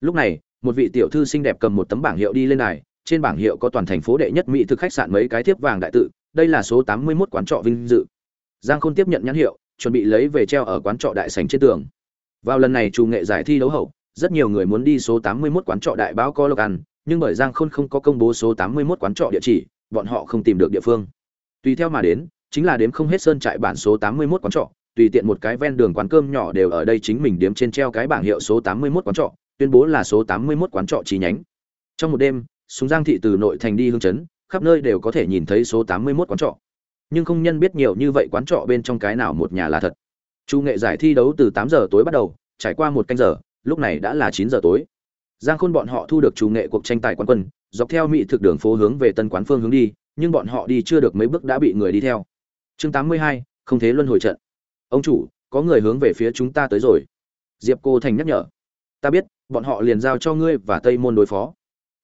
lúc này một vị tiểu thư xinh đẹp cầm một tấm bảng hiệu đi lên này trên bảng hiệu có toàn thành phố đệ nhất mỹ thực khách sạn mấy cái thiếp vàng đại tự đây là số tám mươi 81 quán trọ vinh dự. Giang khôn tiếp nhận nhãn hiệu chuẩn bị lấy về treo ở quán trọ đại sành trên tường. Vào lần này chủ nghệ giải thi đấu hậu rất nhiều người muốn đi số tám mươi 81 quán trọ đại báo có lộc ăn nhưng bởi giang khôn không có công bố số tám mươi 81 quán trọ địa chỉ bọn họ không tìm được địa phương. Tùy theo mà đến chính là đếm không hết sơn trại bản số tám mươi 81 quán trọ tùy tiện một cái ven đường quán cơm nhỏ đều ở đây chính mình điếm trên treo cái bảng hiệu số 81 quán trọ, tuyên bố là số 81 quán trọ chi nhánh. Trong một đêm, súng giang thị từ nội thành đi hương chấn, khắp nơi đều có thể nhìn thấy số 81 quán trọ. Nhưng không nhân biết nhiều như vậy quán trọ bên trong cái nào một nhà là thật. Chu nghệ giải thi đấu từ 8 giờ tối bắt đầu, trải qua một canh giờ, lúc này đã là 9 giờ tối. Giang Khôn bọn họ thu được chủ nghệ cuộc tranh tài quán quân, dọc theo mỹ thực đường phố hướng về Tân quán phương hướng đi, nhưng bọn họ đi chưa được mấy bước đã bị người đi theo. Chương 82, không thế luân hồi trận ông chủ có người hướng về phía chúng ta tới rồi diệp cô thành nhắc nhở ta biết bọn họ liền giao cho ngươi và tây môn đối phó.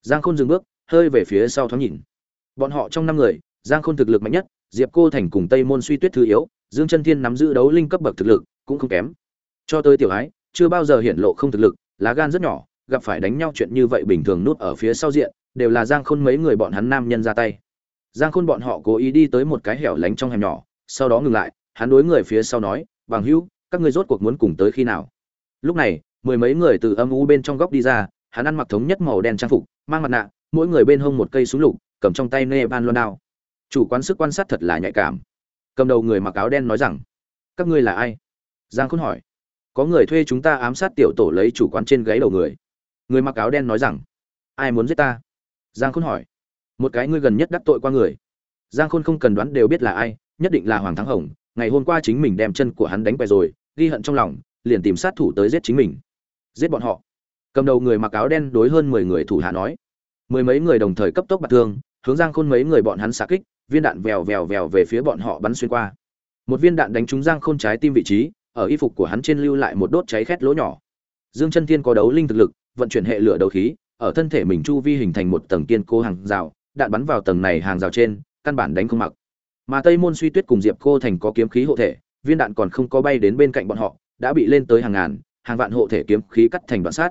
Giang khôn dừng bước, hơi về phía sau thoáng nhìn. Bọn họ trong năm người, giang khôn thực lực mạnh nhất, diệp cô thành cùng tây môn suy tuyết thứ yếu, dương chân thiên nắm giữ đấu linh cấp bậc thực lực, cũng không kém. Cho tới tiểu ái chưa bao giờ hiện lộ không thực lực, lá gan rất nhỏ, gặp phải đánh nhau chuyện như vậy bình thường nút ở phía sau diện, đều là giang khôn mấy người bọn hắn nam nhân ra tay. Giang khôn bọn họ cố ý đi tới một cái hẻo lánh trong hẻm nhỏ, sau đó ngừng lại, hắn đối người phía sau nói, bằng hữu, các ngươi rốt cuộc muốn cùng tới khi nào? Lúc này mười mấy người từ âm u bên trong góc đi ra, hắn ăn mặc thống nhất màu đen trang phục, mang mặt nạ, mỗi người bên hông một cây súng lục, cầm trong tay nê ban loan đao. Chủ quán sức quan sát thật là nhạy cảm. Cầm đầu người mặc áo đen nói rằng, các ngươi là ai? Giang khôn hỏi. Có người thuê chúng ta ám sát tiểu tổ lấy chủ quán trên gáy đầu người. Người mặc áo đen nói rằng, ai muốn giết ta? Giang khôn hỏi. Một cái ngươi gần nhất đắc tội qua người. Giang khôn không cần đoán đều biết là ai, nhất định là hoàng thắng hồng. Ngày hôm qua chính mình đem chân của hắn đánh quẹ rồi, ghi hận trong lòng, liền tìm sát thủ tới giết chính mình giết bọn họ. Cầm đầu người mặc áo đen đối hơn mười người thủ hạ nói. Mười mấy người đồng thời cấp tốc bạt thương, hướng giang khôn mấy người bọn hắn xạ kích, viên đạn vèo vèo vèo về phía bọn họ bắn xuyên qua. Một viên đạn đánh trúng giang khôn trái tim vị trí, ở y phục của hắn trên lưu lại một đốt cháy khét lỗ nhỏ. Dương chân thiên có đấu linh thực lực, vận chuyển hệ lửa đầu khí, ở thân thể mình chu vi hình thành một tầng kiên cố hàng rào, đạn bắn vào tầng này hàng rào trên, căn bản đánh không mặc. Mà tây môn suy tuyết cùng diệp cô thành có kiếm khí hộ thể, viên đạn còn không có bay đến bên cạnh bọn họ, đã bị lên tới hàng ngàn hàng vạn hộ thể kiếm khí cắt thành đoạn sát.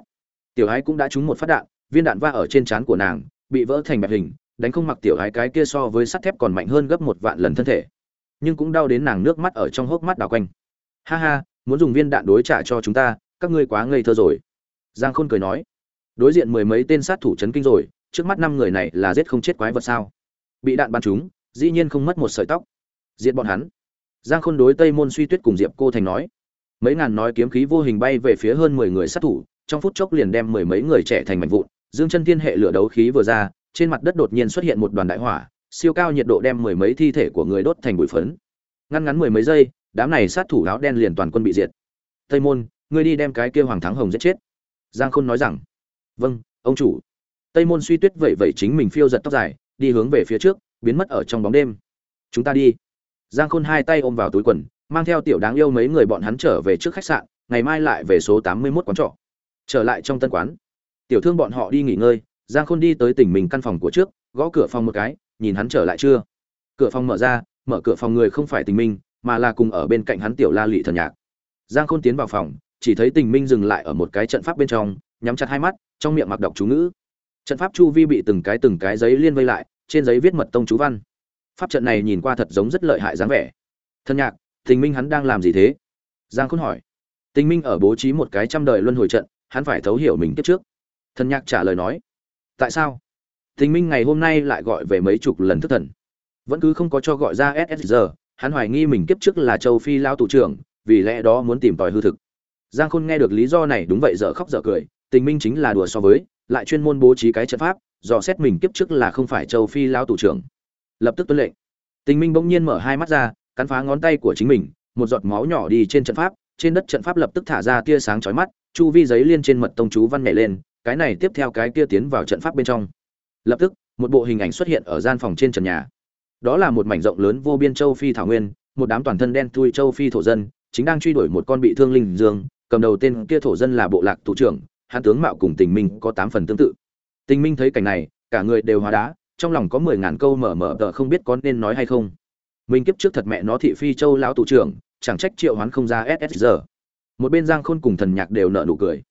Tiểu ái cũng đã trúng một phát đạn viên đạn va ở trên trán của nàng bị vỡ thành bẹp hình đánh không mặc tiểu ái cái kia so với sắt thép còn mạnh hơn gấp một vạn lần thân thể. Nhưng cũng đau đến nàng nước mắt ở trong hốc mắt đào quanh. Ha ha muốn dùng viên đạn đối trả cho chúng ta các ngươi quá ngây thơ rồi. Giang khôn cười nói. Đối diện mười mấy tên sát thủ chấn kinh rồi trước mắt năm người này là giết không chết quái vật sao? Bị đạn bắn trúng, dĩ nhiên không mất một sợi tóc. Diệt bọn hắn. Giang khôn đối tây môn suy tuyết cùng diệp cô thành nói mấy ngàn nói kiếm khí vô hình bay về phía hơn mười người sát thủ, trong phút chốc liền đem mười mấy người trẻ thành mảnh vụn. Dương chân thiên hệ lửa đấu khí vừa ra, trên mặt đất đột nhiên xuất hiện một đoàn đại hỏa, siêu cao nhiệt độ đem mười mấy thi thể của người đốt thành bụi phấn. Ngăn ngắn mười mấy giây, đám này sát thủ áo đen liền toàn quân bị diệt. Tây môn, ngươi đi đem cái kia hoàng thắng hồng giết chết. Giang khôn nói rằng vâng ông chủ. Tây môn suy tuyết vậy vậy chính mình phiêu giật tóc dài, đi hướng về phía trước, biến mất ở trong bóng đêm. Chúng ta đi. Giang khôn hai tay ôm vào túi quần mang theo tiểu đáng yêu mấy người bọn hắn trở về trước khách sạn, ngày mai lại về số tám mươi 81 quán trọ. Trở lại trong tân quán. Tiểu thương bọn họ đi nghỉ ngơi, giang khôn đi tới tỉnh mình căn phòng của trước, gõ cửa phòng một cái, nhìn hắn trở lại chưa? Cửa phòng mở ra, mở cửa phòng người không phải tình minh mà là cùng ở bên cạnh hắn tiểu la lị thần nhạc. Giang khôn tiến vào phòng, chỉ thấy tình minh dừng lại ở một cái trận pháp bên trong, nhắm chặt hai mắt, trong miệng mặc đọc chú ngữ. Trận pháp chu vi bị từng cái từng cái giấy liên vây lại, trên giấy viết mật tông chú văn. Pháp trận này nhìn qua thật giống rất lợi hại dáng vẻ. Thần nhạc tình minh hắn đang làm gì thế? Giang khôn hỏi. Tình minh ở bố trí một cái trăm đời luân hồi trận, hắn phải thấu hiểu mình kiếp trước. Thân nhạc trả lời nói. Tại sao? Tình minh ngày hôm nay lại gọi về mấy chục lần thức thần. Vẫn cứ không có cho gọi ra ssr hắn hoài nghi mình kiếp trước là châu phi lao tù trưởng, vì lẽ đó muốn tìm tòi hư thực. Giang khôn nghe được lý do này đúng vậy dở khóc dở cười, tình minh chính là đùa so với, lại chuyên môn bố trí cái trận pháp, dò xét mình kiếp trước là không phải châu phi lao tù trưởng. Lập tức tuân lệnh. Tình minh bỗng nhiên mở hai mắt ra cắn phá ngón tay của chính mình, một giọt máu nhỏ đi trên trận pháp, trên đất trận pháp lập tức thả ra tia sáng chói mắt, chu vi giấy liên trên mật tông chú văn nhảy lên, cái này tiếp theo cái kia tiến vào trận pháp bên trong. Lập tức, một bộ hình ảnh xuất hiện ở gian phòng trên trần nhà. Đó là một mảnh rộng lớn vô biên châu phi thảo nguyên, một đám toàn thân đen thui châu phi thổ dân, chính đang truy đuổi một con bị thương linh dương, cầm đầu tên kia thổ dân là bộ lạc thủ trưởng, hắn tướng mạo cùng tình minh có tám phần tương tự. Tình minh thấy cảnh này, cả người đều hóa đá, trong lòng có mười ngàn câu mở mở tờ không biết có nên nói hay không mình kiếp trước thật mẹ nó thị phi châu lão tù trưởng, chẳng trách triệu hoán không ra ss giờ một bên giang khôn cùng thần nhạc đều nợ nụ cười.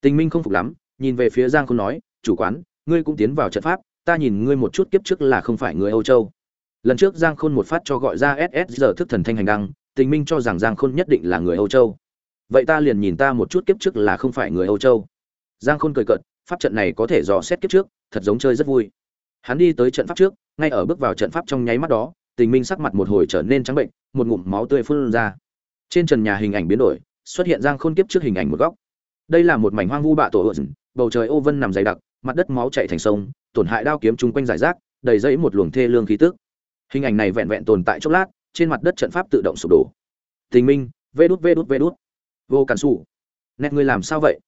Tình minh không phục lắm, nhìn về phía giang khôn nói, chủ quán, ngươi cũng tiến vào trận pháp, ta nhìn ngươi một chút kiếp trước là không phải người âu châu. Lần trước giang khôn một phát cho gọi ra ss giờ thức thần thanh hành đăng, tình minh cho rằng giang khôn nhất định là người âu châu. Vậy ta liền nhìn ta một chút kiếp trước là không phải người âu châu. Giang khôn cười cợt, pháp trận này có thể dò xét kiếp trước, thật giống chơi rất vui. Hắn đi tới trận pháp trước, ngay ở bước vào trận pháp trong nháy mắt đó tình minh sắc mặt một hồi trở nên trắng bệnh, một ngụm máu tươi phun ra. Trên trần nhà hình ảnh biến đổi, xuất hiện giang khôn kiếp trước hình ảnh một góc. Đây là một mảnh hoang vu bạ tổ ợn bầu trời ô vân nằm dày đặc, mặt đất máu chảy thành sông, tổn hại đao kiếm chung quanh giải rác, đầy dẫy một luồng thê lương khí tức. Hình ảnh này vẹn vẹn tồn tại chốc lát, trên mặt đất trận pháp tự động sụp đổ. Tình minh, vê đút vê đút vê đút. Vô cản xù. Nét ngươi làm sao vậy?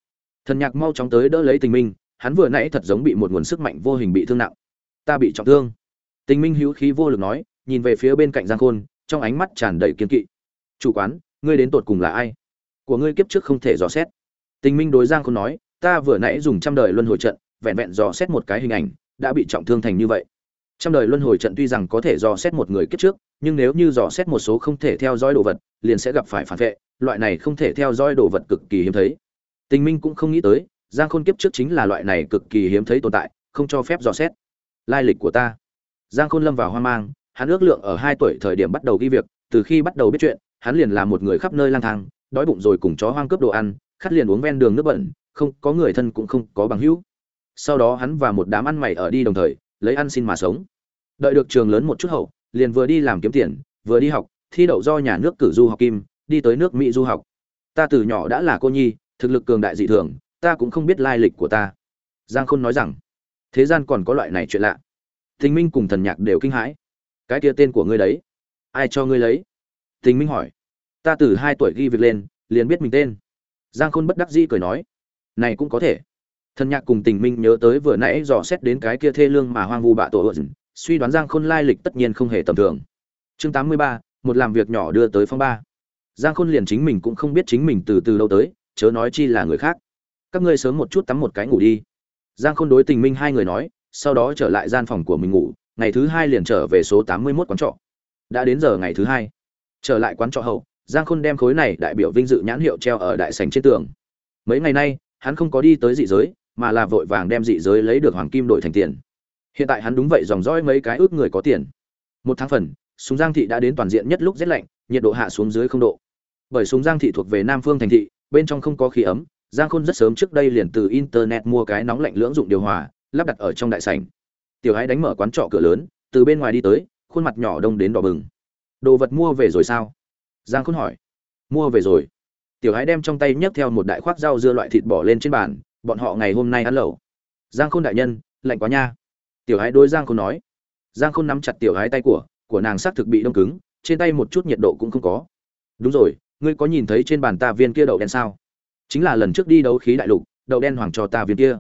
Thần nhạc mau chóng tới đỡ lấy tình minh, hắn vừa nãy thật giống bị một nguồn sức mạnh vô hình bị thương nặng. Ta bị trọng thương. Tình minh hữu khí vô lực nói nhìn về phía bên cạnh giang khôn, trong ánh mắt tràn đầy kiên kỵ. Chủ quán, ngươi đến tột cùng là ai? Của ngươi kiếp trước không thể dò xét. Tình minh đối giang khôn nói, ta vừa nãy dùng trăm đời luân hồi trận, vẹn vẹn dò xét một cái hình ảnh, đã bị trọng thương thành như vậy. Trăm đời luân hồi trận tuy rằng có thể dò xét một người kiếp trước, nhưng nếu như dò xét một số không thể theo dõi đồ vật, liền sẽ gặp phải phản vệ, loại này không thể theo dõi đồ vật cực kỳ hiếm thấy. Tình minh cũng không nghĩ tới, giang khôn kiếp trước chính là loại này cực kỳ hiếm thấy tồn tại, không cho phép dò xét. Lai lịch của ta. Giang khôn lâm vào hoang mang hắn ước lượng ở hai tuổi thời điểm bắt đầu ghi việc, từ khi bắt đầu biết chuyện, hắn liền là một người khắp nơi lang thang, đói bụng rồi cùng chó hoang cướp đồ ăn khát liền uống ven đường nước bẩn, không có người thân cũng không có bằng hữu. Sau đó hắn và một đám ăn mày ở đi đồng thời, lấy ăn xin mà sống. Đợi được trường lớn một chút hậu, liền vừa đi làm kiếm tiền, vừa đi học, thi đậu do nhà nước cử du học kim, đi tới nước mỹ du học. Ta từ nhỏ đã là cô nhi, thực lực cường đại dị thường, ta cũng không biết lai lịch của ta. Giang khôn nói rằng, thế gian còn có loại này chuyện lạ. Thình minh cùng thần nhạc đều kinh hãi cái kia tên của ngươi đấy. Ai cho ngươi lấy? Tình minh hỏi. Ta từ hai tuổi ghi việc lên, liền biết mình tên. Giang khôn bất đắc dĩ cười nói. Này cũng có thể. Thần nhạc cùng tình minh nhớ tới vừa nãy dò xét đến cái kia thê lương mà hoang vu bạ tổ ợn suy đoán giang khôn lai lịch tất nhiên không hề tầm thường. Chương tám mươi ba, một làm việc nhỏ đưa tới phong ba. Giang khôn liền chính mình cũng không biết chính mình từ từ đâu tới, chớ nói chi là người khác. Các ngươi sớm một chút tắm một cái ngủ đi. Giang khôn đối tình minh hai người nói, sau đó trở lại gian phòng của mình ngủ ngày thứ hai liền trở về số tám mươi mốt quán trọ. Đã đến giờ ngày thứ hai. Trở lại quán trọ hậu, giang khôn đem khối này đại biểu vinh dự nhãn hiệu treo ở đại sảnh trên tường. Mấy ngày nay, hắn không có đi tới dị giới, mà là vội vàng đem dị giới lấy được hoàng kim đổi thành tiền. Hiện tại hắn đúng vậy dòng dõi mấy cái ước người có tiền. Một tháng phần, súng giang thị đã đến toàn diện nhất lúc rét lạnh, nhiệt độ hạ xuống dưới không độ. Bởi súng giang thị thuộc về nam phương thành thị, bên trong không có khí ấm, giang khôn rất sớm trước đây liền từ internet mua cái nóng lạnh lưỡng dụng điều hòa, lắp đặt ở trong đại sảnh tiểu hãy đánh mở quán trọ cửa lớn, từ bên ngoài đi tới, khuôn mặt nhỏ đông đến đỏ bừng. Đồ vật mua về rồi sao? Giang khôn hỏi. Mua về rồi. Tiểu hãy đem trong tay nhấc theo một đại khoác rau dưa loại thịt bỏ lên trên bàn, bọn họ ngày hôm nay ăn lẩu. Giang khôn đại nhân, lạnh quá nha. Tiểu hãy đối giang khôn nói. Giang khôn nắm chặt tiểu hãy tay của của nàng xác thực bị đông cứng, trên tay một chút nhiệt độ cũng không có. Đúng rồi, ngươi có nhìn thấy trên bàn ta viên kia đậu đen sao? Chính là lần trước đi đấu khí đại lục, đậu đen hoàng cho ta viên kia.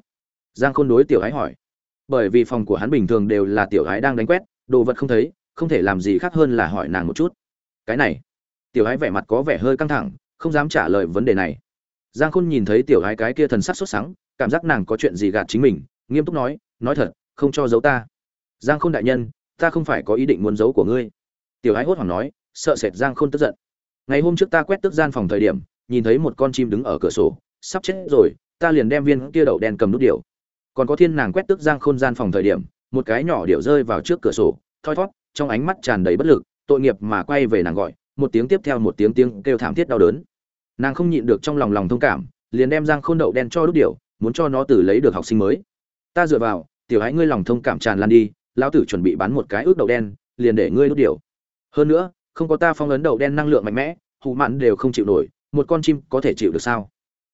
Giang khôn đối tiểu hãy hỏi bởi vì phòng của hắn bình thường đều là tiểu gái đang đánh quét, đồ vật không thấy, không thể làm gì khác hơn là hỏi nàng một chút. Cái này, tiểu gái vẻ mặt có vẻ hơi căng thẳng, không dám trả lời vấn đề này. Giang khôn nhìn thấy tiểu gái cái kia thần sắc sốt sắng, cảm giác nàng có chuyện gì gạt chính mình, nghiêm túc nói nói thật, không cho giấu ta. Giang khôn đại nhân, ta không phải có ý định muốn giấu của ngươi. Tiểu gái hốt hoảng nói, sợ sệt giang khôn tức giận. Ngày hôm trước ta quét tức gian phòng thời điểm, nhìn thấy một con chim đứng ở cửa sổ, sắp chết rồi, ta liền đem viên kia đậu đen cầm nút điều còn có thiên nàng quét tức giang khôn gian phòng thời điểm, một cái nhỏ điệu rơi vào trước cửa sổ, thoi thót, trong ánh mắt tràn đầy bất lực, tội nghiệp mà quay về nàng gọi, một tiếng tiếp theo một tiếng tiếng kêu thảm thiết đau đớn. Nàng không nhịn được trong lòng lòng thông cảm, liền đem giang khôn đậu đen cho đúc điệu muốn cho nó từ lấy được học sinh mới. Ta dựa vào, tiểu hãy ngươi lòng thông cảm tràn lan đi, lão tử chuẩn bị bán một cái ước đậu đen, liền để ngươi đúc điệu hơn nữa, không có ta phong ấn đậu đen năng lượng mạnh mẽ hụ mặn đều không chịu nổi, một con chim có thể chịu được sao?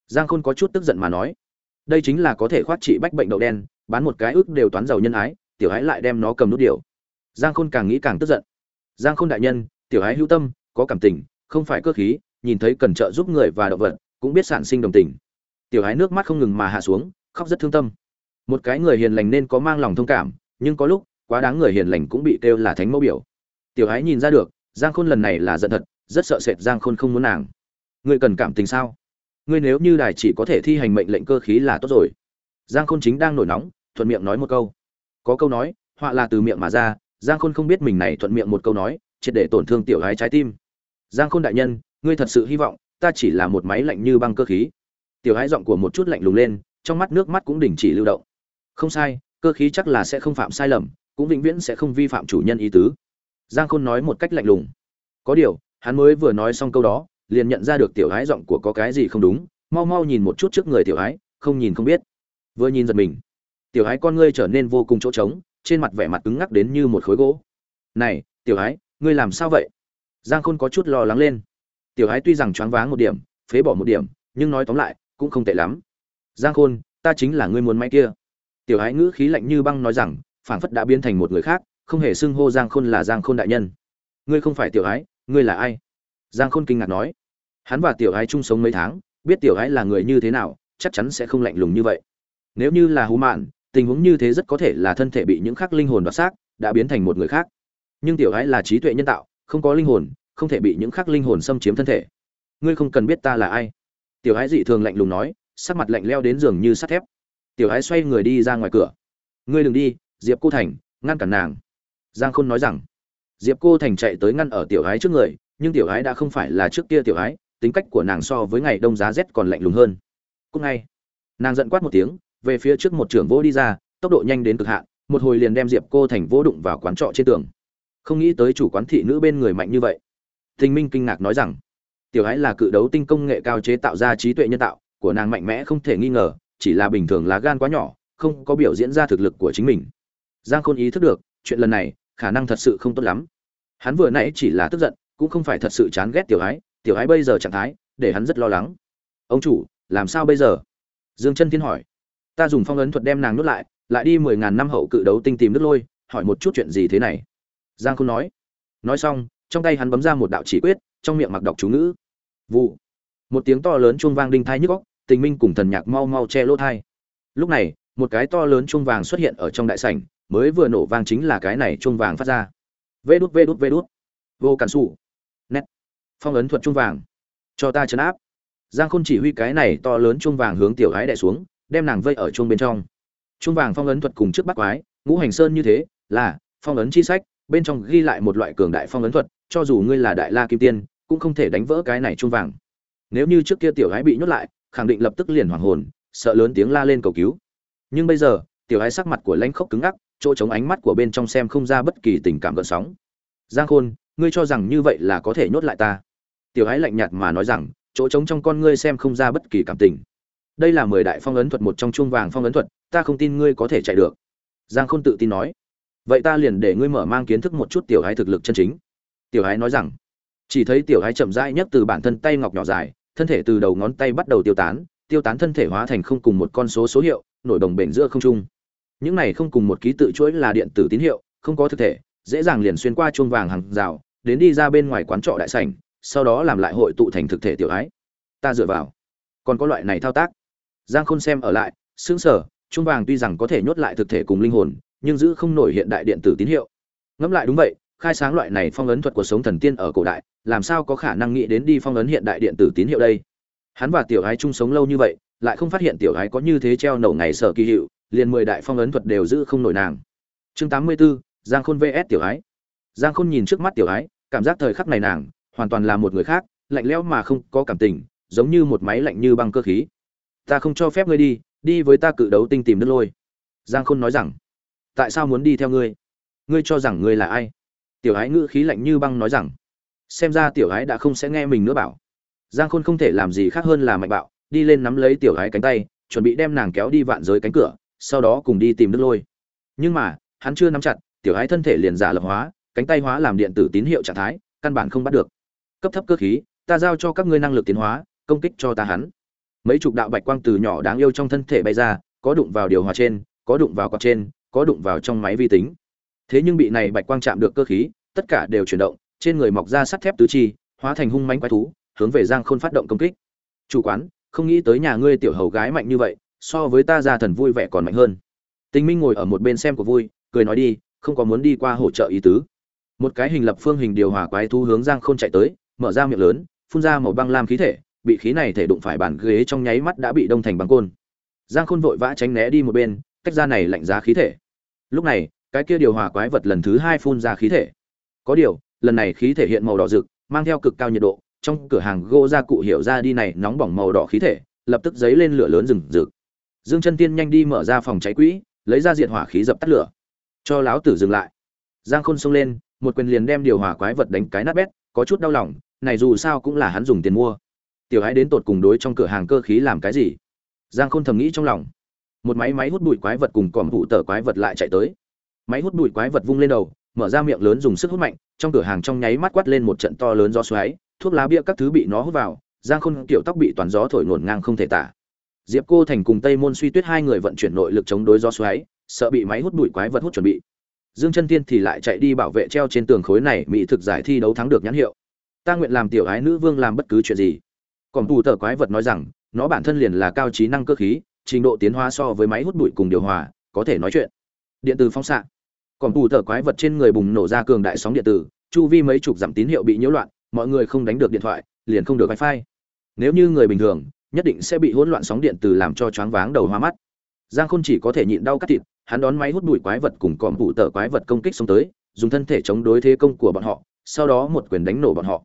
Giang khôn có chút tức giận mà nói đây chính là có thể khoát trị bách bệnh đậu đen, bán một cái ước đều toán giàu nhân ái, tiểu Ái lại đem nó cầm nút điều giang khôn càng nghĩ càng tức giận. Giang khôn đại nhân, tiểu Ái hữu tâm, có cảm tình, không phải cơ khí, nhìn thấy cần trợ giúp người và động vật, cũng biết sản sinh đồng tình. Tiểu Ái nước mắt không ngừng mà hạ xuống, khóc rất thương tâm. Một cái người hiền lành nên có mang lòng thông cảm, nhưng có lúc, quá đáng người hiền lành cũng bị kêu là thánh mẫu biểu. Tiểu Ái nhìn ra được, giang khôn lần này là giận thật, rất sợ sệt giang khôn không muốn nàng. Ngươi cần cảm tình sao? Ngươi nếu như đài chỉ có thể thi hành mệnh lệnh cơ khí là tốt rồi. Giang khôn chính đang nổi nóng, thuận miệng nói một câu. Có câu nói, họa là từ miệng mà ra, giang khôn không biết mình này thuận miệng một câu nói, triệt để tổn thương tiểu hái trái tim. Giang khôn đại nhân, ngươi thật sự hy vọng, ta chỉ là một máy lạnh như băng cơ khí. Tiểu hái giọng của một chút lạnh lùng lên, trong mắt nước mắt cũng đình chỉ lưu động. Không sai, cơ khí chắc là sẽ không phạm sai lầm, cũng vĩnh viễn sẽ không vi phạm chủ nhân ý tứ. Giang khôn nói một cách lạnh lùng. Có điều, hắn mới vừa nói xong câu đó liền nhận ra được tiểu hái giọng của có cái gì không đúng mau mau nhìn một chút trước người tiểu hái, không nhìn không biết. Vừa nhìn giật mình. Tiểu hái con ngươi trở nên vô cùng chỗ trống trên mặt vẻ mặt cứng ngắc đến như một khối gỗ. Này tiểu hái, ngươi làm sao vậy? Giang khôn có chút lo lắng lên. Tiểu hái tuy rằng choáng váng một điểm phế bỏ một điểm nhưng nói tóm lại cũng không tệ lắm. Giang khôn ta chính là ngươi muốn máy kia. Tiểu hái ngữ khí lạnh như băng nói rằng phảng phất đã biến thành một người khác không hề xưng hô giang khôn là giang khôn đại nhân. Ngươi không phải tiểu hái, ngươi là ai? Giang khôn kinh ngạc nói hắn và tiểu ái chung sống mấy tháng, biết tiểu ái là người như thế nào, chắc chắn sẽ không lạnh lùng như vậy. Nếu như là hú mạn, tình huống như thế rất có thể là thân thể bị những khắc linh hồn đoạt xác, đã biến thành một người khác. Nhưng tiểu ái là trí tuệ nhân tạo, không có linh hồn, không thể bị những khắc linh hồn xâm chiếm thân thể. Ngươi không cần biết ta là ai. Tiểu ái dị thường lạnh lùng nói, sắc mặt lạnh leo đến giường như sắt thép. Tiểu ái xoay người đi ra ngoài cửa. Ngươi đừng đi, diệp cô thành, ngăn cản nàng. Giang khôn nói rằng. Diệp cô thành chạy tới ngăn ở tiểu ái trước người, nhưng tiểu ái đã không phải là trước kia tiểu ái tính cách của nàng so với ngày đông giá rét còn lạnh lùng hơn. Cúc ngay, nàng giận quát một tiếng, về phía trước một trưởng vỗ đi ra, tốc độ nhanh đến cực hạn, một hồi liền đem diệp cô thành vỗ đụng vào quán trọ trên tường. Không nghĩ tới chủ quán thị nữ bên người mạnh như vậy. Thình minh kinh ngạc nói rằng, tiểu ái là cự đấu tinh công nghệ cao chế tạo ra trí tuệ nhân tạo, của nàng mạnh mẽ không thể nghi ngờ, chỉ là bình thường lá gan quá nhỏ, không có biểu diễn ra thực lực của chính mình. Giang khôn ý thức được, chuyện lần này, khả năng thật sự không tốt lắm. Hắn vừa nãy chỉ là tức giận, cũng không phải thật sự chán ghét tiểu ái tiểu ái bây giờ trạng thái, để hắn rất lo lắng. Ông chủ, làm sao bây giờ? Dương chân thiên hỏi. Ta dùng phong ấn thuật đem nàng nuốt lại lại đi mười ngàn năm hậu cự đấu tinh tìm nước lôi, hỏi một chút chuyện gì thế này. Giang khôn nói. Nói xong, trong tay hắn bấm ra một đạo chỉ quyết, trong miệng mặc đọc chú ngữ. Vụ. Một tiếng to lớn chuông vang đinh thai nhức góc tình minh cùng thần nhạc mau mau che lỗ thai. Lúc này, một cái to lớn chuông vàng xuất hiện ở trong đại sảnh, mới vừa nổ vang chính là cái này chuông vàng phát ra. Vê đút vê đút vê đút. Vô cản sụ phong ấn thuật chuông vàng. Cho ta chấn áp. Giang khôn chỉ huy cái này to lớn chuông vàng hướng tiểu gái đẻ xuống, đem nàng vây ở chuông bên trong. Chuông vàng phong ấn thuật cùng trước bắt quái, ngũ hành sơn như thế, là phong ấn chi sách, bên trong ghi lại một loại cường đại phong ấn thuật, cho dù ngươi là đại la kim tiên, cũng không thể đánh vỡ cái này chuông vàng. Nếu như trước kia tiểu gái bị nhốt lại, khẳng định lập tức liền hoảng hồn, sợ lớn tiếng la lên cầu cứu. Nhưng bây giờ, tiểu gái sắc mặt của lãnh khốc cứng ngắc, chỗ chống ánh mắt của bên trong xem không ra bất kỳ tình cảm gợn sóng. Giang khôn, ngươi cho rằng như vậy là có thể nhốt lại ta? Tiểu Ái lạnh nhạt mà nói rằng, chỗ trống trong con ngươi xem không ra bất kỳ cảm tình. Đây là mười đại phong ấn thuật một trong chuông vàng phong ấn thuật, ta không tin ngươi có thể chạy được. Giang khôn tự tin nói. Vậy ta liền để ngươi mở mang kiến thức một chút tiểu hái thực lực chân chính. Tiểu hái nói rằng. Chỉ thấy tiểu hái chậm rãi nhất từ bản thân tay ngọc nhỏ dài, thân thể từ đầu ngón tay bắt đầu tiêu tán tiêu tán thân thể hóa thành không cùng một con số số hiệu, nổi đồng bể giữa không trung. Những này không cùng một ký tự chuỗi là điện tử tín hiệu, không có thực thể, dễ dàng liền xuyên qua chuông vàng hàng rào, đến đi ra bên ngoài quán trọ đại sảnh sau đó làm lại hội tụ thành thực thể tiểu ái. Ta dựa vào. Còn có loại này thao tác. Giang khôn xem ở lại xứng sở trung vàng tuy rằng có thể nhốt lại thực thể cùng linh hồn nhưng giữ không nổi hiện đại điện tử tín hiệu. Ngẫm lại đúng vậy khai sáng loại này phong ấn thuật của sống thần tiên ở cổ đại làm sao có khả năng nghĩ đến đi phong ấn hiện đại điện tử tín hiệu đây? Hắn và tiểu ái chung sống lâu như vậy lại không phát hiện tiểu ái có như thế treo nổ ngày sở kỳ hiệu liền mười đại phong ấn thuật đều giữ không nổi nàng. Chương tám mươi 84, giang khôn vs tiểu ái. Giang khôn nhìn trước mắt tiểu ái cảm giác thời khắc này nàng hoàn toàn là một người khác, lạnh lẽo mà không có cảm tình, giống như một máy lạnh như băng cơ khí. Ta không cho phép ngươi đi đi với ta cự đấu tinh tìm nước lôi. Giang khôn nói rằng, tại sao muốn đi theo ngươi? Ngươi cho rằng ngươi là ai? Tiểu ái ngữ khí lạnh như băng nói rằng, xem ra tiểu ái đã không sẽ nghe mình nữa bảo. Giang khôn không thể làm gì khác hơn là mạnh bạo, đi lên nắm lấy tiểu ái cánh tay, chuẩn bị đem nàng kéo đi vạn giới cánh cửa, sau đó cùng đi tìm nước lôi. Nhưng mà, hắn chưa nắm chặt, tiểu ái thân thể liền giả lập hóa, cánh tay hóa làm điện tử tín hiệu trạng thái, căn bản không bắt được cấp thấp cơ khí, ta giao cho các ngươi năng lực tiến hóa, công kích cho ta hắn. Mấy chục đạo bạch quang từ nhỏ đáng yêu trong thân thể bay ra, có đụng vào điều hòa trên, có đụng vào quạt trên, có đụng vào trong máy vi tính. Thế nhưng bị này bạch quang chạm được cơ khí, tất cả đều chuyển động, trên người mọc ra sắt thép tứ chi, hóa thành hung mãnh quái thú, hướng về giang khôn phát động công kích. Chủ quán, không nghĩ tới nhà ngươi tiểu hầu gái mạnh như vậy, so với ta gia thần vui vẻ còn mạnh hơn. Tình minh ngồi ở một bên xem của vui, cười nói đi, không có muốn đi qua hỗ trợ ý tứ. Một cái hình lập phương hình điều hòa quái thú hướng giang khôn chạy tới mở ra miệng lớn, phun ra một băng lam khí thể, bị khí này thể đụng phải bàn ghế trong nháy mắt đã bị đông thành băng côn. Giang khôn vội vã tránh né đi một bên cách ra này lạnh giá khí thể. Lúc này, cái kia điều hòa quái vật lần thứ hai phun ra khí thể. Có điều, lần này khí thể hiện màu đỏ rực, mang theo cực cao nhiệt độ, trong cửa hàng gỗ gia cụ hiểu ra đi này nóng bỏng màu đỏ khí thể, lập tức dấy lên lửa lớn rừng rực. Dương chân tiên nhanh đi mở ra phòng cháy quỹ, lấy ra diện hỏa khí dập tắt lửa. Cho láo tử dừng lại. Giang khôn xông lên, một quyền liền đem điều hòa quái vật đánh cái nát bét, có chút đau lòng này dù sao cũng là hắn dùng tiền mua. Tiểu hãy đến tột cùng đối trong cửa hàng cơ khí làm cái gì? Giang khôn thầm nghĩ trong lòng. Một máy máy hút bụi quái vật cùng còm vụ tờ quái vật lại chạy tới. Máy hút bụi quái vật vung lên đầu, mở ra miệng lớn dùng sức hút mạnh, trong cửa hàng trong nháy mắt quát lên một trận to lớn gió xoáy, thuốc lá bia các thứ bị nó hút vào, giang khôn tiểu tóc bị toàn gió thổi nổn ngang không thể tả. Diệp cô thành cùng tây môn suy tuyết hai người vận chuyển nội lực chống đối gió xoáy, sợ bị máy hút bụi quái vật hút chuẩn bị. Dương chân tiên thì lại chạy đi bảo vệ treo trên tường khối này, mỹ thực giải thi đấu thắng được nhãn hiệu ta nguyện làm tiểu ái nữ vương làm bất cứ chuyện gì. Còn tù tờ quái vật nói rằng, nó bản thân liền là cao trí năng cơ khí, trình độ tiến hóa so với máy hút bụi cùng điều hòa, có thể nói chuyện. Điện từ phóng xạ. Còn tù tờ quái vật trên người bùng nổ ra cường đại sóng điện tử, chu vi mấy chục dặm tín hiệu bị nhiễu loạn, mọi người không đánh được điện thoại, liền không được wifi. Nếu như người bình thường, nhất định sẽ bị hỗn loạn sóng điện từ làm cho choáng váng đầu hoa mắt. Giang khôn chỉ có thể nhịn đau cắt thịt, hắn đón máy hút bụi quái vật cùng còm bụ tờ quái vật công kích xông tới, dùng thân thể chống đối thế công của bọn họ, sau đó một quyền đánh nổ bọn họ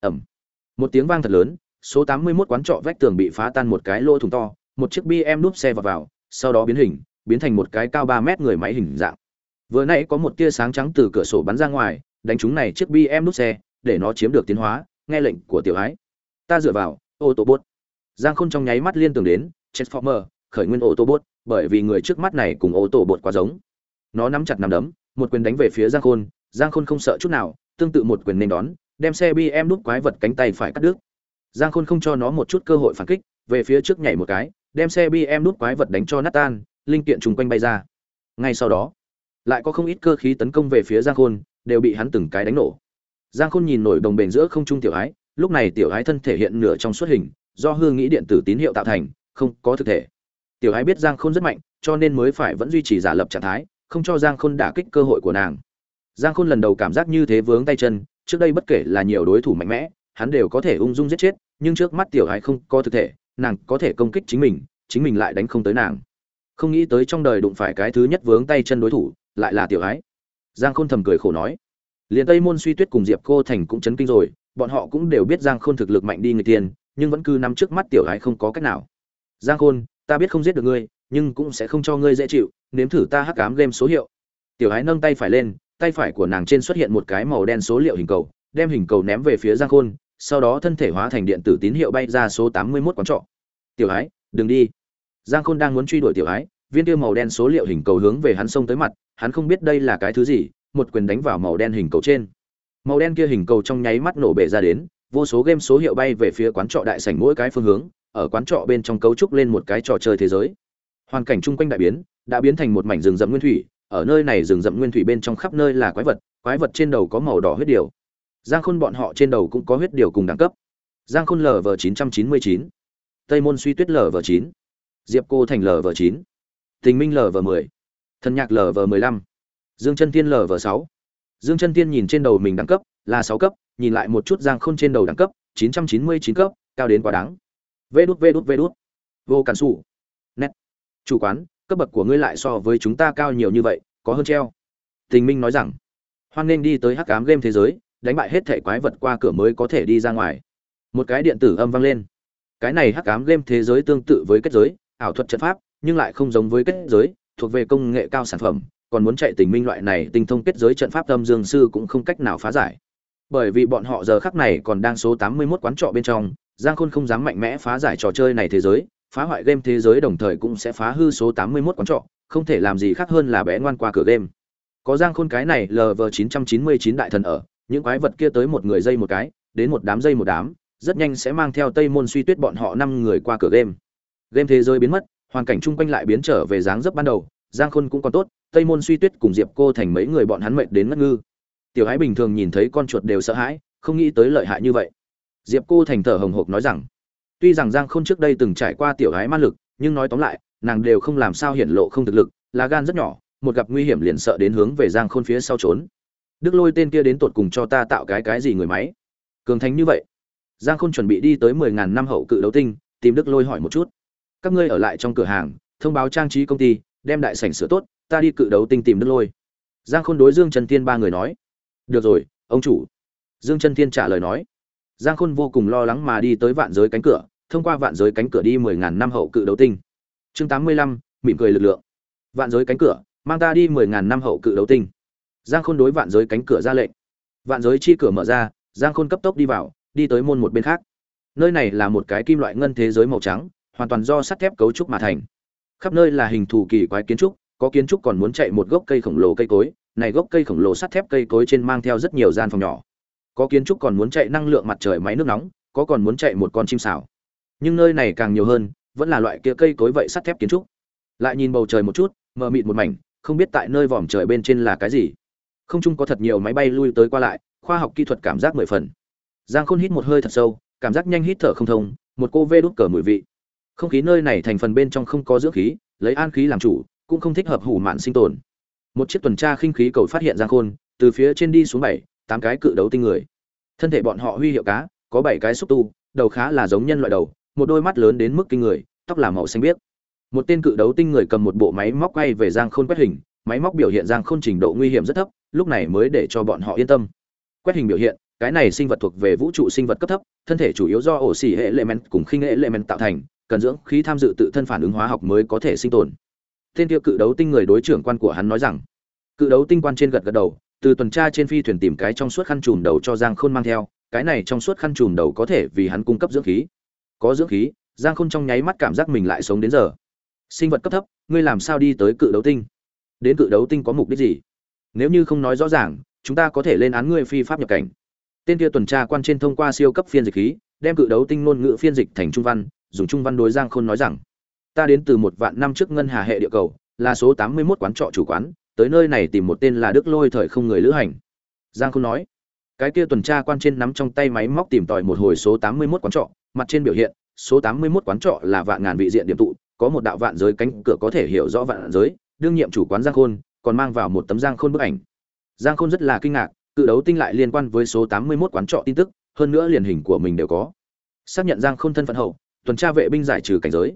ẩm. Một tiếng vang thật lớn, số 81 quán trọ vách tường bị phá tan một cái lỗ thủng to, một chiếc bm đúp xe vào vào, sau đó biến hình, biến thành một cái cao 3 mét người máy hình dạng. Vừa nãy có một tia sáng trắng từ cửa sổ bắn ra ngoài, đánh trúng này chiếc bm đúp xe, để nó chiếm được tiến hóa, nghe lệnh của tiểu ái. Ta dựa vào ô tô bốt giang khôn trong nháy mắt liên tưởng đến transformer, khởi nguyên ô tô bốt bởi vì người trước mắt này cùng ô tô bột quá giống. Nó nắm chặt nắm đấm, một quyền đánh về phía giang khôn. Giang khôn không sợ chút nào, tương tự một quyền nên đón đem xe bm đút quái vật cánh tay phải cắt đứt. Giang khôn không cho nó một chút cơ hội phản kích, về phía trước nhảy một cái, đem xe bm đút quái vật đánh cho nát tan, linh kiện trùng quanh bay ra. Ngay sau đó, lại có không ít cơ khí tấn công về phía giang khôn, đều bị hắn từng cái đánh nổ. Giang khôn nhìn nổi đồng bền giữa không trung tiểu ái, lúc này tiểu ái thân thể hiện nửa trong suốt hình, do hương nghĩ điện tử tín hiệu tạo thành, không có thực thể. Tiểu ái biết giang khôn rất mạnh, cho nên mới phải vẫn duy trì giả lập trạng thái, không cho giang khôn đả kích cơ hội của nàng. Giang khôn lần đầu cảm giác như thế vướng tay chân trước đây bất kể là nhiều đối thủ mạnh mẽ, hắn đều có thể ung dung giết chết, nhưng trước mắt tiểu ái không có thực thể, nàng có thể công kích chính mình chính mình lại đánh không tới nàng. Không nghĩ tới trong đời đụng phải cái thứ nhất vướng tay chân đối thủ, lại là tiểu ái giang khôn thầm cười khổ nói. Liền tây môn suy tuyết cùng diệp cô thành cũng chấn kinh rồi, bọn họ cũng đều biết giang khôn thực lực mạnh đi người tiền, nhưng vẫn cứ nằm trước mắt tiểu ái không có cách nào. Giang khôn, ta biết không giết được ngươi, nhưng cũng sẽ không cho ngươi dễ chịu, nếm thử ta hắc ám game số hiệu. Tiểu ái nâng tay phải lên tay phải của nàng trên xuất hiện một cái màu đen số liệu hình cầu, đem hình cầu ném về phía giang khôn, sau đó thân thể hóa thành điện tử tín hiệu bay ra số 81 quán trọ. Tiểu ái, đừng đi. Giang khôn đang muốn truy đuổi tiểu ái, viên kia màu đen số liệu hình cầu hướng về hắn xông tới mặt, hắn không biết đây là cái thứ gì, một quyền đánh vào màu đen hình cầu trên. Màu đen kia hình cầu trong nháy mắt nổ bể ra đến, vô số game số hiệu bay về phía quán trọ đại sảnh mỗi cái phương hướng, ở quán trọ bên trong cấu trúc lên một cái trò chơi thế giới. Hoàn cảnh chung quanh đại biến, đã biến thành một mảnh rừng rậm nguyên thủy ở nơi này rừng rậm nguyên thủy bên trong khắp nơi là quái vật quái vật trên đầu có màu đỏ huyết điều. Giang khôn bọn họ trên đầu cũng có huyết điều cùng đẳng cấp. Giang khôn lv chín trăm chín mươi chín, tây môn suy tuyết lv chín, diệp cô thành lv chín, tình minh lv mười, thần nhạc lv mười lăm, dương chân tiên lv sáu. Dương chân tiên nhìn trên đầu mình đẳng cấp là sáu cấp, nhìn lại một chút giang khôn trên đầu đẳng cấp, chín trăm chín mươi chín cấp, cao đến quá đáng. Vê đút vê đút vê đút. Vô cản xù nét. Chủ quán cấp bậc của ngươi lại so với chúng ta cao nhiều như vậy, có hơn treo. Tình minh nói rằng, hoan nên đi tới hắc cám game thế giới, đánh bại hết thể quái vật qua cửa mới có thể đi ra ngoài. Một cái điện tử âm vang lên. Cái này hắc cám game thế giới tương tự với kết giới, ảo thuật trận pháp, nhưng lại không giống với kết giới, thuộc về công nghệ cao sản phẩm, còn muốn chạy tình minh loại này tinh thông kết giới trận pháp tâm dương sư cũng không cách nào phá giải. Bởi vì bọn họ giờ khắc này còn đang số 81 quán trọ bên trong, giang khôn không dám mạnh mẽ phá giải trò chơi này thế giới phá hoại game thế giới đồng thời cũng sẽ phá hư số 81 quán trọ, không thể làm gì khác hơn là bé ngoan qua cửa game. Có giang khôn cái này lv 999 đại thần ở, những quái vật kia tới một người dây một cái, đến một đám dây một đám, rất nhanh sẽ mang theo tây môn suy tuyết bọn họ năm người qua cửa game. Game thế giới biến mất, hoàn cảnh chung quanh lại biến trở về dáng dấp ban đầu, giang khôn cũng còn tốt, tây môn suy tuyết cùng diệp cô thành mấy người bọn hắn mệt đến ngất ngư. Tiểu hải bình thường nhìn thấy con chuột đều sợ hãi, không nghĩ tới lợi hại như vậy. Diệp cô thành thở hồng hộc nói rằng tuy rằng giang khôn trước đây từng trải qua tiểu ái man lực, nhưng nói tóm lại, nàng đều không làm sao hiển lộ không thực lực, là gan rất nhỏ, một gặp nguy hiểm liền sợ đến hướng về giang khôn phía sau trốn. Đức lôi tên kia đến tột cùng cho ta tạo cái cái gì người máy? Cường thành như vậy. Giang khôn chuẩn bị đi tới mười ngàn năm hậu cự đấu tinh, tìm đức lôi hỏi một chút. Các ngươi ở lại trong cửa hàng, thông báo trang trí công ty, đem đại sảnh sửa tốt, ta đi cự đấu tinh tìm đức lôi. Giang khôn đối dương trần tiên ba người nói. Được rồi, ông chủ. Dương Trần thiên trả lời nói giang khôn vô cùng lo lắng mà đi tới vạn giới cánh cửa, thông qua vạn giới cánh cửa đi mười ngàn năm hậu cự đấu tinh. Chương tám mươi lăm, mỉm cười lực lượng. Vạn giới cánh cửa, mang ta đi mười ngàn năm hậu cự đấu tinh. Giang khôn đối vạn giới cánh cửa ra lệnh. Vạn giới chi cửa mở ra, giang khôn cấp tốc đi vào, đi tới môn một bên khác. Nơi này là một cái kim loại ngân thế giới màu trắng, hoàn toàn do sắt thép cấu trúc mà thành. Khắp nơi là hình thù kỳ quái kiến trúc, có kiến trúc còn muốn chạy một gốc cây khổng lồ cây cối, này gốc cây khổng lồ sắt thép cây cối trên mang theo rất nhiều gian phòng nhỏ có kiến trúc còn muốn chạy năng lượng mặt trời máy nước nóng, có còn muốn chạy một con chim xảo nhưng nơi này càng nhiều hơn, vẫn là loại kia cây cối vậy sắt thép kiến trúc. Lại nhìn bầu trời một chút, mờ mịt một mảnh, không biết tại nơi vòm trời bên trên là cái gì. Không chung có thật nhiều máy bay lui tới qua lại, khoa học kỹ thuật cảm giác mười phần. Giang khôn hít một hơi thật sâu, cảm giác nhanh hít thở không thông, một cô vê đốt cờ mùi vị. Không khí nơi này thành phần bên trong không có dưỡng khí, lấy an khí làm chủ, cũng không thích hợp hủ mạn sinh tồn. Một chiếc tuần tra khinh khí cầu phát hiện giang khôn, từ phía trên đi xuống bảy tám cái cự đấu tinh người. Thân thể bọn họ huy hiệu cá, có bảy cái xúc tu, đầu khá là giống nhân loại đầu, một đôi mắt lớn đến mức kinh người, tóc là màu xanh biếc. Một tên cự đấu tinh người cầm một bộ máy móc quay về giang khôn quét hình, máy móc biểu hiện giang khôn trình độ nguy hiểm rất thấp, lúc này mới để cho bọn họ yên tâm. Quét hình biểu hiện, cái này sinh vật thuộc về vũ trụ sinh vật cấp thấp, thân thể chủ yếu do ổ xỉ hệ element cùng khinh hệ element tạo thành, cần dưỡng khí tham dự tự thân phản ứng hóa học mới có thể sinh tồn. Tên kia cự đấu tinh người đối trưởng quan của hắn nói rằng, cự đấu tinh quan trên gật gật đầu từ tuần tra trên phi thuyền tìm cái trong suốt khăn trùm đầu cho giang khôn mang theo, cái này trong suốt khăn trùm đầu có thể vì hắn cung cấp dưỡng khí. Có dưỡng khí, giang khôn trong nháy mắt cảm giác mình lại sống đến giờ. Sinh vật cấp thấp, ngươi làm sao đi tới cự đấu tinh? Đến cự đấu tinh có mục đích gì? Nếu như không nói rõ ràng, chúng ta có thể lên án ngươi phi pháp nhập cảnh. Tên kia tuần tra quan trên thông qua siêu cấp phiên dịch khí, đem cự đấu tinh ngôn ngữ phiên dịch thành trung văn, dùng trung văn đối giang khôn nói rằng, ta đến từ một vạn năm trước ngân hà hệ địa cầu, là số tám mươi 81 quán trọ chủ quán tới nơi này tìm một tên là đức lôi thời không người lữ hành. Giang khôn nói, cái kia tuần tra quan trên nắm trong tay máy móc tìm tòi một hồi số tám mươi 81 quán trọ, mặt trên biểu hiện, số tám mươi 81 quán trọ là vạn ngàn vị diện điểm tụ, có một đạo vạn giới cánh cửa có thể hiểu rõ vạn giới, đương nhiệm chủ quán giang khôn, còn mang vào một tấm giang khôn bức ảnh. Giang khôn rất là kinh ngạc, cự đấu tinh lại liên quan với số tám mươi 81 quán trọ tin tức, hơn nữa liền hình của mình đều có. Xác nhận giang khôn thân phận hậu, tuần tra vệ binh giải trừ cảnh giới.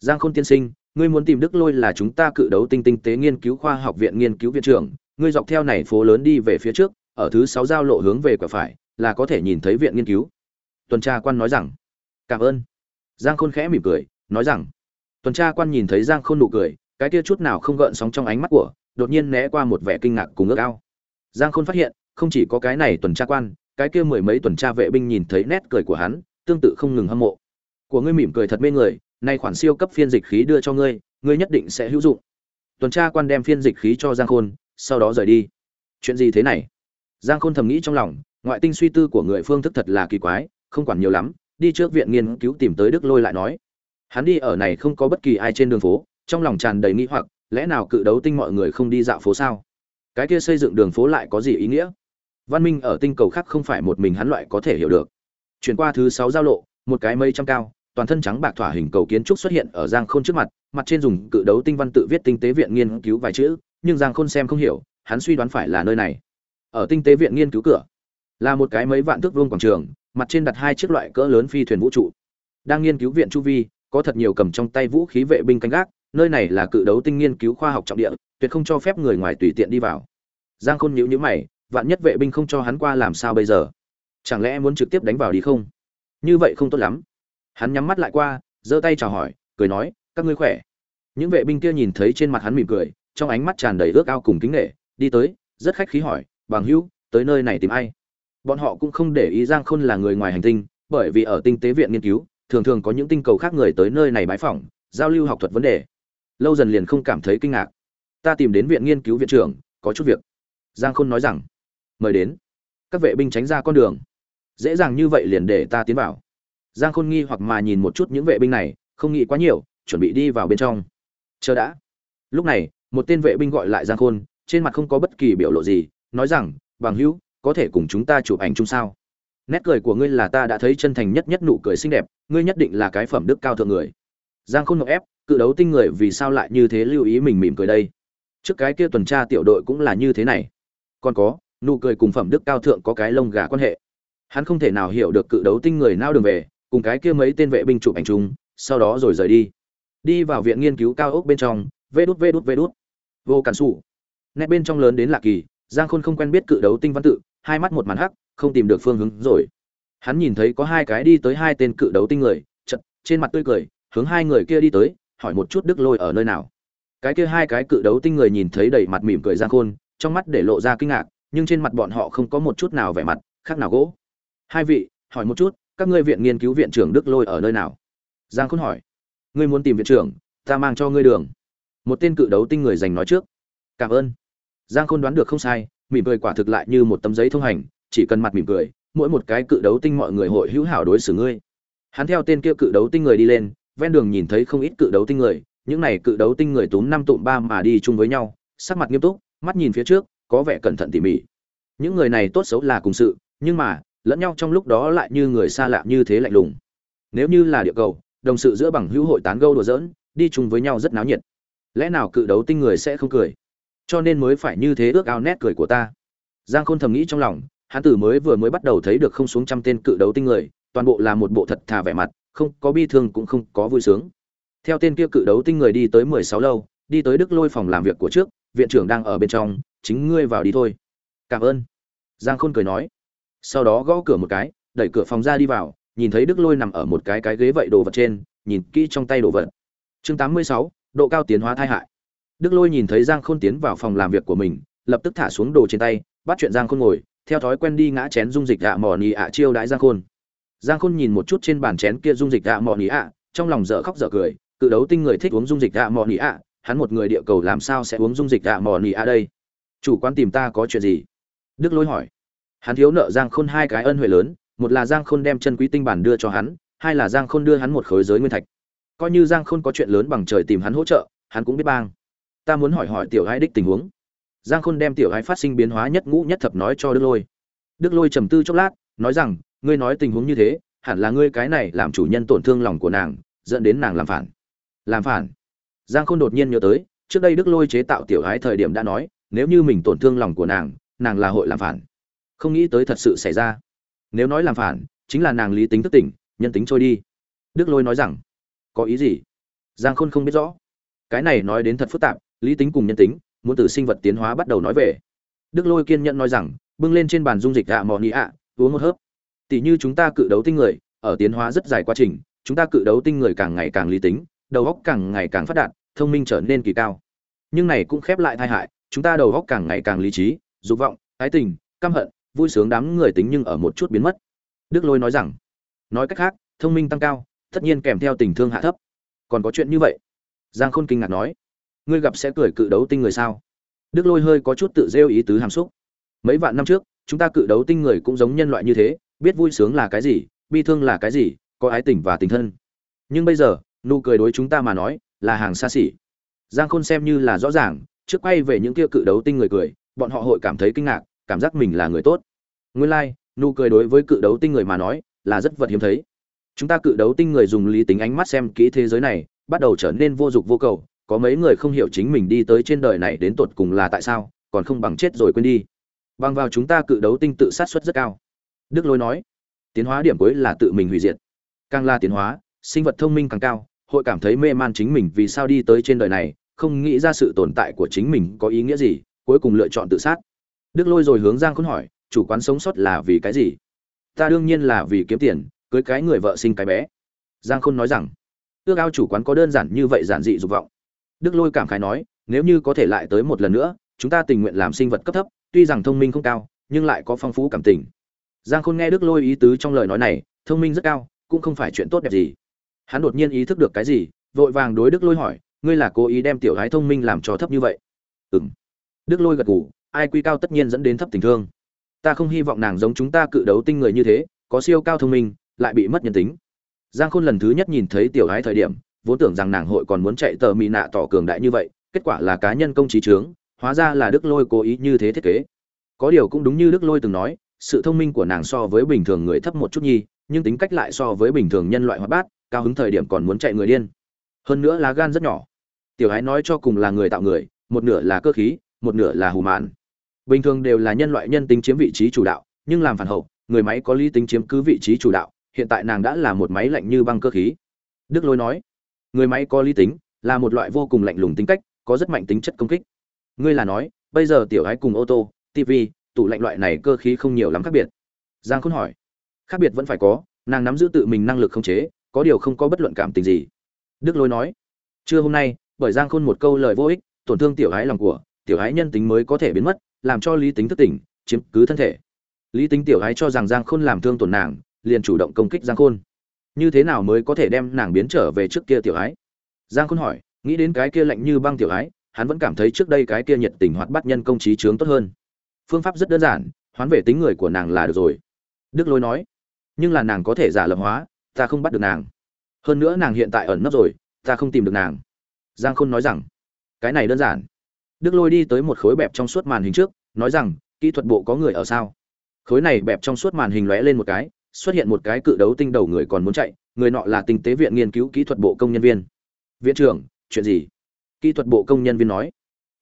Giang khôn tiên sinh ngươi muốn tìm đức lôi là chúng ta cự đấu tinh tinh tế nghiên cứu khoa học viện nghiên cứu viện trưởng, ngươi dọc theo này phố lớn đi về phía trước, ở thứ sáu giao lộ hướng về quả phải, là có thể nhìn thấy viện nghiên cứu. Tuần tra quan nói rằng. Cảm ơn. Giang khôn khẽ mỉm cười, nói rằng. Tuần tra quan nhìn thấy giang khôn nụ cười, cái kia chút nào không gợn sóng trong ánh mắt của, đột nhiên né qua một vẻ kinh ngạc cùng ước ao. Giang khôn phát hiện, không chỉ có cái này tuần tra quan, cái kia mười mấy tuần tra vệ binh nhìn thấy nét cười của hắn, tương tự không ngừng hâm mộ. Của ngươi mỉm cười thật mê người nay khoản siêu cấp phiên dịch khí đưa cho ngươi ngươi nhất định sẽ hữu dụng. Tuần tra quan đem phiên dịch khí cho giang khôn, sau đó rời đi. Chuyện gì thế này? Giang khôn thầm nghĩ trong lòng, ngoại tinh suy tư của người phương thức thật là kỳ quái, không quản nhiều lắm, đi trước viện nghiên cứu tìm tới đức lôi lại nói. Hắn đi ở này không có bất kỳ ai trên đường phố, trong lòng tràn đầy nghĩ hoặc, lẽ nào cự đấu tinh mọi người không đi dạo phố sao? Cái kia xây dựng đường phố lại có gì ý nghĩa? Văn minh ở tinh cầu khác không phải một mình hắn loại có thể hiểu được. Chuyển qua thứ sáu giao lộ, một cái mây trăm cao toàn thân trắng bạc thỏa hình cầu kiến trúc xuất hiện ở giang khôn trước mặt mặt trên dùng cự đấu tinh văn tự viết tinh tế viện nghiên cứu vài chữ, nhưng giang khôn xem không hiểu, hắn suy đoán phải là nơi này. Ở tinh tế viện nghiên cứu cửa, là một cái mấy vạn thước vuông quảng trường, mặt trên đặt hai chiếc loại cỡ lớn phi thuyền vũ trụ. Đang nghiên cứu viện chu vi, có thật nhiều cầm trong tay vũ khí vệ binh canh gác, nơi này là cự đấu tinh nghiên cứu khoa học trọng địa, tuyệt không cho phép người ngoài tùy tiện đi vào. Giang khôn nhíu nhíu mày, vạn nhất vệ binh không cho hắn qua làm sao bây giờ? Chẳng lẽ muốn trực tiếp đánh vào đi không? Như vậy không tốt lắm hắn nhắm mắt lại qua, giơ tay chào hỏi, cười nói, các ngươi khỏe? Những vệ binh kia nhìn thấy trên mặt hắn mỉm cười, trong ánh mắt tràn đầy ước ao cùng kính nghệ đi tới, rất khách khí hỏi, bằng hữu, tới nơi này tìm ai? Bọn họ cũng không để ý giang khôn là người ngoài hành tinh, bởi vì ở tinh tế viện nghiên cứu, thường thường có những tinh cầu khác người tới nơi này bãi phỏng, giao lưu học thuật vấn đề. Lâu dần liền không cảm thấy kinh ngạc. Ta tìm đến viện nghiên cứu viện trưởng, có chút việc. Giang khôn nói rằng, mời đến. Các vệ binh tránh ra con đường. Dễ dàng như vậy liền để ta tiến vào giang khôn nghi hoặc mà nhìn một chút những vệ binh này, không nghĩ quá nhiều, chuẩn bị đi vào bên trong. Chờ đã. Lúc này, một tên vệ binh gọi lại giang khôn, trên mặt không có bất kỳ biểu lộ gì, nói rằng, bằng hữu, có thể cùng chúng ta chụp ảnh chung sao? Nét cười của ngươi là ta đã thấy chân thành nhất nhất nụ cười xinh đẹp, ngươi nhất định là cái phẩm đức cao thượng người. Giang khôn ngọc ép, cự đấu tinh người vì sao lại như thế lưu ý mình mỉm cười đây? Trước cái kia tuần tra tiểu đội cũng là như thế này. Còn có, nụ cười cùng phẩm đức cao thượng có cái lông gà quan hệ. Hắn không thể nào hiểu được cự đấu tinh người nao đường về cùng cái kia mấy tên vệ binh chụp ảnh chung, sau đó rồi rời đi. Đi vào viện nghiên cứu cao ốc bên trong, vê đút vê đút vê đút. Vô cản sủ. nét bên trong lớn đến lạ kỳ, giang khôn không quen biết cự đấu tinh văn tự, hai mắt một màn hắc, không tìm được phương hướng rồi. Hắn nhìn thấy có hai cái đi tới hai tên cự đấu tinh người chợt trên mặt tươi cười, hướng hai người kia đi tới, hỏi một chút đức lôi ở nơi nào. Cái kia hai cái cự đấu tinh người nhìn thấy đầy mặt mỉm cười giang khôn, trong mắt để lộ ra kinh ngạc, nhưng trên mặt bọn họ không có một chút nào vẻ mặt khác nào gỗ. Hai vị, hỏi một chút các ngươi viện nghiên cứu viện trưởng đức lôi ở nơi nào? Giang khôn hỏi. Ngươi muốn tìm viện trưởng, ta mang cho ngươi đường. Một tên cự đấu tinh người dành nói trước. Cảm ơn. Giang khôn đoán được không sai, mỉm cười quả thực lại như một tấm giấy thông hành, chỉ cần mặt mỉm cười, mỗi một cái cự đấu tinh mọi người hội hữu hảo đối xử ngươi. Hắn theo tên kia cự đấu tinh người đi lên, ven đường nhìn thấy không ít cự đấu tinh người, những này cự đấu tinh người túm năm tụm ba mà đi chung với nhau, sắc mặt nghiêm túc, mắt nhìn phía trước, có vẻ cẩn thận tỉ mỉ. Những người này tốt xấu là cùng sự, nhưng mà lẫn nhau trong lúc đó lại như người xa lạ như thế lạnh lùng. Nếu như là địa cầu, đồng sự giữa bằng hữu hội tán gẫu đùa giỡn, đi chung với nhau rất náo nhiệt. Lẽ nào cự đấu tinh người sẽ không cười? Cho nên mới phải như thế ước ao nét cười của ta. Giang khôn thầm nghĩ trong lòng, hắn tử mới vừa mới bắt đầu thấy được không xuống trăm tên cự đấu tinh người, toàn bộ là một bộ thật thà vẻ mặt, không có bi thương cũng không có vui sướng. Theo tên kia cự đấu tinh người đi tới mười sáu lâu, đi tới đức lôi phòng làm việc của trước, viện trưởng đang ở bên trong, chính ngươi vào đi thôi. Cảm ơn. Giang khôn cười nói sau đó gõ cửa một cái, đẩy cửa phòng ra đi vào, nhìn thấy đức lôi nằm ở một cái cái ghế vậy đồ vật trên, nhìn kỹ trong tay đồ vật. Chương tám mươi sáu, độ cao tiến hóa thai hại. Đức lôi nhìn thấy giang khôn tiến vào phòng làm việc của mình, lập tức thả xuống đồ trên tay, bắt chuyện giang khôn ngồi, theo thói quen đi ngã chén dung dịch ạ mò nì ạ chiêu đãi giang khôn. Giang khôn nhìn một chút trên bàn chén kia dung dịch ạ mò nì ạ, trong lòng dở khóc dở cười, cự đấu tinh người thích uống dung dịch ạ mò nì ạ, hắn một người địa cầu làm sao sẽ uống dung dịch ạ mò nì ạ đây? Chủ quán tìm ta có chuyện gì? Đức lôi hỏi hắn thiếu nợ giang khôn hai cái ân huệ lớn, một là giang khôn đem chân quý tinh bản đưa cho hắn, hai là giang khôn đưa hắn một khối giới nguyên thạch. Coi như giang khôn có chuyện lớn bằng trời tìm hắn hỗ trợ, hắn cũng biết bang. Ta muốn hỏi hỏi tiểu hai đích tình huống. Giang khôn đem tiểu hai phát sinh biến hóa nhất ngũ nhất thập nói cho đức lôi. Đức lôi trầm tư chốc lát, nói rằng, ngươi nói tình huống như thế, hẳn là ngươi cái này làm chủ nhân tổn thương lòng của nàng, dẫn đến nàng làm phản. Làm phản? Giang khôn đột nhiên nhớ tới, trước đây đức lôi chế tạo tiểu gái thời điểm đã nói, nếu như mình tổn thương lòng của nàng nàng là hội làm phản không nghĩ tới thật sự xảy ra. Nếu nói làm phản, chính là nàng lý tính thức tỉnh, nhân tính trôi đi. Đức lôi nói rằng, có ý gì? Giang khôn không biết rõ. Cái này nói đến thật phức tạp, lý tính cùng nhân tính, muốn từ sinh vật tiến hóa bắt đầu nói về. Đức lôi kiên nhẫn nói rằng, bưng lên trên bàn dung dịch ạ mò nghĩ ạ, uống một hớp. Tỷ như chúng ta cự đấu tinh người, ở tiến hóa rất dài quá trình, chúng ta cự đấu tinh người càng ngày càng lý tính, đầu óc càng ngày càng phát đạt, thông minh trở nên kỳ cao. Nhưng này cũng khép lại tai hại, chúng ta đầu óc càng ngày càng lý trí, dục vọng, ái tình, căm hận vui sướng đám người tính nhưng ở một chút biến mất. Đức lôi nói rằng, nói cách khác, thông minh tăng cao, tất nhiên kèm theo tình thương hạ thấp. Còn có chuyện như vậy? Giang khôn kinh ngạc nói, ngươi gặp sẽ cười cự đấu tinh người sao? Đức lôi hơi có chút tự rêu ý tứ hàm xúc. Mấy vạn năm trước, chúng ta cự đấu tinh người cũng giống nhân loại như thế, biết vui sướng là cái gì, bi thương là cái gì, có ái tình và tình thân. Nhưng bây giờ, nụ cười đối chúng ta mà nói, là hàng xa xỉ. Giang khôn xem như là rõ ràng, trước quay về những kia cự đấu tinh người cười, bọn họ hội cảm thấy kinh ngạc cảm giác mình là người tốt. Nguyên lai、like, nụ cười đối với cự đấu tinh người mà nói là rất vật hiếm thấy. Chúng ta cự đấu tinh người dùng lý tính ánh mắt xem kỹ thế giới này bắt đầu trở nên vô dụng vô cầu có mấy người không hiểu chính mình đi tới trên đời này đến tột cùng là tại sao còn không bằng chết rồi quên đi. Bằng vào chúng ta cự đấu tinh tự sát suất rất cao. Đức lôi nói tiến hóa điểm cuối là tự mình hủy diệt. Càng là tiến hóa sinh vật thông minh càng cao hội cảm thấy mê man chính mình vì sao đi tới trên đời này không nghĩ ra sự tồn tại của chính mình có ý nghĩa gì cuối cùng lựa chọn tự sát đức lôi rồi hướng giang khôn hỏi, chủ quán sống sót là vì cái gì? Ta đương nhiên là vì kiếm tiền, cưới cái người vợ sinh cái bé. Giang khôn nói rằng, ước ao chủ quán có đơn giản như vậy giản dị dục vọng. Đức lôi cảm khái nói, nếu như có thể lại tới một lần nữa, chúng ta tình nguyện làm sinh vật cấp thấp, tuy rằng thông minh không cao, nhưng lại có phong phú cảm tình. Giang khôn nghe đức lôi ý tứ trong lời nói này, thông minh rất cao, cũng không phải chuyện tốt đẹp gì. Hắn đột nhiên ý thức được cái gì, vội vàng đối đức lôi hỏi, ngươi là cố ý đem tiểu gái thông minh làm cho thấp như vậy? Ừ m đức lôi gật gù ai quy cao tất nhiên dẫn đến thấp tình thương. Ta không hy vọng nàng giống chúng ta cự đấu tinh người như thế, có siêu cao thông minh, lại bị mất nhân tính. Giang khôn lần thứ nhất nhìn thấy tiểu gái thời điểm, vốn tưởng rằng nàng hội còn muốn chạy tờ mì nạ tỏ cường đại như vậy, kết quả là cá nhân công trí trướng, hóa ra là đức lôi cố ý như thế thiết kế. Có điều cũng đúng như đức lôi từng nói, sự thông minh của nàng so với bình thường người thấp một chút nhi, nhưng tính cách lại so với bình thường nhân loại hoạt bát, cao hứng thời điểm còn muốn chạy người điên. Hơn nữa lá gan rất nhỏ. Tiểu ái nói cho cùng là người tạo người, một nửa là cơ khí, một nửa là hù mạn bình thường đều là nhân loại nhân tính chiếm vị trí chủ đạo, nhưng làm phản hậu, người máy có lý tính chiếm cứ vị trí chủ đạo, hiện tại nàng đã là một máy lạnh như băng cơ khí. Đức lôi nói, người máy có lý tính, là một loại vô cùng lạnh lùng tính cách, có rất mạnh tính chất công kích. Ngươi là nói, bây giờ tiểu hãy cùng ô tô tv tủ lạnh loại này cơ khí không nhiều lắm khác biệt. Giang khôn hỏi, khác biệt vẫn phải có, nàng nắm giữ tự mình năng lực không chế, có điều không có bất luận cảm tình gì. Đức lôi nói trưa hôm nay, bởi giang khôn một câu lời vô ích, tổn thương tiểu ái lòng của tiểu ái nhân tính mới có thể biến mất, làm cho lý tính thức tỉnh, chiếm cứ thân thể. Lý tính tiểu ái cho rằng giang khôn làm thương tổn nàng, liền chủ động công kích giang khôn. Như thế nào mới có thể đem nàng biến trở về trước kia tiểu ái giang khôn hỏi, nghĩ đến cái kia lạnh như băng tiểu ái hắn vẫn cảm thấy trước đây cái kia nhiệt tình hoạt bắt nhân công trí trướng tốt hơn. Phương pháp rất đơn giản, hoán về tính người của nàng là được rồi. Đức lôi nói, nhưng là nàng có thể giả lập hóa, ta không bắt được nàng. Hơn nữa nàng hiện tại ẩn nấp rồi, ta không tìm được nàng. Giang khôn nói rằng, cái này đơn giản đức lôi đi tới một khối bẹp trong suốt màn hình trước, nói rằng, kỹ thuật bộ có người ở sao? Khối này bẹp trong suốt màn hình lóe lên một cái, xuất hiện một cái cự đấu tinh đầu người còn muốn chạy, người nọ là tinh tế viện nghiên cứu kỹ thuật bộ công nhân viên. Viện trưởng, chuyện gì? Kỹ thuật bộ công nhân viên nói.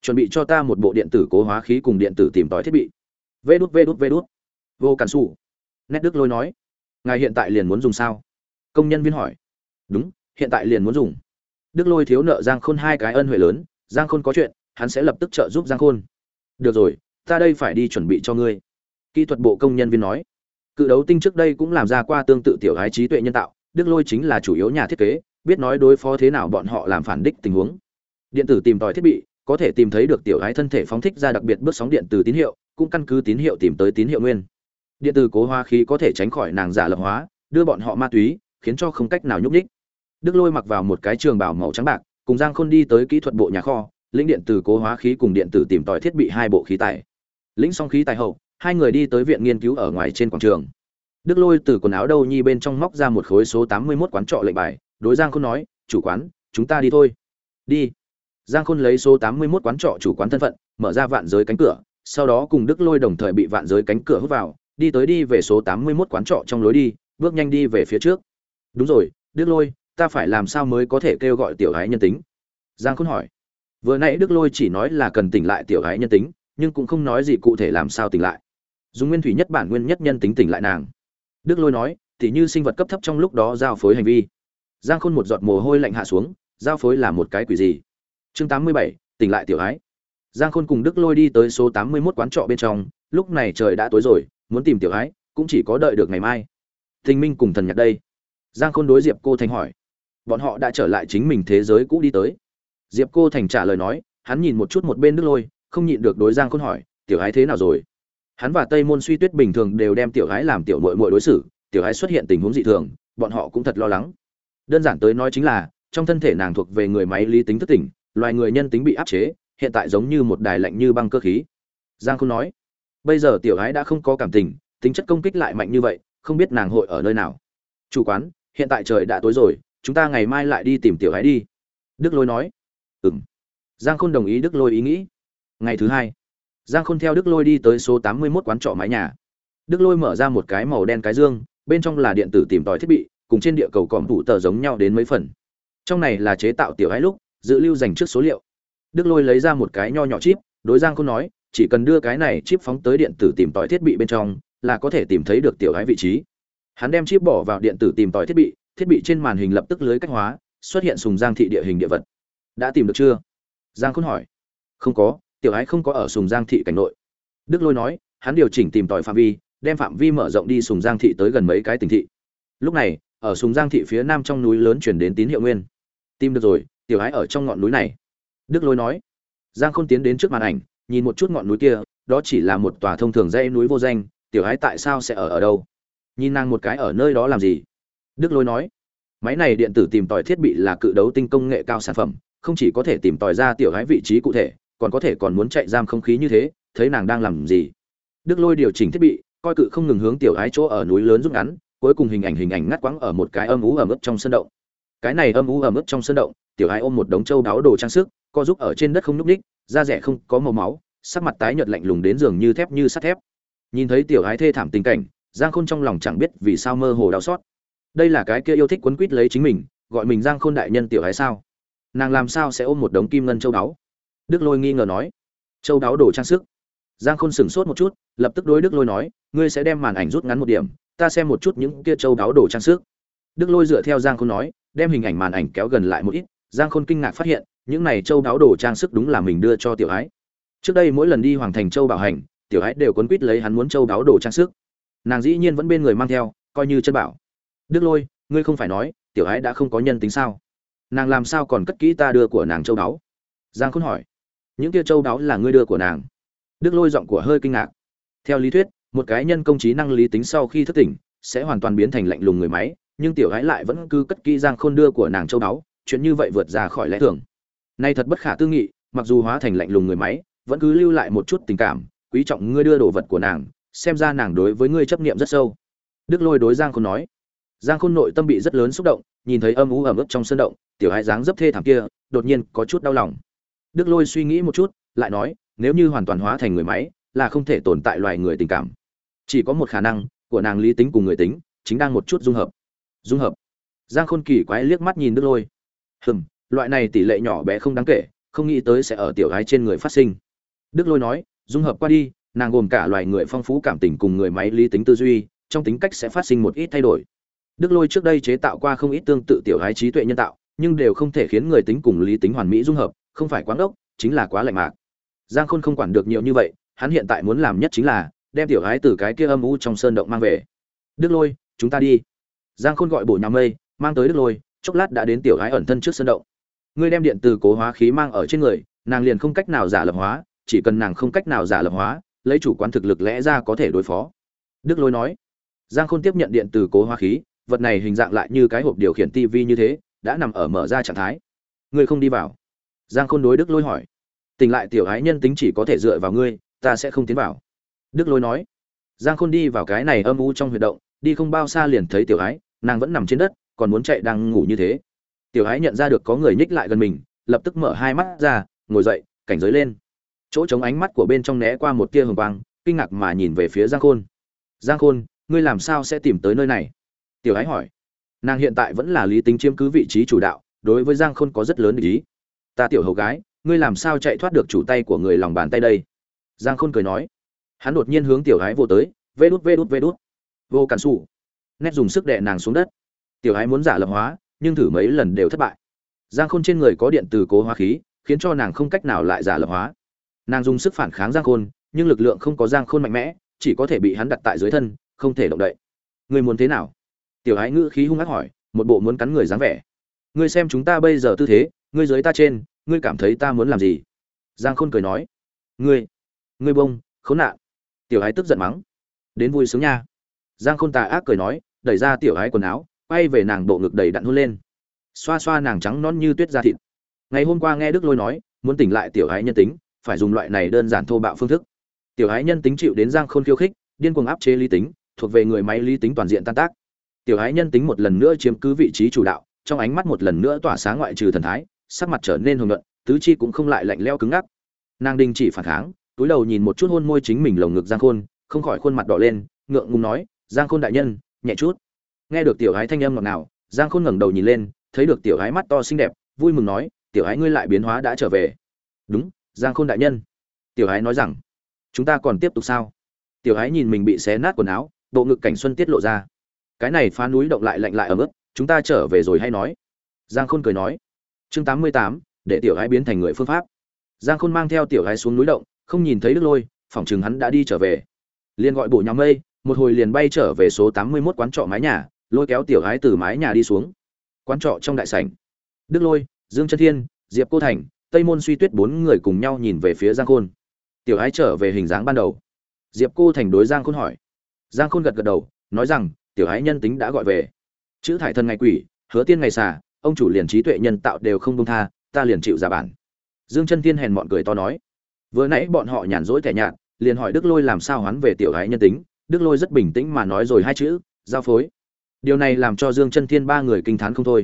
Chuẩn bị cho ta một bộ điện tử cố hóa khí cùng điện tử tìm tòi thiết bị. Vê đút vê đút vê đút. Vô cản xù. Nét đức lôi nói. Ngài hiện tại liền muốn dùng sao? Công nhân viên hỏi. Đúng, hiện tại liền muốn dùng. Đức lôi thiếu nợ giang khôn hai cái ân huệ lớn. Giang khôn có chuyện hắn sẽ lập tức trợ giúp giang khôn. Được rồi, ta đây phải đi chuẩn bị cho ngươi. Kỹ thuật bộ công nhân viên nói. Cự đấu tinh trước đây cũng làm ra qua tương tự tiểu gái trí tuệ nhân tạo, đức lôi chính là chủ yếu nhà thiết kế, biết nói đối phó thế nào bọn họ làm phản đích tình huống. Điện tử tìm tòi thiết bị, có thể tìm thấy được tiểu gái thân thể phóng thích ra đặc biệt bước sóng điện từ tín hiệu, cũng căn cứ tín hiệu tìm tới tín hiệu nguyên. Điện tử cố hóa khí có thể tránh khỏi nàng giả lập hóa, đưa bọn họ ma túy, khiến cho không cách nào nhúc nhích. Đức lôi mặc vào một cái trường bảo màu trắng bạc, cùng giang khôn đi tới kỹ thuật bộ nhà kho lĩnh điện tử cố hóa khí cùng điện tử tìm tòi thiết bị hai bộ khí tài. Lĩnh xong khí tài hậu, hai người đi tới viện nghiên cứu ở ngoài trên quảng trường. Đức lôi từ quần áo đâu nhi bên trong móc ra một khối số tám mươi 81 quán trọ lệnh bài, đối giang khôn nói, chủ quán, chúng ta đi thôi. Đi. Giang khôn lấy số tám mươi 81 quán trọ chủ quán thân phận, mở ra vạn giới cánh cửa, sau đó cùng đức lôi đồng thời bị vạn giới cánh cửa hút vào, đi tới đi về số tám mươi 81 quán trọ trong lối đi, bước nhanh đi về phía trước. Đúng rồi, đức lôi, ta phải làm sao mới có thể kêu gọi tiểu gái nhân tính? Giang khôn hỏi vừa nãy đức lôi chỉ nói là cần tỉnh lại tiểu gái nhân tính, nhưng cũng không nói gì cụ thể làm sao tỉnh lại. Dùng nguyên thủy nhất bản nguyên nhất nhân tính tỉnh lại nàng. Đức lôi nói thì như sinh vật cấp thấp trong lúc đó giao phối hành vi. Giang khôn một giọt mồ hôi lạnh hạ xuống, giao phối là một cái quỷ gì? Chương tám mươi bảy, tỉnh lại tiểu ái. Giang khôn cùng đức lôi đi tới số tám mươi mốt quán trọ bên trong, lúc này trời đã tối rồi, muốn tìm tiểu ái, cũng chỉ có đợi được ngày mai. Thình minh cùng thần Nhạc đây. Giang khôn đối diệp cô thành hỏi. Bọn họ đã trở lại chính mình thế giới cũ đi tới diệp cô thành trả lời nói, hắn nhìn một chút một bên đức lôi, không nhịn được đối giang khôn hỏi, tiểu gái thế nào rồi? Hắn và tây môn suy tuyết bình thường đều đem tiểu gái làm tiểu mội mội đối xử, tiểu gái xuất hiện tình huống dị thường, bọn họ cũng thật lo lắng. Đơn giản tới nói chính là, trong thân thể nàng thuộc về người máy lý tính thất tỉnh, loài người nhân tính bị áp chế, hiện tại giống như một đài lạnh như băng cơ khí. Giang khôn nói, bây giờ tiểu gái đã không có cảm tình, tính chất công kích lại mạnh như vậy, không biết nàng hội ở nơi nào. Chủ quán, hiện tại trời đã tối rồi, chúng ta ngày mai lại đi tìm tiểu gái đi. Đức lôi nói Ừm. giang khôn đồng ý đức lôi ý nghĩ. Ngày thứ hai, giang khôn theo đức lôi đi tới số tám mươi mốt quán trọ mái nhà. Đức lôi mở ra một cái màu đen cái dương, bên trong là điện tử tìm tòi thiết bị, cùng trên địa cầu còm thủ tờ giống nhau đến mấy phần. Trong này là chế tạo tiểu ái lúc, dự lưu dành trước số liệu. Đức lôi lấy ra một cái nho nhỏ chip, đối giang khôn nói, chỉ cần đưa cái này chip phóng tới điện tử tìm tòi thiết bị bên trong, là có thể tìm thấy được tiểu ái vị trí. Hắn đem chip bỏ vào điện tử tìm tòi thiết bị thiết bị trên màn hình lập tức lưới cách hóa, xuất hiện sùng giang thị địa hình địa vật đã tìm được chưa? Giang khôn hỏi. Không có, tiểu ái không có ở sùng giang thị cảnh nội. Đức lôi nói, hắn điều chỉnh tìm tòi phạm vi, đem phạm vi mở rộng đi sùng giang thị tới gần mấy cái tỉnh thị. Lúc này, ở sùng giang thị phía nam trong núi lớn chuyển đến tín hiệu nguyên. Tìm được rồi, tiểu ái ở trong ngọn núi này. Đức lôi nói. Giang khôn tiến đến trước màn ảnh, nhìn một chút ngọn núi kia, đó chỉ là một tòa thông thường dãy núi vô danh, tiểu ái tại sao sẽ ở ở đâu? Nhìn nàng một cái ở nơi đó làm gì? Đức lôi nói. Máy này điện tử tìm tòi thiết bị là cự đấu tinh công nghệ cao sản phẩm không chỉ có thể tìm tòi ra tiểu ái vị trí cụ thể, còn có thể còn muốn chạy giam không khí như thế, thấy nàng đang làm gì. Đức lôi điều chỉnh thiết bị, coi cự không ngừng hướng tiểu ái chỗ ở núi lớn rút ngắn, cuối cùng hình ảnh hình ảnh ngắt quãng ở một cái âm ú ẩm ướt trong sân động. Cái này âm ú ẩm ướt trong sân động, tiểu ái ôm một đống trâu đáo đồ trang sức, co giúp ở trên đất không nhúc ních, da rẻ không có màu máu, sắc mặt tái nhợt lạnh lùng đến giường như thép như sắt thép. Nhìn thấy tiểu ái thê thảm tình cảnh, giang khôn trong lòng chẳng biết vì sao mơ hồ đau xót. Đây là cái kia yêu thích quấn quýt lấy chính mình, gọi mình giang khôn đại nhân tiểu ái sao? Nàng làm sao sẽ ôm một đống kim ngân châu đáo? Đức lôi nghi ngờ nói. Châu đáo đồ trang sức. Giang khôn sửng sốt một chút, lập tức đối đức lôi nói, ngươi sẽ đem màn ảnh rút ngắn một điểm, ta xem một chút những kia châu đáo đồ trang sức. Đức lôi dựa theo giang khôn nói, đem hình ảnh màn ảnh kéo gần lại một ít. Giang khôn kinh ngạc phát hiện, những này châu đáo đồ trang sức đúng là mình đưa cho tiểu ái. Trước đây mỗi lần đi hoàng thành châu bảo hành, tiểu ái đều quấn quýt lấy hắn muốn châu đáo đồ trang sức. Nàng dĩ nhiên vẫn bên người mang theo, coi như chân bảo. Đức lôi, ngươi không phải nói, tiểu ái đã không có nhân tính sao? Nàng làm sao còn cất kỹ ta đưa của nàng châu đáo? Giang khôn hỏi. Những kia châu đáo là ngươi đưa của nàng. Đức lôi giọng của hơi kinh ngạc. Theo lý thuyết, một cái nhân công trí năng lý tính sau khi thức tỉnh, sẽ hoàn toàn biến thành lạnh lùng người máy, nhưng tiểu gái lại vẫn cứ cất kỹ giang khôn đưa của nàng châu đáo, chuyện như vậy vượt ra khỏi lẽ thường. Nay thật bất khả tư nghị, mặc dù hóa thành lạnh lùng người máy, vẫn cứ lưu lại một chút tình cảm, quý trọng ngươi đưa đồ vật của nàng, xem ra nàng đối với ngươi chấp niệm rất sâu. Đức lôi đối giang khôn nói. Giang khôn nội tâm bị rất lớn xúc động nhìn thấy âm u ẩm ướt trong sân động, tiểu hai dáng dấp thê thảm kia, đột nhiên có chút đau lòng. Đức lôi suy nghĩ một chút, lại nói, nếu như hoàn toàn hóa thành người máy, là không thể tồn tại loài người tình cảm. Chỉ có một khả năng, của nàng lý tính cùng người tính, chính đang một chút dung hợp. Dung hợp. Giang khôn kỳ quái liếc mắt nhìn đức lôi. Hừm, loại này tỷ lệ nhỏ bé không đáng kể, không nghĩ tới sẽ ở tiểu gái trên người phát sinh. Đức lôi nói, dung hợp qua đi, nàng gồm cả loài người phong phú cảm tình cùng người máy lý tính tư duy, trong tính cách sẽ phát sinh một ít thay đổi đức lôi trước đây chế tạo qua không ít tương tự tiểu gái trí tuệ nhân tạo, nhưng đều không thể khiến người tính cùng lý tính hoàn mỹ dung hợp, không phải quá ngốc chính là quá lạnh mạc. Giang khôn không quản được nhiều như vậy, hắn hiện tại muốn làm nhất chính là đem tiểu gái từ cái kia âm u trong sơn động mang về. Đức lôi, chúng ta đi. Giang khôn gọi bổ nhà mây, mang tới đức lôi, chốc lát đã đến tiểu gái ẩn thân trước sơn động. Ngươi đem điện từ cố hóa khí mang ở trên người, nàng liền không cách nào giả lập hóa, chỉ cần nàng không cách nào giả lập hóa, lấy chủ quán thực lực lẽ ra có thể đối phó. Đức lôi nói. Giang khôn tiếp nhận điện từ cố hóa khí vật này hình dạng lại như cái hộp điều khiển tivi như thế, đã nằm ở mở ra trạng thái. Ngươi không đi vào. Giang khôn đối đức lôi hỏi. Tỉnh lại tiểu ái nhân tính chỉ có thể dựa vào ngươi, ta sẽ không tiến vào. Đức lôi nói. Giang khôn đi vào cái này âm u trong huyệt động, đi không bao xa liền thấy tiểu ái, nàng vẫn nằm trên đất, còn muốn chạy đang ngủ như thế. Tiểu ái nhận ra được có người nhích lại gần mình, lập tức mở hai mắt ra, ngồi dậy, cảnh giới lên. Chỗ trống ánh mắt của bên trong né qua một tia hồng quang, kinh ngạc mà nhìn về phía giang khôn. Giang khôn, ngươi làm sao sẽ tìm tới nơi này? Tiểu ái hỏi. Nàng hiện tại vẫn là lý tính chiếm cứ vị trí chủ đạo, đối với giang khôn có rất lớn ý. Ta tiểu hầu gái, ngươi làm sao chạy thoát được chủ tay của người lòng bàn tay đây? Giang khôn cười nói. Hắn đột nhiên hướng tiểu ái vô tới, vê đút vê đút vê đút. Vô cản xù. Nét dùng sức đè nàng xuống đất. Tiểu ái muốn giả lập hóa, nhưng thử mấy lần đều thất bại. Giang khôn trên người có điện từ cố hóa khí, khiến cho nàng không cách nào lại giả lập hóa. Nàng dùng sức phản kháng giang khôn, nhưng lực lượng không có giang khôn mạnh mẽ, chỉ có thể bị hắn đặt tại dưới thân, không thể động đậy. Ngươi muốn thế nào? Tiểu ái ngữ khí hung ác hỏi, một bộ muốn cắn người dáng vẻ. Ngươi xem chúng ta bây giờ tư thế, ngươi dưới ta trên, ngươi cảm thấy ta muốn làm gì? Giang khôn cười nói, ngươi ngươi bông, khốn nạn. Tiểu ái tức giận mắng, đến vui sướng nha. Giang khôn tà ác cười nói, đẩy ra tiểu ái quần áo, quay về nàng bộ ngực đầy đặn hôn lên. Xoa xoa nàng trắng non như tuyết da thịt. Ngày hôm qua nghe đức lôi nói, muốn tỉnh lại tiểu ái nhân tính, phải dùng loại này đơn giản thô bạo phương thức. Tiểu ái nhân tính chịu đến giang khôn khiêu khích, điên cuồng áp chế lý tính, thuộc về người máy lý tính toàn diện tan tác tiểu ái nhân tính một lần nữa chiếm cứ vị trí chủ đạo trong ánh mắt một lần nữa tỏa sáng ngoại trừ thần thái sắc mặt trở nên hồng luận, tứ chi cũng không lại lạnh leo cứng ngắc. Nàng đình chỉ phản kháng túi đầu nhìn một chút hôn môi chính mình lồng ngực giang khôn không khỏi khuôn mặt đỏ lên ngượng ngùng nói giang khôn đại nhân nhẹ chút. Nghe được tiểu ái thanh âm ngọt nào giang khôn ngẩng đầu nhìn lên thấy được tiểu ái mắt to xinh đẹp vui mừng nói tiểu ái ngươi lại biến hóa đã trở về. Đúng giang khôn đại nhân. Tiểu ái nói rằng chúng ta còn tiếp tục sao? Tiểu ái nhìn mình bị xé nát quần áo bộ ngực cảnh xuân tiết lộ ra cái này phá núi động lại lạnh lại ở mức chúng ta trở về rồi hay nói? Giang khôn cười nói. Chương tám mươi tám, để tiểu gái biến thành người phương pháp. Giang khôn mang theo tiểu gái xuống núi động, không nhìn thấy đức lôi, phỏng chừng hắn đã đi trở về. Liền gọi bộ nhà mây, một hồi liền bay trở về số tám mươi mốt quán trọ mái nhà, lôi kéo tiểu gái từ mái nhà đi xuống. Quán trọ trong đại sảnh. Đức lôi, dương chân thiên, diệp cô thành, tây môn suy tuyết bốn người cùng nhau nhìn về phía giang khôn. Tiểu gái trở về hình dáng ban đầu. Diệp cô thành đối giang khôn hỏi. Giang khôn gật gật đầu, nói rằng tiểu ái nhân tính đã gọi về. Chữ thải thần ngày quỷ, hứa tiên ngày xà, ông chủ liền trí tuệ nhân tạo đều không công tha, ta liền chịu giả bản. Dương chân thiên hèn mọn cười to nói. Vừa nãy bọn họ nhàn rỗi thẻ nhạt, liền hỏi đức lôi làm sao hoán về tiểu ái nhân tính, đức lôi rất bình tĩnh mà nói rồi hai chữ, giao phối. Điều này làm cho dương chân thiên ba người kinh t h á n không thôi.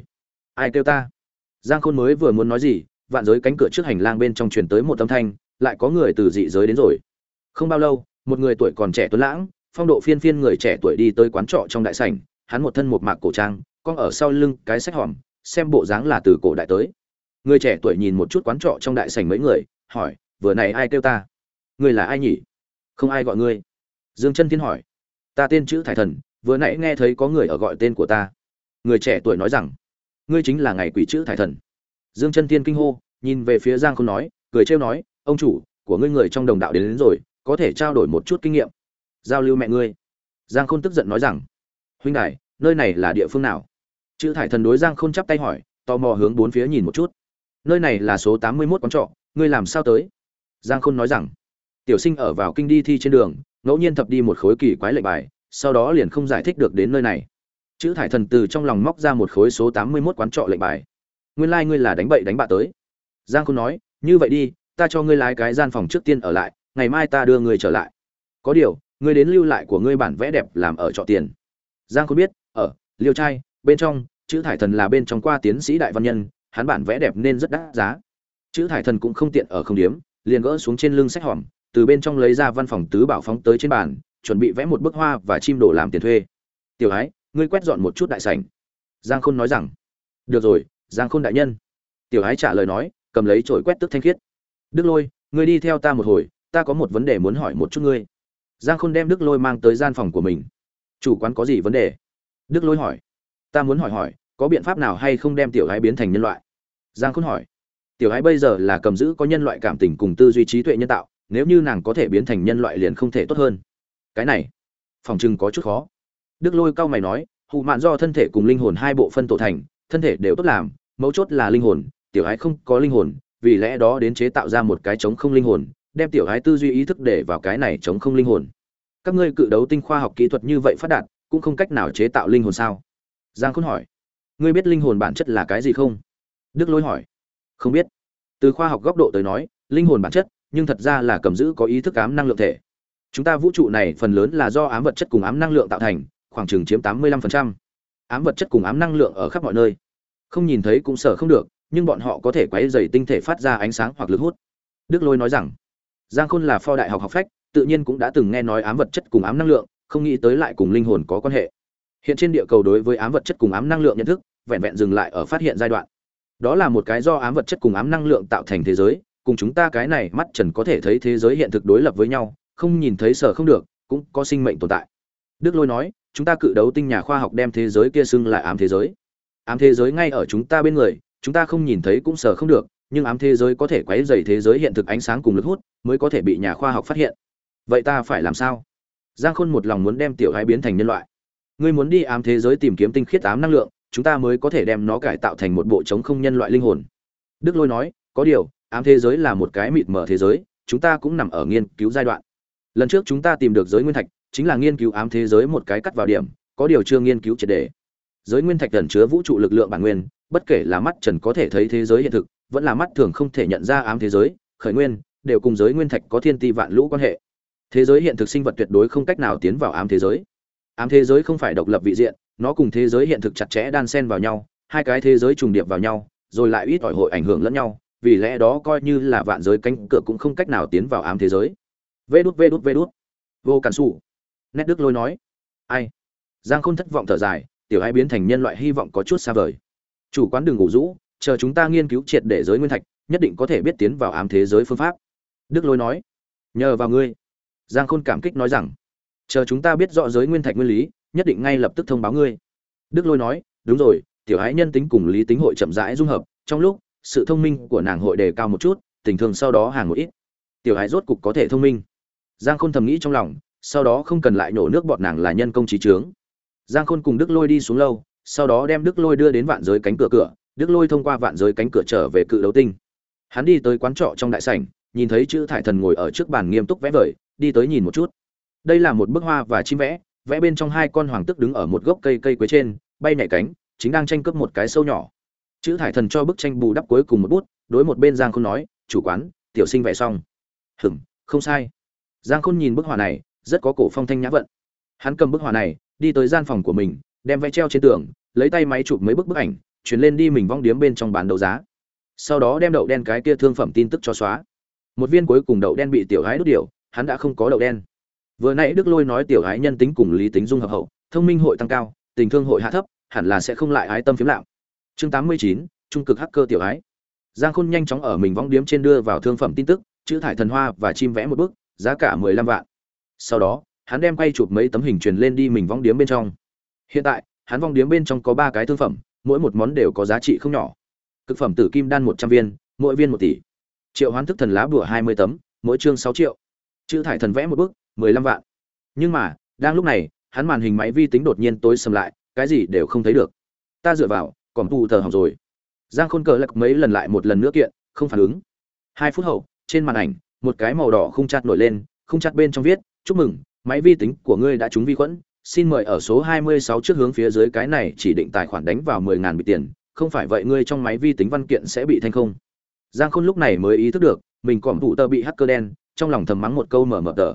Ai kêu ta? Giang khôn mới vừa muốn nói gì, vạn giới cánh cửa trước hành lang bên trong truyền tới một âm thanh, lại có người từ dị giới đến rồi. Không bao lâu, một người tuổi còn trẻ tuấn lãng phong độ phiên phiên người trẻ tuổi đi tới quán trọ trong đại sảnh hắn một thân một mạc cổ trang con ở sau lưng cái sách hòm xem bộ dáng là từ cổ đại tới. Người trẻ tuổi nhìn một chút quán trọ trong đại sảnh mấy người hỏi vừa này ai kêu ta? Ngươi là ai nhỉ? Không ai gọi ngươi. Dương chân thiên hỏi. Ta tên chữ thải thần vừa nãy nghe thấy có người ở gọi tên của ta. Người trẻ tuổi nói rằng ngươi chính là ngày quỷ chữ thải thần. Dương chân Thiên kinh hô nhìn về phía giang không nói cười trêu nói ông chủ của ngươi người trong đồng đạo đến, đến rồi có thể trao đổi một chút kinh nghiệm giao lưu mẹ ngươi. Giang khôn tức giận nói rằng, huynh đại nơi này là địa phương nào? Chữ thải thần đối giang khôn chắp tay hỏi, tò mò hướng bốn phía nhìn một chút. Nơi này là số tám mươi mốt quán trọ, ngươi làm sao tới? Giang khôn nói rằng, tiểu sinh ở vào kinh đi thi trên đường, ngẫu nhiên thập đi một khối kỳ quái lệnh bài, sau đó liền không giải thích được đến nơi này. Chữ thải thần từ trong lòng móc ra một khối số tám mươi mốt quán trọ lệnh bài. Nguyên lai、like、ngươi là đánh bậy đánh bạ tới. Giang khôn nói, như vậy đi, ta cho ngươi lái cái gian phòng trước tiên ở lại, ngày mai ta đưa ngươi trở lại. Có điều ngươi đến lưu lại của ngươi bản vẽ đẹp làm ở trọ tiền. Giang khôn biết, ở, liêu trai, bên trong, chữ thải thần là bên trong qua tiến sĩ đại văn nhân, hắn bản vẽ đẹp nên rất đắt giá. Chữ thải thần cũng không tiện ở không điếm, liền gỡ xuống trên lưng sách hòm, từ bên trong lấy ra văn phòng tứ bảo phóng tới trên bàn, chuẩn bị vẽ một bức hoa và chim đồ làm tiền thuê. Tiểu ái, ngươi quét dọn một chút đại sảnh. Giang khôn nói rằng. Được rồi, giang khôn đại nhân. Tiểu ái trả lời nói, cầm lấy chổi quét tức thanh khiết. Đức lôi, ngươi đi theo ta một hồi, ta có một vấn đề muốn hỏi một chút ngươi giang khôn đem đức lôi mang tới gian phòng của mình. Chủ quán có gì vấn đề? Đức lôi hỏi. Ta muốn hỏi hỏi, có biện pháp nào hay không đem tiểu gái biến thành nhân loại? Giang khôn hỏi. Tiểu gái bây giờ là cầm giữ có nhân loại cảm tình cùng tư duy trí tuệ nhân tạo, nếu như nàng có thể biến thành nhân loại liền không thể tốt hơn. Cái này, phòng chừng có chút khó. Đức lôi cao mày nói hụ mạn do thân thể cùng linh hồn hai bộ phân tổ thành, thân thể đều tốt làm, mấu chốt là linh hồn, tiểu ái không có linh hồn, vì lẽ đó đến chế tạo ra một cái trống không linh hồn đem tiểu hái tư duy ý thức để vào cái này chống không linh hồn. Các ngươi cự đấu tinh khoa học kỹ thuật như vậy phát đạt, cũng không cách nào chế tạo linh hồn sao? Giang khôn hỏi. Ngươi biết linh hồn bản chất là cái gì không? Đức lôi hỏi. Không biết. Từ khoa học góc độ tới nói, linh hồn bản chất, nhưng thật ra là cầm giữ có ý thức ám năng lượng thể. Chúng ta vũ trụ này phần lớn là do ám vật chất cùng ám năng lượng tạo thành, khoảng chừng chiếm tám mươi lăm phần trăm. Ám vật chất cùng ám năng lượng ở khắp mọi nơi. Không nhìn thấy cũng sợ không được, nhưng bọn họ có thể quấy dày tinh thể phát ra ánh sáng hoặc lực hút. Đức lôi nói rằng giang khôn là pho đại học học phách, tự nhiên cũng đã từng nghe nói ám vật chất cùng ám năng lượng, không nghĩ tới lại cùng linh hồn có quan hệ. Hiện trên địa cầu đối với ám vật chất cùng ám năng lượng nhận thức, vẹn vẹn dừng lại ở phát hiện giai đoạn. Đó là một cái do ám vật chất cùng ám năng lượng tạo thành thế giới, cùng chúng ta cái này mắt trần có thể thấy thế giới hiện thực đối lập với nhau, không nhìn thấy sở không được, cũng có sinh mệnh tồn tại. Đức lôi nói, chúng ta cự đấu tinh nhà khoa học đem thế giới kia xưng lại ám thế giới. Ám thế giới ngay ở chúng ta bên người, chúng ta không nhìn thấy cũng sở không được, nhưng ám thế giới có thể quấy dày thế giới hiện thực ánh sáng cùng lực hút mới có thể bị nhà khoa học phát hiện. Vậy ta phải làm sao? Giang khôn một lòng muốn đem tiểu gái biến thành nhân loại. Ngươi muốn đi ám thế giới tìm kiếm tinh khiết ám năng lượng, chúng ta mới có thể đem nó cải tạo thành một bộ chống không nhân loại linh hồn. Đức lôi nói, có điều, ám thế giới là một cái mịt mở thế giới, chúng ta cũng nằm ở nghiên cứu giai đoạn. Lần trước chúng ta tìm được giới nguyên thạch, chính là nghiên cứu ám thế giới một cái cắt vào điểm, có điều chưa nghiên cứu triệt đề. Giới nguyên thạch ẩn chứa vũ trụ lực lượng bản nguyên, bất kể là mắt trần có thể thấy thế giới hiện thực, vẫn là mắt thường không thể nhận ra ám thế giới, khởi nguyên đều cùng giới nguyên thạch có thiên ti vạn lũ quan hệ. Thế giới hiện thực sinh vật tuyệt đối không cách nào tiến vào ám thế giới. Ám thế giới không phải độc lập vị diện, nó cùng thế giới hiện thực chặt chẽ đan xen vào nhau, hai cái thế giới trùng điệp vào nhau, rồi lại ít ỏi hội ảnh hưởng lẫn nhau, vì lẽ đó coi như là vạn giới cánh cửa cũng không cách nào tiến vào ám thế giới. Vê đút vê đút vê đút. Vô cản xù nét đức lôi nói. Ai? Giang khôn thất vọng thở dài, tiểu hai biến thành nhân loại hy vọng có chút xa vời. Chủ quán đừng ngủ rũ, chờ chúng ta nghiên cứu triệt để giới nguyên thạch, nhất định có thể biết tiến vào ám thế giới phương pháp đức lôi nói, nhờ vào ngươi. Giang khôn cảm kích nói rằng, chờ chúng ta biết rõ giới nguyên thạch nguyên lý, nhất định ngay lập tức thông báo ngươi. Đức lôi nói, đúng rồi, tiểu hãi nhân tính cùng lý tính hội chậm rãi dung hợp, trong lúc, sự thông minh của nàng hội đề cao một chút, tình thường sau đó hàng một ít. Tiểu hãi rốt cục có thể thông minh. Giang khôn thầm nghĩ trong lòng, sau đó không cần lại nổ nước bọt nàng là nhân công trí trướng giang khôn cùng đức lôi đi xuống lâu sau đó đem đức lôi đưa đến vạn giới cánh cửa cửa, đức lôi thông qua vạn giới cánh cửa trở về cự đấu tinh. Hắn đi tới quán trọ trong đại sảnh nhìn thấy chữ thải thần ngồi ở trước bàn nghiêm túc vẽ vời, đi tới nhìn một chút. Đây là một bức hoa và chim vẽ vẽ bên trong hai con hoàng tức đứng ở một gốc cây cây quế trên, bay nhảy cánh, chính đang tranh cướp một cái sâu nhỏ. Chữ thải thần cho bức tranh bù đắp cuối cùng một bút, đối một bên giang khôn nói, chủ quán, tiểu sinh vẽ xong. Hừm không sai. Giang khôn nhìn bức họa này, rất có cổ phong thanh nhã vận. Hắn cầm bức họa này, đi tới gian phòng của mình, đem vẽ treo trên tường, lấy tay máy chụp mấy bức bức ảnh, chuyển lên đi mình vong điếm bên trong bán đấu giá. Sau đó đem đậu đen cái kia thương phẩm tin tức cho xóa một viên cuối cùng đậu đen bị tiểu gái đốt điều hắn đã không có đậu đen. Vừa nãy đức lôi nói tiểu gái nhân tính cùng lý tính dung hợp hậu, thông minh hội tăng cao, tình thương hội hạ thấp, hẳn là sẽ không lại ái tâm phiếm lạm. Chương tám mươi chín, trung cực hacker tiểu ái giang khôn nhanh chóng ở mình vong điếm trên đưa vào thương phẩm tin tức, chữ thải thần hoa và chim vẽ một bức, giá cả mười lăm vạn. Sau đó, hắn đem quay chụp mấy tấm hình truyền lên đi mình vong điếm bên trong. Hiện tại, hắn vong điếm bên trong có ba cái thương phẩm, mỗi một món đều có giá trị không nhỏ. Cực phẩm tử kim đan một trăm viên, mỗi viên một tỷ triệu hoán thức thần lá bùa hai mươi tấm, mỗi chương sáu triệu. Chữ thải thần vẽ một bức, mười lăm vạn. Nhưng mà, đang lúc này, hắn màn hình máy vi tính đột nhiên tối sầm lại, cái gì đều không thấy được. Ta dựa vào, còn tu thờ học rồi. Giang khôn cờ lật mấy lần lại một lần nữa kiện, không phản ứng. Hai phút hậu, trên màn ảnh, một cái màu đỏ không chặt nổi lên không chặt bên trong viết, chúc mừng, máy vi tính của ngươi đã trúng vi khuẩn, xin mời ở số 26 trước hướng phía dưới cái này chỉ định tài khoản đánh vào 10.000 bị tiền, không phải vậy ngươi trong máy vi tính văn kiện sẽ bị thanh không? Giang khôn lúc này mới ý thức được, mình còn vụ tờ bị hacker đen, trong lòng thầm mắng một câu mở mở tờ.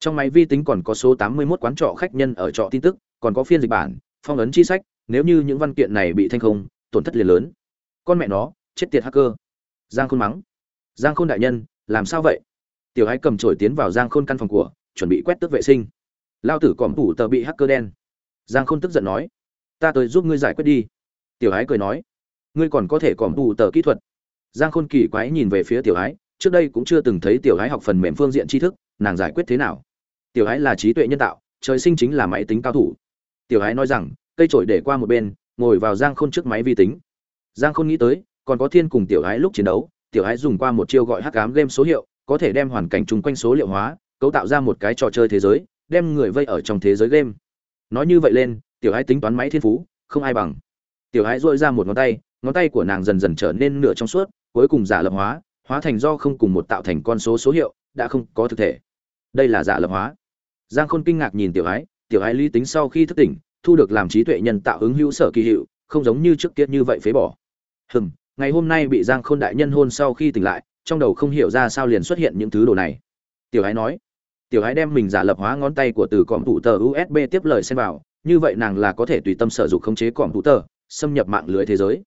Trong máy vi tính còn có số 81 quán trọ khách nhân ở trọ tin tức, còn có phiên dịch bản, phong ấn chi sách, nếu như những văn kiện này bị thanh không, tổn thất liền lớn. Con mẹ nó, chết tiệt hacker. Giang khôn mắng. Giang khôn đại nhân, làm sao vậy? Tiểu hái cầm chổi tiến vào giang khôn căn phòng của, chuẩn bị quét tước vệ sinh. Lao tử còm thủ tờ bị hacker đen. Giang khôn tức giận nói. Ta tới giúp ngươi giải quyết đi. Tiểu hái cười nói. Ngươi còn có thể còm thủ tờ kỹ thuật giang khôn kỳ quái nhìn về phía tiểu ái, trước đây cũng chưa từng thấy tiểu ái học phần mềm phương diện tri thức, nàng giải quyết thế nào? Tiểu ái là trí tuệ nhân tạo, trời sinh chính là máy tính cao thủ. Tiểu ái nói rằng, cây trổi để qua một bên, ngồi vào giang khôn trước máy vi tính. Giang khôn nghĩ tới, còn có thiên cùng tiểu ái lúc chiến đấu, tiểu ái dùng qua một chiêu gọi hắc ám game số hiệu, có thể đem hoàn cảnh chung quanh số liệu hóa, cấu tạo ra một cái trò chơi thế giới, đem người vây ở trong thế giới game. Nói như vậy lên, tiểu ái tính toán máy thiên phú, không ai bằng. Tiểu ái dội ra một ngón tay ngón tay của nàng dần dần trở nên nửa trong suốt cuối cùng giả lập hóa hóa thành do không cùng một tạo thành con số số hiệu đã không có thực thể. Đây là giả lập hóa. Giang khôn kinh ngạc nhìn tiểu Ái, tiểu Ái lý tính sau khi thức tỉnh thu được làm trí tuệ nhân tạo ứng hữu sở kỳ hiệu không giống như trước kia như vậy phế bỏ. Hừm ngày hôm nay bị giang khôn đại nhân hôn sau khi tỉnh lại trong đầu không hiểu ra sao liền xuất hiện những thứ đồ này. Tiểu Ái nói tiểu Ái đem mình giả lập hóa ngón tay của từ cọm thủ tờ usb tiếp lời xem vào như vậy nàng là có thể tùy tâm sở dụng khống chế cọm thủ tờ xâm nhập mạng lưới thế giới.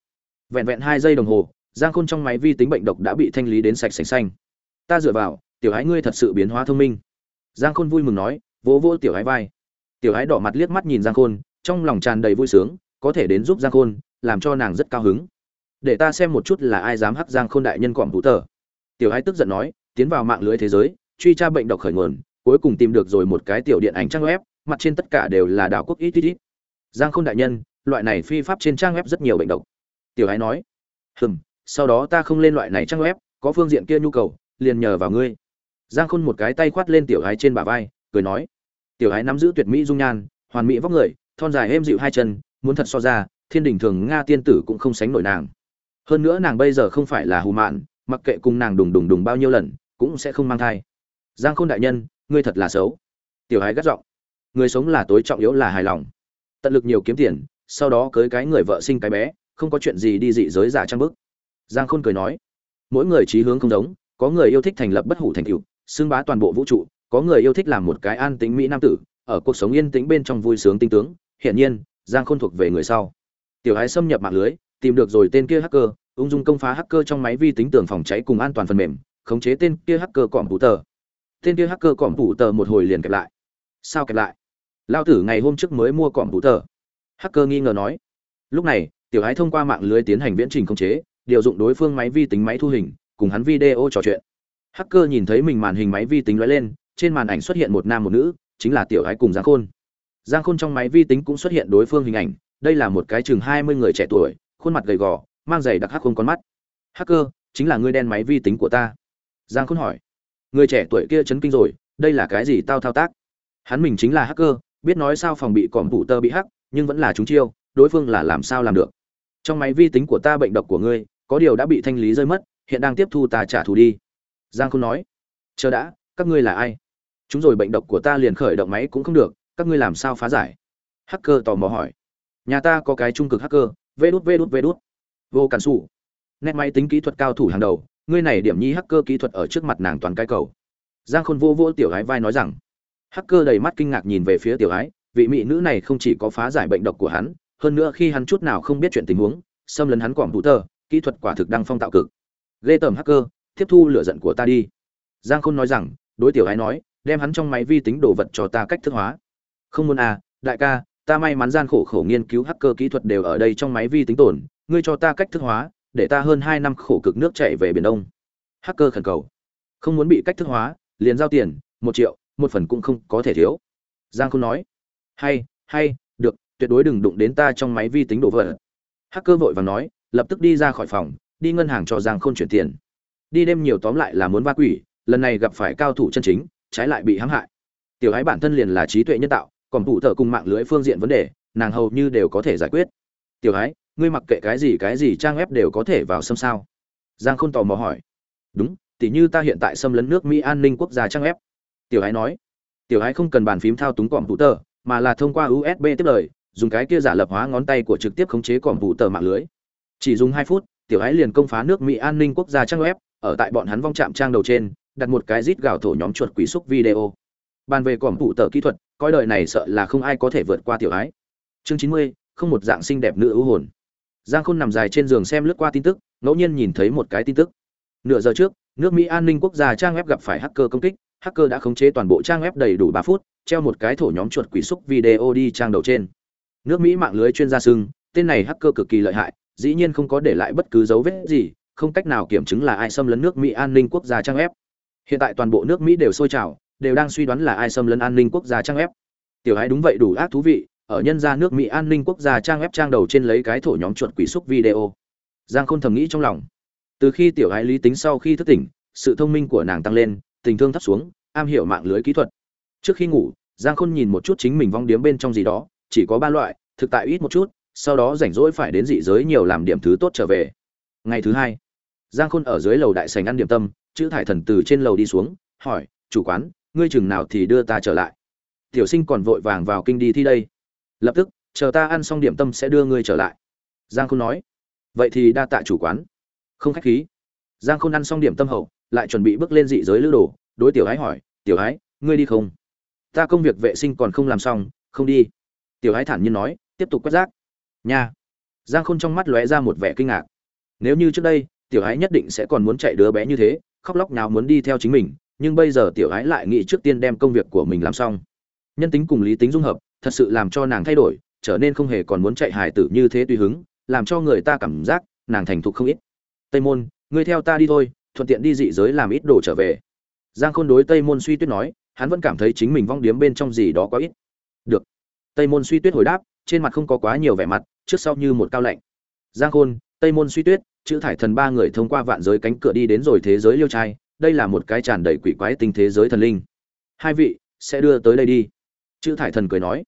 Vẹn vẹn hai giây đồng hồ giang khôn trong máy vi tính bệnh độc đã bị thanh lý đến sạch sành xanh. Ta dựa vào, tiểu hái ngươi thật sự biến hóa thông minh. Giang khôn vui mừng nói, vỗ vỗ tiểu hái vai. Tiểu hái đỏ mặt liếc mắt nhìn giang khôn, trong lòng tràn đầy vui sướng, có thể đến giúp giang khôn, làm cho nàng rất cao hứng. Để ta xem một chút là ai dám hắc giang khôn đại nhân cọm thủ tờ. Tiểu hái tức giận nói, tiến vào mạng lưới thế giới, truy tra bệnh độc khởi nguồn, cuối cùng tìm được rồi một cái tiểu điện ảnh trang web, mặt trên tất cả đều là đảo quốc ít ít ít. Giang khôn đại nhân, loại này phi pháp trên trang web rất nhiều bệnh độc. Tiểu hái nói, hừm sau đó ta không lên loại này trang web, có phương diện kia nhu cầu, liền nhờ vào ngươi. Giang khôn một cái tay khoát lên tiểu hái trên bả vai, cười nói, tiểu hái nắm giữ tuyệt mỹ dung nhan, hoàn mỹ vóc người, thon dài êm dịu hai chân, muốn thật so ra, thiên đình thường nga tiên tử cũng không sánh nổi nàng. Hơn nữa nàng bây giờ không phải là hù mạn, mặc kệ cùng nàng đùng đùng đùng bao nhiêu lần, cũng sẽ không mang thai. Giang khôn đại nhân, ngươi thật là xấu. Tiểu hái gắt giọng người sống là tối trọng yếu là hài lòng. Tận lực nhiều kiếm tiền, sau đó cưới cái người vợ sinh cái bé, không có chuyện gì đi dị giới giả trang bức giang khôn cười nói, mỗi người trí hướng không giống, có người yêu thích thành lập bất hủ thành cựu xưng bá toàn bộ vũ trụ, có người yêu thích làm một cái an tính mỹ nam tử, ở cuộc sống yên tĩnh bên trong vui sướng tinh tướng, hiển nhiên, giang khôn thuộc về người sau. Tiểu hái xâm nhập mạng lưới, tìm được rồi tên kia hacker, ung dung công phá hacker trong máy vi tính tường phòng cháy cùng an toàn phần mềm, khống chế tên kia hacker cọm phủ tờ. Tên kia hacker cọm phủ tờ một hồi liền kẹp lại. Sao kẹp lại? Lao tử ngày hôm trước mới mua cọm phủ tờ. Hacker nghi ngờ nói, lúc này, tiểu hái thông qua mạng lưới tiến hành viễn trình khống chế điều dụng đối phương máy vi tính máy thu hình, cùng hắn video trò chuyện. Hacker nhìn thấy mình màn hình máy vi tính lóe lên, trên màn ảnh xuất hiện một nam một nữ, chính là tiểu ái cùng giang khôn. Giang khôn trong máy vi tính cũng xuất hiện đối phương hình ảnh, đây là một cái chừng hai mươi người trẻ tuổi, khuôn mặt gầy gò, mang giày đặc hắc không con mắt. Hacker, chính là ngươi đen máy vi tính của ta? Giang khôn hỏi. Người trẻ tuổi kia chấn kinh rồi, đây là cái gì tao thao tác? Hắn mình chính là hacker, biết nói sao phòng bị còm thủ tơ bị hắc, nhưng vẫn là chúng chiêu, đối phương là làm sao làm được? Trong máy vi tính của ta bệnh độc của ngươi có điều đã bị thanh lý rơi mất, hiện đang tiếp thu ta trả thù đi. Giang khôn nói. Chờ đã, các ngươi là ai? Chúng rồi bệnh độc của ta liền khởi động máy cũng không được, các ngươi làm sao phá giải? Hacker tò mò hỏi. Nhà ta có cái trung cực hacker, vê đút vê đút vê đút. Vô cản xù nét máy tính kỹ thuật cao thủ hàng đầu, ngươi này điểm nhi hacker kỹ thuật ở trước mặt nàng toàn cái cầu. Giang khôn vô vô tiểu gái vai nói rằng. Hacker đầy mắt kinh ngạc nhìn về phía tiểu gái vị mỹ nữ này không chỉ có phá giải bệnh độc của hắn, hơn nữa khi hắn chút nào không biết chuyện tình huống, xâm lấn hắn quảng thủ tờ kỹ thuật quả thực đang phong tạo cực. Ghê tởm hacker, tiếp thu lửa giận của ta đi. Giang khôn nói rằng, đối tiểu gái nói, đem hắn trong máy vi tính đồ vật cho ta cách thức hóa. Không muốn à đại ca, ta may mắn gian khổ khổ nghiên cứu hacker kỹ thuật đều ở đây trong máy vi tính tổn ngươi cho ta cách thức hóa, để ta hơn hai năm khổ cực nước chạy về biển đông. Hacker khẩn cầu. Không muốn bị cách thức hóa, liền giao tiền, một triệu, một phần cũng không có thể thiếu. Giang Khôn nói. Hay hay, được, tuyệt đối đừng đụng đến ta trong máy vi tính đồ vật. Hacker vội vàng nói lập tức đi ra khỏi phòng, đi ngân hàng cho giang khôn chuyển tiền. Đi đêm nhiều tóm lại là muốn va quỷ, lần này gặp phải cao thủ chân chính, trái lại bị hãm hại. Tiểu ái bản thân liền là trí tuệ nhân tạo, còn thủ thợ cùng mạng lưới phương diện vấn đề, nàng hầu như đều có thể giải quyết. Tiểu ái ngươi mặc kệ cái gì cái gì trang web đều có thể vào xâm sao? Giang khôn tò mò hỏi. Đúng, tỉ như ta hiện tại xâm lấn nước mỹ an ninh quốc gia trang web. Tiểu ái nói. Tiểu ái không cần bàn phím thao túng còm thủ tờ, mà là thông qua usb tiếp lời, dùng cái kia giả lập hóa ngón tay của trực tiếp khống chế còm thủ tờ mạng lưới chỉ dùng hai phút, tiểu ái liền công phá nước mỹ an ninh quốc gia trang web, ở tại bọn hắn vong chạm trang đầu trên, đặt một cái rít gào thổ nhóm chuột quỷ xúc video. Bàn về còm phụ tờ kỹ thuật, coi đời này sợ là không ai có thể vượt qua tiểu ái chương chín mươi, không một dạng xinh đẹp nữ ưu hồn. Giang khôn nằm dài trên giường xem lướt qua tin tức, ngẫu nhiên nhìn thấy một cái tin tức. Nửa giờ trước, nước mỹ an ninh quốc gia trang web gặp phải hacker công kích, hacker đã khống chế toàn bộ trang web đầy đủ ba phút, treo một cái thổ nhóm chuột quỷ xúc video đi trang đầu trên. Nước mỹ mạng lưới chuyên gia sưng tên này hacker cực kỳ lợi hại dĩ nhiên không có để lại bất cứ dấu vết gì, không cách nào kiểm chứng là ai xâm lấn nước mỹ an ninh quốc gia trang ép. hiện tại toàn bộ nước mỹ đều sôi trào, đều đang suy đoán là ai xâm lấn an ninh quốc gia trang ép. tiểu hãy đúng vậy, đủ ác thú vị, ở nhân gia nước mỹ an ninh quốc gia trang ép trang đầu trên lấy cái thổ nhóm chuột quỷ xúc video giang khôn thầm nghĩ trong lòng từ khi tiểu hãy lý tính sau khi thức tỉnh, sự thông minh của nàng tăng lên, tình thương thấp xuống, am hiểu mạng lưới kỹ thuật trước khi ngủ, giang khôn nhìn một chút chính mình vong điếm bên trong gì đó, chỉ có ba loại, thực tại ít một chút sau đó rảnh rỗi phải đến dị giới nhiều làm điểm thứ tốt trở về. Ngày thứ hai, giang khôn ở dưới lầu đại sành ăn điểm tâm, chữ thải thần từ trên lầu đi xuống, hỏi, chủ quán, ngươi chừng nào thì đưa ta trở lại? Tiểu sinh còn vội vàng vào kinh đi thi đây. Lập tức, chờ ta ăn xong điểm tâm sẽ đưa ngươi trở lại. Giang khôn nói. Vậy thì đa tạ chủ quán. Không khách khí. Giang khôn ăn xong điểm tâm hậu, lại chuẩn bị bước lên dị giới lữ đồ, đối tiểu ái hỏi, tiểu ái ngươi đi không? Ta công việc vệ sinh còn không làm xong, không đi. Tiểu ái thản nhiên nói, tiếp tục quét rác nha. Giang khôn trong mắt lóe ra một vẻ kinh ngạc. Nếu như trước đây, tiểu ái nhất định sẽ còn muốn chạy đứa bé như thế, khóc lóc nào muốn đi theo chính mình, nhưng bây giờ tiểu ái lại nghĩ trước tiên đem công việc của mình làm xong. Nhân tính cùng lý tính dung hợp, thật sự làm cho nàng thay đổi, trở nên không hề còn muốn chạy hài tử như thế tùy hứng, làm cho người ta cảm giác, nàng thành thục không ít. Tây môn, ngươi theo ta đi thôi, thuận tiện đi dị giới làm ít đồ trở về. Giang khôn đối tây môn suy tuyết nói, hắn vẫn cảm thấy chính mình vong điếm bên trong gì đó có ít. Được. Tây môn suy tuyết hồi đáp, trên mặt không có quá nhiều vẻ mặt trước sau như một cao lạnh. Giang khôn, tây môn suy tuyết, chữ thải thần ba người thông qua vạn giới cánh cửa đi đến rồi thế giới liêu trai, đây là một cái tràn đầy quỷ quái tinh thế giới thần linh. Hai vị, sẽ đưa tới đây đi. Chữ thải thần cười nói.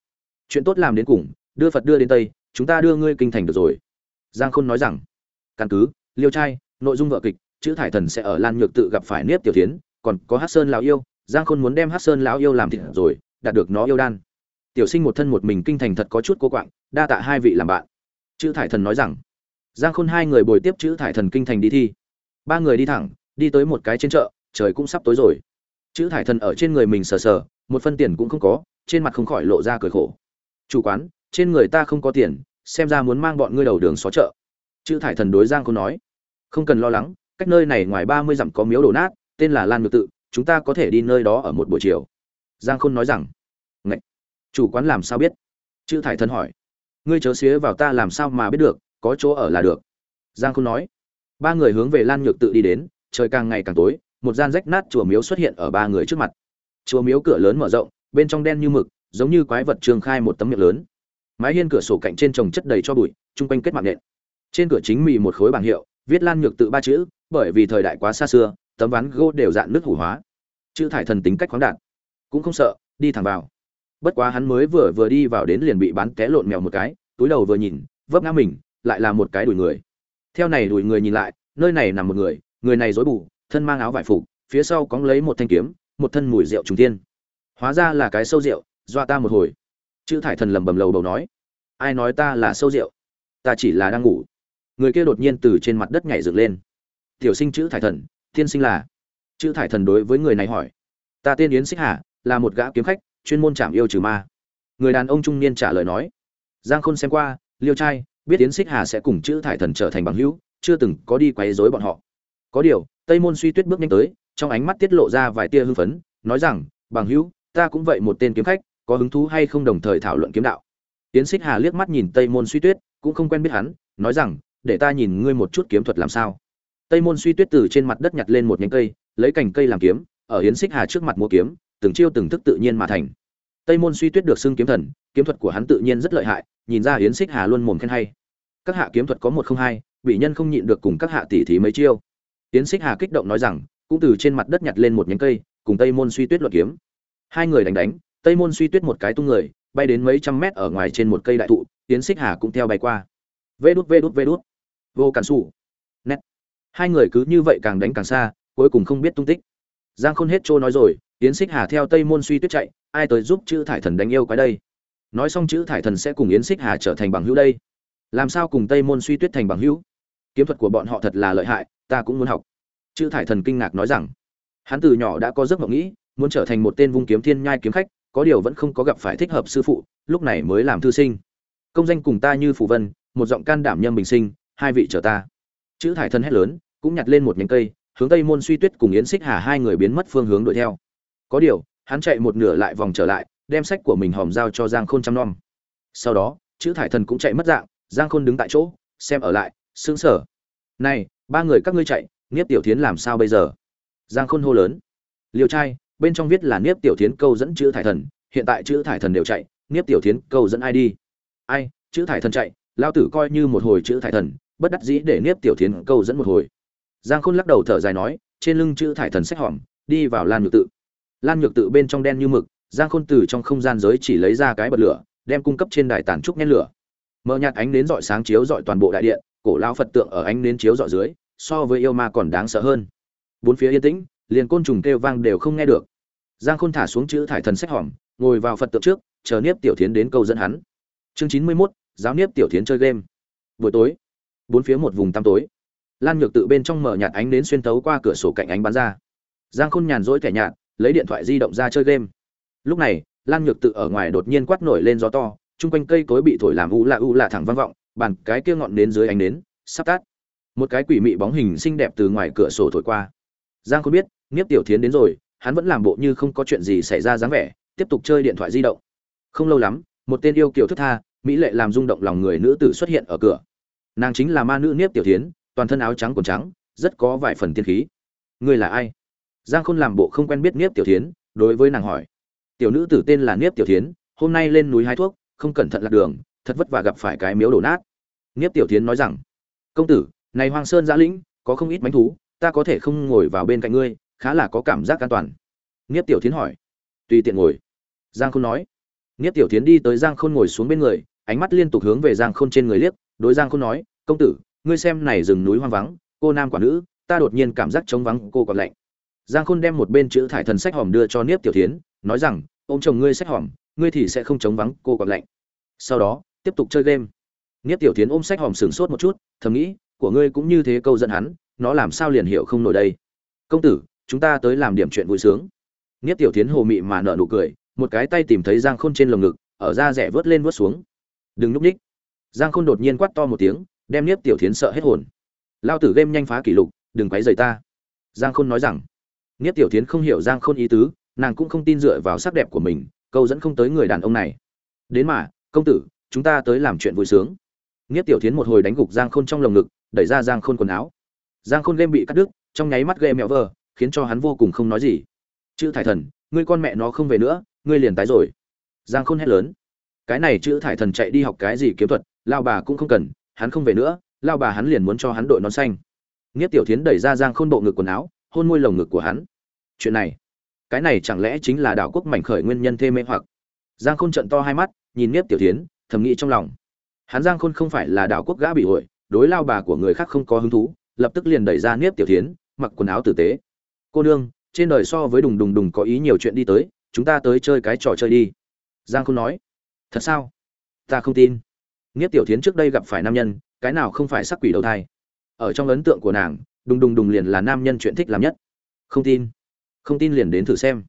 Chuyện tốt làm đến cùng, đưa phật đưa đến tây, chúng ta đưa ngươi kinh thành được rồi. Giang khôn nói rằng. Căn cứ, liêu trai, nội dung vợ kịch, chữ thải thần sẽ ở lan nhược tự gặp phải niếp tiểu tiến còn có hát sơn lão yêu. Giang khôn muốn đem hát sơn lão yêu làm thịt rồi, đạt được nó yêu đan tiểu sinh một thân một mình kinh thành thật có chút cô quạng, đa tạ hai vị làm bạn. Chữ thải thần nói rằng, giang khôn hai người bồi tiếp chữ thải thần kinh thành đi thi. Ba người đi thẳng, đi tới một cái trên chợ, trời cũng sắp tối rồi. Chữ thải thần ở trên người mình sờ sờ, một phân tiền cũng không có, trên mặt không khỏi lộ ra cười khổ. Chủ quán, trên người ta không có tiền, xem ra muốn mang bọn ngươi đầu đường xó chợ. Chữ thải thần đối giang khôn nói, không cần lo lắng, cách nơi này ngoài ba mươi dặm có miếu đổ nát, tên là lan ngược tự, chúng ta có thể đi nơi đó ở một buổi chiều. Giang khôn nói rằng chủ quán làm sao biết? Chữ thải thần hỏi. Ngươi chớ xía vào ta làm sao mà biết được, có chỗ ở là được. Giang khôn nói. Ba người hướng về lan nhược tự đi đến, trời càng ngày càng tối, một gian rách nát chùa miếu xuất hiện ở ba người trước mặt. Chùa miếu cửa lớn mở rộng, bên trong đen như mực, giống như quái vật trường khai một tấm miệng lớn. Mái hiên cửa sổ cạnh trên trồng chất đầy cho bụi, chung quanh kết mạng nện. Trên cửa chính mì một khối bảng hiệu, viết lan nhược tự ba chữ, bởi vì thời đại quá xa xưa, tấm ván gỗ đều dạn nước hủ hóa. Chữ thải thần tính cách khoáng đạt. Cũng không sợ, đi thẳng vào bất quá hắn mới vừa vừa đi vào đến liền bị bán té lộn mèo một cái, túi đầu vừa nhìn, vấp ngã mình, lại là một cái đùi người. Theo này đùi người nhìn lại, nơi này nằm một người người này rối bù, thân mang áo vải phục, phía sau cóng lấy một thanh kiếm, một thân mùi rượu trùng tiên hóa ra là cái sâu rượu doa ta một hồi. Chữ thải thần lầm bầm lầu bầu nói, ai nói ta là sâu rượu? Ta chỉ là đang ngủ. Người kia đột nhiên từ trên mặt đất nhảy dựng lên. Tiểu sinh chữ thải thần, thiên sinh là? Chữ thải thần đối với người này hỏi, ta tên yến xích hà, là một gã kiếm khách chuyên môn chạm yêu trừ ma. Người đàn ông trung niên trả lời nói, giang khôn xem qua, liêu trai, biết tiến xích hà sẽ cùng chữ thải thần trở thành bằng hữu, chưa từng có đi quấy rối bọn họ. Có điều, tây môn suy tuyết bước nhanh tới, trong ánh mắt tiết lộ ra vài tia hưng phấn, nói rằng, bằng hữu, ta cũng vậy một tên kiếm khách, có hứng thú hay không đồng thời thảo luận kiếm đạo? Tiến xích hà liếc mắt nhìn tây môn suy tuyết, cũng không quen biết hắn, nói rằng, để ta nhìn ngươi một chút kiếm thuật làm sao. Tây môn suy tuyết từ trên mặt đất nhặt lên một nhánh cây, lấy cành cây làm kiếm, ở hiến xích hà trước mặt mua kiếm từng chiêu từng thức tự nhiên mà thành. Tây môn suy tuyết được xưng kiếm thần, kiếm thuật của hắn tự nhiên rất lợi hại, nhìn ra yến xích hà luôn mồm khen hay. Các hạ kiếm thuật có một không hai, bị nhân không nhịn được cùng các hạ tỉ thí mấy chiêu. Yến xích hà kích động nói rằng, cũng từ trên mặt đất nhặt lên một nhánh cây, cùng tây môn suy tuyết luận kiếm. Hai người đánh đánh, tây môn suy tuyết một cái tung người, bay đến mấy trăm mét ở ngoài trên một cây đại thụ, yến xích hà cũng theo bay qua. Vê đút vê đút vê đút. Vô cản xù nét. Hai người cứ như vậy càng đánh càng xa, cuối cùng không biết tung tích. Giang khôn hết trôi nói rồi yến xích hà theo tây môn suy tuyết chạy, ai tới giúp chữ thải thần đánh yêu cái đây? Nói xong chữ thải thần sẽ cùng yến xích hà trở thành bằng hữu đây. Làm sao cùng tây môn suy tuyết thành bằng hữu? Kiếm thuật của bọn họ thật là lợi hại, ta cũng muốn học. Chữ thải thần kinh ngạc nói rằng, hắn từ nhỏ đã có giấc mộng nghĩ, muốn trở thành một tên vung kiếm thiên nhai kiếm khách, có điều vẫn không có gặp phải thích hợp sư phụ, lúc này mới làm thư sinh. Công danh cùng ta như phù vân, một giọng can đảm nhâm bình sinh, hai vị chờ ta. Chữ thải thần hét lớn, cũng nhặt lên một nhánh cây, hướng tây môn suy tuyết cùng yến xích hà hai người biến mất phương hướng đuổi theo có điều, hắn chạy một nửa lại vòng trở lại, đem sách của mình hòm giao cho giang khôn chăm nom. Sau đó, chữ thải thần cũng chạy mất dạng, giang khôn đứng tại chỗ, xem ở lại, sững sờ. Này, ba người các ngươi chạy, niếp tiểu thiến làm sao bây giờ? Giang khôn hô lớn. Liều trai, bên trong viết là niếp tiểu thiến câu dẫn chữ thải thần, hiện tại chữ thải thần đều chạy, niếp tiểu thiến câu dẫn ai đi? Ai, chữ thải thần chạy lao tử coi như một hồi chữ thải thần, bất đắc dĩ để niếp tiểu thiến câu dẫn một hồi. Giang khôn lắc đầu thở dài nói, trên lưng chữ thải thần xách hỏm đi vào lan nhược tự lan nhược tự bên trong đen như mực, giang khôn từ trong không gian giới chỉ lấy ra cái bật lửa, đem cung cấp trên đài tàn trúc nhét lửa. Mờ nhạt ánh nến dọi sáng chiếu dọi toàn bộ đại điện, cổ lao phật tượng ở ánh nến chiếu dọi dưới, so với yêu ma còn đáng sợ hơn. Bốn phía yên tĩnh, liền côn trùng kêu vang đều không nghe được. Giang khôn thả xuống chữ thải thần sách hỏng ngồi vào phật tượng trước, chờ niếp tiểu thiến đến câu dẫn hắn. Chương chín mươi mốt, giáo niếp tiểu thiến chơi game. Buổi tối, bốn phía một vùng tăm tối. Lan nhược tự bên trong mở nhạt ánh đến xuyên tấu qua cửa sổ cạnh ánh bắn ra. Giang khôn nhàn rỗi thẻ nhạt lấy điện thoại di động ra chơi game. Lúc này lan nhược tự ở ngoài đột nhiên quát nổi lên gió to, chung quanh cây cối bị thổi làm u lạ u lạ thẳng vang vọng, bàn cái kia ngọn đến dưới ánh đến sắp tắt. Một cái quỷ mị bóng hình xinh đẹp từ ngoài cửa sổ thổi qua. Giang không biết nghiếp tiểu thiến đến rồi, hắn vẫn làm bộ như không có chuyện gì xảy ra dáng vẻ, tiếp tục chơi điện thoại di động. Không lâu lắm, một tên yêu kiều thức tha, mỹ lệ làm rung động lòng người nữ tử xuất hiện ở cửa. Nàng chính là ma nữ niếp tiểu thiến, toàn thân áo trắng quần trắng, rất có vài phần tiên khí. Ngươi là ai? Giang khôn làm bộ không quen biết niếp tiểu thiến, đối với nàng hỏi. Tiểu nữ tử tên là niếp tiểu thiến, hôm nay lên núi hái thuốc, không cẩn thận lạc đường, thật vất vả gặp phải cái miếu đổ nát. Niếp tiểu thiến nói rằng, công tử, này hoang sơn giã lĩnh, có không ít mánh thú, ta có thể không ngồi vào bên cạnh ngươi, khá là có cảm giác an toàn. Niếp tiểu thiến hỏi. Tùy tiện ngồi. Giang khôn nói. Niếp tiểu thiến đi tới giang khôn ngồi xuống bên người, ánh mắt liên tục hướng về giang khôn trên người liếc, đối giang khôn nói, công tử, ngươi xem này rừng núi hoang vắng, cô nam quả nữ, ta đột nhiên cảm giác trống vắng, cô còn lạnh giang khôn đem một bên chữ thải thần sách hòm đưa cho niếp tiểu thiến nói rằng ô m chồng ngươi sách hòm ngươi thì sẽ không chống vắng cô còn lạnh sau đó tiếp tục chơi game niếp tiểu thiến ôm sách hòm sửng sốt một chút thầm nghĩ của ngươi cũng như thế câu dẫn hắn nó làm sao liền hiểu không nổi đây công tử chúng ta tới làm điểm chuyện vui sướng niếp tiểu thiến hồ mị mà nợ nụ cười một cái tay tìm thấy giang khôn trên lồng ngực ở da rẻ vớt lên vớt xuống đừng núp ních giang khôn đột nhiên quát to một tiếng đem Niếp Tiểu Thiến sợ hết hồn. Lao tử game nhanh phá kỷ lục, đừng quấy rầy ta. Giang Khôn nói rằng. Niếp Tiểu Thiến không hiểu Giang Khôn ý tứ, nàng cũng không tin dựa vào sắc đẹp của mình, câu dẫn không tới người đàn ông này. Đến mà, công tử, chúng ta tới làm chuyện vui sướng. Niếp Tiểu Thiến một hồi đánh gục Giang Khôn trong lồng ngực, đẩy ra Giang Khôn quần áo. Giang Khôn game bị cắt đứt, trong nháy mắt game mèo vờ, khiến cho hắn vô cùng không nói gì. Chữ Thải Thần, ngươi con mẹ nó không về nữa, ngươi liền tái rồi. Giang Khôn hét lớn. Cái này chữ Thải Thần chạy đi học cái gì kiếm thuật, lao bà cũng không cần, hắn không về nữa lao bà hắn liền muốn cho hắn đội nón xanh Niết tiểu thiến đẩy ra giang khôn bộ ngực quần áo hôn môi lồng ngực của hắn chuyện này cái này chẳng lẽ chính là đảo quốc mảnh khởi nguyên nhân thê mê hoặc? Giang khôn trận to hai mắt nhìn nghiếp tiểu tiến thầm nghĩ trong lòng. Hắn giang khôn không phải là đảo quốc gã bị ổi đối lao bà của người khác không có hứng thú lập tức liền đẩy ra nghiếp tiểu tiến mặc quần áo tử tế. Cô nương trên đời so với đùng đùng đùng có ý nhiều chuyện đi tới chúng ta tới chơi cái trò chơi đi. Giang khôn nói. Thật sao? Ta không tin. Nếp Tiểu tiến trước đây gặp phải nam nhân, cái nào không phải sắc quỷ đầu thai. Ở trong ấn tượng của nàng, đùng đùng đùng liền là nam nhân chuyện thích làm nhất. Không tin, không tin liền đến thử xem.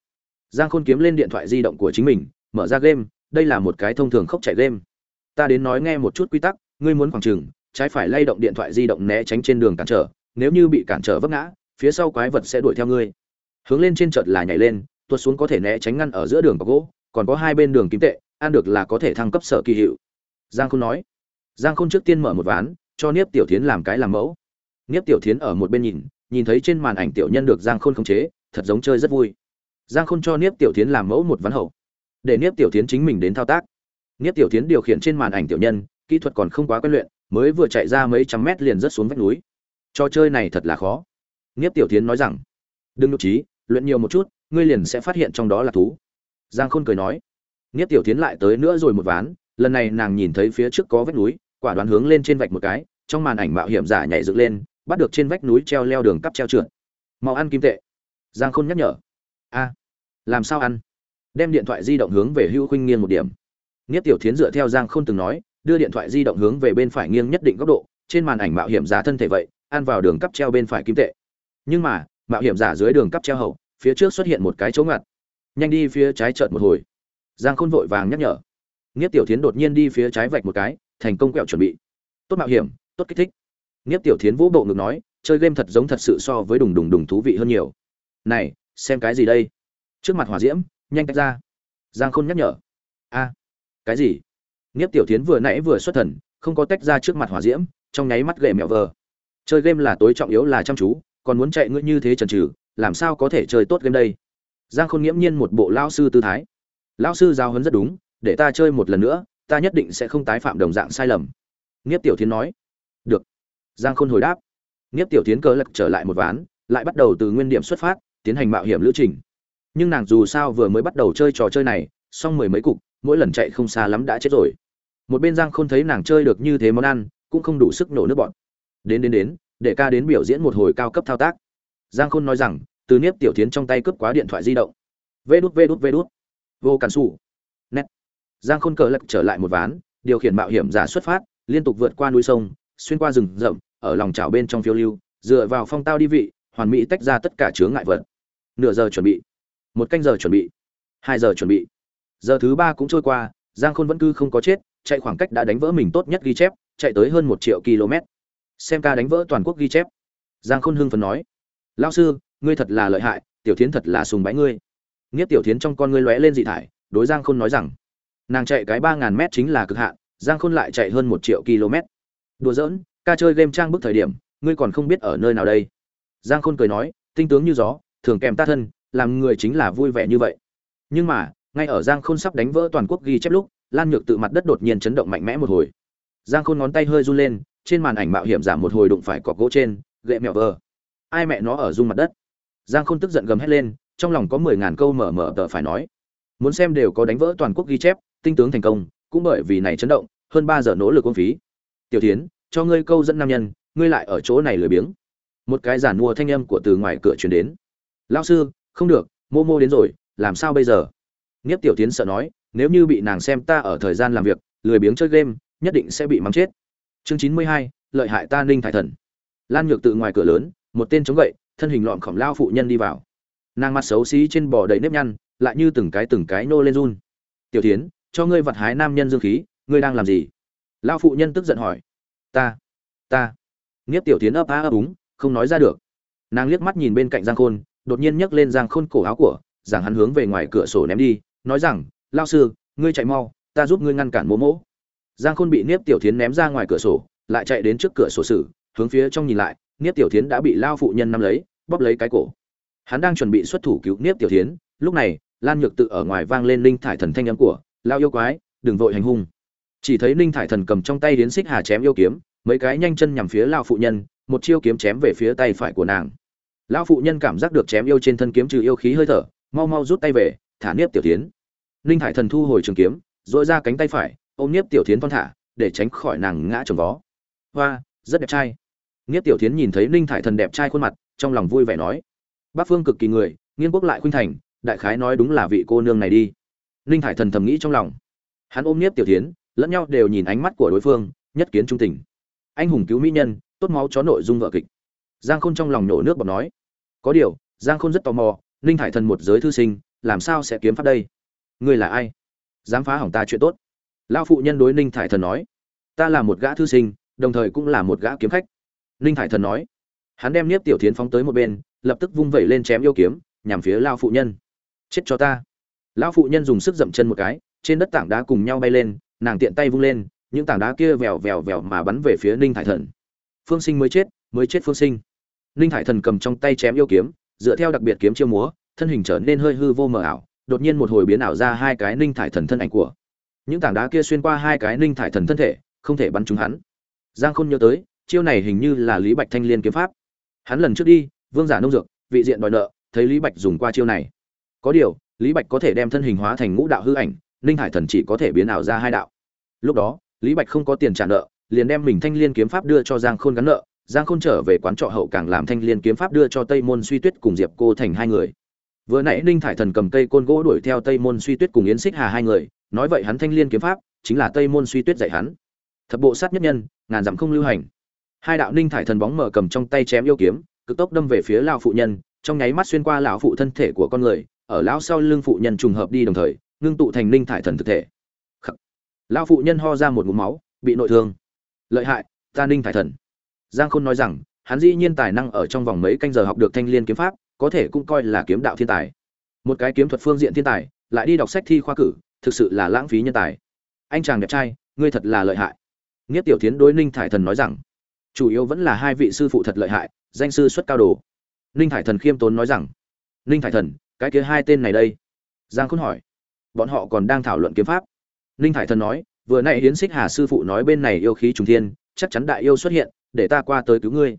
Giang Khôn kiếm lên điện thoại di động của chính mình, mở ra game, đây là một cái thông thường khốc chạy game. Ta đến nói nghe một chút quy tắc, ngươi muốn khoảng trừng trái phải lay động điện thoại di động né tránh trên đường cản trở, nếu như bị cản trở vấp ngã, phía sau quái vật sẽ đuổi theo ngươi. Hướng lên trên chợt là nhảy lên, tuột xuống có thể né tránh ngăn ở giữa đường có gỗ, còn có hai bên đường kim tệ, ăn được là có thể thăng cấp sở kỳ hiệu giang khôn nói giang khôn trước tiên mở một ván cho niếp tiểu thiến làm cái làm mẫu niếp tiểu thiến ở một bên nhìn nhìn thấy trên màn ảnh tiểu nhân được giang khôn khống chế thật giống chơi rất vui. Giang khôn cho niếp tiểu thiến làm mẫu một ván hậu, để niếp tiểu thiến chính mình đến thao tác. Niếp tiểu thiến điều khiển trên màn ảnh tiểu nhân, kỹ thuật còn không quá quen luyện, mới vừa chạy ra mấy trăm mét liền rớt xuống vách núi. Trò chơi này thật là khó. Niếp tiểu thiến nói rằng, đừng nhục trí, luyện nhiều một chút, ngươi liền sẽ phát hiện trong đó là thú. Giang khôn cười nói. Niếp tiểu thiến lại tới nữa rồi một ván, lần này nàng nhìn thấy phía trước có vách núi, quả đoán hướng lên trên vạch một cái, trong màn ảnh mạo hiểm giả nhảy dựng lên, bắt được trên vách núi treo leo đường cắp treo trượt. Mau ăn kim tệ giang khôn nhắc nhở a làm sao ăn đem điện thoại di động hướng về hữu khuynh nghiêng một điểm nghiết Tiểu Thiến dựa theo Giang Khôn từng nói, đưa điện thoại di động hướng về bên phải nghiêng nhất định góc độ, trên màn ảnh mạo hiểm giả thân thể vậy, ăn vào đường cắp treo bên phải kim tệ. Nhưng mà, mạo hiểm giả dưới đường cắp treo hậu, phía trước xuất hiện một cái chỗ ngặt. Nhanh đi phía trái chợt một hồi. Giang Khôn vội vàng nhắc nhở. Niết Tiểu Thiến đột nhiên đi phía trái vạch một cái, thành công quẹo chuẩn bị. Tốt mạo hiểm, tốt kích thích. Niết Tiểu Thiến vũ bộ ngực nói, chơi game thật giống thật sự so với đùng đùng đùng thú vị hơn nhiều. Này, xem cái gì đây? Trước mặt hỏa diễm, nhanh tách ra. Giang Khôn nhắc nhở. A, cái gì? Niếp Tiểu Thiến vừa nãy vừa xuất thần, không có tách ra trước mặt hỏa diễm, trong nháy mắt gậy mẹo vờ. Chơi game là tối trọng yếu là chăm chú, còn muốn chạy ngươi như thế trần trừ, làm sao có thể chơi tốt game đây? Giang Khôn nghiễm nhiên một bộ lão sư tư thái. Lão sư giáo huấn rất đúng, để ta chơi một lần nữa, ta nhất định sẽ không tái phạm đồng dạng sai lầm. Niếp Tiểu Thiến nói. Được. Giang Khôn hồi đáp. Niếp Tiểu Thiến cờ lật trở lại một ván, lại bắt đầu từ nguyên điểm xuất phát, tiến hành mạo hiểm lữ trình. Nhưng nàng dù sao vừa mới bắt đầu chơi trò chơi này, xong mười mấy cục, mỗi lần chạy không xa lắm đã chết rồi. Một bên giang khôn thấy nàng chơi được như thế món ăn cũng không đủ sức nổ nước bọn. Đến đến đến để ca đến biểu diễn một hồi cao cấp thao tác. Giang khôn nói rằng từ niếp tiểu tiến trong tay cướp quá điện thoại di động. Vê đút vê đút vê đút. Vô cản xù. Nét. Giang khôn cờ lật trở lại một ván điều khiển mạo hiểm giả xuất phát liên tục vượt qua núi sông xuyên qua rừng rậm ở lòng chảo bên trong phiêu lưu dựa vào phong tao đi vị hoàn mỹ tách ra tất cả chướng ngại vật nửa giờ chuẩn bị. Một canh giờ chuẩn bị. Hai giờ chuẩn bị. Giờ thứ ba cũng trôi qua, giang khôn vẫn cứ không có chết, chạy khoảng cách đã đánh vỡ mình tốt nhất ghi chép, chạy tới hơn một triệu km. Xem ca đánh vỡ toàn quốc ghi chép. Giang khôn hưng phấn nói lao sư, ngươi thật là lợi hại, tiểu thiến thật là sùng bái ngươi. Nghiết tiểu thiến trong con ngươi lóe lên dị thải, đối giang khôn nói rằng, nàng chạy cái ba ngàn mét chính là cực hạn, giang khôn lại chạy hơn một triệu km. Đùa giỡn, ca chơi game trang bức thời điểm, ngươi còn không biết ở nơi nào đây. Giang khôn cười nói, tinh tướng như gió thường kèm ta thân, làm người chính là vui vẻ như vậy. Nhưng mà, ngay ở giang khôn sắp đánh vỡ toàn quốc ghi chép lúc, lan nhược tự mặt đất đột nhiên chấn động mạnh mẽ một hồi. Giang khôn ngón tay hơi run lên, trên màn ảnh mạo hiểm giảm một hồi đụng phải cọc gỗ trên, gậy mẹo vờ. Ai mẹ nó ở rung mặt đất? Giang khôn tức giận gầm hét lên, trong lòng có mười ngàn câu mở mở tờ phải nói. Muốn xem đều có đánh vỡ toàn quốc ghi chép, tinh tướng thành công, cũng bởi vì này chấn động, hơn ba giờ nỗ lực công phí. Tiểu tiến cho ngươi câu dẫn nam nhân, ngươi lại ở chỗ này lười biếng. Một cái giản mua thanh âm của từ ngoài cửa truyền đến lao sư không được mô mô đến rồi làm sao bây giờ Niếp Tiểu Tiến sợ nói, nếu như bị nàng xem ta ở thời gian làm việc, lười biếng chơi game, nhất định sẽ bị mắng chết. Chương chín mươi hai, lợi hại ta Ninh Thải Thần. Lan Nhược tự ngoài cửa lớn, một tên chống gậy, thân hình lọn khổng lao phụ nhân đi vào. Nàng mặt xấu xí trên bò đầy nếp nhăn, lại như từng cái từng cái nô lên run. "Tiểu Tiến, cho ngươi vật hái nam nhân dương khí, ngươi đang làm gì?" Lao phụ nhân tức giận hỏi. "Ta, ta." Niếp Tiểu Tiến ấp a ấp úng, không nói ra được. Nàng liếc mắt nhìn bên cạnh Giang Khôn, đột nhiên nhấc lên Giang Khôn cổ áo của, giảng hắn hướng về ngoài cửa sổ ném đi, nói rằng lao sư ngươi chạy mau ta giúp ngươi ngăn cản mỗ mỗ. Giang khôn bị nếp tiểu thiến ném ra ngoài cửa sổ lại chạy đến trước cửa sổ sử hướng phía trong nhìn lại nếp tiểu thiến đã bị lao phụ nhân nắm lấy bóp lấy cái cổ. Hắn đang chuẩn bị xuất thủ cứu nếp tiểu thiến lúc này lan nhược tự ở ngoài vang lên linh thải thần thanh âm của lao yêu quái đừng vội hành hung. Chỉ thấy linh thải thần cầm trong tay đến xích hà chém yêu kiếm mấy cái nhanh chân nhằm phía lao phụ nhân một chiêu kiếm chém về phía tay phải của nàng lão phụ nhân cảm giác được chém yêu trên thân kiếm trừ yêu khí hơi thở, mau mau rút tay về, thả niếp tiểu tiến ninh hải thần thu hồi trường kiếm dội ra cánh tay phải, ôm niếp tiểu tiến thon thả, để tránh khỏi nàng ngã trồng vó. Hoa, rất đẹp trai. Niếp tiểu tiến nhìn thấy ninh thải thần đẹp trai khuôn mặt, trong lòng vui vẻ nói. Bác phương cực kỳ người, nghiên quốc lại khuynh thành, đại khái nói đúng là vị cô nương này đi. Ninh thải thần thầm nghĩ trong lòng. Hắn ôm niếp tiểu tiến lẫn nhau đều nhìn ánh mắt của đối phương, nhất kiến trung tình. Anh hùng cứu mỹ nhân, tốt máu chó nội dung vợ kịch giang khôn trong lòng nhổ nước bọt nói, có điều, giang khôn rất tò mò, ninh thải thần một giới thư sinh, làm sao sẽ kiếm pháp đây? Ngươi là ai? Dám phá hỏng ta chuyện tốt. Lao phụ nhân đối ninh thải thần nói, ta là một gã thư sinh, đồng thời cũng là một gã kiếm khách. Ninh thải thần nói, hắn đem niếp tiểu tiến phóng tới một bên, lập tức vung vẩy lên chém yêu kiếm, nhằm phía lao phụ nhân. Chết cho ta. Lão phụ nhân dùng sức dậm chân một cái, trên đất tảng đá cùng nhau bay lên, nàng tiện tay vung lên, những tảng đá kia vèo vèo vèo mà bắn về phía ninh thải thần. Phương sinh mới chết mới chết phương sinh ninh thải thần cầm trong tay chém yêu kiếm, dựa theo đặc biệt kiếm chiêu múa, thân hình trở nên hơi hư vô mờ ảo, đột nhiên một hồi biến ảo ra hai cái ninh thải thần thân ảnh của. Những tảng đá kia xuyên qua hai cái ninh thải thần thân thể, không thể bắn trúng hắn. Giang khôn nhớ tới, chiêu này hình như là lý bạch thanh liên kiếm pháp. Hắn lần trước đi, vương giả nông dược, vị diện đòi nợ, thấy lý bạch dùng qua chiêu này. Có điều, lý bạch có thể đem thân hình hóa thành ngũ đạo hư ảnh ninh hải thần chỉ có thể biến ảo ra hai đạo. Lúc đó, lý bạch không có tiền trả nợ, liền đem mình thanh liên kiếm pháp đưa cho giang khôn gắn nợ giang khôn trở về quán trọ hậu càng làm thanh liên kiếm pháp đưa cho tây môn suy tuyết cùng diệp cô thành hai người. Vừa nãy ninh thải thần cầm cây côn gỗ đuổi theo tây môn suy tuyết cùng yến xích hà hai người, nói vậy hắn thanh liên kiếm pháp chính là tây môn suy tuyết dạy hắn. Thập bộ sát nhất nhân, ngàn dặm không lưu hành. Hai đạo ninh thải thần bóng mở cầm trong tay chém yêu kiếm, cực tốc đâm về phía lão phụ nhân, trong nháy mắt xuyên qua lão phụ thân thể của con người, ở lão sau lưng phụ nhân trùng hợp đi đồng thời, ngưng tụ thành ninh thải thần thực thể. Lão phụ nhân ho ra một ngụm máu, bị nội thương. Lợi hại, ta ninh thải thần giang khôn nói rằng, hắn dĩ nhiên tài năng ở trong vòng mấy canh giờ học được thanh liên kiếm pháp, có thể cũng coi là kiếm đạo thiên tài. Một cái kiếm thuật phương diện thiên tài, lại đi đọc sách thi khoa cử, thực sự là lãng phí nhân tài. Anh chàng đẹp trai, ngươi thật là lợi hại. Niết tiểu Thiến đối ninh thải thần nói rằng, chủ yếu vẫn là hai vị sư phụ thật lợi hại, danh sư xuất cao đồ. Ninh thải thần khiêm tốn nói rằng, ninh thải thần, cái kia hai tên này đây. Giang khôn hỏi, bọn họ còn đang thảo luận kiếm pháp. Ninh thải thần nói, vừa nãy hiến xích hà sư phụ nói bên này yêu khí trùng thiên, chắc chắn đại yêu xuất hiện để ta qua tới cứu ngươi.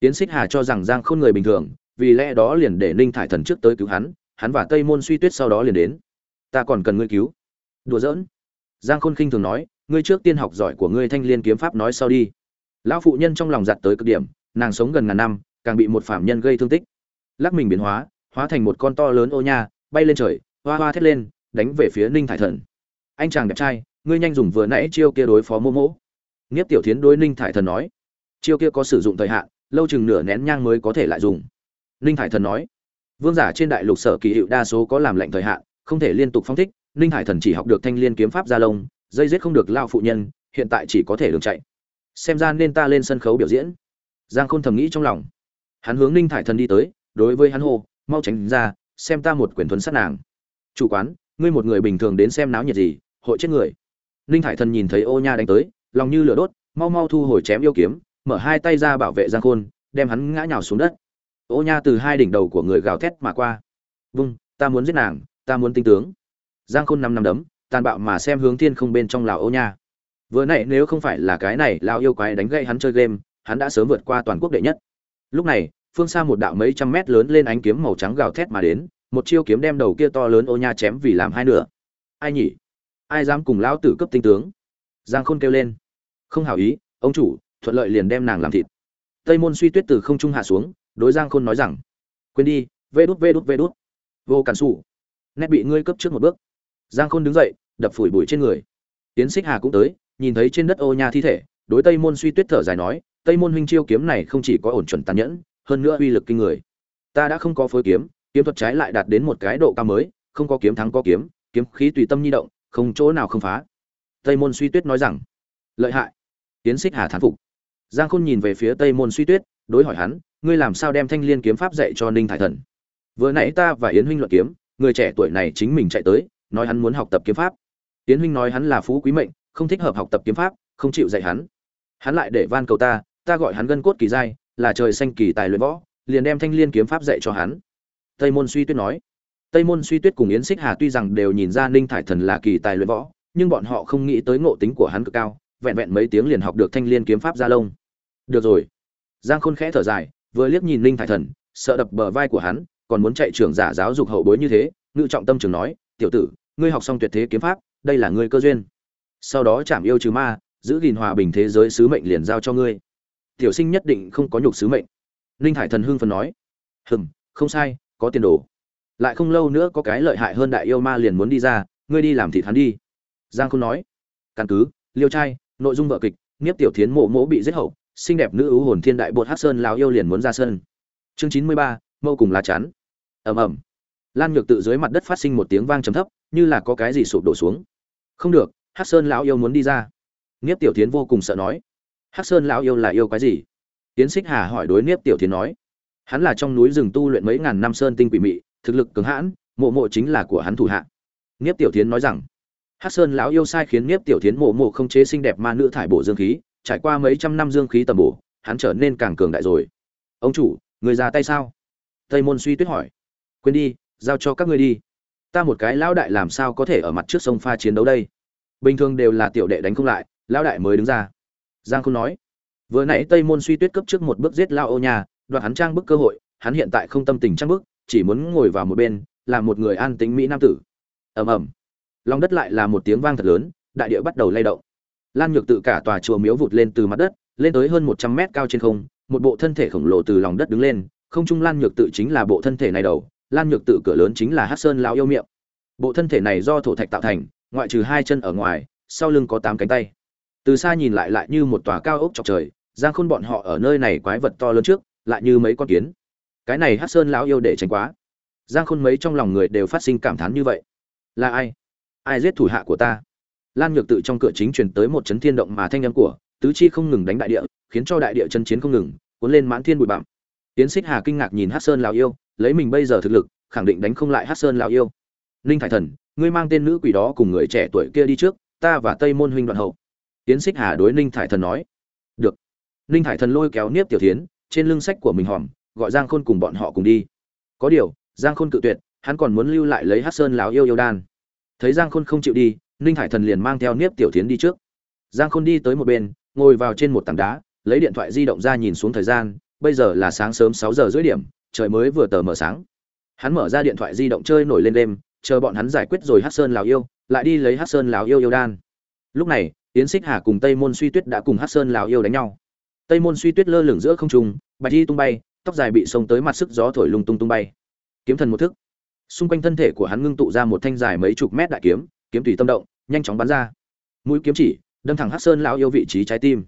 Tiến xích hà cho rằng giang khôn người bình thường, vì lẽ đó liền để ninh thải thần trước tới cứu hắn hắn và tây môn suy tuyết sau đó liền đến. Ta còn cần ngươi cứu. Đùa giỡn. Giang khôn khinh thường nói, ngươi trước tiên học giỏi của ngươi thanh liên kiếm pháp nói sau đi. Lão phụ nhân trong lòng giặt tới cực điểm, nàng sống gần ngàn năm, càng bị một phạm nhân gây thương tích. Lắc mình biến hóa hóa thành một con to lớn ô nha, bay lên trời, hoa hoa thét lên, đánh về phía ninh thải thần. Anh chàng đẹp trai, ngươi nhanh dùng vừa nãy chiêu kia đối phó mô mỗ. Nghiếp tiểu thiến đối ninh thải thần nói chiêu kia có sử dụng thời hạn, lâu chừng nửa nén nhang mới có thể lại dùng. Ninh Hải thần nói, vương giả trên đại lục sở kỳ hiệu đa số có làm lệnh thời hạn, không thể liên tục phong thích, ninh hải thần chỉ học được thanh liên kiếm pháp gia lông, dây giết không được lao phụ nhân, hiện tại chỉ có thể đường chạy. Xem ra nên ta lên sân khấu biểu diễn. Giang khôn thầm nghĩ trong lòng. Hắn hướng ninh thải thần đi tới, đối với hắn hô, mau tránh ra, xem ta một quyển thuấn sát nàng. Chủ quán, ngươi một người bình thường đến xem náo nhiệt gì, hội chết người. Ninh thải thần nhìn thấy ô nha đánh tới, lòng như lửa đốt, mau mau thu hồi chém yêu kiếm mở hai tay ra bảo vệ giang khôn, đem hắn ngã nhào xuống đất. Ô nha từ hai đỉnh đầu của người gào thét mà qua. Vung, ta muốn giết nàng, ta muốn tinh tướng. Giang khôn năm năm đấm, tàn bạo mà xem hướng thiên không bên trong lào ô nha. Vừa nãy nếu không phải là cái này lao yêu quái đánh gậy hắn chơi game, hắn đã sớm vượt qua toàn quốc đệ nhất. Lúc này, phương xa một đạo mấy trăm mét lớn lên ánh kiếm màu trắng gào thét mà đến, một chiêu kiếm đem đầu kia to lớn ô nha chém vì làm hai nửa. Ai nhỉ? Ai dám cùng lão tử cấp tinh tướng? Giang khôn kêu lên. Không hảo ý, ông chủ thuận lợi liền đem nàng làm thịt. Tây môn suy tuyết từ không trung hạ xuống, đối giang khôn nói rằng, quên đi, vê đút vê đút vê đút. Vô cản xù nét bị ngươi cấp trước một bước. Giang khôn đứng dậy, đập phủi bụi trên người. Tiến xích hà cũng tới, nhìn thấy trên đất ô nhà thi thể, đối tây môn suy tuyết thở dài nói, tây môn huynh chiêu kiếm này không chỉ có ổn chuẩn tàn nhẫn, hơn nữa uy lực kinh người. Ta đã không có phối kiếm kiếm thuật trái lại đạt đến một cái độ cao mới, không có kiếm thắng có kiếm kiếm khí tùy tâm nhi động, không chỗ nào không phá. Tây môn suy tuyết nói rằng, lợi hại. Tiến xích hà thán phục giang khôn nhìn về phía tây môn suy tuyết, đối hỏi hắn, ngươi làm sao đem thanh liên kiếm pháp dạy cho ninh thải thần? Vừa nãy ta và yến huynh luận kiếm, người trẻ tuổi này chính mình chạy tới, nói hắn muốn học tập kiếm pháp. Yến huynh nói hắn là phú quý mệnh, không thích hợp học tập kiếm pháp, không chịu dạy hắn. Hắn lại để van cầu ta ta gọi hắn gân cốt kỳ giai, là trời xanh kỳ tài luyện võ, liền đem thanh liên kiếm pháp dạy cho hắn. Tây môn suy tuyết nói. Tây môn suy tuyết cùng yến xích hà tuy rằng đều nhìn ra ninh thải thần là kỳ tài luyện võ, nhưng bọn họ không nghĩ tới ngộ tính của hắn cực cao vẹn vẹn mấy tiếng liền học được thanh liên kiếm pháp gia lông. Được rồi. Giang khôn khẽ thở dài, vừa liếc nhìn linh thải thần, sợ đập bờ vai của hắn, còn muốn chạy trưởng giả giáo dục hậu bối như thế, ngự trọng tâm trường nói, tiểu tử, ngươi học xong tuyệt thế kiếm pháp, đây là ngươi cơ duyên. Sau đó chạm yêu trừ ma, giữ gìn hòa bình thế giới sứ mệnh liền giao cho ngươi. Tiểu sinh nhất định không có nhục sứ mệnh. Linh hải thần hưng phần nói, hừm, không sai, có tiền đồ. Lại không lâu nữa có cái lợi hại hơn đại yêu ma liền muốn đi ra, ngươi đi làm thịt hắn đi. Giang không nói, căn cứ, liêu trai nội dung vở kịch nghiếp tiểu thiến mộ mỗ bị giết hậu, xinh đẹp nữ ưu hồn thiên đại bột hát sơn lao yêu liền muốn ra sân. Chương chín mươi ba, mâu cùng lá chắn. Ầm ầm. Lan nhược tự dưới mặt đất phát sinh một tiếng vang trầm thấp, như là có cái gì sụp đổ xuống. Không được, hát sơn lão yêu muốn đi ra. Nghiếp tiểu tiến vô cùng sợ nói. Hát sơn lão yêu là yêu cái gì? Tiến xích hà hỏi đối nghiếp tiểu tiến nói. Hắn là trong núi rừng tu luyện mấy ngàn năm sơn tinh quỷ mị, thực lực cứng hãn, mộ mộ chính là của hắn thủ hạ. Nghiếp tiểu tiến nói rằng hát sơn lão yêu sai khiến Niếp tiểu thiến mộ mộ không chế xinh đẹp ma nữ thải bộ dương khí, trải qua mấy trăm năm dương khí tầm bổ, hắn trở nên càng cường đại rồi. Ông chủ, người ra tay sao? Tây môn suy tuyết hỏi. Quên đi, giao cho các ngươi đi. Ta một cái lão đại làm sao có thể ở mặt trước sông pha chiến đấu đây? Bình thường đều là tiểu đệ đánh không lại, lão đại mới đứng ra. Giang Khôn nói. Vừa nãy tây môn suy tuyết cấp trước một bước giết lão ô nhà, đoạt hắn trang bức cơ hội, hắn hiện tại không tâm tình trang bức, chỉ muốn ngồi vào một bên làm một người an tĩnh mỹ nam tử. Ầm ầm lòng đất lại là một tiếng vang thật lớn, đại địa bắt đầu lay động. Lan nhược tự cả tòa chùa miếu vụt lên từ mặt đất, lên tới hơn một trăm mét cao trên không, một bộ thân thể khổng lồ từ lòng đất đứng lên, không trung lan nhược tự chính là bộ thân thể này đầu, lan nhược tự cửa lớn chính là hát sơn lão yêu miệng. Bộ thân thể này do thổ thạch tạo thành, ngoại trừ hai chân ở ngoài, sau lưng có tám cánh tay. Từ xa nhìn lại lại như một tòa cao ốc chọc trời, giang khôn bọn họ ở nơi này quái vật to lớn trước, lại như mấy con kiến. Cái này hát sơn lão yêu để tránh quá. Giang khôn mấy trong lòng người đều phát sinh cảm thán như vậy. Là ai? Ai giết thủ hạ của ta? Lan nhược tự trong cửa chính chuyển tới một chấn thiên động mà thanh âm của, tứ chi không ngừng đánh đại địa, khiến cho đại địa chân chiến không ngừng, cuốn lên mãn thiên bụi bặm. Tiến xích hà kinh ngạc nhìn hát sơn lão yêu, lấy mình bây giờ thực lực, khẳng định đánh không lại hát sơn lão yêu. Ninh thải thần, ngươi mang tên nữ quỷ đó cùng người trẻ tuổi kia đi trước, ta và tây môn huynh đoạn hậu. Tiến xích hà đối ninh thải thần nói. Được. Ninh thải thần lôi kéo niếp tiểu tiến trên lưng sách của mình hòm, gọi giang khôn cùng bọn họ cùng đi. Có điều, giang khôn cự tuyệt, hắn còn muốn lưu lại lấy hát sơn lão yêu yêu đan thấy giang khôn không chịu đi, ninh thải thần liền mang theo niếp tiểu tiến đi trước. Giang khôn đi tới một bên, ngồi vào trên một tảng đá, lấy điện thoại di động ra nhìn xuống thời gian, bây giờ là sáng sớm sáu giờ rưỡi điểm, trời mới vừa tờ mờ sáng. Hắn mở ra điện thoại di động chơi nổi lên đêm, chờ bọn hắn giải quyết rồi hát sơn lào yêu, lại đi lấy hát sơn lào yêu yêu đan. Lúc này, yến xích hà cùng tây môn suy tuyết đã cùng hát sơn lào yêu đánh nhau. Tây môn suy tuyết lơ lửng giữa không trung, bạch đi tung bay, tóc dài bị xông tới mặt sức gió thổi lung tung tung bay. Kiếm thần một thức xung quanh thân thể của hắn ngưng tụ ra một thanh dài mấy chục mét đại kiếm kiếm tùy tâm động, nhanh chóng bắn ra. Mũi kiếm chỉ, đâm thẳng hát sơn lão yêu vị trí trái tim.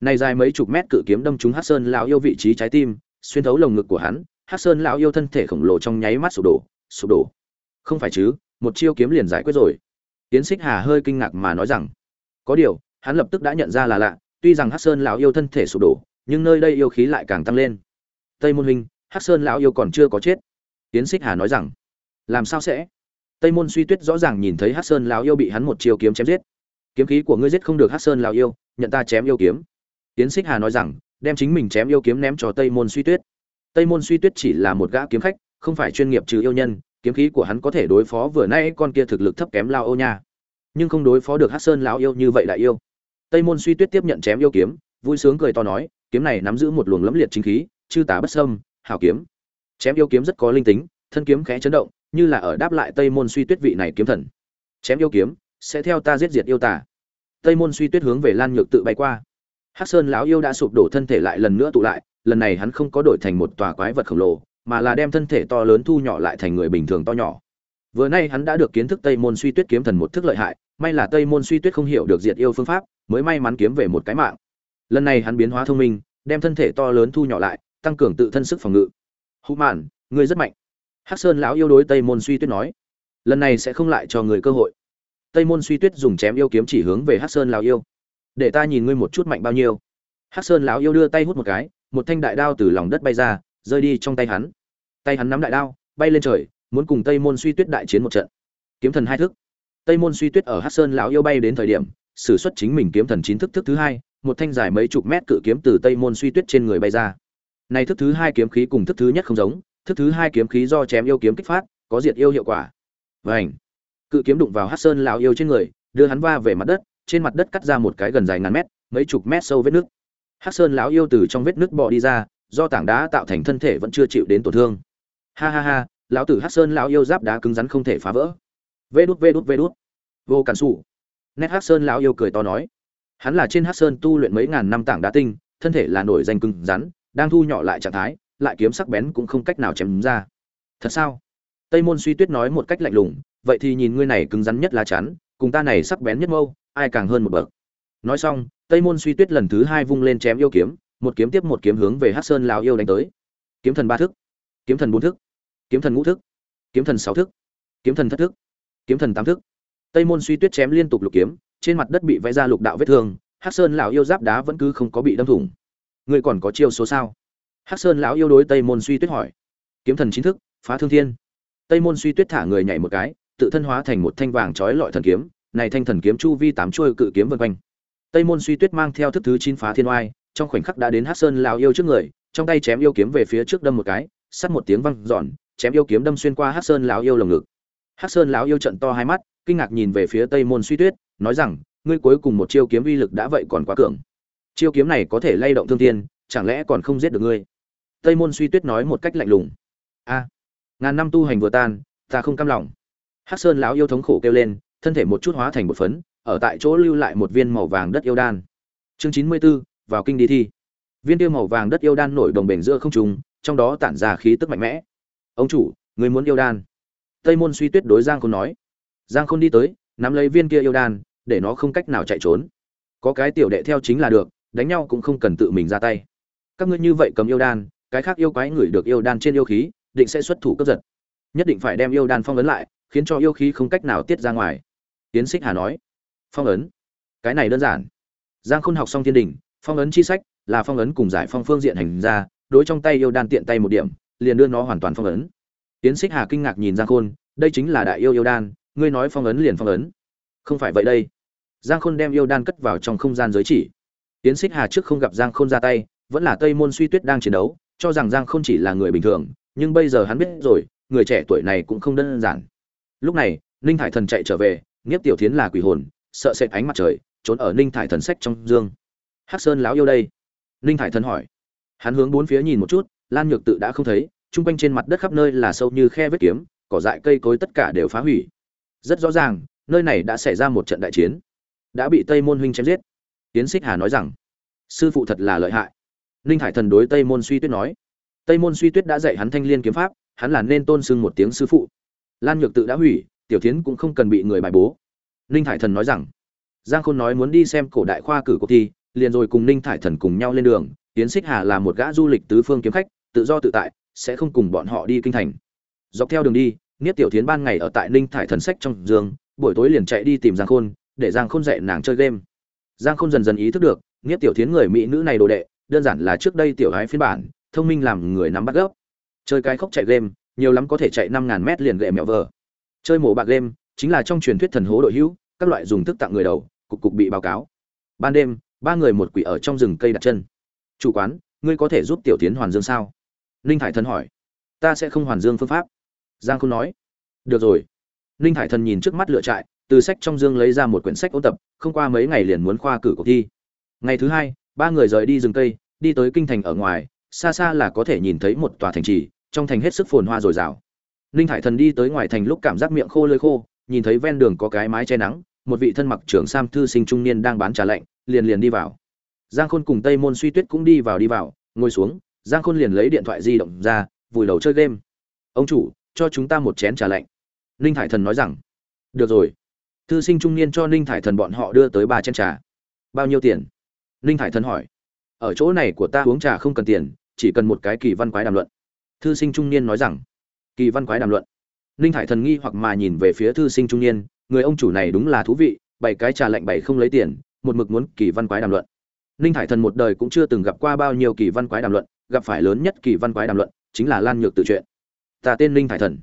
Này dài mấy chục mét cự kiếm đâm trúng hát sơn lão yêu vị trí trái tim, xuyên thấu lồng ngực của hắn hát sơn lão yêu thân thể khổng lồ trong nháy mắt sụp đổ sụp đổ. Không phải chứ, một chiêu kiếm liền giải quyết rồi. Tiến xích hà hơi kinh ngạc mà nói rằng, có điều, hắn lập tức đã nhận ra là lạ, tuy rằng hát sơn lão yêu thân thể sụp đổ, nhưng nơi đây yêu khí lại càng tăng lên. Tây môn huynh hát sơn lão yêu còn chưa có chết. Tiến xích hà nói rằng làm sao sẽ? Tây môn suy tuyết rõ ràng nhìn thấy hát sơn lão yêu bị hắn một chiêu kiếm chém giết. Kiếm khí của ngươi giết không được hát sơn lão yêu, nhận ta chém yêu kiếm. Tiến xích hà nói rằng, đem chính mình chém yêu kiếm ném cho tây môn suy tuyết. Tây môn suy tuyết chỉ là một gã kiếm khách, không phải chuyên nghiệp trừ yêu nhân, kiếm khí của hắn có thể đối phó vừa nay con kia thực lực thấp kém lao ô nha. Nhưng không đối phó được hát sơn lão yêu như vậy lại yêu. Tây môn suy tuyết tiếp nhận chém yêu kiếm, vui sướng cười to nói, kiếm này nắm giữ một luồng lẫm liệt chính khí, chư tả bất sâm hảo kiếm. Chém yêu kiếm rất có linh tính, thân kiếm khẽ chấn động như là ở đáp lại tây môn suy tuyết vị này kiếm thần. Chém yêu kiếm, sẽ theo ta giết diệt yêu tả tây môn suy tuyết hướng về lan nhược tự bay qua. Hắc sơn lão yêu đã sụp đổ thân thể lại lần nữa tụ lại, lần này hắn không có đổi thành một tòa quái vật khổng lồ, mà là đem thân thể to lớn thu nhỏ lại thành người bình thường to nhỏ. Vừa nay hắn đã được kiến thức tây môn suy tuyết kiếm thần một thức lợi hại, may là tây môn suy tuyết không hiểu được diệt yêu phương pháp, mới may mắn kiếm về một cái mạng. Lần này hắn biến hóa thông minh, đem thân thể to lớn thu nhỏ lại, tăng cường tự thân sức phòng ngự. Hụ mạn, ngươi rất mạnh hắc sơn lão yêu đối tây môn suy tuyết nói, lần này sẽ không lại cho người cơ hội. Tây môn suy tuyết dùng chém yêu kiếm chỉ hướng về hắc sơn lão yêu. Để ta nhìn ngươi một chút mạnh bao nhiêu. Hắc sơn lão yêu đưa tay hút một cái, một thanh đại đao từ lòng đất bay ra, rơi đi trong tay hắn. Tay hắn nắm đại đao, bay lên trời, muốn cùng tây môn suy tuyết đại chiến một trận. Kiếm thần hai thức. Tây môn suy tuyết ở hắc sơn lão yêu bay đến thời điểm, sử xuất chính mình kiếm thần chín thức thức thứ hai, một thanh dài mấy chục mét cự kiếm từ tây môn suy tuyết trên người bay ra. Này thức thứ hai kiếm khí cùng thức thứ nhất không giống thức thứ hai kiếm khí do chém yêu kiếm kích phát, có diệt yêu hiệu quả. Vảnh cự kiếm đụng vào hát sơn lão yêu trên người, đưa hắn va về mặt đất, trên mặt đất cắt ra một cái gần dài ngàn mét, mấy chục mét sâu vết nước. Hát sơn lão yêu từ trong vết nước bò đi ra, do tảng đá tạo thành thân thể vẫn chưa chịu đến tổn thương. Ha ha ha, lão tử hát sơn lão yêu giáp đá cứng rắn không thể phá vỡ. Vê đút vê đút vê đút. Vô cản xù nét hát sơn lão yêu cười to nói. Hắn là trên hát sơn tu luyện mấy ngàn năm tảng đá tinh, thân thể là nổi danh cứng rắn, đang thu nhỏ lại trạng thái lại kiếm sắc bén cũng không cách nào chém ra. Thật sao? Tây môn suy tuyết nói một cách lạnh lùng, vậy thì nhìn ngươi này cứng rắn nhất lá chắn, cùng ta này sắc bén nhất mâu, ai càng hơn một bậc? Nói xong, tây môn suy tuyết lần thứ hai vung lên chém yêu kiếm, một kiếm tiếp một kiếm hướng về hát sơn lào yêu đánh tới. Kiếm thần ba thức, kiếm thần bốn thức, kiếm thần ngũ thức, kiếm thần sáu thức, kiếm thần thất thức, kiếm thần tám thức. Tây môn suy tuyết chém liên tục lục kiếm, trên mặt đất bị vẽ ra lục đạo vết thương hát sơn lào yêu giáp đá vẫn cứ không có bị đâm thủng. Ngươi còn có chiêu số sao? Hắc sơn lão yêu đối tây môn suy tuyết hỏi. Kiếm thần chính thức, phá thương thiên. Tây môn suy tuyết thả người nhảy một cái, tự thân hóa thành một thanh vàng trói lọi thần kiếm, này thanh thần kiếm chu vi tám chuôi cự kiếm vân quanh. Tây môn suy tuyết mang theo thức thứ chín phá thiên oai, trong khoảnh khắc đã đến hắc sơn lão yêu trước người, trong tay chém yêu kiếm về phía trước đâm một cái, sắt một tiếng văng giòn chém yêu kiếm đâm xuyên qua hắc sơn lão yêu lồng ngực. Hắc sơn lão yêu trận to hai mắt, kinh ngạc nhìn về phía tây môn suy tuyết, nói rằng, ngươi cuối cùng một chiêu kiếm uy lực đã vậy còn quá cường. Chiêu kiếm này có thể lay động thương thiên, chẳng lẽ còn không giết được ngươi? Tây môn suy tuyết nói một cách lạnh lùng. A ngàn năm tu hành vừa tan ta không cam lòng. Hắc sơn lão yêu thống khổ kêu lên thân thể một chút hóa thành một phấn ở tại chỗ lưu lại một viên màu vàng đất yêu đan. Chương chín mươi 94, vào kinh đi thi. Viên tiêu màu vàng đất yêu đan nổi đồng bền giữa không trùng, trong đó tản ra khí tức mạnh mẽ. Ông chủ người muốn yêu đan. Tây môn suy tuyết đối giang khôn nói. Giang khôn đi tới nắm lấy viên kia yêu đan để nó không cách nào chạy trốn. Có cái tiểu đệ theo chính là được đánh nhau cũng không cần tự mình ra tay. Các ngươi như vậy cầm yêu đan cái khác yêu quái ngửi được yêu đan trên yêu khí, định sẽ xuất thủ cướp giật. Nhất định phải đem yêu đan phong ấn lại, khiến cho yêu khí không cách nào tiết ra ngoài. Tiến xích hà nói. Phong ấn? Cái này đơn giản. Giang khôn học xong thiên đình, phong ấn chi sách là phong ấn cùng giải phong phương diện hành ra, đối trong tay yêu đan tiện tay một điểm, liền đưa nó hoàn toàn phong ấn. Tiến xích hà kinh ngạc nhìn giang khôn, đây chính là đại yêu yêu đan, ngươi nói phong ấn liền phong ấn. Không phải vậy đây. Giang khôn đem yêu đan cất vào trong không gian giới chỉ. Tiến xích hà trước không gặp giang khôn ra tay, vẫn là tây môn suy tuyết đang chiến đấu cho rằng giang không chỉ là người bình thường, nhưng bây giờ hắn biết rồi, người trẻ tuổi này cũng không đơn giản. Lúc này, ninh thải thần chạy trở về, nghiếp tiểu thiến là quỷ hồn, sợ sệt ánh mặt trời, trốn ở ninh thải thần sách trong dương. Hắc sơn lão yêu đây? Ninh thải thần hỏi. Hắn hướng bốn phía nhìn một chút, lan nhược tự đã không thấy, chung quanh trên mặt đất khắp nơi là sâu như khe vết kiếm, cỏ dại cây cối tất cả đều phá hủy. Rất rõ ràng, nơi này đã xảy ra một trận đại chiến. Đã bị tây môn huynh chém giết. Tiến xích hà nói rằng, sư phụ thật là lợi hại ninh hải thần đối tây môn suy tuyết nói. Tây môn suy tuyết đã dạy hắn thanh liên kiếm pháp, hắn là nên tôn sưng một tiếng sư phụ. Lan nhược tự đã hủy, tiểu tiến cũng không cần bị người bài bố. Ninh hải thần nói rằng, giang khôn nói muốn đi xem cổ đại khoa cử cuộc thi, liền rồi cùng ninh thải thần cùng nhau lên đường tiến xích hà là một gã du lịch tứ phương kiếm khách, tự do tự tại, sẽ không cùng bọn họ đi kinh thành. Dọc theo đường đi, niết tiểu tiến ban ngày ở tại ninh thải thần sách trong giường, buổi tối liền chạy đi tìm giang khôn, để giang khôn dạy nàng chơi game. Giang khôn dần dần ý thức được, niết tiểu tiến người mỹ nữ này đồ đệ đơn giản là trước đây tiểu hái phiên bản, thông minh làm người nắm bắt gốc. Chơi cái khóc chạy game, nhiều lắm có thể chạy năm ngàn mét liền gậy mẹo vờ. Chơi mổ bạc game, chính là trong truyền thuyết thần hố đội hữu, các loại dùng thức tặng người đầu, cục cục bị báo cáo. Ban đêm, ba người một quỷ ở trong rừng cây đặt chân. Chủ quán, ngươi có thể giúp tiểu tiến hoàn dương sao? Ninh hải thần hỏi. Ta sẽ không hoàn dương phương pháp. Giang không nói. Được rồi. Ninh hải thần nhìn trước mắt lựa trại, từ sách trong dương lấy ra một quyển sách ôn tập, không qua mấy ngày liền muốn khoa cử cuộc thi. Ngày thứ hai ba người rời đi rừng cây, đi tới kinh thành ở ngoài, xa xa là có thể nhìn thấy một tòa thành trì, trong thành hết sức phồn hoa dồi dào. Ninh hải thần đi tới ngoài thành lúc cảm giác miệng khô lơi khô, nhìn thấy ven đường có cái mái che nắng, một vị thân mặc trưởng sam thư sinh trung niên đang bán trà lạnh, liền liền đi vào. Giang khôn cùng tây môn suy tuyết cũng đi vào đi vào, ngồi xuống, giang khôn liền lấy điện thoại di động ra, vùi đầu chơi game. Ông chủ, cho chúng ta một chén trà lạnh. Ninh thải thần nói rằng. Được rồi. Thư sinh trung niên cho ninh thải thần bọn họ đưa tới ba chén trà. Bao nhiêu tiền? Ninh thải thần hỏi, ở chỗ này của ta uống trà không cần tiền, chỉ cần một cái kỳ văn quái đàm luận. Thư sinh trung niên nói rằng, kỳ văn quái đàm luận? Ninh thải thần nghi hoặc mà nhìn về phía thư sinh trung niên, người ông chủ này đúng là thú vị bảy cái trà lạnh bảy không lấy tiền, một mực muốn kỳ văn quái đàm luận. Ninh thải thần một đời cũng chưa từng gặp qua bao nhiêu kỳ văn quái đàm luận, gặp phải lớn nhất kỳ văn quái đàm luận chính là lan nhược tự chuyện. Ta tên ninh thải thần.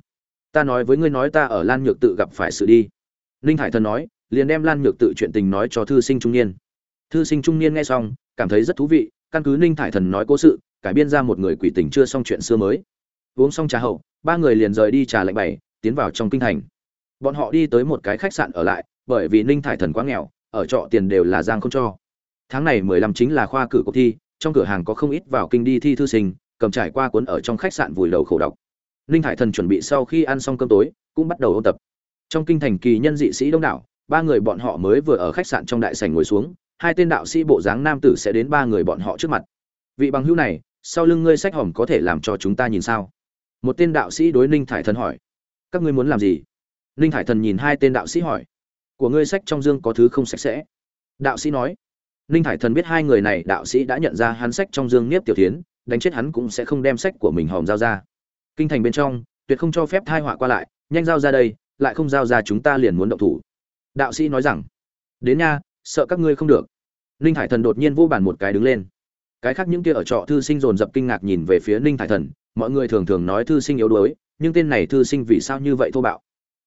Ta nói với ngươi nói ta ở lan nhược tự gặp phải sự đi. Ninh thải thần nói, liền đem lan nhược tự chuyện tình nói cho thư sinh trung niên thư sinh trung niên nghe xong, cảm thấy rất thú vị, căn cứ ninh thải thần nói cố sự, cải biên ra một người quỷ tình chưa xong chuyện xưa mới. Uống xong trà hậu, ba người liền rời đi trà lạnh bảy, tiến vào trong kinh thành. Bọn họ đi tới một cái khách sạn ở lại, bởi vì ninh thải thần quá nghèo, ở trọ tiền đều là giang không cho. Tháng này mười lăm chính là khoa cử cuộc thi, trong cửa hàng có không ít vào kinh đi thi thư sinh, cầm trải qua cuốn ở trong khách sạn vùi đầu khổ đọc. Ninh thải thần chuẩn bị sau khi ăn xong cơm tối, cũng bắt đầu ôn tập. Trong kinh thành kỳ nhân dị sĩ đông đảo, ba người bọn họ mới vừa ở khách sạn trong đại sảnh ngồi xuống hai tên đạo sĩ bộ dáng nam tử sẽ đến ba người bọn họ trước mặt. Vị bằng hữu này, sau lưng ngươi sách hỏng có thể làm cho chúng ta nhìn sao? Một tên đạo sĩ đối ninh thải thần hỏi. Các ngươi muốn làm gì? Ninh thải thần nhìn hai tên đạo sĩ hỏi. Của ngươi sách trong dương có thứ không sạch sẽ? Đạo sĩ nói. Ninh thải thần biết hai người này, đạo sĩ đã nhận ra hắn sách trong dương niếp tiểu tiến đánh chết hắn cũng sẽ không đem sách của mình hòm giao ra. Kinh thành bên trong, tuyệt không cho phép thai họa qua lại, nhanh giao ra đây, lại không giao ra chúng ta liền muốn động thủ. Đạo sĩ nói rằng. Đến nha, sợ các ngươi không được ninh thải thần đột nhiên vô bàn một cái đứng lên. Cái khác những kia ở trọ thư sinh dồn dập kinh ngạc nhìn về phía ninh thải thần, mọi người thường thường nói thư sinh yếu đuối, nhưng tên này thư sinh vì sao như vậy thô bạo?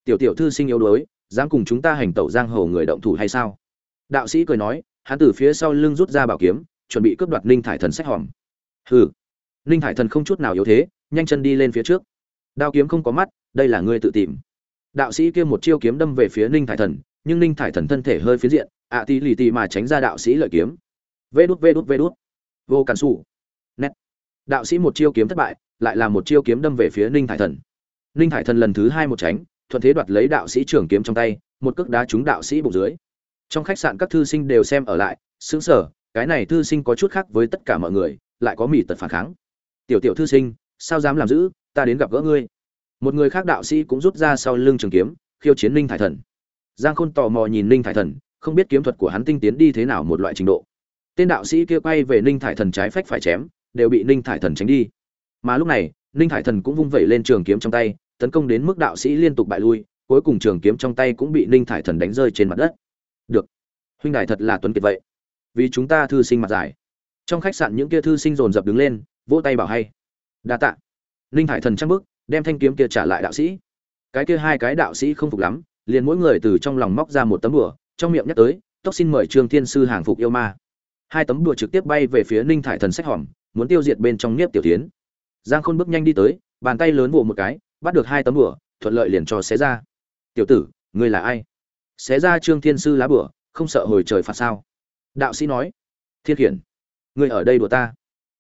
Tiểu tiểu thư sinh yếu đuối, dám cùng chúng ta hành tẩu giang hồ người động thủ hay sao? Đạo sĩ cười nói, hắn từ phía sau lưng rút ra bảo kiếm, chuẩn bị cướp đoạt ninh thải thần sách hòm. Hừ. Ninh thải thần không chút nào yếu thế, nhanh chân đi lên phía trước. Đao kiếm không có mắt, đây là ngươi tự tìm. Đạo sĩ kia một chiêu kiếm đâm về phía ninh thải thần nhưng ninh thải thần thân thể hơi phiến diện, ạ à tì lì tì mà tránh ra đạo sĩ lợi kiếm. Vê đút vê đút vê đút. Vô cản xù nét. Đạo sĩ một chiêu kiếm thất bại, lại là một chiêu kiếm đâm về phía ninh thải thần. Ninh thải thần lần thứ hai một tránh, thuận thế đoạt lấy đạo sĩ trưởng kiếm trong tay, một cước đá trúng đạo sĩ bụng dưới. Trong khách sạn các thư sinh đều xem ở lại xứng sở cái này thư sinh có chút khác với tất cả mọi người, lại có mỉ tật phản kháng. Tiểu tiểu thư sinh, sao dám làm giữ ta đến gặp gỡ ngươi. Một người khác đạo sĩ cũng rút ra sau lưng trường kiếm, khiêu chiến ninh thải thần giang khôn tò mò nhìn ninh thải thần, không biết kiếm thuật của hắn tinh tiến đi thế nào một loại trình độ. Tên đạo sĩ kia quay về ninh thải thần trái phách phải chém, đều bị ninh thải thần tránh đi. Mà lúc này, ninh thải thần cũng vung vẩy lên trường kiếm trong tay, tấn công đến mức đạo sĩ liên tục bại lui, cuối cùng trường kiếm trong tay cũng bị ninh thải thần đánh rơi trên mặt đất. Được. Huynh đài thật là tuấn kiệt vậy. Vì chúng ta thư sinh mặt dài trong khách sạn những kia thư sinh dồn dập đứng lên, vỗ tay bảo hay. Đa tạ. Ninh thải thần trăng bức đem thanh kiếm kia trả lại đạo sĩ. Cái kia hai cái đạo sĩ không phục lắm liền mỗi người từ trong lòng móc ra một tấm đùa trong miệng nhắc tới tốc xin mời trương thiên sư hàng phục yêu ma. Hai tấm đùa trực tiếp bay về phía ninh thải thần sách hỏm muốn tiêu diệt bên trong nếp tiểu tiến. Giang khôn bước nhanh đi tới bàn tay lớn vụ một cái bắt được hai tấm đùa thuận lợi liền cho xé ra. Tiểu tử ngươi là ai? Xé ra trương thiên sư lá bửa không sợ hồi trời phạt sao? Đạo sĩ nói. Thiên khiển ngươi ở đây đùa ta.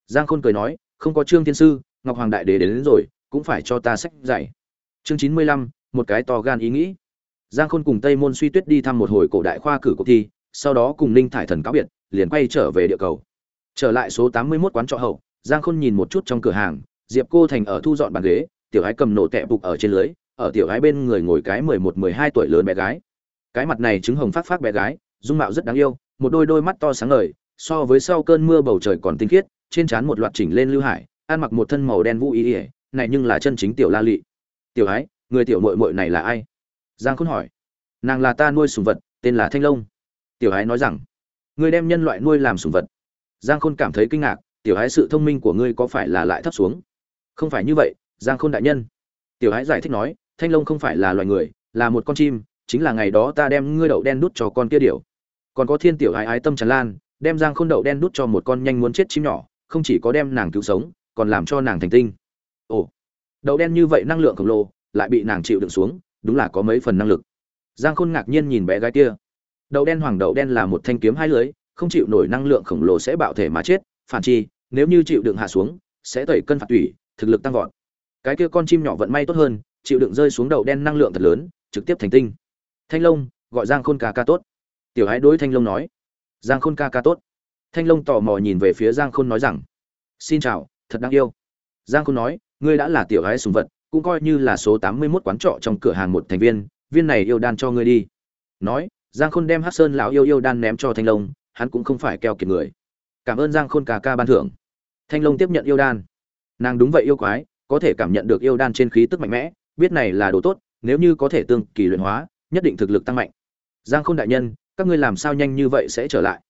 Giang khôn cười nói. Không có trương thiên sư ngọc hoàng đại đế đến, đến rồi cũng phải cho ta sách dạy. Chương chín mươi lăm một cái to gan ý nghĩ giang khôn cùng tây môn suy tuyết đi thăm một hồi cổ đại khoa cử cuộc thi, sau đó cùng ninh thải thần cáo biệt, liền quay trở về địa cầu. Trở lại số tám mươi 81 quán trọ hậu, giang khôn nhìn một chút trong cửa hàng, diệp cô thành ở thu dọn bàn ghế, tiểu ái cầm nổ tẹ bục ở trên lưới, ở tiểu ái bên người ngồi cái mười một, mười hai tuổi lớn bé gái. Cái mặt này chứng hồng phát phát bé gái, dung mạo rất đáng yêu, một đôi đôi mắt to sáng ngời, so với sau cơn mưa bầu trời còn tinh khiết, trên trán một loạt chỉnh lên lưu hải, ăn mặc một thân màu đen vũ ý ỉa này nhưng là chân chính tiểu la lị. Tiểu ái, người tiểu mội mội này là ai? Giang khôn hỏi. Nàng là ta nuôi sùng vật, tên là thanh long. Tiểu hái nói rằng, ngươi đem nhân loại nuôi làm sùng vật. Giang khôn cảm thấy kinh ngạc, tiểu hái, sự thông minh của ngươi có phải là lại thấp xuống? Không phải như vậy, giang khôn đại nhân. Tiểu hái giải thích nói, thanh long không phải là loài người, là một con chim, chính là ngày đó ta đem ngươi đậu đen đút cho con kia điểu. Còn có thiên tiểu hái ái tâm tràn lan, đem giang khôn đậu đen đút cho một con nhanh muốn chết chim nhỏ, không chỉ có đem nàng cứu sống, còn làm cho nàng thành tinh. Ồ, đậu đen như vậy năng lượng khổng lồ, lại bị nàng chịu đựng xuống đúng là có mấy phần năng lực. Giang khôn ngạc nhiên nhìn bé gái kia. Đậu đen hoàng đậu đen là một thanh kiếm hai lưới, không chịu nổi năng lượng khổng lồ sẽ bạo thể mà chết, phản chi, nếu như chịu đựng hạ xuống, sẽ tẩy cân phạt tủy, thực lực tăng vọt. Cái kia con chim nhỏ vận may tốt hơn, chịu đựng rơi xuống đậu đen năng lượng thật lớn, trực tiếp thành tinh. Thanh long, gọi giang khôn ca ca tốt. Tiểu Hải đối thanh long nói. Giang khôn ca ca tốt. Thanh long tò mò nhìn về phía giang khôn nói rằng, xin chào, thật đáng yêu. Giang khôn nói, ngươi đã là tiểu gái sùng vật cũng coi như là số tám mươi 81 quán trọ trong cửa hàng một thành viên viên này yêu đan cho ngươi đi. Nói, giang khôn đem hắc sơn lão yêu yêu đan ném cho thanh long, hắn cũng không phải keo kiệt người. Cảm ơn giang khôn ca ca ban thưởng. Thanh long tiếp nhận yêu đan. Nàng đúng vậy yêu quái, có thể cảm nhận được yêu đan trên khí tức mạnh mẽ, biết này là đồ tốt, nếu như có thể tương kỳ luyện hóa, nhất định thực lực tăng mạnh. Giang khôn đại nhân, các ngươi làm sao nhanh như vậy sẽ trở lại?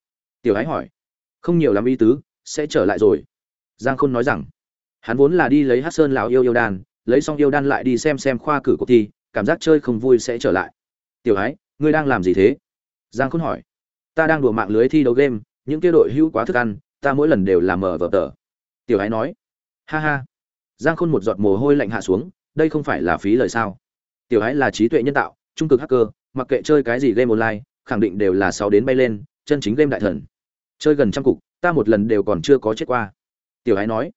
Tiểu ái hỏi. Không nhiều lắm ý tứ, sẽ trở lại rồi. Giang khôn nói rằng, hắn vốn là đi lấy hắc sơn lão yêu yêu đan lấy xong yêu đan lại đi xem xem khoa cử cuộc thi, cảm giác chơi không vui sẽ trở lại. Tiểu ái, ngươi đang làm gì thế? Giang khôn hỏi. Ta đang đùa mạng lưới thi đấu game, những kia đội hữu quá thức ăn, ta mỗi lần đều làm mở vở tờ. Tiểu ái nói. Ha ha. Giang khôn một giọt mồ hôi lạnh hạ xuống, đây không phải là phí lời sao? Tiểu ái là trí tuệ nhân tạo, trung cực hacker, mặc kệ chơi cái gì game online, khẳng định đều là sáu đến bay lên, chân chính game đại thần. Chơi gần trăm cục, ta một lần đều còn chưa có chết qua. Tiểu ái nói.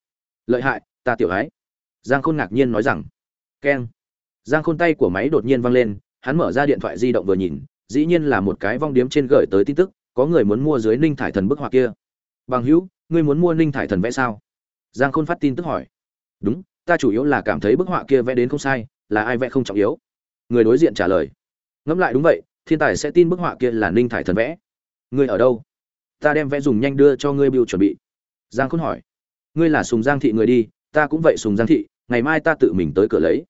Lợi hại, ta tiểu ái giang khôn ngạc nhiên nói rằng, keng. Giang khôn tay của máy đột nhiên văng lên, hắn mở ra điện thoại di động vừa nhìn, dĩ nhiên là một cái vong điếm trên gửi tới tin tức, có người muốn mua dưới ninh thải thần bức họa kia. Bằng hữu, ngươi muốn mua ninh thải thần vẽ sao? Giang khôn phát tin tức hỏi. Đúng, ta chủ yếu là cảm thấy bức họa kia vẽ đến không sai, là ai vẽ không trọng yếu. Người đối diện trả lời. Ngẫm lại đúng vậy, thiên tài sẽ tin bức họa kia là ninh thải thần vẽ. Ngươi ở đâu? Ta đem vẽ dùng nhanh đưa cho ngươi biểu chuẩn bị. Giang khôn hỏi. Ngươi là sùng giang thị người đi, ta cũng vậy sùng giang thị ngày mai ta tự mình tới cửa lấy.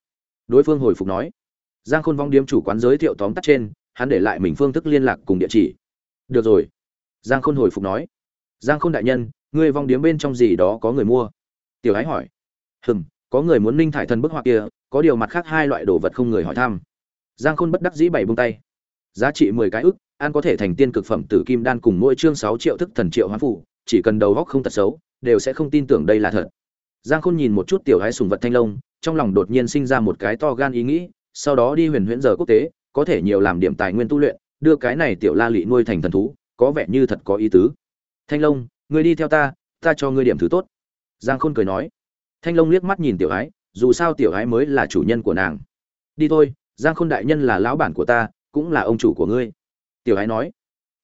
Đối phương hồi phục nói. Giang khôn vong điếm chủ quán giới thiệu tóm tắt trên, hắn để lại mình phương thức liên lạc cùng địa chỉ. Được rồi. Giang khôn hồi phục nói. Giang khôn đại nhân, ngươi vong điếm bên trong gì đó có người mua? Tiểu ái hỏi. Hừm, có người muốn ninh thải thần bức họa kia, có điều mặt khác hai loại đồ vật không người hỏi thăm. Giang khôn bất đắc dĩ bảy bông tay. Giá trị mười cái ức an có thể thành tiên cực phẩm tử kim đan cùng mỗi chương sáu triệu thức thần triệu hoán phủ chỉ cần đầu góc không tật xấu, đều sẽ không tin tưởng đây là thật giang khôn nhìn một chút tiểu hái sùng vật thanh long, trong lòng đột nhiên sinh ra một cái to gan ý nghĩ, sau đó đi huyền huyễn giờ quốc tế, có thể nhiều làm điểm tài nguyên tu luyện, đưa cái này tiểu la lị nuôi thành thần thú, có vẻ như thật có ý tứ. Thanh long, ngươi đi theo ta ta cho ngươi điểm thứ tốt. Giang khôn cười nói. Thanh long liếc mắt nhìn tiểu ái dù sao tiểu ái mới là chủ nhân của nàng. Đi thôi, giang khôn đại nhân là lão bản của ta, cũng là ông chủ của ngươi. Tiểu ái nói.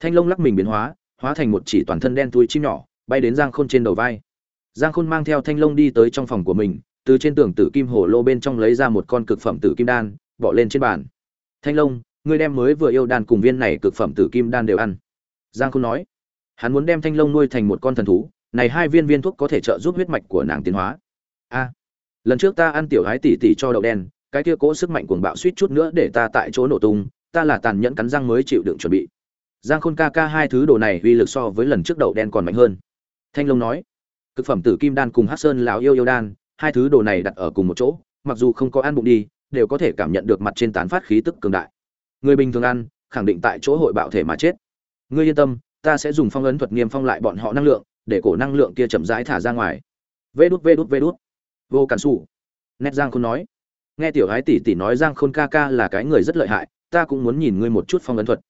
Thanh long lắc mình biến hóa hóa thành một chỉ toàn thân đen thui chim nhỏ, bay đến giang khôn trên đầu vai giang khôn mang theo thanh long đi tới trong phòng của mình, từ trên tường tử kim hồ lô bên trong lấy ra một con cực phẩm tử kim đan, bỏ lên trên bàn. Thanh long, ngươi đem mới vừa yêu đan cùng viên này cực phẩm tử kim đan đều ăn. Giang khôn nói. Hắn muốn đem thanh long nuôi thành một con thần thú, này hai viên viên thuốc có thể trợ giúp huyết mạch của nàng tiến hóa. A, lần trước ta ăn tiểu hái tỷ tỷ cho đậu đen, cái kia cố sức mạnh cuồng bạo suýt chút nữa để ta tại chỗ nổ tung, ta là tàn nhẫn cắn răng mới chịu đựng chuẩn bị. Giang khôn ca ca hai thứ đồ này uy lực so với lần trước đậu đen còn mạnh hơn. Thanh long nói cực phẩm tử kim đan cùng hát sơn lão yêu yêu đan, hai thứ đồ này đặt ở cùng một chỗ, mặc dù không có ăn bụng đi, đều có thể cảm nhận được mặt trên tán phát khí tức cường đại. Người bình thường ăn, khẳng định tại chỗ hội bạo thể mà chết. Ngươi yên tâm, ta sẽ dùng phong ấn thuật niêm phong lại bọn họ năng lượng, để cổ năng lượng kia chậm rãi thả ra ngoài. Vê đút vê đút vê đút vô cản xù nét giang khôn nói. Nghe tiểu gái tỷ tỷ nói giang khôn ca ca là cái người rất lợi hại, ta cũng muốn nhìn ngươi một chút phong ấn thuật.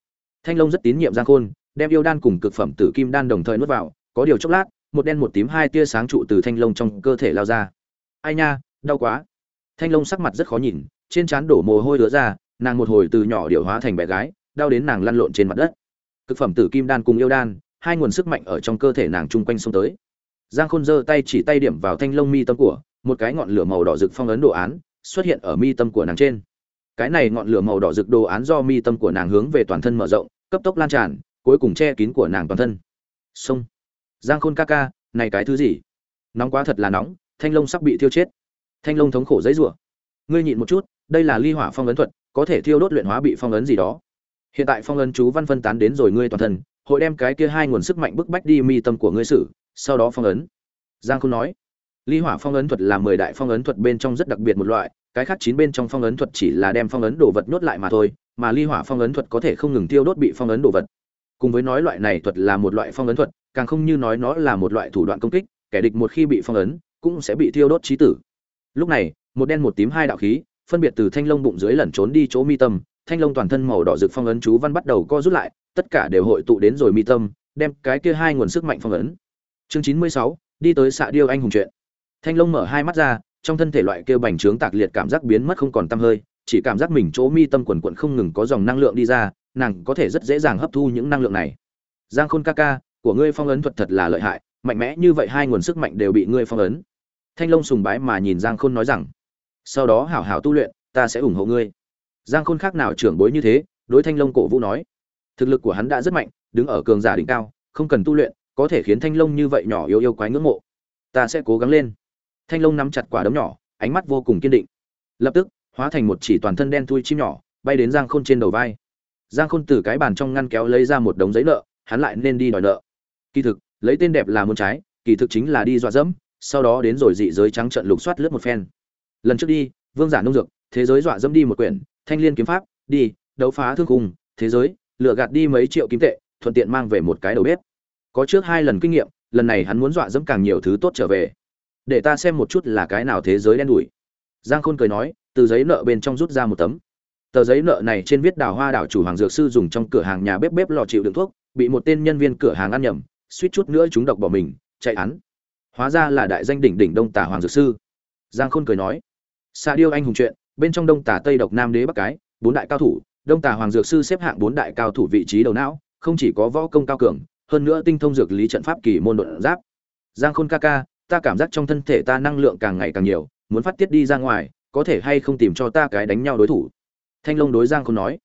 Thanh long rất tín nhiệm giang khôn, đem yêu đan cùng cực phẩm tử kim đan đồng thời nuốt vào, có điều chốc lát một đen một tím hai tia sáng trụ từ thanh long trong cơ thể lao ra. Ai nha, đau quá. Thanh long sắc mặt rất khó nhìn, trên trán đổ mồ hôi đứa ra, nàng một hồi từ nhỏ điều hóa thành bé gái, đau đến nàng lăn lộn trên mặt đất. Cực phẩm tử kim đan cùng yêu đan, hai nguồn sức mạnh ở trong cơ thể nàng chung quanh xông tới. Giang khôn giơ tay chỉ tay điểm vào thanh long mi tâm của, một cái ngọn lửa màu đỏ rực phong ấn đồ án xuất hiện ở mi tâm của nàng trên. Cái này ngọn lửa màu đỏ rực đồ án do mi tâm của nàng hướng về toàn thân mở rộng, cấp tốc lan tràn, cuối cùng che kín của nàng toàn thân. Sông giang khôn ca ca này cái thứ gì nóng quá thật là nóng thanh long sắp bị thiêu chết thanh long thống khổ dãy rủa ngươi nhịn một chút đây là ly hỏa phong ấn thuật có thể thiêu đốt luyện hóa bị phong ấn gì đó hiện tại phong ấn chú văn phân tán đến rồi ngươi toàn thân hội đem cái kia hai nguồn sức mạnh bức bách đi mi tâm của ngươi sử sau đó phong ấn giang khôn nói ly hỏa phong ấn thuật là mười đại phong ấn thuật bên trong rất đặc biệt một loại cái khác chín bên trong phong ấn thuật chỉ là đem phong ấn đồ vật nhốt lại mà thôi mà ly hỏa phong ấn thuật có thể không ngừng tiêu đốt bị phong ấn đồ vật cùng với nói loại này thuật là một loại phong ấn thuật càng không như nói nó là một loại thủ đoạn công kích, kẻ địch một khi bị phong ấn, cũng sẽ bị thiêu đốt trí tử. Lúc này, một đen một tím hai đạo khí, phân biệt từ thanh long bụng dưới lẩn trốn đi chỗ mi tâm, thanh long toàn thân màu đỏ rực phong ấn chú văn bắt đầu co rút lại, tất cả đều hội tụ đến rồi mi tâm, đem cái kia hai nguồn sức mạnh phong ấn. Chương chín mươi sáu, đi tới xạ điêu anh hùng chuyện. Thanh long mở hai mắt ra, trong thân thể loại kêu bành trướng tạc liệt cảm giác biến mất không còn tăm hơi, chỉ cảm giác mình chỗ mi tâm quần quận không ngừng có dòng năng lượng đi ra, nàng có thể rất dễ dàng hấp thu những năng lượng này. Giang khôn ca ca của ngươi phong ấn thuật thật là lợi hại, mạnh mẽ như vậy hai nguồn sức mạnh đều bị ngươi phong ấn. Thanh long sùng bái mà nhìn giang khôn nói rằng, sau đó hảo hảo tu luyện, ta sẽ ủng hộ ngươi. Giang khôn khác nào trưởng bối như thế, đối thanh long cổ vũ nói, thực lực của hắn đã rất mạnh, đứng ở cường giả đỉnh cao, không cần tu luyện, có thể khiến thanh long như vậy nhỏ yêu yêu quái ngưỡng mộ. Ta sẽ cố gắng lên. Thanh long nắm chặt quả đấm nhỏ, ánh mắt vô cùng kiên định. Lập tức, hóa thành một chỉ toàn thân đen thui chim nhỏ, bay đến giang khôn trên đầu vai. Giang khôn từ cái bàn trong ngăn kéo lấy ra một đống giấy nợ, hắn lại nên đi đòi nợ kỳ thực, lấy tên đẹp là muốn trái, kỳ thực chính là đi dọa dẫm, sau đó đến rồi dị giới trắng trận lục soát lướt một phen. Lần trước đi, vương giả nông dược, thế giới dọa dẫm đi một quyển, thanh liên kiếm pháp, đi, đấu phá thương cung thế giới lựa gạt đi mấy triệu kim tệ, thuận tiện mang về một cái đầu bếp. Có trước hai lần kinh nghiệm, lần này hắn muốn dọa dẫm càng nhiều thứ tốt trở về. Để ta xem một chút là cái nào thế giới đen đủi. Giang khôn cười nói, từ giấy nợ bên trong rút ra một tấm. Tờ giấy nợ này trên viết đào hoa đảo chủ hoàng dược sư dùng trong cửa hàng nhà bếp bếp lò chịu đựng thuốc, bị một tên nhân viên cửa hàng ăn nhầm suýt chút nữa chúng độc bỏ mình, chạy án. Hóa ra là đại danh đỉnh đỉnh đông tả hoàng dược sư. Giang khôn cười nói xa điêu anh hùng chuyện, bên trong đông tả tây độc nam đế bắc cái, bốn đại cao thủ, đông tả hoàng dược sư xếp hạng bốn đại cao thủ vị trí đầu não, không chỉ có võ công cao cường, hơn nữa tinh thông dược lý trận pháp kỳ môn đột giáp. Giang khôn ca ca, ta cảm giác trong thân thể ta năng lượng càng ngày càng nhiều, muốn phát tiết đi ra ngoài, có thể hay không tìm cho ta cái đánh nhau đối thủ? Thanh long đối giang khôn nói.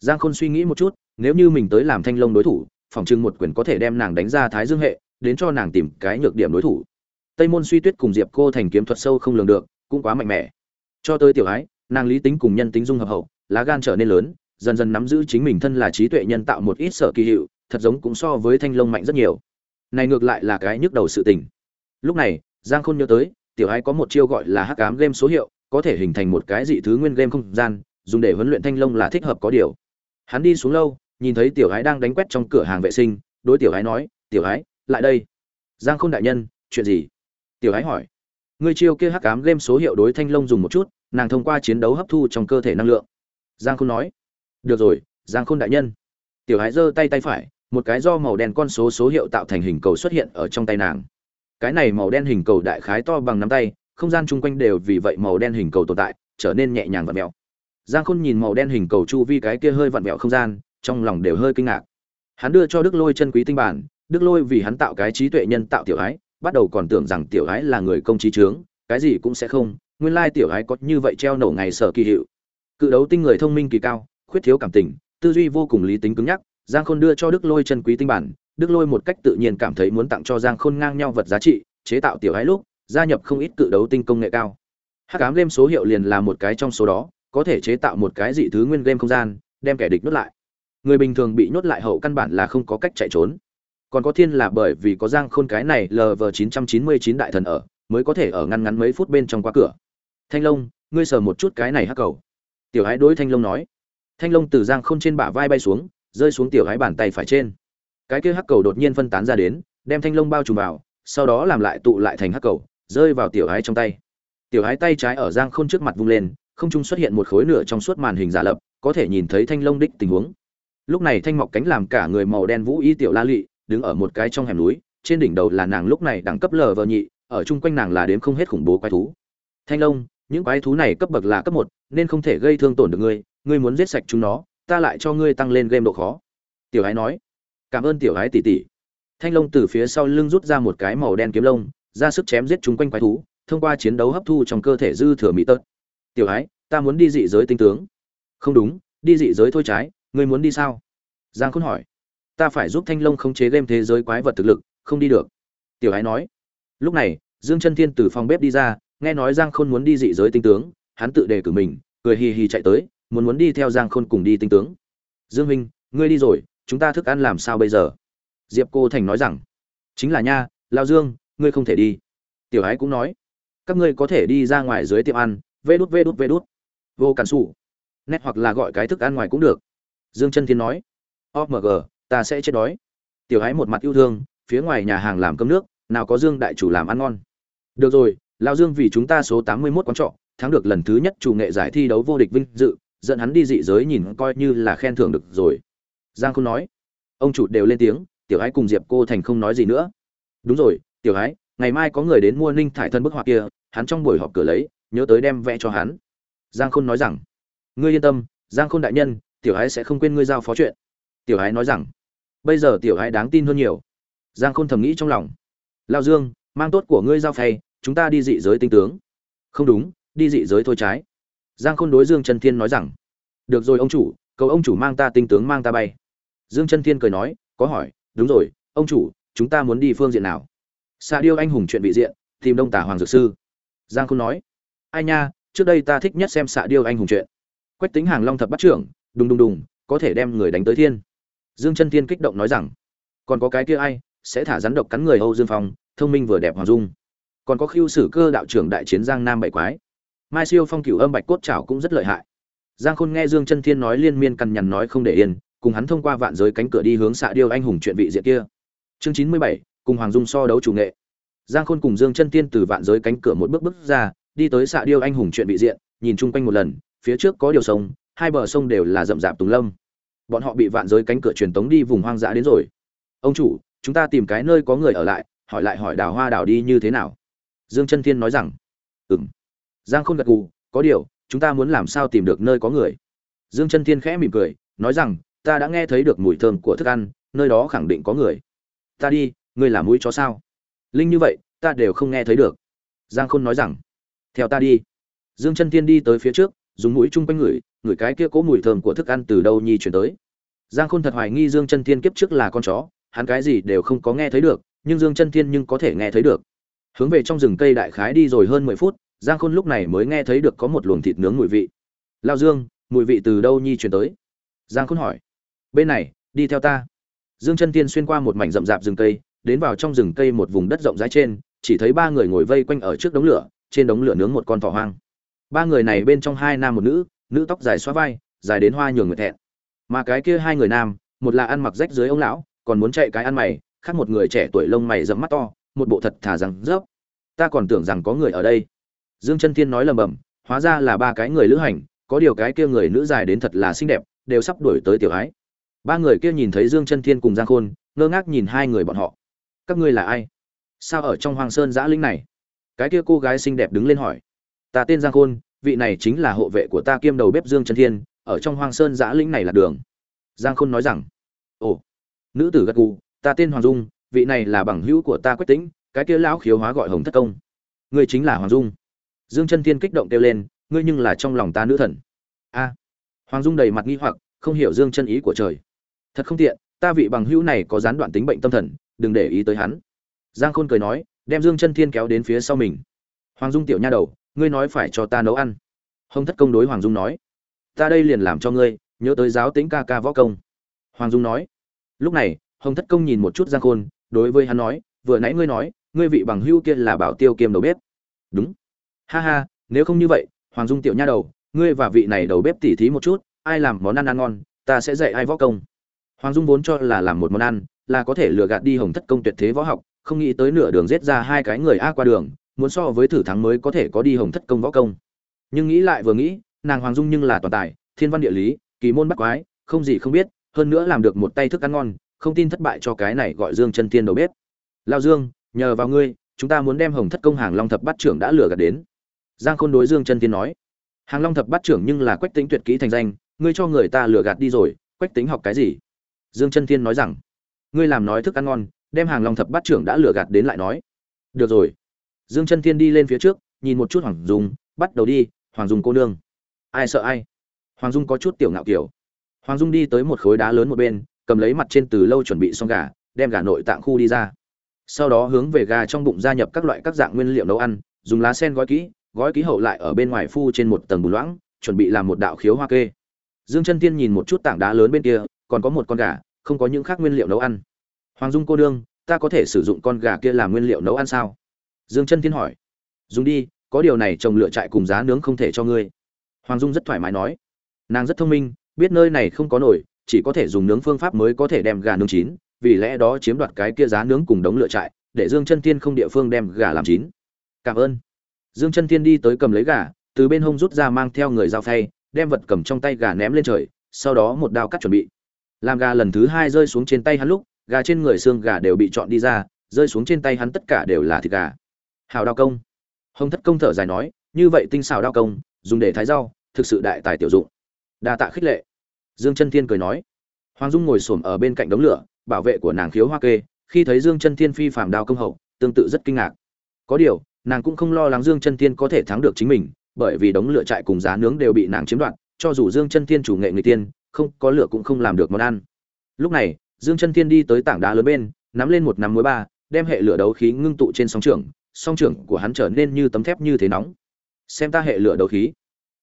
Giang khôn suy nghĩ một chút, nếu như mình tới làm thanh long đối thủ phòng trưng một quyền có thể đem nàng đánh ra thái dương hệ, đến cho nàng tìm cái nhược điểm đối thủ. Tây môn suy tuyết cùng diệp cô thành kiếm thuật sâu không lường được, cũng quá mạnh mẽ. Cho tới tiểu ái, nàng lý tính cùng nhân tính dung hợp hậu, lá gan trở nên lớn, dần dần nắm giữ chính mình thân là trí tuệ nhân tạo một ít sở kỳ hiệu, thật giống cũng so với thanh long mạnh rất nhiều. Này ngược lại là cái nhức đầu sự tình. Lúc này, giang khôn nhớ tới, tiểu ái có một chiêu gọi là hắc ám game số hiệu, có thể hình thành một cái dị thứ nguyên game không gian, dùng để huấn luyện thanh long là thích hợp có điều. Hắn đi xuống lâu nhìn thấy tiểu gái đang đánh quét trong cửa hàng vệ sinh đối tiểu gái nói tiểu gái, lại đây. Giang khôn đại nhân chuyện gì? Tiểu gái hỏi. Ngươi chiêu kia hắc ám game số hiệu đối thanh long dùng một chút nàng thông qua chiến đấu hấp thu trong cơ thể năng lượng. Giang khôn nói. Được rồi giang khôn đại nhân. Tiểu gái giơ tay tay phải một cái do màu đen con số số hiệu tạo thành hình cầu xuất hiện ở trong tay nàng. Cái này màu đen hình cầu đại khái to bằng nắm tay không gian chung quanh đều vì vậy màu đen hình cầu tồn tại trở nên nhẹ nhàng và mèo giang khôn nhìn màu đen hình cầu chu vi cái kia hơi vặn vẹo không gian trong lòng đều hơi kinh ngạc. Hắn đưa cho đức lôi chân quý tinh bản, đức lôi vì hắn tạo cái trí tuệ nhân tạo tiểu ái, bắt đầu còn tưởng rằng tiểu ái là người công trí trướng cái gì cũng sẽ không, nguyên lai tiểu ái có như vậy treo nổ ngày sở kỳ hiệu. Cự đấu tinh người thông minh kỳ cao, khuyết thiếu cảm tình, tư duy vô cùng lý tính cứng nhắc, giang khôn đưa cho đức lôi chân quý tinh bản, đức lôi một cách tự nhiên cảm thấy muốn tặng cho giang khôn ngang nhau vật giá trị, chế tạo tiểu ái lúc, gia nhập không ít cự đấu tinh công nghệ cao. Hắc ám game số hiệu liền là một cái trong số đó, có thể chế tạo một cái dị thứ nguyên game không gian, đem kẻ địch nuốt lại người bình thường bị nhốt lại hậu căn bản là không có cách chạy trốn. Còn có thiên là bởi vì có giang khôn cái này lv 999 đại thần ở, mới có thể ở ngăn ngắn mấy phút bên trong qua cửa. Thanh long, ngươi sờ một chút cái này hắc cầu. Tiểu hái đối thanh long nói. Thanh long từ giang khôn trên bả vai bay xuống, rơi xuống tiểu hái bàn tay phải trên. Cái kia hắc cầu đột nhiên phân tán ra đến, đem thanh long bao trùm vào, sau đó làm lại tụ lại thành hắc cầu, rơi vào tiểu hái trong tay. Tiểu hái tay trái ở giang khôn trước mặt vung lên, không trung xuất hiện một khối nửa trong suốt màn hình giả lập, có thể nhìn thấy thanh long đích tình huống lúc này thanh mọc cánh làm cả người màu đen vũ y tiểu la lị, đứng ở một cái trong hẻm núi, trên đỉnh đầu là nàng lúc này đẳng cấp lờ vờ nhị, ở chung quanh nàng là đếm không hết khủng bố quái thú. Thanh long, những quái thú này cấp bậc là cấp một, nên không thể gây thương tổn được ngươi ngươi muốn giết sạch chúng nó, ta lại cho ngươi tăng lên game độ khó. Tiểu ái nói. Cảm ơn tiểu ái tỷ tỷ. Thanh long từ phía sau lưng rút ra một cái màu đen kiếm lông, ra sức chém giết chúng quanh quái thú, thông qua chiến đấu hấp thu trong cơ thể dư thừa mỹ tớt tiểu ái, ta muốn đi dị giới tinh tướng. Không đúng, đi dị giới thôi trái ngươi muốn đi sao? Giang khôn hỏi. Ta phải giúp thanh long khống chế game thế giới quái vật thực lực, không đi được. Tiểu ái nói. Lúc này, dương chân thiên từ phòng bếp đi ra, nghe nói giang khôn muốn đi dị giới tinh tướng, hắn tự đề cử mình, cười hì hì chạy tới, muốn muốn đi theo giang khôn cùng đi tinh tướng. Dương minh, ngươi đi rồi, chúng ta thức ăn làm sao bây giờ? Diệp cô thành nói rằng. Chính là nha, lao dương, ngươi không thể đi. Tiểu ái cũng nói. Các ngươi có thể đi ra ngoài dưới tiệm ăn, vê đút vê đút vê đút. Vô cản xù nét hoặc là gọi cái thức ăn ngoài cũng được dương chân thiên nói omg ta sẽ chết đói. Tiểu ái một mặt yêu thương, phía ngoài nhà hàng làm cơm nước, nào có dương đại chủ làm ăn ngon. Được rồi lao dương vì chúng ta số tám mươi mốt quán trọ, thắng được lần thứ nhất chủ nghệ giải thi đấu vô địch vinh dự, dẫn hắn đi dị giới nhìn coi như là khen thưởng được rồi. Giang không nói. Ông chủ đều lên tiếng, tiểu ái cùng diệp cô thành không nói gì nữa. Đúng rồi, tiểu ái ngày mai có người đến mua ninh thải thân bức họa kia, hắn trong buổi họp cửa lấy, nhớ tới đem vẽ cho hắn. Giang khôn nói rằng. Ngươi yên tâm, giang khôn đại nhân tiểu hái sẽ không quên ngươi giao phó chuyện. Tiểu hái nói rằng, bây giờ tiểu hái đáng tin hơn nhiều. Giang khôn thầm nghĩ trong lòng. Lao dương, mang tốt của ngươi giao phay, chúng ta đi dị giới tinh tướng. Không đúng, đi dị giới thôi trái. Giang khôn đối dương trần thiên nói rằng, được rồi ông chủ, cầu ông chủ mang ta tinh tướng mang ta bay. Dương trân thiên cười nói, có hỏi, đúng rồi, ông chủ, chúng ta muốn đi phương diện nào? Xạ điêu anh hùng chuyện vị diện, tìm đông tả hoàng dược sư. Giang khôn nói, ai nha, trước đây ta thích nhất xem xạ điêu anh hùng chuyện. Quách tính hàng long thập bắt trưởng đùng đùng đùng, có thể đem người đánh tới thiên. Dương chân thiên kích động nói rằng, còn có cái kia ai, sẽ thả rắn độc cắn người âu dương phong, thông minh vừa đẹp hoàng dung. Còn có khiêu sử cơ đạo trưởng đại chiến giang nam bảy quái. Mai siêu phong cửu âm bạch cốt trảo cũng rất lợi hại. Giang khôn nghe dương chân thiên nói liên miên cằn nhằn nói không để yên, cùng hắn thông qua vạn giới cánh cửa đi hướng xạ điêu anh hùng chuyện vị diện kia. Chương chín mươi bảy, cùng hoàng dung so đấu chủ nghệ. Giang khôn cùng dương chân Thiên từ vạn giới cánh cửa một bước bước ra, đi tới xạ điêu anh hùng chuyện vị diện, nhìn chung quanh một lần, phía trước có điều sông hai bờ sông đều là rậm rạp tùng lâm. Bọn họ bị vạn giới cánh cửa truyền tống đi vùng hoang dã đến rồi. Ông chủ, chúng ta tìm cái nơi có người ở lại, hỏi lại hỏi đào hoa đào đi như thế nào? Dương chân thiên nói rằng ừ m giang khôn gật gù, có điều, chúng ta muốn làm sao tìm được nơi có người? Dương chân thiên khẽ mỉm cười, nói rằng, ta đã nghe thấy được mùi thơm của thức ăn, nơi đó khẳng định có người. Ta đi, ngươi là mũi chó sao? Linh như vậy, ta đều không nghe thấy được. Giang khôn nói rằng, theo ta đi. Dương chân Thiên đi tới phía trước dùng mũi chung quanh người, người cái kia cố mùi thơm của thức ăn từ đâu nhi chuyển tới. Giang khôn thật hoài nghi dương chân Thiên kiếp trước là con chó hắn cái gì đều không có nghe thấy được nhưng dương chân Thiên nhưng có thể nghe thấy được. Hướng về trong rừng cây đại khái đi rồi hơn mười phút giang khôn lúc này mới nghe thấy được có một luồng thịt nướng mùi vị. Lao dương mùi vị từ đâu nhi chuyển tới? Giang khôn hỏi. Bên này đi theo ta. Dương chân Thiên xuyên qua một mảnh rậm rạp rừng cây đến vào trong rừng cây một vùng đất rộng rãi trên chỉ thấy ba người ngồi vây quanh ở trước đống lửa trên đống lửa nướng một con thỏ hoang ba người này bên trong hai nam một nữ nữ tóc dài xoa vai, dài đến hoa nhường người thẹn. Mà cái kia hai người nam, một là ăn mặc rách dưới ông lão, còn muốn chạy cái ăn mày, khác một người trẻ tuổi lông mày rậm mắt to, một bộ thật thà rằng rớp ta còn tưởng rằng có người ở đây. Dương chân thiên nói lầm bầm hóa ra là ba cái người lữ hành, có điều cái kia người nữ dài đến thật là xinh đẹp, đều sắp đuổi tới tiểu ái ba người kia nhìn thấy dương chân thiên cùng giang khôn, ngơ ngác nhìn hai người bọn họ. Các ngươi là ai? Sao ở trong hoàng sơn giã linh này? Cái kia cô gái xinh đẹp đứng lên hỏi ta tên giang khôn, vị này chính là hộ vệ của ta kiêm đầu bếp dương trần thiên, ở trong hoang sơn giã lĩnh này là đường. Giang khôn nói rằng, ồ, nữ tử gật gù, ta tên hoàng dung, vị này là bằng hữu của ta quách tĩnh, cái kia lão khiếu hóa gọi hồng thất công. Ngươi chính là hoàng dung. Dương Trân thiên kích động kêu lên, ngươi nhưng là trong lòng ta nữ thần. A. Hoàng dung đầy mặt nghi hoặc, không hiểu dương chân ý của trời. Thật không tiện, ta vị bằng hữu này có gián đoạn tính bệnh tâm thần, đừng để ý tới hắn. Giang khôn cười nói, đem dương chân thiên kéo đến phía sau mình. Hoàng dung tiểu nha đầu ngươi nói phải cho ta nấu ăn. Hồng thất công đối hoàng dung nói. Ta đây liền làm cho ngươi, nhớ tới giáo tính ca ca võ công. Hoàng dung nói. Lúc này, hồng thất công nhìn một chút giang khôn, đối với hắn nói, vừa nãy ngươi nói, ngươi vị bằng hưu kia là bảo tiêu kiêm đầu bếp. Đúng. Ha ha, nếu không như vậy, hoàng dung tiểu nha đầu, ngươi và vị này đầu bếp tỉ thí một chút, ai làm món ăn ăn ngon, ta sẽ dạy ai võ công. Hoàng dung vốn cho là làm một món ăn, là có thể lừa gạt đi hồng thất công tuyệt thế võ học, không nghĩ tới nửa đường giết ra hai cái người a qua đường muốn so với thử thắng mới có thể có đi hồng thất công võ công. Nhưng nghĩ lại vừa nghĩ, nàng hoàng dung nhưng là toàn tài, thiên văn địa lý, kỳ môn bắt quái, không gì không biết, hơn nữa làm được một tay thức ăn ngon, không tin thất bại cho cái này gọi dương chân tiên đầu bếp. Lao dương, nhờ vào ngươi, chúng ta muốn đem hồng thất công hàng long thập bát trưởng đã lừa gạt đến. Giang khôn đối dương chân tiên nói. Hàng long thập bát trưởng nhưng là quách tính tuyệt kỹ thành danh, ngươi cho người ta lừa gạt đi rồi, quách tính học cái gì? Dương chân tiên nói rằng. Ngươi làm nói thức ăn ngon, đem hàng long thập bát trưởng đã lừa gạt đến lại nói. Được rồi dương chân Thiên đi lên phía trước, nhìn một chút hoàng dung, bắt đầu đi, hoàng dung cô nương. Ai sợ ai? Hoàng dung có chút tiểu ngạo kiểu. Hoàng dung đi tới một khối đá lớn một bên, cầm lấy mặt trên từ lâu chuẩn bị xong gà, đem gà nội tạng khu đi ra. Sau đó hướng về gà trong bụng gia nhập các loại các dạng nguyên liệu nấu ăn, dùng lá sen gói kỹ gói kỹ hậu lại ở bên ngoài phu trên một tầng bùn loãng, chuẩn bị làm một đạo khiếu hoa kê. Dương chân tiên nhìn một chút tảng đá lớn bên kia, còn có một con gà, không có những khác nguyên liệu nấu ăn. Hoàng dung cô đương ta có thể sử dụng con gà kia làm nguyên liệu nấu ăn sao? Dương chân Thiên hỏi. Dùng đi, có điều này trồng lựa trại cùng giá nướng không thể cho ngươi. Hoàng dung rất thoải mái nói. Nàng rất thông minh, biết nơi này không có nổi, chỉ có thể dùng nướng phương pháp mới có thể đem gà nướng chín, vì lẽ đó chiếm đoạt cái kia giá nướng cùng đống lựa trại, để dương chân Thiên không địa phương đem gà làm chín. Cảm ơn. Dương chân Thiên đi tới cầm lấy gà, từ bên hông rút ra mang theo người dao phay, đem vật cầm trong tay gà ném lên trời, sau đó một đao cắt chuẩn bị. Làm gà lần thứ hai rơi xuống trên tay hắn lúc, gà trên người xương gà đều bị chọn đi ra, rơi xuống trên tay hắn tất cả đều là thịt gà hào đao công. Hồng thất công thở dài nói, như vậy tinh xào đao công, dùng để thái rau, thực sự đại tài tiểu dụng. Đa tạ khích lệ. Dương chân thiên cười nói, hoàng dung ngồi xổm ở bên cạnh đống lửa, bảo vệ của nàng khiếu hoa kê, khi thấy dương chân thiên phi phàm đao công hậu, tương tự rất kinh ngạc. Có điều, nàng cũng không lo lắng dương chân thiên có thể thắng được chính mình, bởi vì đống lửa trại cùng giá nướng đều bị nàng chiếm đoạt, cho dù dương chân thiên chủ nghệ người tiên, không, có lửa cũng không làm được món ăn. Lúc này, dương chân thiên đi tới tảng đá lớn bên, nắm lên một nắm muối ba, đem hệ lửa đấu khí ngưng tụ trên sóng trường song trưởng của hắn trở nên như tấm thép như thế nóng. Xem ta hệ lửa đấu khí.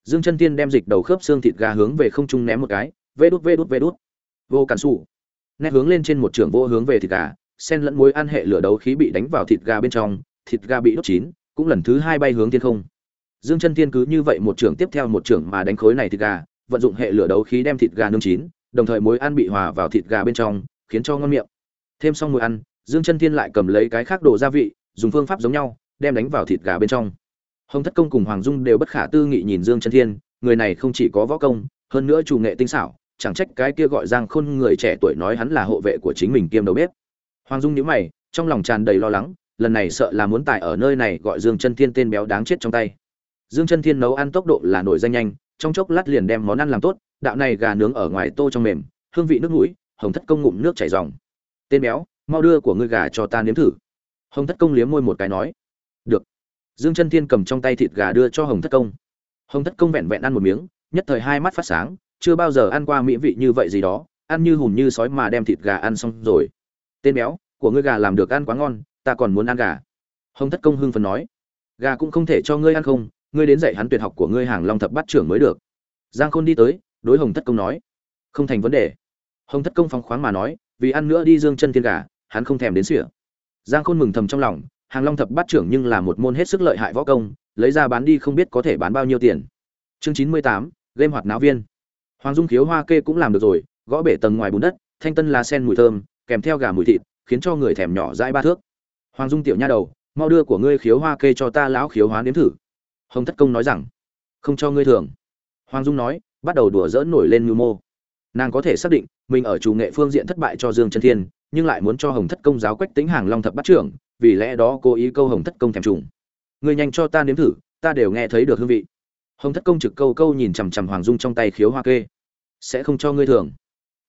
Dương chân tiên đem dịch đầu khớp xương thịt gà hướng về không trung ném một cái, vê đút vê đút vê đút. Vô cản xù nét hướng lên trên một trưởng vô hướng về thịt gà sen lẫn muối ăn hệ lửa đấu khí bị đánh vào thịt gà bên trong, thịt gà bị đốt chín, cũng lần thứ hai bay hướng thiên không. Dương chân tiên cứ như vậy một trưởng tiếp theo một trưởng mà đánh khối này thịt gà, vận dụng hệ lửa đấu khí đem thịt gà nướng chín, đồng thời muối ăn bị hòa vào thịt gà bên trong, khiến cho ngon miệng. Thêm xong muối ăn, dương chân tiên lại cầm lấy cái khác đồ gia vị dùng phương pháp giống nhau, đem đánh vào thịt gà bên trong. Hồng thất công cùng hoàng dung đều bất khả tư nghị nhìn dương chân thiên, người này không chỉ có võ công, hơn nữa chủ nghệ tinh xảo, chẳng trách cái kia gọi giang khôn người trẻ tuổi nói hắn là hộ vệ của chính mình kiêm đầu bếp. Hoàng dung nhíu mày, trong lòng tràn đầy lo lắng, lần này sợ là muốn tài ở nơi này gọi dương chân thiên tên béo đáng chết trong tay. Dương chân thiên nấu ăn tốc độ là nổi danh nhanh, trong chốc lát liền đem món ăn làm tốt, đạo này gà nướng ở ngoài tô trong mềm, hương vị nước mũi, hồng thất công ngụm nước chảy ròng tên béo, mau đưa của ngươi gà cho ta nếm thử hồng thất công liếm môi một cái nói, được. Dương chân thiên cầm trong tay thịt gà đưa cho hồng thất công. Hồng thất công vẹn vẹn ăn một miếng, nhất thời hai mắt phát sáng, chưa bao giờ ăn qua mỹ vị như vậy gì đó, ăn như hùm như sói mà đem thịt gà ăn xong rồi. Tên béo, của ngươi gà làm được ăn quá ngon, ta còn muốn ăn gà. Hồng thất công hưng phấn nói, gà cũng không thể cho ngươi ăn không, ngươi đến dạy hắn tuyệt học của ngươi hàng long thập bát trưởng mới được. Giang khôn đi tới, đối hồng thất công nói, không thành vấn đề. Hồng thất công phóng khoáng mà nói, vì ăn nữa đi dương chân thiên gà, hắn không thèm đến sỉa giang khôn mừng thầm trong lòng, hàng long thập bát trưởng nhưng là một môn hết sức lợi hại võ công, lấy ra bán đi không biết có thể bán bao nhiêu tiền. Chương chín mươi tám, game hoạt náo viên. Hoàng dung khiếu hoa kê cũng làm được rồi, gõ bể tầng ngoài bùn đất, thanh tân lá sen mùi thơm, kèm theo gà mùi thịt, khiến cho người thèm nhỏ dãi ba thước. Hoàng dung tiểu nha đầu, mau đưa của ngươi khiếu hoa kê cho ta lão khiếu hóa nếm thử. Hồng thất công nói rằng, không cho ngươi thưởng. hoàng dung nói, bắt đầu đùa dỡn nổi lên mưu mô. Nàng có thể xác định, mình ở chủ nghệ phương diện thất bại cho dương chân thiên nhưng lại muốn cho hồng thất công giáo quách tính hàng long thập bát trưởng, vì lẽ đó cố ý câu hồng thất công thèm trùng. Người nhanh cho ta nếm thử, ta đều nghe thấy được hương vị. Hồng thất công trực câu câu nhìn chằm chằm hoàng dung trong tay khiếu hoa kê. Sẽ không cho ngươi thường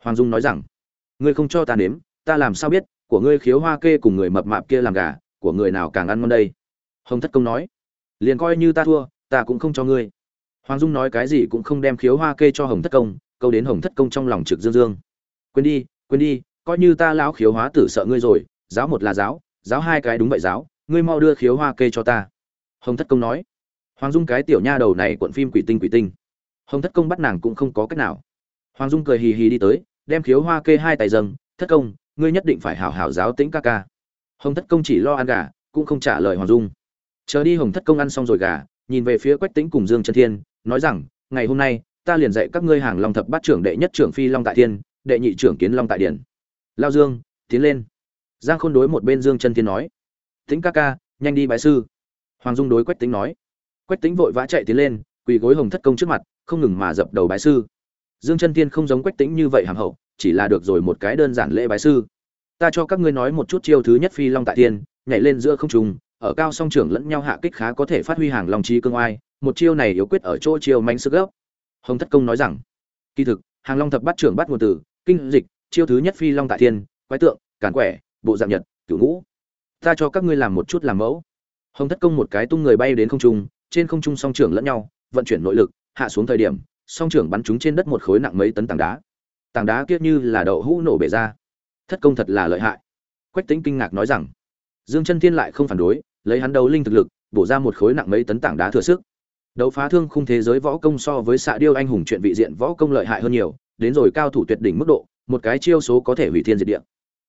hoàng dung nói rằng, ngươi không cho ta nếm, ta làm sao biết, của ngươi khiếu hoa kê cùng người mập mạp kia làm gà, của người nào càng ăn ngon đây? Hồng thất công nói, liền coi như ta thua, ta cũng không cho ngươi. Hoàng dung nói cái gì cũng không đem khiếu hoa kê cho hồng thất công, câu đến hồng thất công trong lòng trực dương dương. Quên đi quên đi coi như ta lão khiếu hóa tử sợ ngươi rồi, giáo một là giáo giáo hai cái đúng vậy giáo, ngươi mau đưa khiếu hoa kê cho ta. Hồng thất công nói. Hoàng dung cái tiểu nha đầu này cuộn phim quỷ tinh quỷ tinh. Hồng thất công bắt nàng cũng không có cách nào. Hoàng dung cười hì hì đi tới, đem khiếu hoa kê hai tay dâng, thất công, ngươi nhất định phải hảo hảo giáo tĩnh ca ca. Hồng thất công chỉ lo ăn gà, cũng không trả lời hoàng dung. Chờ đi hồng thất công ăn xong rồi gà, nhìn về phía quách tĩnh cùng dương chân thiên, nói rằng, ngày hôm nay, ta liền dạy các ngươi hàng long thập bát trưởng đệ nhất trưởng phi long tại thiên, đệ nhị trưởng kiến long tại điển lao dương, tiến lên. Giang khôn đối một bên dương chân thiên nói. Tĩnh ca ca, nhanh đi bái sư. Hoàng dung đối quách tĩnh nói. Quách tĩnh vội vã chạy tiến lên, quỳ gối hồng thất công trước mặt, không ngừng mà dập đầu bái sư. Dương chân thiên không giống quách tĩnh như vậy hàm hậu, chỉ là được rồi một cái đơn giản lễ bái sư. Ta cho các ngươi nói một chút chiêu thứ nhất phi long tại thiên nhảy lên giữa không trung, ở cao song trưởng lẫn nhau hạ kích khá có thể phát huy hàng long trí cương oai, một chiêu này yếu quyết ở chỗ chiêu manh sức gốc. Hồng thất công nói rằng, kỳ thực, hàng long thập bắt trưởng bắt nguồn từ kinh dịch chiêu thứ nhất phi long tại thiên, quái tượng, càn quẻ, bộ dạng nhật, cửu ngũ. Ta cho các ngươi làm một chút làm mẫu. Hồng thất công một cái tung người bay đến không trung, trên không trung song trưởng lẫn nhau, vận chuyển nội lực, hạ xuống thời điểm, song trưởng bắn chúng trên đất một khối nặng mấy tấn tảng đá. Tảng đá kia như là đậu hũ nổ bể ra. Thất công thật là lợi hại. Quách tính kinh ngạc nói rằng, dương chân thiên lại không phản đối, lấy hắn đấu linh thực lực, bổ ra một khối nặng mấy tấn tảng đá thừa sức. Đấu phá thương khung thế giới võ công so với xạ điêu anh hùng chuyện vị diện võ công lợi hại hơn nhiều, đến rồi cao thủ tuyệt đỉnh mức độ một cái chiêu số có thể hủy thiên diệt địa.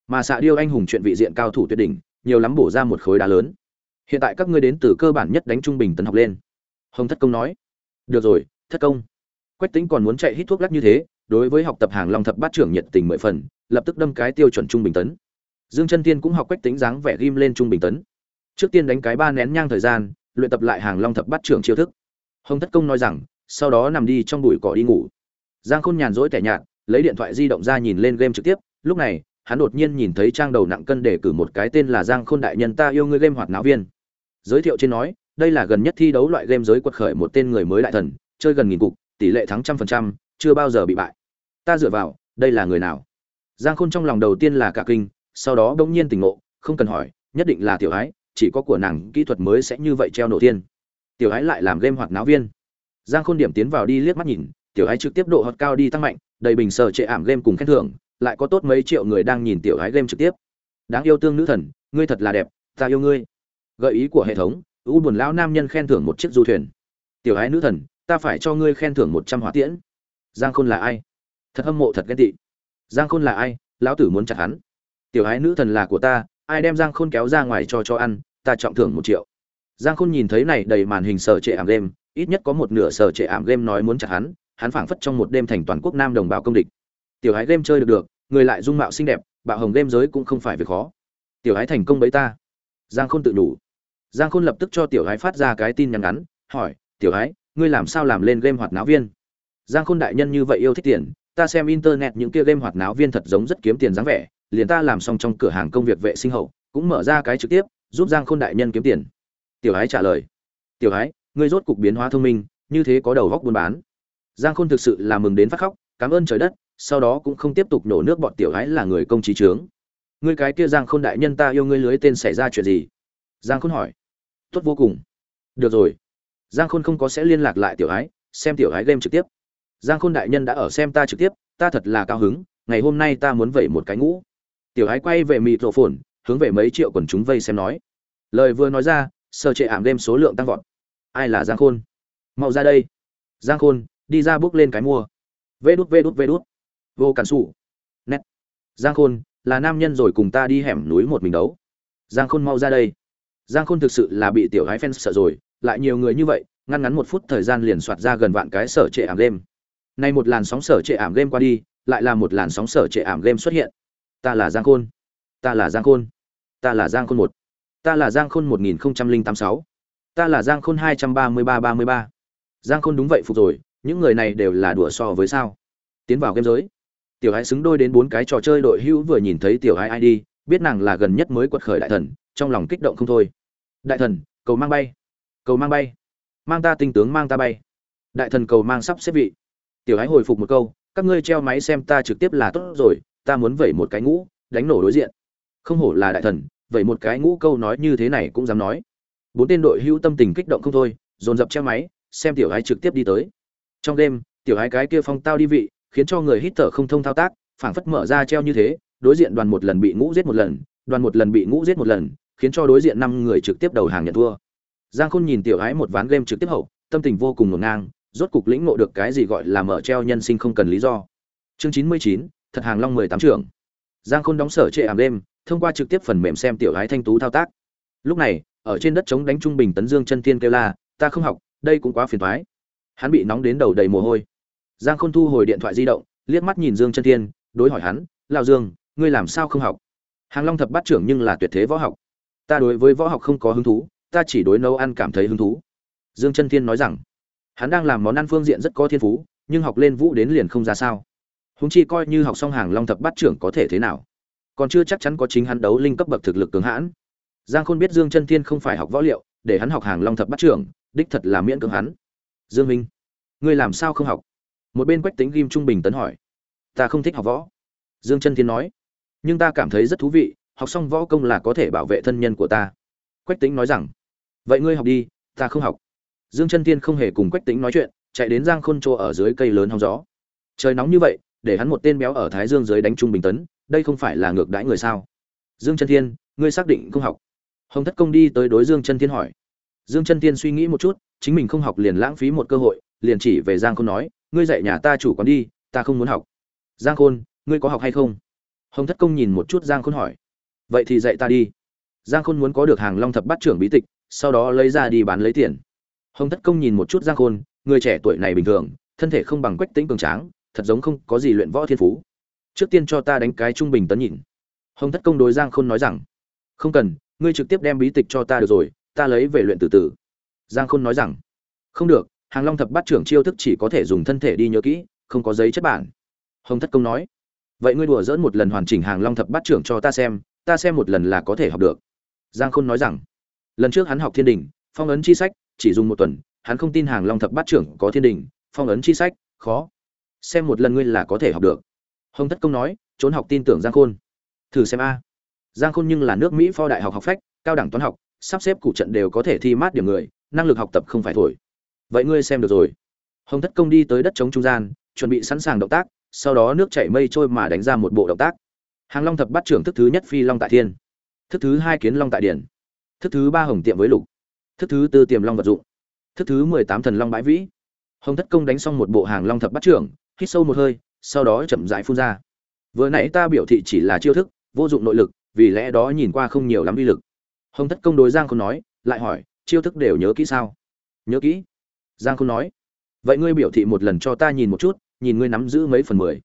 Mà xạ điêu anh hùng chuyện vị diện cao thủ tuyệt đỉnh, nhiều lắm bổ ra một khối đá lớn. Hiện tại các ngươi đến từ cơ bản nhất đánh trung bình tấn học lên. Hồng thất công nói. Được rồi, thất công. Quách tính còn muốn chạy hít thuốc lắc như thế, đối với học tập hàng long thập bát trưởng nhiệt tình mười phần, lập tức đâm cái tiêu chuẩn trung bình tấn. Dương chân tiên cũng học quách tính dáng vẻ ghim lên trung bình tấn. Trước tiên đánh cái ba nén nhang thời gian, luyện tập lại hàng long thập bát trưởng chiêu thức. Hồng thất công nói rằng, sau đó nằm đi trong bụi cỏ đi ngủ. Giang khôn nhàn rỗi tẻ nhạt lấy điện thoại di động ra nhìn lên game trực tiếp, lúc này, hắn đột nhiên nhìn thấy trang đầu nặng cân để cử một cái tên là giang khôn đại nhân ta yêu ngươi game hoạt náo viên. Giới thiệu trên nói, đây là gần nhất thi đấu loại game giới quật khởi một tên người mới đại thần, chơi gần nghìn cục, tỷ lệ thắng trăm phần trăm, chưa bao giờ bị bại. Ta dựa vào, đây là người nào? Giang khôn trong lòng đầu tiên là cả kinh, sau đó bỗng nhiên tỉnh ngộ, không cần hỏi, nhất định là tiểu ái, chỉ có của nàng kỹ thuật mới sẽ như vậy treo nổ tiên. Tiểu ái lại làm game hoạt náo viên. Giang khôn điểm tiến vào đi liếc mắt nhìn tiểu ái trực tiếp độ hot cao đi tăng mạnh, đầy bình sở trệ ảm game cùng khen thưởng, lại có tốt mấy triệu người đang nhìn tiểu ái game trực tiếp. Đáng yêu tương nữ thần, ngươi thật là đẹp, ta yêu ngươi. Gợi ý của hệ thống, u buồn lão nam nhân khen thưởng một chiếc du thuyền. Tiểu ái nữ thần, ta phải cho ngươi khen thưởng một trăm hỏa tiễn. Giang khôn là ai? Thật hâm mộ, thật ghen tị. Giang khôn là ai? Lão tử muốn chặt hắn. Tiểu ái nữ thần là của ta, ai đem giang khôn kéo ra ngoài cho cho ăn, ta trọng thưởng một triệu. Giang khôn nhìn thấy này đầy màn hình sở trệ ảm game, ít nhất có một nửa sở trệ ảm game nói muốn chặt hắn hắn phảng phất trong một đêm thành toàn quốc nam đồng bào công địch. Tiểu ái game chơi được được, người lại dung mạo xinh đẹp, bạo hồng game giới cũng không phải việc khó. Tiểu ái thành công bấy ta. Giang khôn tự đủ giang khôn lập tức cho tiểu ái phát ra cái tin nhắn ngắn, hỏi, tiểu ái ngươi làm sao làm lên game hoạt náo viên? Giang khôn đại nhân như vậy yêu thích tiền, ta xem internet những kia game hoạt náo viên thật giống rất kiếm tiền dáng vẻ, liền ta làm xong trong cửa hàng công việc vệ sinh hậu, cũng mở ra cái trực tiếp, giúp giang khôn đại nhân kiếm tiền. Tiểu ái trả lời, tiểu ái ngươi rốt cục biến hóa thông minh, như thế có đầu góc buôn bán giang khôn thực sự là mừng đến phát khóc, cảm ơn trời đất, sau đó cũng không tiếp tục nổ nước bọn tiểu ái là người công trí trướng. Ngươi cái kia giang khôn đại nhân ta yêu ngươi lưới tên xảy ra chuyện gì? Giang khôn hỏi. Tốt vô cùng. Được rồi. Giang khôn không có sẽ liên lạc lại tiểu ái xem tiểu ái game trực tiếp. Giang khôn đại nhân đã ở xem ta trực tiếp, ta thật là cao hứng, ngày hôm nay ta muốn vẩy một cái ngũ. Tiểu ái quay về mịt rộ phồn hướng về mấy triệu quần chúng vây xem nói. Lời vừa nói ra, sơ trệ ảm đêm số lượng tăng vọt. Ai là giang khôn? Mau ra đây. Giang khôn đi ra bước lên cái mua. Vê đút vê đút vê đút. Vô cản xù nét. Giang khôn, là nam nhân rồi cùng ta đi hẻm núi một mình đấu. Giang khôn mau ra đây. Giang khôn thực sự là bị tiểu gái fans sợ rồi, lại nhiều người như vậy, ngăn ngắn một phút thời gian liền soạt ra gần vạn cái sở trệ ảm game. Nay một làn sóng sở trệ ảm game qua đi, lại là một làn sóng sở trệ ảm game xuất hiện. Ta là giang khôn. Ta là giang khôn. Ta là giang khôn một. Ta là giang khôn một nghìn tám sáu. Ta là giang khôn hai trăm ba mươi ba ba mươi ba. Giang khôn đúng vậy phục rồi những người này đều là đùa so với sao? Tiến vào game giới. Tiểu hãi xứng đôi đến bốn cái trò chơi đội hữu vừa nhìn thấy tiểu hãi id biết nàng là gần nhất mới quật khởi đại thần, trong lòng kích động không thôi. Đại thần, cầu mang bay. Cầu mang bay. Mang ta tinh tướng mang ta bay. Đại thần cầu mang sắp xếp vị. Tiểu hãi hồi phục một câu, các ngươi treo máy xem ta trực tiếp là tốt rồi, ta muốn vẩy một cái ngũ, đánh nổ đối diện. Không hổ là đại thần vậy một cái ngũ câu nói như thế này cũng dám nói. Bốn tên đội hữu tâm tình kích động không thôi, dồn dập treo máy, xem tiểu gái trực tiếp đi tới trong đêm, tiểu hai cái kia phong tao đi vị, khiến cho người hít thở không thông thao tác, phảng phất mở ra treo như thế, đối diện đoàn một lần bị ngũ giết một lần, đoàn một lần bị ngũ giết một lần, khiến cho đối diện năm người trực tiếp đầu hàng nhận thua. Giang khôn nhìn tiểu ái một ván game trực tiếp hậu, tâm tình vô cùng ngổn ngang, rốt cục lĩnh ngộ được cái gì gọi là mở treo nhân sinh không cần lý do. Chương chín mươi chín, thật hàng long mười tám trưởng giang khôn đóng sở trệ ảm đêm, thông qua trực tiếp phần mềm xem tiểu ái thanh tú thao tác. Lúc này, ở trên đất chống đánh trung bình tấn dương chân thiên kêu la, ta không học, đây cũng quá phiền thoái hắn bị nóng đến đầu đầy mồ hôi. Giang khôn thu hồi điện thoại di động, liếc mắt nhìn dương chân thiên, đối hỏi hắn lao dương, ngươi làm sao không học? Hàng long thập bát trưởng nhưng là tuyệt thế võ học. Ta đối với võ học không có hứng thú, ta chỉ đối nấu ăn cảm thấy hứng thú. Dương chân thiên nói rằng. Hắn đang làm món ăn phương diện rất có thiên phú, nhưng học lên vũ đến liền không ra sao. Húng chi coi như học xong hàng long thập bát trưởng có thể thế nào? Còn chưa chắc chắn có chính hắn đấu linh cấp bậc thực lực cường hãn. Giang khôn biết dương chân thiên không phải học võ liệu, để hắn học hàng long thập bát trưởng, đích thật là miễn cưỡng hắn dương minh, ngươi làm sao không học? Một bên quách tính ghim trung bình tấn hỏi. Ta không thích học võ. Dương chân thiên nói. Nhưng ta cảm thấy rất thú vị, học xong võ công là có thể bảo vệ thân nhân của ta. Quách tính nói rằng. Vậy ngươi học đi, ta không học. Dương chân thiên không hề cùng quách tính nói chuyện, chạy đến giang khôn chỗ ở dưới cây lớn hóng gió. Trời nóng như vậy, để hắn một tên béo ở thái dương dưới đánh trung bình tấn, đây không phải là ngược đãi người sao? Dương chân thiên, ngươi xác định không học. Hồng thất công đi tới đối dương chân thiên hỏi. Dương chân thiên suy nghĩ một chút chính mình không học liền lãng phí một cơ hội, liền chỉ về giang khôn nói, ngươi dạy nhà ta chủ quán đi, ta không muốn học. Giang khôn, ngươi có học hay không? Hồng thất công nhìn một chút giang khôn hỏi. Vậy thì dạy ta đi. Giang khôn muốn có được hàng long thập bát trưởng bí tịch, sau đó lấy ra đi bán lấy tiền. Hồng thất công nhìn một chút giang khôn, người trẻ tuổi này bình thường, thân thể không bằng quách tĩnh cường tráng, thật giống không có gì luyện võ thiên phú. Trước tiên cho ta đánh cái trung bình tấn nhìn. Hồng thất công đối giang khôn nói rằng. Không cần, ngươi trực tiếp đem bí tịch cho ta được rồi, ta lấy về luyện từ từ giang khôn nói rằng, không được, hàng long thập bát trưởng chiêu thức chỉ có thể dùng thân thể đi nhớ kỹ, không có giấy chất bản. Hồng thất công nói, vậy ngươi đùa dỡn một lần hoàn chỉnh hàng long thập bát trưởng cho ta xem ta xem một lần là có thể học được. Giang khôn nói rằng, lần trước hắn học thiên đình, phong ấn chi sách, chỉ dùng một tuần, hắn không tin hàng long thập bát trưởng có thiên đình, phong ấn chi sách, khó. Xem một lần ngươi là có thể học được. Hồng thất công nói, trốn học tin tưởng giang khôn. Thử xem a. Giang khôn nhưng là nước mỹ pho đại học học phách, cao đẳng toán học, sắp xếp cụ trận đều có thể thi mát điểm người năng lực học tập không phải thổi. Vậy ngươi xem được rồi. Hồng thất công đi tới đất chống trung gian, chuẩn bị sẵn sàng động tác, sau đó nước chảy mây trôi mà đánh ra một bộ động tác. Hàng long thập bắt trưởng thức thứ nhất phi long tại thiên. Thức thứ hai kiến long tại điển. Thức thứ ba hồng tiệm với lục. Thức thứ tư tiềm long vật dụng. Thức thứ mười tám thần long bãi vĩ. Hồng thất công đánh xong một bộ hàng long thập bắt trưởng, hít sâu một hơi, sau đó chậm rãi phun ra. Vừa nãy ta biểu thị chỉ là chiêu thức, vô dụng nội lực, vì lẽ đó nhìn qua không nhiều lắm uy lực. Hồng thất công đối giang không nói, lại hỏi chiêu thức đều nhớ kỹ sao? Nhớ kỹ. Giang không nói. Vậy ngươi biểu thị một lần cho ta nhìn một chút, nhìn ngươi nắm giữ mấy phần mười.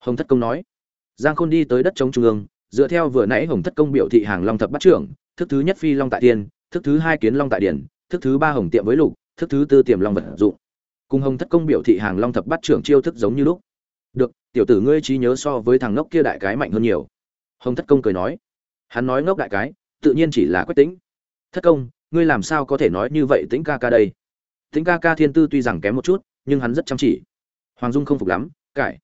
Hồng thất công nói. Giang khôn đi tới đất chống trung ương, dựa theo vừa nãy hồng thất công biểu thị hàng long thập bắt trưởng, thức thứ nhất phi long tại tiên, thức thứ hai kiến long tại điển, thức thứ ba hồng tiệm với lục, thức thứ tư tiềm long vật dụng. Cùng hồng thất công biểu thị hàng long thập bắt trưởng chiêu thức giống như lúc. Được, tiểu tử ngươi trí nhớ so với thằng ngốc kia đại cái mạnh hơn nhiều. Hồng thất công cười nói. Hắn nói ngốc đại cái, tự nhiên chỉ là quách tính. Thất công ngươi làm sao có thể nói như vậy Tĩnh ca ca đây? Tĩnh ca ca thiên tư tuy rằng kém một chút, nhưng hắn rất chăm chỉ. Hoàng dung không phục lắm, cải,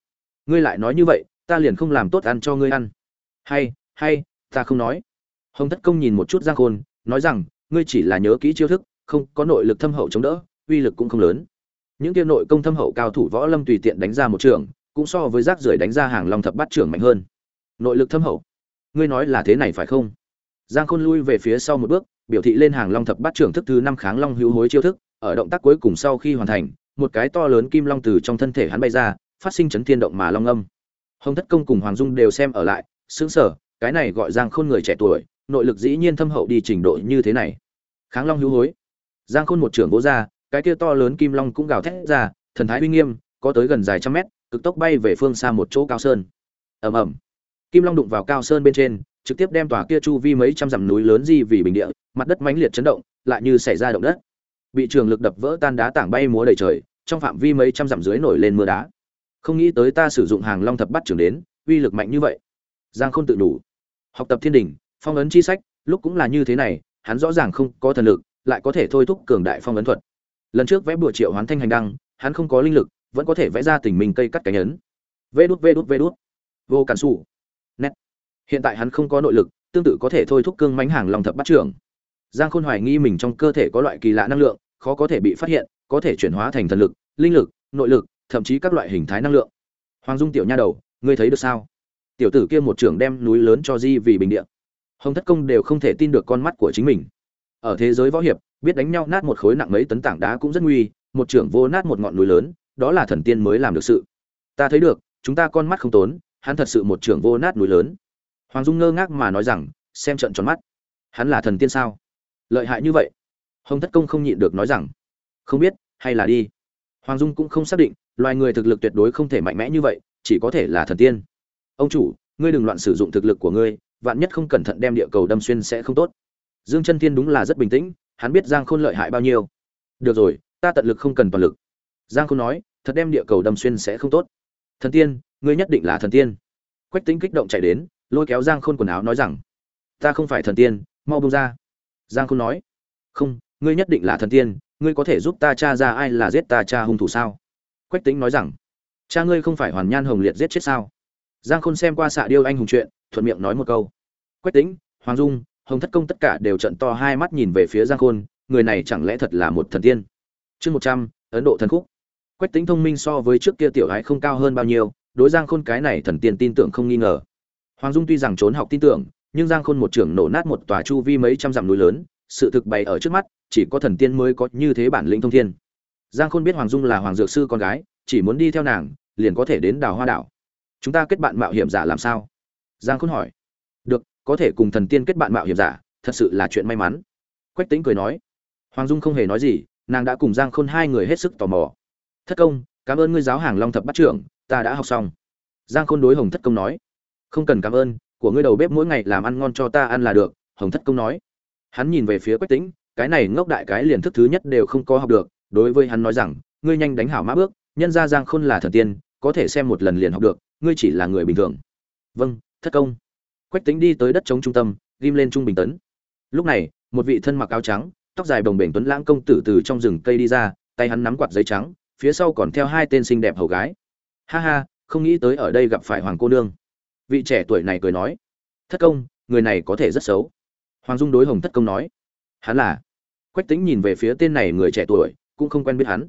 ngươi lại nói như vậy, ta liền không làm tốt ăn cho ngươi ăn. Hay hay, ta không nói. Hồng thất công nhìn một chút giang khôn, nói rằng, ngươi chỉ là nhớ kỹ chiêu thức, không, có nội lực thâm hậu chống đỡ, uy lực cũng không lớn. Những tiêu nội công thâm hậu cao thủ võ lâm tùy tiện đánh ra một trường, cũng so với rác rưởi đánh ra hàng long thập bát trưởng mạnh hơn. Nội lực thâm hậu? Ngươi nói là thế này phải không? Giang khôn lui về phía sau một bước biểu thị lên hàng long thập bát trưởng thức thứ năm kháng long hữu hối chiêu thức, ở động tác cuối cùng sau khi hoàn thành, một cái to lớn kim long từ trong thân thể hắn bay ra, phát sinh chấn thiên động mà long âm. Hồng thất công cùng hoàng dung đều xem ở lại xứng sở cái này gọi giang khôn người trẻ tuổi, nội lực dĩ nhiên thâm hậu đi trình độ như thế này. Kháng long hữu hối. Giang khôn một trưởng vỗ ra, cái kia to lớn kim long cũng gào thét ra, thần thái uy nghiêm, có tới gần dài trăm mét, cực tốc bay về phương xa một chỗ cao sơn. Ầm ầm. Kim long đụng vào cao sơn bên trên trực tiếp đem tòa kia chu vi mấy trăm dặm núi lớn di vì bình địa, mặt đất mãnh liệt chấn động, lại như xảy ra động đất. Bị trường lực đập vỡ tan đá tảng bay múa đầy trời, trong phạm vi mấy trăm dặm dưới nổi lên mưa đá. Không nghĩ tới ta sử dụng hàng long thập bắt trường đến, uy lực mạnh như vậy. Giang khôn tự đủ. Học tập thiên đình, phong ấn chi sách, lúc cũng là như thế này, hắn rõ ràng không có thần lực, lại có thể thôi thúc cường đại phong ấn thuật. Lần trước vẽ bùa triệu hoán thanh hành đăng, hắn không có linh lực, vẫn có thể vẽ ra tình mình cây cắt cánh ấn. Vê đút vê đút vê đút. Vô cản sủ hiện tại hắn không có nội lực, tương tự có thể thôi thúc cương mánh hàng lòng thập bắt trưởng. Giang khôn hoài nghi mình trong cơ thể có loại kỳ lạ năng lượng, khó có thể bị phát hiện, có thể chuyển hóa thành thần lực, linh lực, nội lực, thậm chí các loại hình thái năng lượng. Hoàng dung tiểu nha đầu, ngươi thấy được sao? Tiểu tử kia một trưởng đem núi lớn cho di vì bình địa. Hồng thất công đều không thể tin được con mắt của chính mình. Ở thế giới võ hiệp, biết đánh nhau nát một khối nặng mấy tấn tảng đá cũng rất nguy, một trưởng vô nát một ngọn núi lớn, đó là thần tiên mới làm được sự. Ta thấy được, chúng ta con mắt không tốn, hắn thật sự một trưởng vô nát núi lớn hoàng dung ngơ ngác mà nói rằng, xem trận tròn mắt. Hắn là thần tiên sao? Lợi hại như vậy. Hồng thất công không nhịn được nói rằng, không biết, hay là đi. Hoàng dung cũng không xác định, loài người thực lực tuyệt đối không thể mạnh mẽ như vậy, chỉ có thể là thần tiên. Ông chủ, ngươi đừng loạn sử dụng thực lực của ngươi, vạn nhất không cẩn thận đem địa cầu đâm xuyên sẽ không tốt. Dương chân tiên đúng là rất bình tĩnh, hắn biết giang khôn lợi hại bao nhiêu. Được rồi, ta tận lực không cần toàn lực. Giang khôn nói, thật đem địa cầu đâm xuyên sẽ không tốt. Thần tiên, ngươi nhất định là thần tiên. Quách tính kích động chạy đến lôi kéo giang khôn quần áo nói rằng, ta không phải thần tiên, mau bông ra. Giang khôn nói, không, ngươi nhất định là thần tiên, ngươi có thể giúp ta cha ra ai là giết ta cha hung thủ sao? Quách tính nói rằng, cha ngươi không phải hoàn nhan hồng liệt giết chết sao? Giang khôn xem qua xạ điêu anh hùng chuyện, thuận miệng nói một câu. Quách tính hoàng dung, hồng thất công tất cả đều trận to hai mắt nhìn về phía giang khôn, người này chẳng lẽ thật là một thần tiên? Chương một trăm, ấn độ thần khúc. Quách tính thông minh so với trước kia tiểu ái không cao hơn bao nhiêu, đối giang khôn cái này thần tiên tin tưởng không nghi ngờ hoàng dung tuy rằng trốn học tin tưởng, nhưng giang khôn một trưởng nổ nát một tòa chu vi mấy trăm dặm núi lớn, sự thực bày ở trước mắt, chỉ có thần tiên mới có như thế bản lĩnh thông thiên. Giang khôn biết hoàng dung là hoàng dược sư con gái, chỉ muốn đi theo nàng, liền có thể đến đào hoa đảo. Chúng ta kết bạn mạo hiểm giả làm sao? Giang khôn hỏi. Được, có thể cùng thần tiên kết bạn mạo hiểm giả, thật sự là chuyện may mắn. Quách Tĩnh cười nói. Hoàng dung không hề nói gì, nàng đã cùng giang khôn hai người hết sức tò mò. Thất công, cảm ơn ngươi giáo hàng long thập Bát trưởng, ta đã học xong. Giang khôn đối hồng thất công nói không cần cảm ơn, của ngươi đầu bếp mỗi ngày làm ăn ngon cho ta ăn là được, hồng thất công nói. Hắn nhìn về phía quách tĩnh, cái này ngốc đại cái liền thức thứ nhất đều không có học được, đối với hắn nói rằng, ngươi nhanh đánh hảo mã bước, nhân ra giang khôn là thần tiên, có thể xem một lần liền học được, ngươi chỉ là người bình thường. Vâng thất công. Quách tính đi tới đất chống trung tâm, ghim lên trung bình tấn. Lúc này, một vị thân mặc áo trắng, tóc dài bồng bềnh tuấn lãng công tử từ trong rừng cây đi ra, tay hắn nắm quạt giấy trắng, phía sau còn theo hai tên xinh đẹp hầu gái. Ha ha, không nghĩ tới ở đây gặp phải hoàng cô nương vị trẻ tuổi này cười nói, thất công, người này có thể rất xấu. Hoàng dung đối hồng thất công nói, hắn là. Quách tính nhìn về phía tên này người trẻ tuổi, cũng không quen biết hắn.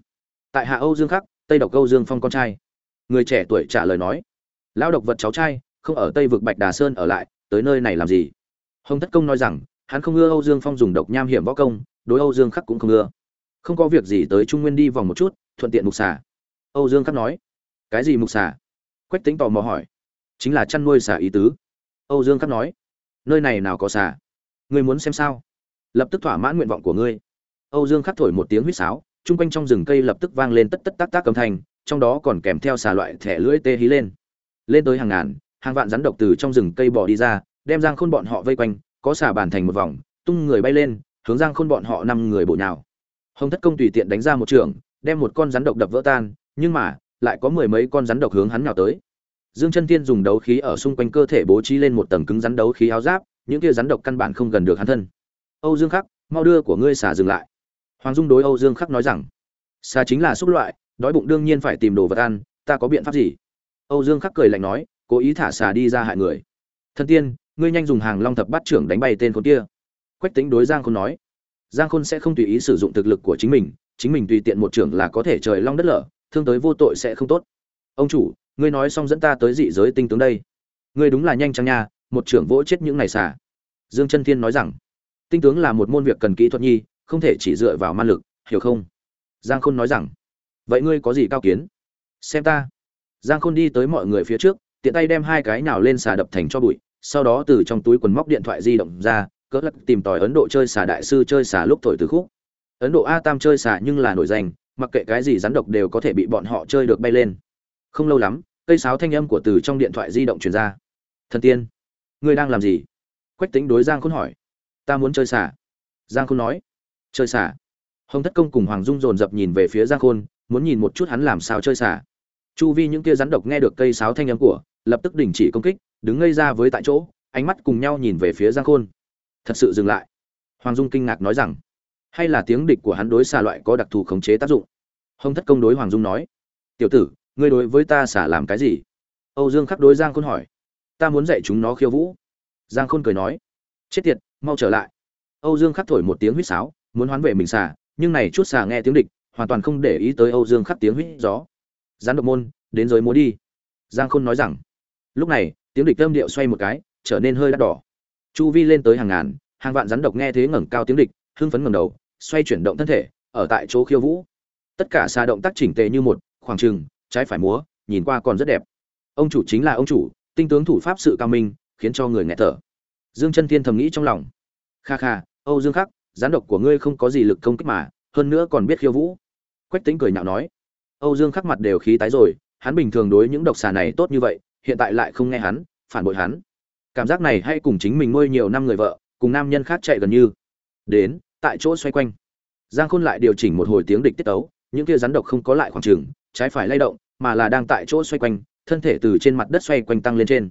Tại hạ âu dương khắc, tây độc âu dương phong con trai. Người trẻ tuổi trả lời nói, lão độc vật cháu trai, không ở tây vực bạch đà sơn ở lại, tới nơi này làm gì? Hồng thất công nói rằng, hắn không ưa âu dương phong dùng độc nham hiểm võ công, đối âu dương khắc cũng không ưa. Không có việc gì tới trung nguyên đi vòng một chút, thuận tiện mục xà âu dương khắc nói, cái gì mục xà quách tính tò mò hỏi chính là chăn nuôi xà ý tứ. Âu dương khắc nói, nơi này nào có xà ngươi muốn xem sao? Lập tức thỏa mãn nguyện vọng của ngươi. Âu dương khắc thổi một tiếng huýt sáo, chung quanh trong rừng cây lập tức vang lên tất tất tác tác cầm thanh, trong đó còn kèm theo xà loại thẻ lưỡi tê hí lên. Lên tới hàng ngàn, hàng vạn rắn độc từ trong rừng cây bỏ đi ra, đem giang khôn bọn họ vây quanh, có xà bàn thành một vòng, tung người bay lên, hướng giang khôn bọn họ năm người bộ nhào. Hồng thất công tùy tiện đánh ra một trường, đem một con rắn độc đập vỡ tan, nhưng mà, lại có mười mấy con rắn độc hướng hắn nhào tới dương chân tiên dùng đấu khí ở xung quanh cơ thể bố trí lên một tầng cứng rắn đấu khí áo giáp, những kia rắn độc căn bản không gần được hắn thân. Âu dương khắc, mau đưa của ngươi xả dừng lại. Hoàng dung đối âu dương khắc nói rằng xà chính là xúc loại, đói bụng đương nhiên phải tìm đồ vật ăn, ta có biện pháp gì? Âu dương khắc cười lạnh nói, cố ý thả xà đi ra hại người. Thần tiên, ngươi nhanh dùng hàng long thập bát trưởng đánh bay tên con kia. Quách Tĩnh đối giang khôn nói, giang khôn sẽ không tùy ý sử dụng thực lực của chính mình chính mình tùy tiện một trưởng là có thể trời long đất lở, thương tới vô tội sẽ không tốt. Ông chủ ngươi nói xong dẫn ta tới dị giới tinh tướng đây. Ngươi đúng là nhanh chăng nha, một trưởng vỗ chết những này xả. Dương chân thiên nói rằng, tinh tướng là một môn việc cần kỹ thuật nhi, không thể chỉ dựa vào ma lực, hiểu không? Giang khôn nói rằng, vậy ngươi có gì cao kiến? Xem ta. Giang khôn đi tới mọi người phía trước, tiện tay đem hai cái nào lên xà đập thành cho bụi, sau đó từ trong túi quần móc điện thoại di động ra, cỡ lắc tìm tòi ấn độ chơi xà đại sư chơi xà lúc thổi từ khúc. Ấn độ a tam chơi xà nhưng là nổi danh, mặc kệ cái gì rắn độc đều có thể bị bọn họ chơi được bay lên. Không lâu lắm cây sáo thanh âm của từ trong điện thoại di động truyền ra. Thần tiên, ngươi đang làm gì? Quách tính đối giang khôn hỏi. Ta muốn chơi xả. Giang khôn nói. Chơi xả? Hồng thất công cùng hoàng dung dồn dập nhìn về phía giang khôn, muốn nhìn một chút hắn làm sao chơi xả. Chu vi những kia rắn độc nghe được cây sáo thanh âm của, lập tức đình chỉ công kích, đứng ngây ra với tại chỗ, ánh mắt cùng nhau nhìn về phía giang khôn. Thật sự dừng lại. Hoàng dung kinh ngạc nói rằng. Hay là tiếng địch của hắn đối xà loại có đặc thù khống chế tác dụng? Hồng thất công đối hoàng dung nói. Tiểu tử ngươi đối với ta xả làm cái gì? Âu dương khắc đối giang khôn hỏi. Ta muốn dạy chúng nó khiêu vũ. Giang khôn cười nói. Chết tiệt mau trở lại. Âu dương khắc thổi một tiếng huýt sáo muốn hoán về mình xả, nhưng này chút xả nghe tiếng địch hoàn toàn không để ý tới âu dương khắc tiếng huýt gió. Gián độc môn đến rồi múa đi. Giang khôn nói rằng. Lúc này tiếng địch âm điệu xoay một cái trở nên hơi đắt đỏ. Chu vi lên tới hàng ngàn hàng vạn rắn độc nghe thế ngẩng cao tiếng địch hưng phấn ngẩng đầu xoay chuyển động thân thể ở tại chỗ khiêu vũ. Tất cả xa động tác chỉnh tề như một khoảng trừng trái phải múa, nhìn qua còn rất đẹp. Ông chủ chính là ông chủ, tinh tướng thủ pháp sự cao minh, khiến cho người nghẹt thở. Dương chân thiên thầm nghĩ trong lòng. Kha kha, âu dương khắc, gián độc của ngươi không có gì lực công kích mà, hơn nữa còn biết khiêu vũ. Quách tính cười nhạo nói. Âu dương khắc mặt đều khí tái rồi, hắn bình thường đối những độc xà này tốt như vậy, hiện tại lại không nghe hắn, phản bội hắn. Cảm giác này hay cùng chính mình nuôi nhiều năm người vợ, cùng nam nhân khác chạy gần như. Đến, tại chỗ xoay quanh. Giang khôn lại điều chỉnh một hồi tiếng địch tiết tấu, những kia rắn độc không có lại khoảng trường trái phải lay động, mà là đang tại chỗ xoay quanh, thân thể từ trên mặt đất xoay quanh tăng lên trên.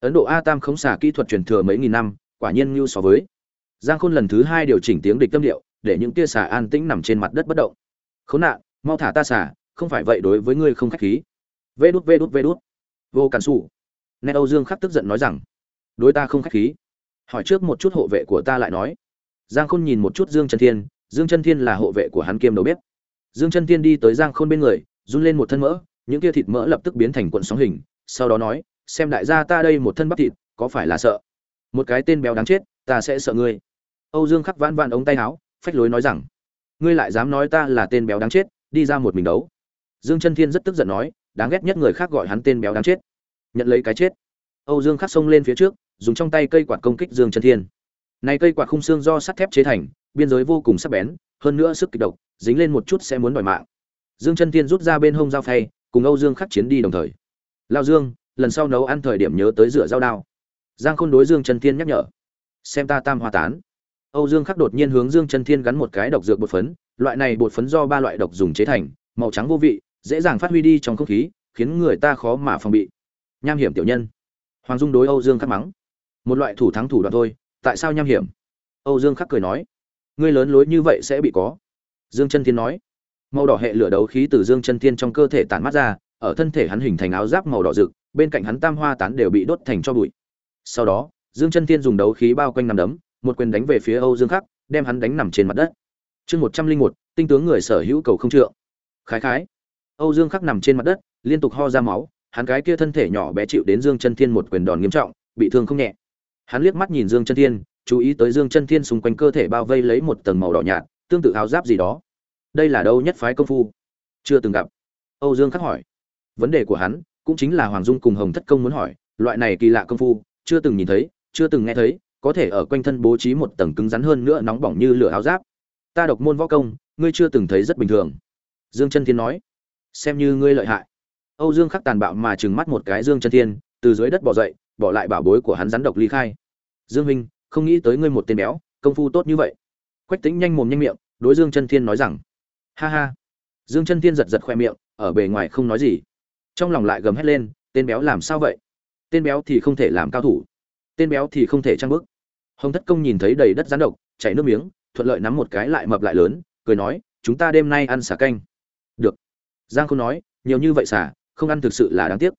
Ấn độ a tam khống xả kỹ thuật truyền thừa mấy nghìn năm, quả nhiên như so với. Giang khôn lần thứ hai điều chỉnh tiếng địch tâm điệu, để những tia xà an tĩnh nằm trên mặt đất bất động. Khốn nạn, mau thả ta xà không phải vậy đối với ngươi không khách khí. Vê đút vê đút vê đút. Vô cản xù nét âu dương khắc tức giận nói rằng, đối ta không khách khí. Hỏi trước một chút hộ vệ của ta lại nói. Giang khôn nhìn một chút dương chân thiên, dương chân thiên là hộ vệ của hắn kiêm đầu bếp. Dương chân thiên đi tới giang khôn bên người run lên một thân mỡ, những kia thịt mỡ lập tức biến thành cuộn sóng hình, sau đó nói, xem đại gia ta đây một thân bắp thịt, có phải là sợ? Một cái tên béo đáng chết, ta sẽ sợ ngươi. Âu dương khắc vãn vãn ống tay áo, phách lối nói rằng, ngươi lại dám nói ta là tên béo đáng chết, đi ra một mình đấu. Dương chân thiên rất tức giận nói, đáng ghét nhất người khác gọi hắn tên béo đáng chết. Nhận lấy cái chết. Âu dương khắc xông lên phía trước, dùng trong tay cây quạt công kích dương chân thiên. Này cây quạt khung xương do sắt thép chế thành, biên giới vô cùng sắc bén, hơn nữa sức kịch độc, dính lên một chút sẽ muốn đòi mạng dương chân thiên rút ra bên hông dao phay, cùng âu dương khắc chiến đi đồng thời. Lao dương, lần sau nấu ăn thời điểm nhớ tới rửa dao đao. Giang khôn đối dương chân thiên nhắc nhở. Xem ta tam hoa tán. Âu dương khắc đột nhiên hướng dương chân thiên gắn một cái độc dược bột phấn, loại này bột phấn do ba loại độc dùng chế thành, màu trắng vô vị, dễ dàng phát huy đi trong không khí, khiến người ta khó mà phòng bị. Nham hiểm tiểu nhân. Hoàng dung đối âu dương khắc mắng. Một loại thủ thắng thủ đoạn thôi, tại sao nham hiểm? Âu dương khắc cười nói. Ngươi lớn lối như vậy sẽ bị có. Dương chân thiên nói màu đỏ hệ lửa đấu khí từ dương chân thiên trong cơ thể tản mát ra, ở thân thể hắn hình thành áo giáp màu đỏ rực, bên cạnh hắn tam hoa tán đều bị đốt thành cho bụi. Sau đó, dương chân thiên dùng đấu khí bao quanh nằm đấm, một quyền đánh về phía âu dương khắc, đem hắn đánh nằm trên mặt đất. Chương một trăm linh một, tinh tướng người sở hữu cầu không trượng. Khái khái. Âu dương khắc nằm trên mặt đất, liên tục ho ra máu, hắn cái kia thân thể nhỏ bé chịu đến dương chân thiên một quyền đòn nghiêm trọng, bị thương không nhẹ. Hắn liếc mắt nhìn dương chân thiên, chú ý tới dương chân thiên xung quanh cơ thể bao vây lấy một tầng màu đỏ nhạt, tương tự áo giáp gì đó đây là đâu nhất phái công phu? Chưa từng gặp. Âu dương khắc hỏi. Vấn đề của hắn cũng chính là hoàng dung cùng hồng thất công muốn hỏi, loại này kỳ lạ công phu, chưa từng nhìn thấy, chưa từng nghe thấy, có thể ở quanh thân bố trí một tầng cứng rắn hơn nữa nóng bỏng như lửa áo giáp. Ta độc môn võ công, ngươi chưa từng thấy rất bình thường. Dương chân thiên nói. Xem như ngươi lợi hại. Âu dương khắc tàn bạo mà trừng mắt một cái dương chân thiên, từ dưới đất bỏ dậy, bỏ lại bảo bối của hắn rắn độc ly khai. Dương huynh, không nghĩ tới ngươi một tên béo, công phu tốt như vậy. Quách tính nhanh mồm nhanh miệng, đối dương chân thiên nói rằng ha ha. Dương chân thiên giật giật khoe miệng, ở bề ngoài không nói gì. Trong lòng lại gầm hét lên, tên béo làm sao vậy? Tên béo thì không thể làm cao thủ. Tên béo thì không thể trang bức. Hồng thất công nhìn thấy đầy đất rắn độc, chảy nước miếng, thuận lợi nắm một cái lại mập lại lớn, cười nói, chúng ta đêm nay ăn xả canh. Được. Giang không nói, nhiều như vậy xả, không ăn thực sự là đáng tiếc.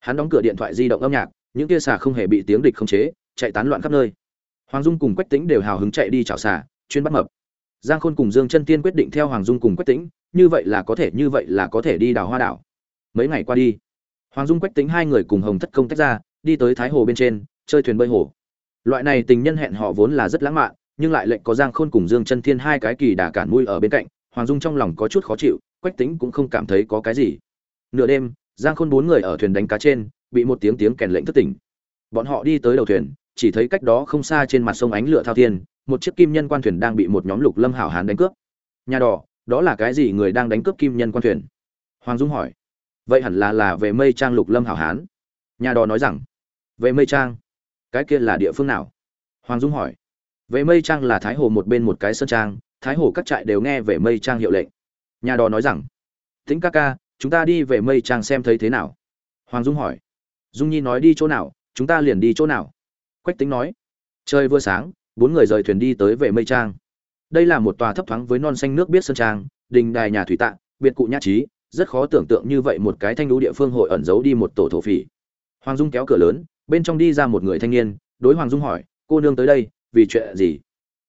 Hắn đóng cửa điện thoại di động âm nhạc, những kia xả không hề bị tiếng địch khống chế, chạy tán loạn khắp nơi. Hoàng dung cùng quách tĩnh đều hào hứng chạy đi chảo xả, chuyên bắt mập giang khôn cùng dương chân tiên quyết định theo hoàng dung cùng quách tĩnh, như vậy là có thể, như vậy là có thể đi đào hoa đảo. Mấy ngày qua đi, hoàng dung, quách tính hai người cùng hồng thất công tách ra, đi tới thái hồ bên trên, chơi thuyền bơi hồ. Loại này tình nhân hẹn họ vốn là rất lãng mạn, nhưng lại lệnh có giang khôn cùng dương chân thiên hai cái kỳ đà cản mui ở bên cạnh, hoàng dung trong lòng có chút khó chịu, quách tính cũng không cảm thấy có cái gì. Nửa đêm, giang khôn bốn người ở thuyền đánh cá trên, bị một tiếng tiếng kèn lệnh thất tỉnh. Bọn họ đi tới đầu thuyền, chỉ thấy cách đó không xa trên mặt sông ánh lửa thao thiên một chiếc kim nhân quan thuyền đang bị một nhóm lục lâm hảo hán đánh cướp. Nhà đỏ, đó là cái gì người đang đánh cướp kim nhân quan thuyền? Hoàng dung hỏi. Vậy hẳn là là về mây trang lục lâm hảo hán. Nhà đò nói rằng, về mây trang? Cái kia là địa phương nào? Hoàng dung hỏi. Về mây trang là thái hồ một bên một cái sơn trang, thái hồ các trại đều nghe về mây trang hiệu lệnh. Nhà đò nói rằng tính ca ca, chúng ta đi về mây trang xem thấy thế nào? Hoàng dung hỏi. Dung nhi nói đi chỗ nào, chúng ta liền đi chỗ nào. Quách tính nói. Trời vừa sáng bốn người rời thuyền đi tới về mây trang. Đây là một tòa thấp thoáng với non xanh nước biết sơn trang, đình đài nhà thủy tạ biệt cụ nhã trí, rất khó tưởng tượng như vậy một cái thanh lũ địa phương hội ẩn giấu đi một tổ thổ phỉ. Hoàng dung kéo cửa lớn, bên trong đi ra một người thanh niên, đối hoàng dung hỏi, cô nương tới đây, vì chuyện gì?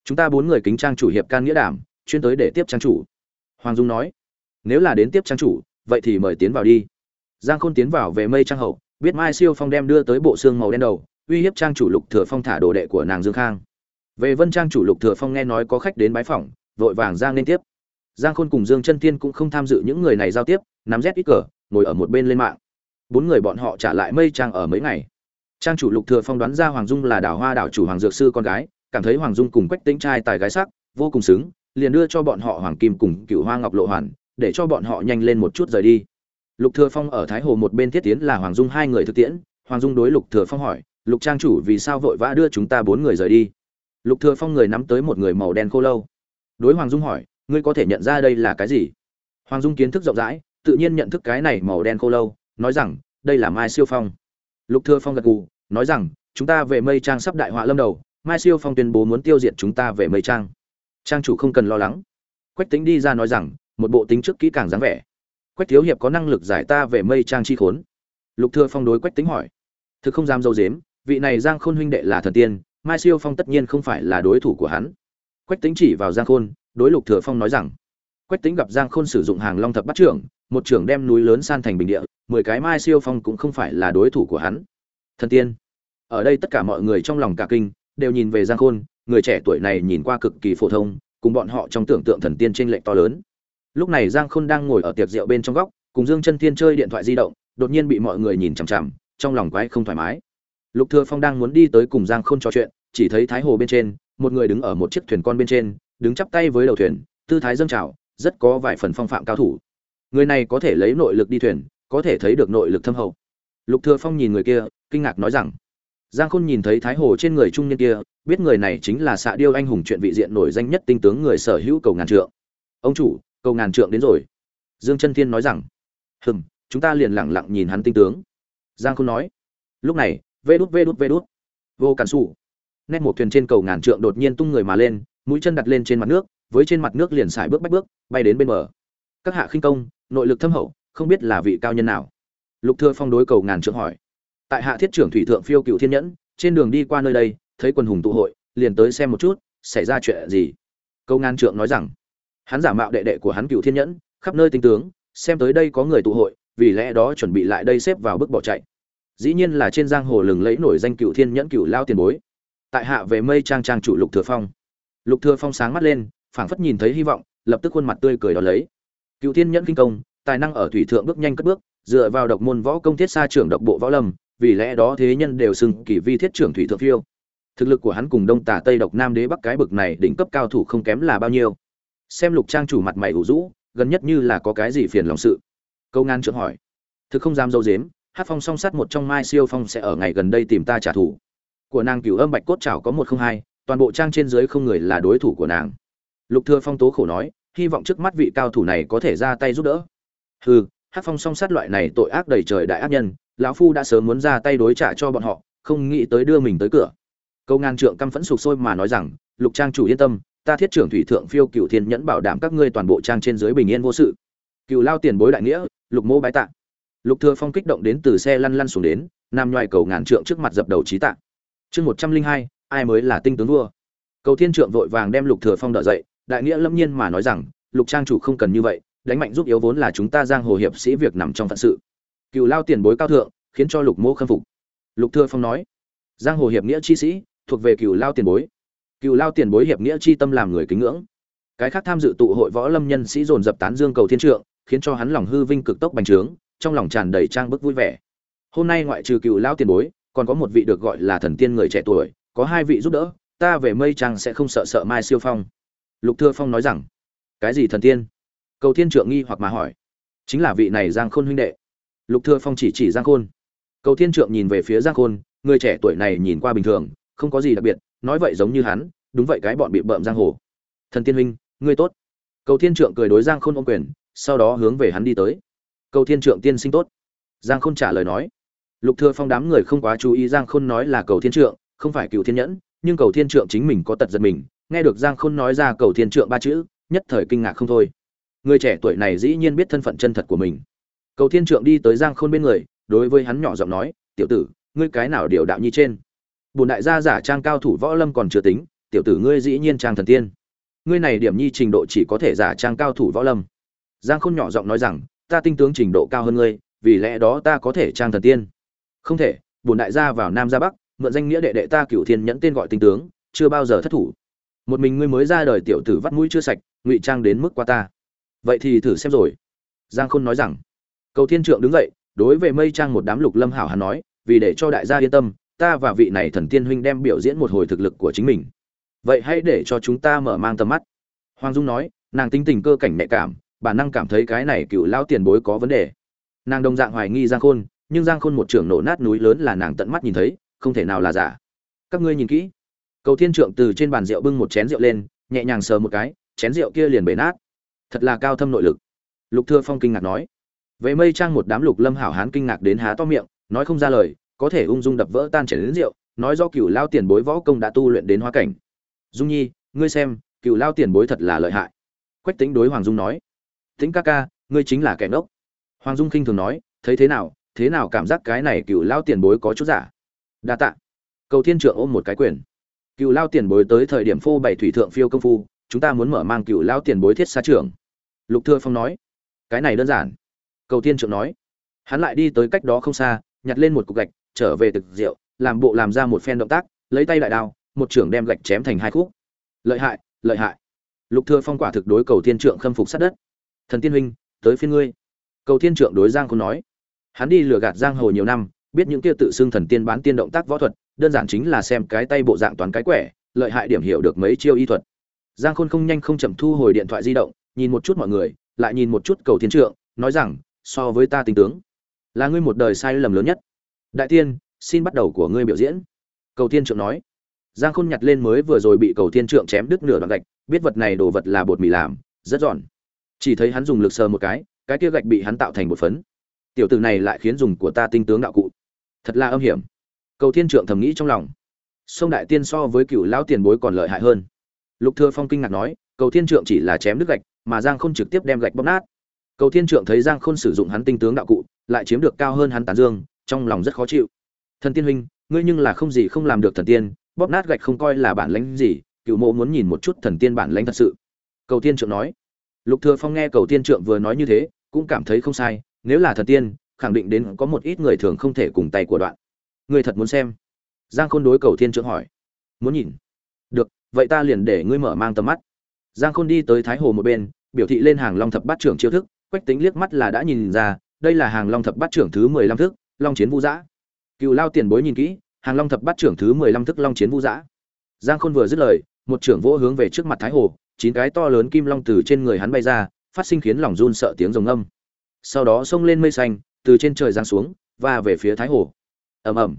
Chúng ta bốn người kính trang chủ hiệp can nghĩa đảm, chuyên tới để tiếp trang chủ. Hoàng dung nói, nếu là đến tiếp trang chủ, vậy thì mời tiến vào đi. Giang khôn tiến vào về mây trang hậu, biết mai siêu phong đem đưa tới bộ xương màu đen đầu, uy hiếp trang chủ lục thừa phong thả đồ đệ của nàng dương khang về vân trang chủ lục thừa phong nghe nói có khách đến bái phỏng, vội vàng ra nên tiếp. Giang khôn cùng dương chân tiên cũng không tham dự những người này giao tiếp, nắm rét ít cờ, ngồi ở một bên lên mạng. Bốn người bọn họ trả lại mây trang ở mấy ngày. Trang chủ lục thừa phong đoán ra hoàng dung là đảo hoa đảo chủ hoàng dược sư con gái, cảm thấy hoàng dung cùng quách tĩnh trai tài gái sắc, vô cùng xứng, liền đưa cho bọn họ hoàng kim cùng cựu hoa ngọc lộ hoàn, để cho bọn họ nhanh lên một chút rời đi. Lục thừa phong ở thái hồ một bên thiết tiến là hoàng dung hai người thực tiễn, hoàng dung đối lục thừa phong hỏi, lục trang chủ vì sao vội vã đưa chúng ta bốn người rời đi? Lục thừa phong người nắm tới một người màu đen khô lâu. Đối hoàng dung hỏi, ngươi có thể nhận ra đây là cái gì? Hoàng dung kiến thức rộng rãi, tự nhiên nhận thức cái này màu đen khô lâu, nói rằng, đây là mai siêu phong. Lục thừa phong gật gù, nói rằng, chúng ta về mây trang sắp đại họa lâm đầu, mai siêu phong tuyên bố muốn tiêu diệt chúng ta về mây trang. Trang chủ không cần lo lắng. Quách tính đi ra nói rằng, một bộ tính trước kỹ càng dáng vẻ. Quách thiếu hiệp có năng lực giải ta về mây trang chi khốn. Lục thừa phong đối quách tính hỏi, thực không dám dâu dếm, vị này giang khôn huynh đệ là thần tiên mai siêu phong tất nhiên không phải là đối thủ của hắn. Quách tính chỉ vào giang khôn, đối lục thừa phong nói rằng, quách tính gặp giang khôn sử dụng hàng long thập bắt trưởng, một trưởng đem núi lớn san thành bình địa, mười cái mai siêu phong cũng không phải là đối thủ của hắn. Thần tiên, ở đây tất cả mọi người trong lòng cả kinh, đều nhìn về giang khôn, người trẻ tuổi này nhìn qua cực kỳ phổ thông, cùng bọn họ trong tưởng tượng thần tiên trên lệnh to lớn. Lúc này giang khôn đang ngồi ở tiệc rượu bên trong góc, cùng dương chân Thiên chơi điện thoại di động, đột nhiên bị mọi người nhìn chằm chằm, trong lòng quái không thoải mái. Lục thừa phong đang muốn đi tới cùng giang khôn trò chuyện chỉ thấy thái hồ bên trên, một người đứng ở một chiếc thuyền con bên trên, đứng chắp tay với đầu thuyền, tư thái dâng trào, rất có vài phần phong phạm cao thủ. Người này có thể lấy nội lực đi thuyền, có thể thấy được nội lực thâm hậu. Lục thừa phong nhìn người kia, kinh ngạc nói rằng, giang khôn nhìn thấy thái hồ trên người trung niên kia, biết người này chính là xạ điêu anh hùng chuyện vị diện nổi danh nhất tinh tướng người sở hữu cầu ngàn trượng. Ông chủ, cầu ngàn trượng đến rồi. Dương chân thiên nói rằng, hừm, chúng ta liền lặng lặng nhìn hắn tinh tướng. Giang khôn nói, lúc này, vê đút vê đút vê đút. Vô cản sủ nét một thuyền trên cầu ngàn trượng đột nhiên tung người mà lên, mũi chân đặt lên trên mặt nước, với trên mặt nước liền xài bước bách bước, bay đến bên bờ. Các hạ khinh công, nội lực thâm hậu, không biết là vị cao nhân nào. Lục thừa phong đối cầu ngàn trượng hỏi. Tại hạ thiết trưởng thủy thượng phiêu cựu thiên nhẫn, trên đường đi qua nơi đây, thấy quần hùng tụ hội, liền tới xem một chút, xảy ra chuyện gì. Cầu ngàn trượng nói rằng, hắn giả mạo đệ đệ của hắn cựu thiên nhẫn, khắp nơi tinh tướng, xem tới đây có người tụ hội, vì lẽ đó chuẩn bị lại đây xếp vào bước bỏ chạy. Dĩ nhiên là trên giang hồ lừng lẫy nổi danh cựu thiên nhẫn cựu lao tiền bối tại hạ về mây trang trang chủ lục thừa phong. Lục thừa phong sáng mắt lên, phảng phất nhìn thấy hy vọng, lập tức khuôn mặt tươi cười đón lấy. Cựu thiên nhẫn kinh công, tài năng ở thủy thượng bước nhanh cất bước, dựa vào độc môn võ công thiết xa trưởng độc bộ võ lâm, vì lẽ đó thế nhân đều xưng kỳ vi thiết trưởng thủy thượng phiêu. Thực lực của hắn cùng đông tả tây độc nam đế bắc cái bực này đỉnh cấp cao thủ không kém là bao nhiêu. Xem lục trang chủ mặt mày ủ rũ, gần nhất như là có cái gì phiền lòng sự? Câu ngan trưởng hỏi. Thực không dám dâu dếm hát phong song sắt một trong mai siêu phong sẽ ở ngày gần đây tìm ta trả thù của nàng cửu âm bạch cốt chảo có một không hai, toàn bộ trang trên dưới không người là đối thủ của nàng. Lục thừa phong tố khổ nói, hy vọng trước mắt vị cao thủ này có thể ra tay giúp đỡ. Hừ, hắc phong song sát loại này tội ác đầy trời đại ác nhân, lão phu đã sớm muốn ra tay đối trả cho bọn họ, không nghĩ tới đưa mình tới cửa. Câu ngàn trượng căm phẫn sục sôi mà nói rằng, lục trang chủ yên tâm, ta thiết trưởng thủy thượng phiêu cựu thiên nhẫn bảo đảm các ngươi toàn bộ trang trên dưới bình yên vô sự. Cựu lao tiền bối đại nghĩa, lục mô bái tạ. Lục thừa phong kích động đến từ xe lăn lăn xuống đến nam nhoài cầu ngàn trượng trước mặt dập đầu trí tạ chương một trăm linh hai, ai mới là tinh tướng vua? Cầu thiên trượng vội vàng đem lục thừa phong đỡ dậy, đại nghĩa lâm nhiên mà nói rằng, lục trang chủ không cần như vậy, đánh mạnh giúp yếu vốn là chúng ta giang hồ hiệp sĩ việc nằm trong phận sự. Cựu lao tiền bối cao thượng, khiến cho lục mô khâm phục. Lục thừa phong nói, giang hồ hiệp nghĩa chi sĩ, thuộc về cựu lao tiền bối. Cựu lao tiền bối hiệp nghĩa chi tâm làm người kính ngưỡng. Cái khác tham dự tụ hội võ lâm nhân sĩ dồn dập tán dương cầu thiên trượng, khiến cho hắn lòng hư vinh cực tốc bành trướng, trong lòng tràn đầy trang bức vui vẻ. Hôm nay ngoại trừ cựu lao tiền bối còn có một vị được gọi là thần tiên người trẻ tuổi, có hai vị giúp đỡ, ta về mây trăng sẽ không sợ sợ mai siêu phong. Lục thừa phong nói rằng, cái gì thần tiên? Cầu thiên trượng nghi hoặc mà hỏi. Chính là vị này giang khôn huynh đệ. Lục thừa phong chỉ chỉ giang khôn. Cầu thiên trượng nhìn về phía giang khôn, người trẻ tuổi này nhìn qua bình thường, không có gì đặc biệt, nói vậy giống như hắn, đúng vậy cái bọn bị bợm giang hồ. Thần tiên huynh, ngươi tốt. Cầu thiên trượng cười đối giang khôn ôm quyền, sau đó hướng về hắn đi tới. Cầu thiên trượng tiên sinh tốt. Giang khôn trả lời nói lục thừa phong đám người không quá chú ý giang khôn nói là cầu thiên trượng, không phải cựu thiên nhẫn, nhưng cầu thiên trượng chính mình có tật giật mình, nghe được giang khôn nói ra cầu thiên trượng ba chữ, nhất thời kinh ngạc không thôi. Người trẻ tuổi này dĩ nhiên biết thân phận chân thật của mình. Cầu thiên trượng đi tới giang khôn bên người, đối với hắn nhỏ giọng nói, tiểu tử, ngươi cái nào điều đạo nhi trên? Bùn đại gia giả trang cao thủ võ lâm còn chưa tính, tiểu tử ngươi dĩ nhiên trang thần tiên. Ngươi này điểm nhi trình độ chỉ có thể giả trang cao thủ võ lâm. Giang khôn nhỏ giọng nói rằng, ta tinh tướng trình độ cao hơn ngươi, vì lẽ đó ta có thể trang thần tiên không thể bùn đại gia vào nam ra bắc, mượn danh nghĩa đệ đệ ta cửu thiên nhẫn tên gọi tinh tướng, chưa bao giờ thất thủ. Một mình ngươi mới ra đời tiểu tử vắt mũi chưa sạch, ngụy trang đến mức qua ta. Vậy thì thử xem rồi. Giang khôn nói rằng. Cầu thiên trượng đứng dậy, đối với mây trang một đám lục lâm hảo hắn nói, vì để cho đại gia yên tâm, ta và vị này thần tiên huynh đem biểu diễn một hồi thực lực của chính mình. Vậy hãy để cho chúng ta mở mang tầm mắt. Hoàng dung nói, nàng tinh tình cơ cảnh nhạy cảm, bản năng cảm thấy cái này cựu lao tiền bối có vấn đề. Nàng đồng dạng hoài nghi giang khôn nhưng giang khôn một trưởng nổ nát núi lớn là nàng tận mắt nhìn thấy, không thể nào là giả. Các ngươi nhìn kỹ. Cầu thiên trượng từ trên bàn rượu bưng một chén rượu lên, nhẹ nhàng sờ một cái, chén rượu kia liền bể nát. Thật là cao thâm nội lực. Lục thừa phong kinh ngạc nói. Vậy mây trang một đám lục lâm hảo hán kinh ngạc đến há to miệng, nói không ra lời, có thể ung dung đập vỡ tan chảy đến rượu, nói do cựu lao tiền bối võ công đã tu luyện đến hoa cảnh. Dung nhi, ngươi xem cựu lao tiền bối thật là lợi hại. Quách tính đối hoàng dung nói. Tính ca ca, ngươi chính là kẻ ngốc. Hoàng dung khinh thường nói, thấy thế nào thế nào cảm giác cái này cựu lao tiền bối có chút giả? Đa tạ. Cầu thiên trượng ôm một cái quyền. Cựu lao tiền bối tới thời điểm phô bảy thủy thượng phiêu công phu, chúng ta muốn mở mang cựu lao tiền bối thiết xa trưởng. Lục thừa phong nói. Cái này đơn giản. Cầu thiên trượng nói. Hắn lại đi tới cách đó không xa, nhặt lên một cục gạch, trở về thực rượu, làm bộ làm ra một phen động tác, lấy tay đại đao một trưởng đem gạch chém thành hai khúc. Lợi hại lợi hại. Lục thừa phong quả thực đối cầu thiên trượng khâm phục sát đất. Thần tiên huynh, tới phiên ngươi. Cầu thiên trượng đối giang khôn nói hắn đi lừa gạt giang hồ nhiều năm, biết những kia tự xưng thần tiên bán tiên động tác võ thuật, đơn giản chính là xem cái tay bộ dạng toán cái quẻ, lợi hại điểm hiểu được mấy chiêu y thuật. Giang khôn không nhanh không chậm thu hồi điện thoại di động, nhìn một chút mọi người, lại nhìn một chút cầu thiên trượng, nói rằng, so với ta tình tướng, là ngươi một đời sai lầm lớn nhất. Đại tiên, xin bắt đầu của ngươi biểu diễn. Cầu thiên trượng nói. Giang khôn nhặt lên mới vừa rồi bị cầu thiên trượng chém đứt nửa đoạn gạch, biết vật này đồ vật là bột mì làm, rất giòn. Chỉ thấy hắn dùng lực sờ một cái cái kia gạch bị hắn tạo thành một phấn tiểu tử này lại khiến dùng của ta tinh tướng đạo cụ. Thật là âm hiểm. Cầu thiên trượng thầm nghĩ trong lòng. Sông đại tiên so với cựu lão tiền bối còn lợi hại hơn. Lục thừa phong kinh ngạc nói, cầu thiên trượng chỉ là chém đứt gạch, mà giang khôn trực tiếp đem gạch bóp nát. Cầu thiên trượng thấy giang khôn sử dụng hắn tinh tướng đạo cụ, lại chiếm được cao hơn hắn tán dương, trong lòng rất khó chịu. Thần tiên huynh, ngươi nhưng là không gì không làm được thần tiên, bóp nát gạch không coi là bản lãnh gì, cựu mộ muốn nhìn một chút thần tiên bản lãnh thật sự. Cầu tiên trượng nói. Lục thừa phong nghe cầu tiên trượng vừa nói như thế, cũng cảm thấy không sai nếu là thần tiên, khẳng định đến có một ít người thường không thể cùng tay của đoạn. Người thật muốn xem. Giang khôn đối cầu thiên trượng hỏi. Muốn nhìn. Được, vậy ta liền để ngươi mở mang tầm mắt. Giang khôn đi tới thái hồ một bên, biểu thị lên hàng long thập bát trưởng chiêu thức, quách tính liếc mắt là đã nhìn ra, đây là hàng long thập bát trưởng thứ mười lăm thức, long chiến vũ dã cựu lao tiền bối nhìn kỹ, hàng long thập bát trưởng thứ mười lăm thức long chiến vũ dã giang khôn vừa dứt lời, một trưởng vỗ hướng về trước mặt thái hồ, chín cái to lớn kim long từ trên người hắn bay ra, phát sinh khiến lòng run sợ tiếng rồng âm sau đó xông lên mây xanh, từ trên trời giáng xuống và về phía thái hồ. Ầm ầm.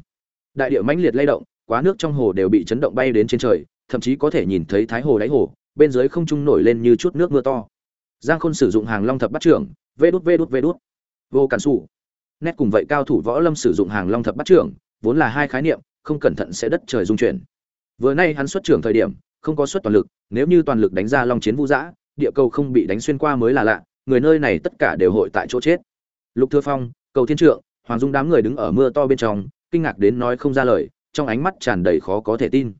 Đại địa mãnh liệt lay động, quá nước trong hồ đều bị chấn động bay đến trên trời, thậm chí có thể nhìn thấy thái hồ đáy hồ, bên dưới không trung nổi lên như chút nước mưa to. Giang khôn sử dụng hàng long thập bắt trưởng, vê đút vê đút vê đút. Vô cản sủ. Nét cùng vậy cao thủ võ lâm sử dụng hàng long thập bắt trưởng, vốn là hai khái niệm, không cẩn thận sẽ đất trời dung chuyển. Vừa nay hắn xuất trưởng thời điểm, không có xuất toàn lực, nếu như toàn lực đánh ra long chiến vũ dã địa cầu không bị đánh xuyên qua mới là lạ người nơi này tất cả đều hội tại chỗ chết. Lục thừa phong, cầu thiên trượng, hoàng dung đám người đứng ở mưa to bên trong, kinh ngạc đến nói không ra lời, trong ánh mắt tràn đầy khó có thể tin.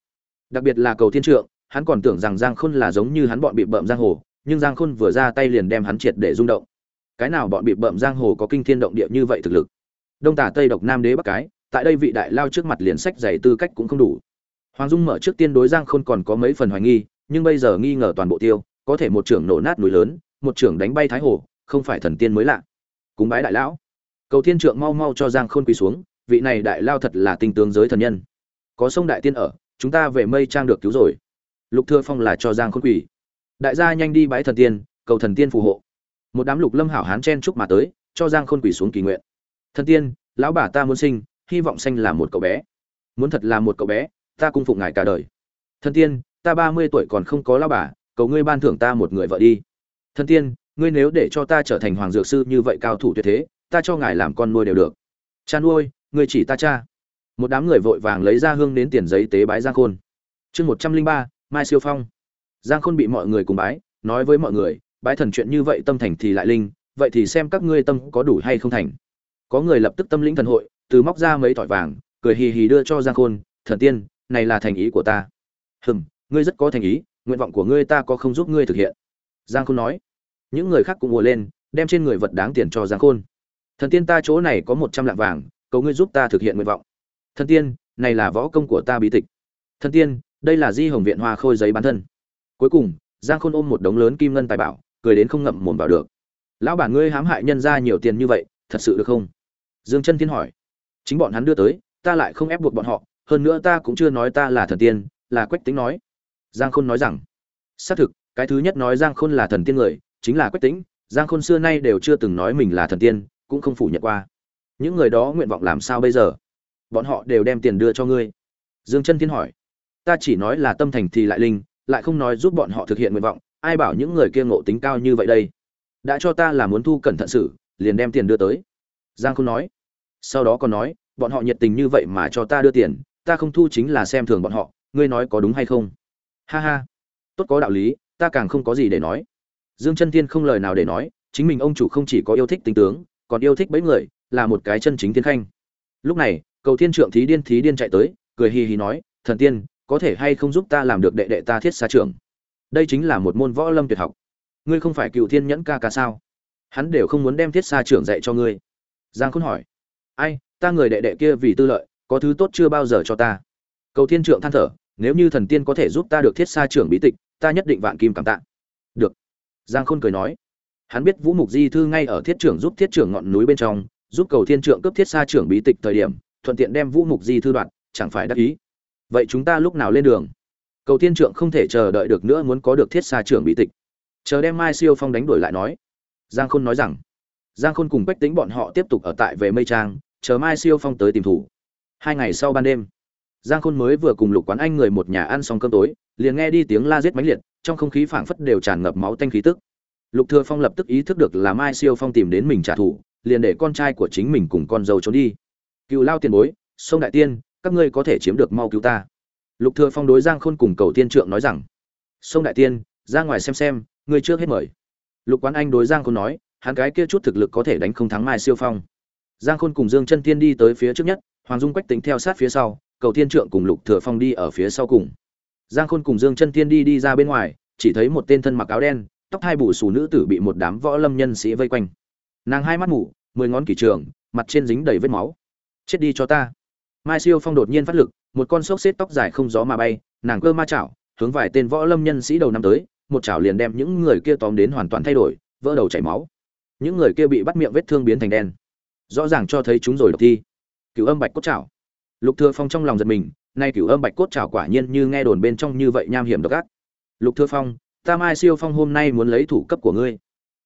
Đặc biệt là cầu thiên trượng, hắn còn tưởng rằng giang khôn là giống như hắn bọn bị bợm giang hồ, nhưng giang khôn vừa ra tay liền đem hắn triệt để rung động. Cái nào bọn bị bợm giang hồ có kinh thiên động địa như vậy thực lực? Đông tả tây độc nam đế bắc cái, tại đây vị đại lao trước mặt liền sách giày tư cách cũng không đủ. Hoàng dung mở trước tiên đối giang khôn còn có mấy phần hoài nghi, nhưng bây giờ nghi ngờ toàn bộ tiêu, có thể một trưởng nổ nát núi lớn một trưởng đánh bay thái hồ, không phải thần tiên mới lạ. Cúng bái đại lão. Cầu thiên trượng mau mau cho giang khôn quỳ xuống, vị này đại lao thật là tinh tướng giới thần nhân. Có sông đại tiên ở, chúng ta về mây trang được cứu rồi. Lục thừa phong là cho giang khôn quỳ. Đại gia nhanh đi bái thần tiên, cầu thần tiên phù hộ. Một đám lục lâm hảo hán chen chúc mà tới, cho giang khôn quỳ xuống kỳ nguyện. Thần tiên, lão bà ta muốn sinh, hy vọng sanh là một cậu bé. Muốn thật là một cậu bé, ta cung phụng ngài cả đời. Thần tiên, ta ba mươi tuổi còn không có lão bà, cầu ngươi ban thưởng ta một người vợ đi thần tiên, ngươi nếu để cho ta trở thành hoàng dược sư như vậy cao thủ tuyệt thế, ta cho ngài làm con nuôi đều được. Cha nuôi, ngươi chỉ ta cha. Một đám người vội vàng lấy ra hương đến tiền giấy tế bái giang khôn. Chương một trăm linh ba, mai siêu phong. Giang khôn bị mọi người cùng bái, nói với mọi người, bái thần chuyện như vậy tâm thành thì lại linh, vậy thì xem các ngươi tâm có đủ hay không thành. Có người lập tức tâm lĩnh thần hội, từ móc ra mấy tỏi vàng, cười hì hì đưa cho giang khôn, thần tiên, này là thành ý của ta. Hừm, ngươi rất có thành ý, nguyện vọng của ngươi ta có không giúp ngươi thực hiện. Giang khôn nói những người khác cũng ùa lên, đem trên người vật đáng tiền cho giang khôn. Thần tiên ta chỗ này có một trăm lạng vàng, cầu ngươi giúp ta thực hiện nguyện vọng. Thần tiên, này là võ công của ta bí tịch. Thần tiên, đây là di hồng viện hoa khôi giấy bán thân. Cuối cùng, giang khôn ôm một đống lớn kim ngân tài bảo, cười đến không ngậm mồm vào được. Lão bản ngươi hãm hại nhân ra nhiều tiền như vậy, thật sự được không? Dương chân thiên hỏi. Chính bọn hắn đưa tới, ta lại không ép buộc bọn họ, hơn nữa ta cũng chưa nói ta là thần tiên, là quách tính nói. Giang khôn nói rằng, xác thực, cái thứ nhất nói giang khôn là thần tiên người chính là quách tính giang khôn xưa nay đều chưa từng nói mình là thần tiên, cũng không phủ nhận qua. Những người đó nguyện vọng làm sao bây giờ? Bọn họ đều đem tiền đưa cho ngươi. Dương chân thiên hỏi. Ta chỉ nói là tâm thành thì lại linh, lại không nói giúp bọn họ thực hiện nguyện vọng, ai bảo những người kia ngộ tính cao như vậy đây? Đã cho ta là muốn thu cẩn thận sự, liền đem tiền đưa tới. Giang khôn nói. Sau đó còn nói, bọn họ nhiệt tình như vậy mà cho ta đưa tiền, ta không thu chính là xem thường bọn họ, ngươi nói có đúng hay không? Ha ha. Tốt có đạo lý, ta càng không có gì để nói dương chân tiên không lời nào để nói, chính mình ông chủ không chỉ có yêu thích tính tướng, còn yêu thích bấy người, là một cái chân chính thiên khanh. Lúc này, cầu thiên trượng thí điên thí điên chạy tới, cười hì hì nói, thần tiên, có thể hay không giúp ta làm được đệ đệ ta thiết xa trưởng? Đây chính là một môn võ lâm tuyệt học. Ngươi không phải cựu thiên nhẫn ca ca sao? Hắn đều không muốn đem thiết xa trưởng dạy cho ngươi. Giang khôn hỏi. Ai, ta người đệ đệ kia vì tư lợi, có thứ tốt chưa bao giờ cho ta? Cầu thiên trượng than thở, nếu như thần tiên có thể giúp ta được thiết xa trưởng bí tịch, ta nhất định vạn kim cảm tạ. Được giang khôn cười nói, hắn biết vũ mục di thư ngay ở thiết trưởng giúp thiết trưởng ngọn núi bên trong, giúp cầu thiên trượng cướp thiết xa trưởng bí tịch thời điểm, thuận tiện đem vũ mục di thư đoạn chẳng phải đắc ý. Vậy chúng ta lúc nào lên đường? Cầu thiên trượng không thể chờ đợi được nữa muốn có được thiết xa trưởng bí tịch. Chờ đem mai siêu phong đánh đuổi lại nói. Giang khôn nói rằng, giang khôn cùng bách tính bọn họ tiếp tục ở tại về mây trang, chờ mai siêu phong tới tìm thủ. Hai ngày sau ban đêm, giang khôn mới vừa cùng lục quán anh người một nhà ăn xong cơm tối, liền nghe đi tiếng la giết mãnh liệt trong không khí phảng phất đều tràn ngập máu tanh khí tức. Lục thừa phong lập tức ý thức được là mai siêu phong tìm đến mình trả thù, liền để con trai của chính mình cùng con dâu trốn đi. Cựu lao tiền bối, sông đại tiên, các ngươi có thể chiếm được mau cứu ta. Lục thừa phong đối giang khôn cùng cầu tiên trượng nói rằng, sông đại tiên, ra ngoài xem xem, ngươi trước hết mời. Lục quán anh đối giang khôn nói, hắn cái kia chút thực lực có thể đánh không thắng mai siêu phong. Giang khôn cùng dương chân tiên đi tới phía trước nhất, hoàng dung quách tính theo sát phía sau, cầu thiên trượng cùng lục thừa phong đi ở phía sau cùng giang khôn cùng dương chân tiên đi đi ra bên ngoài, chỉ thấy một tên thân mặc áo đen, tóc hai bù xù nữ tử bị một đám võ lâm nhân sĩ vây quanh. Nàng hai mắt mù, mười ngón kỷ trường, mặt trên dính đầy vết máu. Chết đi cho ta. Mai siêu phong đột nhiên phát lực, một con xốc xếp tóc dài không gió mà bay, nàng cơ ma chảo, hướng vài tên võ lâm nhân sĩ đầu năm tới, một chảo liền đem những người kia tóm đến hoàn toàn thay đổi, vỡ đầu chảy máu. Những người kia bị bắt miệng vết thương biến thành đen. Rõ ràng cho thấy chúng rồi độc thi. Cửu âm bạch cốt chảo. Lục thừa phong trong lòng giật mình nay cửu âm bạch cốt trảo quả nhiên như nghe đồn bên trong như vậy nham hiểm độc ác. Lục thừa phong, ta mai siêu phong hôm nay muốn lấy thủ cấp của ngươi.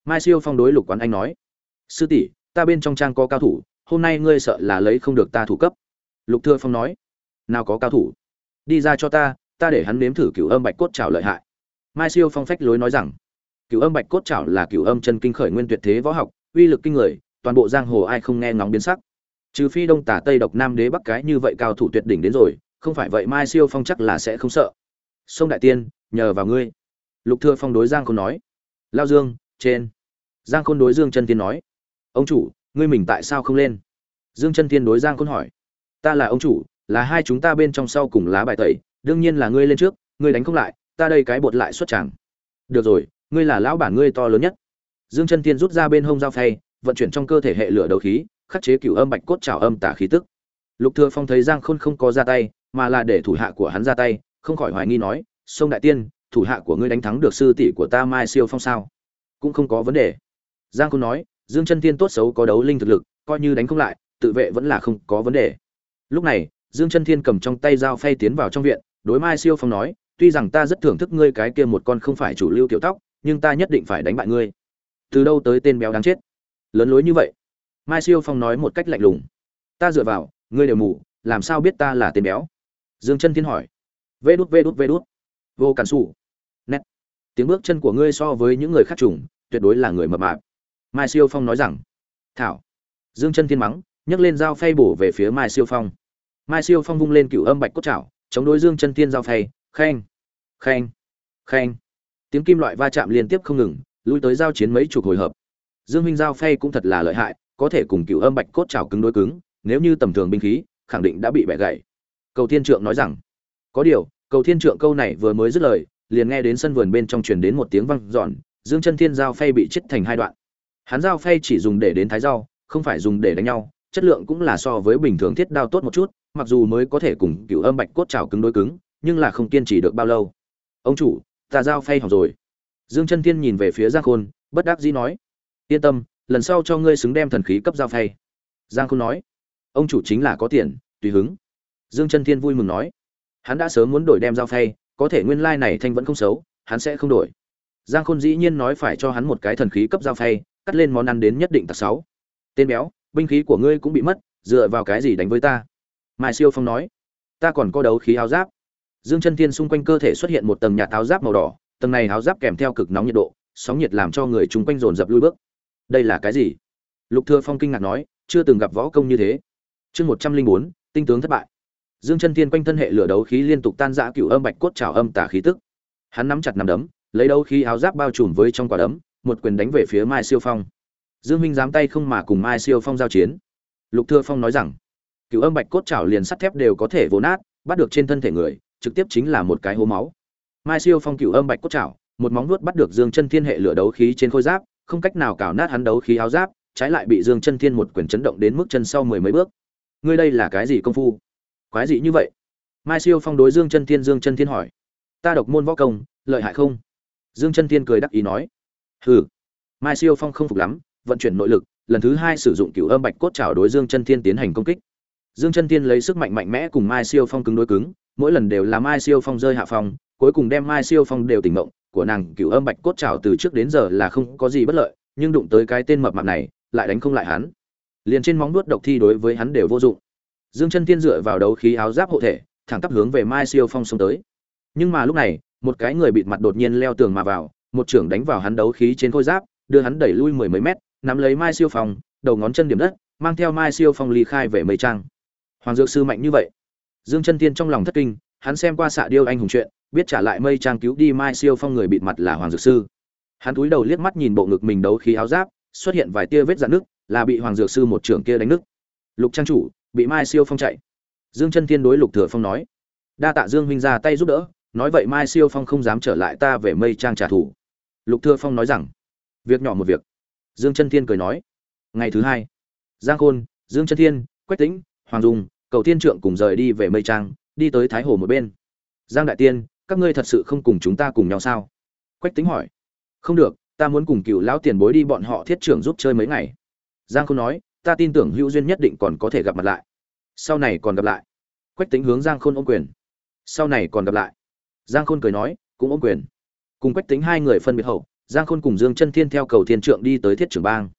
Mai siêu phong đối lục quán anh nói, sư tỷ, ta bên trong trang có cao thủ, hôm nay ngươi sợ là lấy không được ta thủ cấp. Lục thừa phong nói, nào có cao thủ. Đi ra cho ta ta để hắn nếm thử cửu âm bạch cốt trảo lợi hại. Mai siêu phong phách lối nói rằng, cửu âm bạch cốt trảo là cửu âm chân kinh khởi nguyên tuyệt thế võ học, uy lực kinh người, toàn bộ giang hồ ai không nghe ngóng biến sắc. Trừ phi đông tả tây độc nam đế bắc cái như vậy cao thủ tuyệt đỉnh đến rồi không phải vậy mai siêu phong chắc là sẽ không sợ. Sông đại tiên, nhờ vào ngươi. Lục thừa phong đối giang khôn nói. Lao dương, trên. Giang khôn đối dương chân tiên nói. Ông chủ, ngươi mình tại sao không lên? Dương chân tiên đối giang khôn hỏi. Ta là ông chủ, là hai chúng ta bên trong sau cùng lá bài tẩy, đương nhiên là ngươi lên trước, ngươi đánh không lại, ta đây cái bột lại xuất tràng. Được rồi, ngươi là lão bản ngươi to lớn nhất. Dương chân tiên rút ra bên hông dao phay, vận chuyển trong cơ thể hệ lửa đầu khí, khắc chế cửu âm bạch cốt trào âm tả khí tức. Lục thừa phong thấy giang khôn không có ra tay mà là để thủ hạ của hắn ra tay, không khỏi hoài nghi nói, sông đại tiên, thủ hạ của ngươi đánh thắng được sư tỷ của ta mai siêu phong sao? Cũng không có vấn đề. Giang khôn nói, dương chân tiên tốt xấu có đấu linh thực lực, coi như đánh không lại, tự vệ vẫn là không có vấn đề. Lúc này, dương chân thiên cầm trong tay dao phay tiến vào trong viện, đối mai siêu phong nói, tuy rằng ta rất thưởng thức ngươi cái kia một con không phải chủ lưu tiểu tóc, nhưng ta nhất định phải đánh bại ngươi. Từ đâu tới tên béo đáng chết? Lớn lối như vậy. Mai siêu phong nói một cách lạnh lùng, ta dựa vào, ngươi đều mù, làm sao biết ta là tên béo? Dương chân thiên hỏi. Vê đút vê đút vê đút. Vô cản xù nét. Tiếng bước chân của ngươi so với những người khác trùng, tuyệt đối là người mập mạp. Mai siêu phong nói rằng. Thảo. Dương chân thiên mắng, nhấc lên dao phay bổ về phía mai siêu phong. Mai siêu phong vung lên cựu âm bạch cốt chảo, chống đối dương chân thiên dao phay. Khen khen khen tiếng kim loại va chạm liên tiếp không ngừng, lui tới giao chiến mấy chục hồi hợp. Dương huynh giao phay cũng thật là lợi hại, có thể cùng cựu âm bạch cốt chảo cứng đối cứng, nếu như tầm thường binh khí, khẳng định đã bị bẻ gãy cầu thiên trượng nói rằng, có điều, cầu thiên trượng câu này vừa mới dứt lời, liền nghe đến sân vườn bên trong truyền đến một tiếng vang dọn, dương chân thiên giao phay bị chết thành hai đoạn. Hắn giao phay chỉ dùng để đến thái rau, không phải dùng để đánh nhau, chất lượng cũng là so với bình thường thiết đao tốt một chút, mặc dù mới có thể cùng cựu âm bạch cốt trào cứng đối cứng, nhưng là không kiên trì được bao lâu. Ông chủ, ta giao phay hỏng rồi. Dương chân thiên nhìn về phía giang khôn, bất đắc dĩ nói, yên tâm, lần sau cho ngươi xứng đem thần khí cấp giao phay. Giang khôn nói, ông chủ chính là có tiền, tùy hứng dương chân thiên vui mừng nói. Hắn đã sớm muốn đổi đem giao phay, có thể nguyên lai này thanh vẫn không xấu, hắn sẽ không đổi. Giang khôn dĩ nhiên nói phải cho hắn một cái thần khí cấp giao phay, cắt lên món ăn đến nhất định tạc sáu. Tên béo, binh khí của ngươi cũng bị mất, dựa vào cái gì đánh với ta? Mai siêu phong nói. Ta còn có đấu khí áo giáp. Dương chân thiên xung quanh cơ thể xuất hiện một tầng nhà áo giáp màu đỏ, tầng này áo giáp kèm theo cực nóng nhiệt độ, sóng nhiệt làm cho người chung quanh dồn dập lui bước. Đây là cái gì? Lục thừa phong kinh ngạc nói, chưa từng gặp võ công như thế. Chương một trăm linh bốn, tinh tướng thất bại dương chân thiên quanh thân hệ lửa đấu khí liên tục tan rã cựu âm bạch cốt trào âm tả khí tức. Hắn nắm chặt nắm đấm, lấy đấu khí áo giáp bao trùm với trong quả đấm, một quyền đánh về phía mai siêu phong. Dương minh dám tay không mà cùng mai siêu phong giao chiến. Lục thừa phong nói rằng cựu âm bạch cốt trào liền sắt thép đều có thể vồ nát, bắt được trên thân thể người, trực tiếp chính là một cái hố máu. Mai siêu phong cựu âm bạch cốt trào, một móng vuốt bắt được dương chân thiên hệ lửa đấu khí trên khôi giáp, không cách nào cào nát hắn đấu khí áo giáp, trái lại bị dương chân thiên một quyền chấn động đến mức chân sau mười mấy bước. Ngươi đây là cái gì công phu? Quái gì như vậy. Mai siêu phong đối dương chân thiên, dương chân thiên hỏi, ta độc môn võ công, lợi hại không? Dương chân thiên cười đắc ý nói, hừ. Mai siêu phong không phục lắm, vận chuyển nội lực, lần thứ hai sử dụng cựu âm bạch cốt trào đối dương chân thiên tiến hành công kích. Dương chân thiên lấy sức mạnh mạnh mẽ cùng mai siêu phong cứng đối cứng, mỗi lần đều là mai siêu phong rơi hạ phong, cuối cùng đem mai siêu phong đều tỉnh mộng của nàng cựu âm bạch cốt trào từ trước đến giờ là không có gì bất lợi, nhưng đụng tới cái tên mập mạp này, lại đánh không lại hắn. Liền trên móng vuốt độc thi đối với hắn đều vô dụng dương chân tiên dựa vào đấu khí áo giáp hộ thể, thẳng tắp hướng về mai siêu phong xông tới. Nhưng mà lúc này, một cái người bịt mặt đột nhiên leo tường mà vào, một trưởng đánh vào hắn đấu khí trên khôi giáp, đưa hắn đẩy lui mười mấy mét, nắm lấy mai siêu phong, đầu ngón chân điểm đất, mang theo mai siêu phong ly khai về mây trang. Hoàng dược sư mạnh như vậy. Dương chân tiên trong lòng thất kinh, hắn xem qua xạ điêu anh hùng chuyện, biết trả lại mây trang cứu đi mai siêu phong người bịt mặt là hoàng dược sư. Hắn cúi đầu liếc mắt nhìn bộ ngực mình đấu khí áo giáp, xuất hiện vài tia vết rạn nước là bị hoàng dược sư một trưởng kia đánh nước lục trang chủ bị mai siêu phong chạy. Dương chân thiên đối lục thừa phong nói, đa tạ dương huynh ra tay giúp đỡ, nói vậy mai siêu phong không dám trở lại ta về mây trang trả thù. Lục thừa phong nói rằng, việc nhỏ một việc. Dương chân thiên cười nói, ngày thứ hai, giang khôn, dương chân thiên, quách tĩnh, hoàng dung, cầu thiên trượng cùng rời đi về mây trang, đi tới thái hồ một bên. Giang đại tiên, các ngươi thật sự không cùng chúng ta cùng nhau sao? Quách tĩnh hỏi, không được, ta muốn cùng cựu lão tiền bối đi bọn họ thiết trưởng giúp chơi mấy ngày. Giang khôn nói ta tin tưởng hữu duyên nhất định còn có thể gặp mặt lại. Sau này còn gặp lại. Quách tính hướng giang khôn ôm quyền. Sau này còn gặp lại. Giang khôn cười nói, cũng ôm quyền. Cùng quách tính hai người phân biệt hậu, giang khôn cùng dương chân thiên theo cầu thiên trượng đi tới thiết trưởng bang.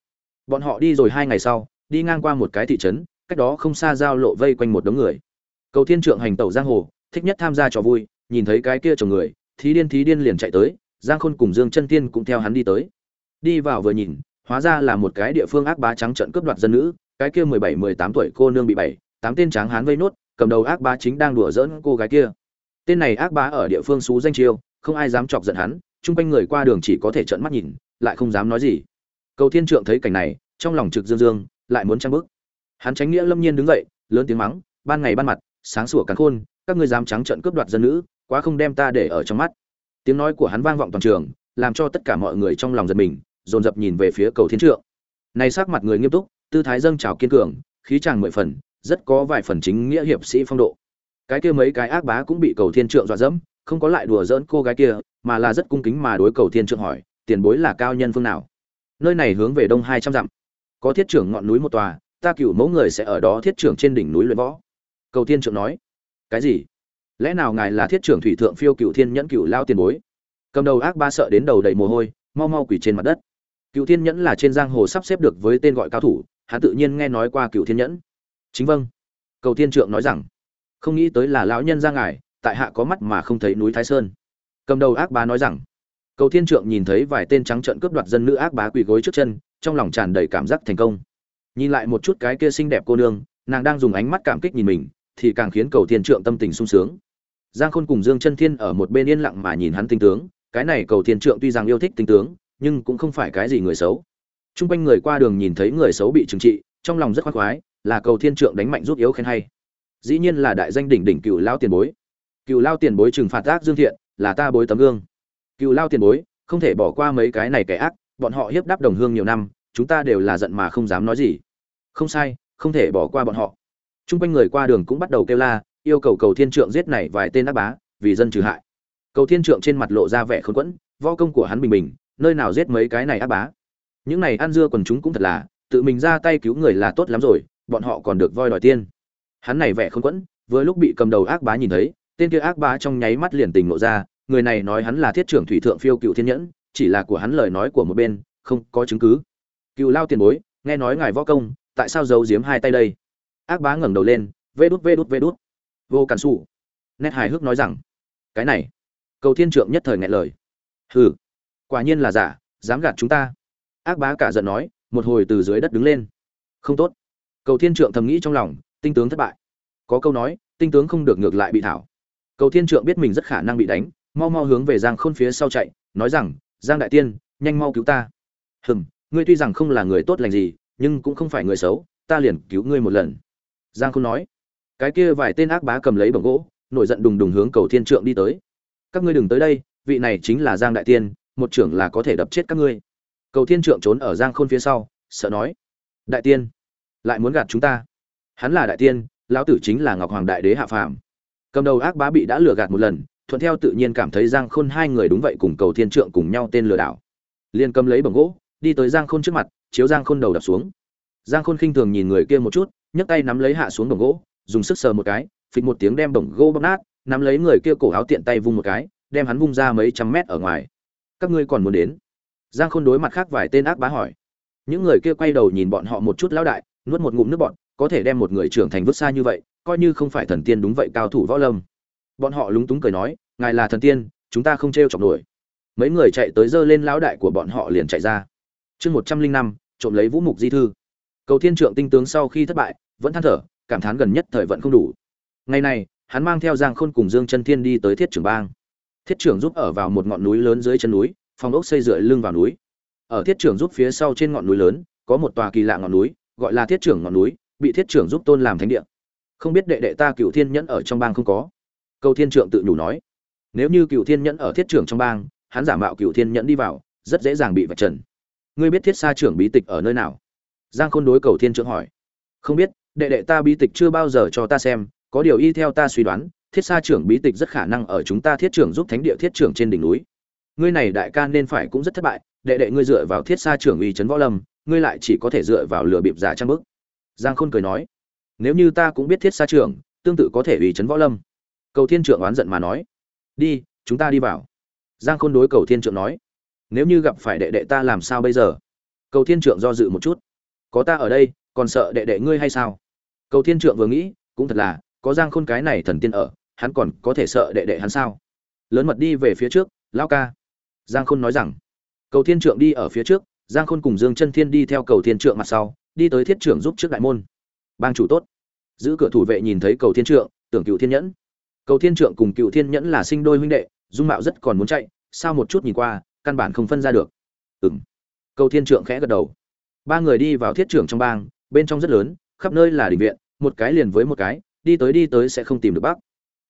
Bọn họ đi rồi hai ngày sau, đi ngang qua một cái thị trấn, cách đó không xa giao lộ vây quanh một đống người. Cầu thiên trượng hành tẩu giang hồ, thích nhất tham gia trò vui, nhìn thấy cái kia chồng người, thí điên thí điên liền chạy tới, giang khôn cùng dương chân thiên cũng theo hắn đi tới. Đi vào vừa nhìn hóa ra là một cái địa phương ác bá trắng trận cướp đoạt dân nữ, cái kia mười bảy, mười tám tuổi cô nương bị bảy, tám tên tráng hán vây nốt, cầm đầu ác bá chính đang đùa giỡn cô gái kia. Tên này ác bá ở địa phương xú danh chiêu không ai dám chọc giận hắn, chung quanh người qua đường chỉ có thể trợn mắt nhìn, lại không dám nói gì. Cầu thiên trượng thấy cảnh này, trong lòng trực dương dương, lại muốn trang bức hắn tránh nghĩa lâm nhiên đứng dậy, lớn tiếng mắng, ban ngày ban mặt, sáng sủa cắn khôn, các ngươi dám trắng trận cướp đoạt dân nữ, quá không đem ta để ở trong mắt. Tiếng nói của hắn vang vọng toàn trường, làm cho tất cả mọi người trong lòng giật mình dồn dập nhìn về phía cầu thiên trượng. Này sắc mặt người nghiêm túc, tư thái dâng trào kiên cường, khí tràng mười phần, rất có vài phần chính nghĩa hiệp sĩ phong độ. Cái kia mấy cái ác bá cũng bị cầu thiên trượng dọa dẫm, không có lại đùa giỡn cô gái kia, mà là rất cung kính mà đối cầu thiên trượng hỏi, tiền bối là cao nhân phương nào? Nơi này hướng về đông hai trăm dặm. Có thiết trưởng ngọn núi một tòa, ta cựu mẫu người sẽ ở đó thiết trưởng trên đỉnh núi luyện võ. Cầu thiên trượng nói, cái gì? Lẽ nào ngài là thiết trưởng thủy thượng phiêu cựu thiên nhẫn cựu lao tiền bối? Cầm đầu ác ba sợ đến đầu đầy mồ hôi, mau mau quỳ trên mặt đất cựu thiên nhẫn là trên giang hồ sắp xếp được với tên gọi cao thủ, hắn tự nhiên nghe nói qua cựu thiên nhẫn. Chính vâng. Cầu thiên trượng nói rằng, không nghĩ tới là lão nhân ra ngài, tại hạ có mắt mà không thấy núi thái sơn. Cầm đầu ác bá nói rằng, cầu thiên trượng nhìn thấy vài tên trắng trợn cướp đoạt dân nữ ác bá quỳ gối trước chân, trong lòng tràn đầy cảm giác thành công. Nhìn lại một chút cái kia xinh đẹp cô nương, nàng đang dùng ánh mắt cảm kích nhìn mình, thì càng khiến cầu thiên trượng tâm tình sung sướng. Giang khôn cùng dương chân thiên ở một bên yên lặng mà nhìn hắn tinh tướng, cái này cầu thiên trượng tuy rằng yêu thích tinh tướng nhưng cũng không phải cái gì người xấu. Trung quanh người qua đường nhìn thấy người xấu bị trừng trị, trong lòng rất khoái khoái, là cầu thiên trượng đánh mạnh giúp yếu khen hay. dĩ nhiên là đại danh đỉnh đỉnh cựu lao tiền bối. Cựu lao tiền bối trừng phạt ác dương thiện là ta bối tấm gương. Cựu lao tiền bối không thể bỏ qua mấy cái này kẻ ác bọn họ hiếp đáp đồng hương nhiều năm chúng ta đều là giận mà không dám nói gì. Không sai không thể bỏ qua bọn họ. T r u n g quanh người qua đường cũng bắt đầu kêu la yêu cầu cầu thiên trượng giết này vài tên ác bá vì dân trừ hại. Cầu thiên trượng trên mặt lộ ra vẻ khốn quẫn võ công của hắn bình bình nơi nào giết mấy cái này ác bá. Những này ăn dưa quần chúng cũng thật là, tự mình ra tay cứu người là tốt lắm rồi, bọn họ còn được voi đòi tiên. Hắn này vẻ không quẫn, vừa lúc bị cầm đầu ác bá nhìn thấy, tên kia ác bá trong nháy mắt liền tình nộ ra, người này nói hắn là thiết trưởng thủy thượng phiêu cựu thiên nhẫn, chỉ là của hắn lời nói của một bên, không có chứng cứ. Cựu lao tiền bối, nghe nói ngài võ công, tại sao giấu giếm hai tay đây? Ác bá ngẩng đầu lên, vê đút vê đút vê đút. Vô cản xù nét hài hước nói rằng, cái này. Cầu thiên trượng nhất thời ngại lời. Hừ quả nhiên là giả, dám gạt chúng ta. Ác bá cả giận nói, một hồi từ dưới đất đứng lên. Không tốt. Cầu thiên trượng thầm nghĩ trong lòng, tinh tướng thất bại. Có câu nói, tinh tướng không được ngược lại bị thảo. Cầu thiên trượng biết mình rất khả năng bị đánh, mau mau hướng về giang khôn phía sau chạy, nói rằng, giang đại tiên, nhanh mau cứu ta. Hừm, ngươi tuy rằng không là người tốt lành gì, nhưng cũng không phải người xấu, ta liền cứu ngươi một lần. Giang Khôn nói. Cái kia vài tên ác bá cầm lấy bổng gỗ, nổi giận đùng đùng hướng cầu thiên trượng đi tới. Các ngươi đừng tới đây, vị này chính là giang đại tiên một trưởng là có thể đập chết các ngươi. Cầu thiên trượng trốn ở giang khôn phía sau, sợ nói, đại tiên, lại muốn gạt chúng ta. Hắn là đại tiên, lão tử chính là ngọc hoàng đại đế hạ phàm. Cầm đầu ác bá bị đã lừa gạt một lần, thuận theo tự nhiên cảm thấy giang khôn hai người đúng vậy cùng cầu thiên trượng cùng nhau tên lừa đảo. Liền cầm lấy bổng gỗ, đi tới giang khôn trước mặt, chiếu giang khôn đầu đập xuống. Giang khôn khinh thường nhìn người kia một chút, nhấc tay nắm lấy hạ xuống đồng gỗ, dùng sức sờ một cái, phịch một tiếng đem đồng gỗ bóc nát, nắm lấy người kia cổ áo tiện tay vung một cái, đem hắn vung ra mấy trăm mét ở ngoài các ngươi còn muốn đến? Giang khôn đối mặt khác vài tên ác bá hỏi. Những người kia quay đầu nhìn bọn họ một chút lão đại, nuốt một ngụm nước bọn có thể đem một người trưởng thành vứt xa như vậy, coi như không phải thần tiên đúng vậy cao thủ võ lâm. Bọn họ lúng túng cười nói, ngài là thần tiên, chúng ta không t r e o chọc nổi. Mấy người chạy tới giơ lên lão đại của bọn họ liền chạy ra. Chương một trăm linh năm, trộm lấy vũ mục di thư. Cầu thiên trượng tinh tướng sau khi thất bại, vẫn than thở, cảm thán gần nhất thời vận không đủ. Ngày này, hắn mang theo giang khôn cùng dương chân thiên đi tới thiết trưởng bang thiết trưởng giúp ở vào một ngọn núi lớn dưới chân núi phòng ốc xây dựa lưng vào núi. Ở thiết trưởng giúp phía sau trên ngọn núi lớn, có một tòa kỳ lạ ngọn núi, gọi là thiết trưởng ngọn núi, bị thiết trưởng giúp tôn làm thánh địa. Không biết đệ đệ ta cựu thiên nhẫn ở trong bang không có? Cầu thiên trượng tự nhủ nói. Nếu như cựu thiên nhẫn ở thiết trưởng trong bang, hắn giả mạo cựu thiên nhẫn đi vào, rất dễ dàng bị vạch trần. Ngươi biết thiết sa trưởng bí tịch ở nơi nào? Giang khôn đối cầu thiên Trượng hỏi. Không biết, đệ đệ ta bí tịch chưa bao giờ cho ta xem, có điều y theo ta suy đoán thiết sa trưởng bí tịch rất khả năng ở chúng ta thiết trưởng giúp thánh địa thiết trưởng trên đỉnh núi. Ngươi này đại ca nên phải cũng rất thất bại, đệ đệ ngươi dựa vào thiết sa trưởng uy chấn võ lâm, ngươi lại chỉ có thể dựa vào lừa bịp giả trang bức. Giang khôn cười nói. Nếu như ta cũng biết thiết sa trưởng, tương tự có thể uy chấn võ lâm. Cầu thiên trưởng oán giận mà nói. Đi, chúng ta đi vào. Giang khôn đối cầu thiên trưởng nói. Nếu như gặp phải đệ đệ ta làm sao bây giờ? Cầu thiên trượng do dự một chút. Có ta ở đây, còn sợ đệ đệ ngươi hay sao? Cầu thiên trượng vừa nghĩ, cũng thật là, có giang khôn cái này thần tiên ở hắn còn có thể sợ đệ đệ hắn sao? Lớn mật đi về phía trước lao ca. Giang khôn nói rằng, cầu thiên trượng đi ở phía trước, giang khôn cùng dương chân thiên đi theo cầu thiên trượng mặt sau, đi tới thiết trưởng giúp trước đại môn. Bang chủ tốt. Giữ cửa thủ vệ nhìn thấy cầu thiên trượng, tưởng cựu thiên nhẫn. Cầu thiên trượng cùng cựu thiên nhẫn là sinh đôi huynh đệ, dung mạo rất còn muốn chạy, sao một chút nhìn qua, căn bản không phân ra được. Ừng cầu thiên trượng khẽ gật đầu. Ba người đi vào thiết trưởng trong bang, bên trong rất lớn, khắp nơi là đình viện, một cái liền với một cái, đi tới đi tới sẽ không tìm được bác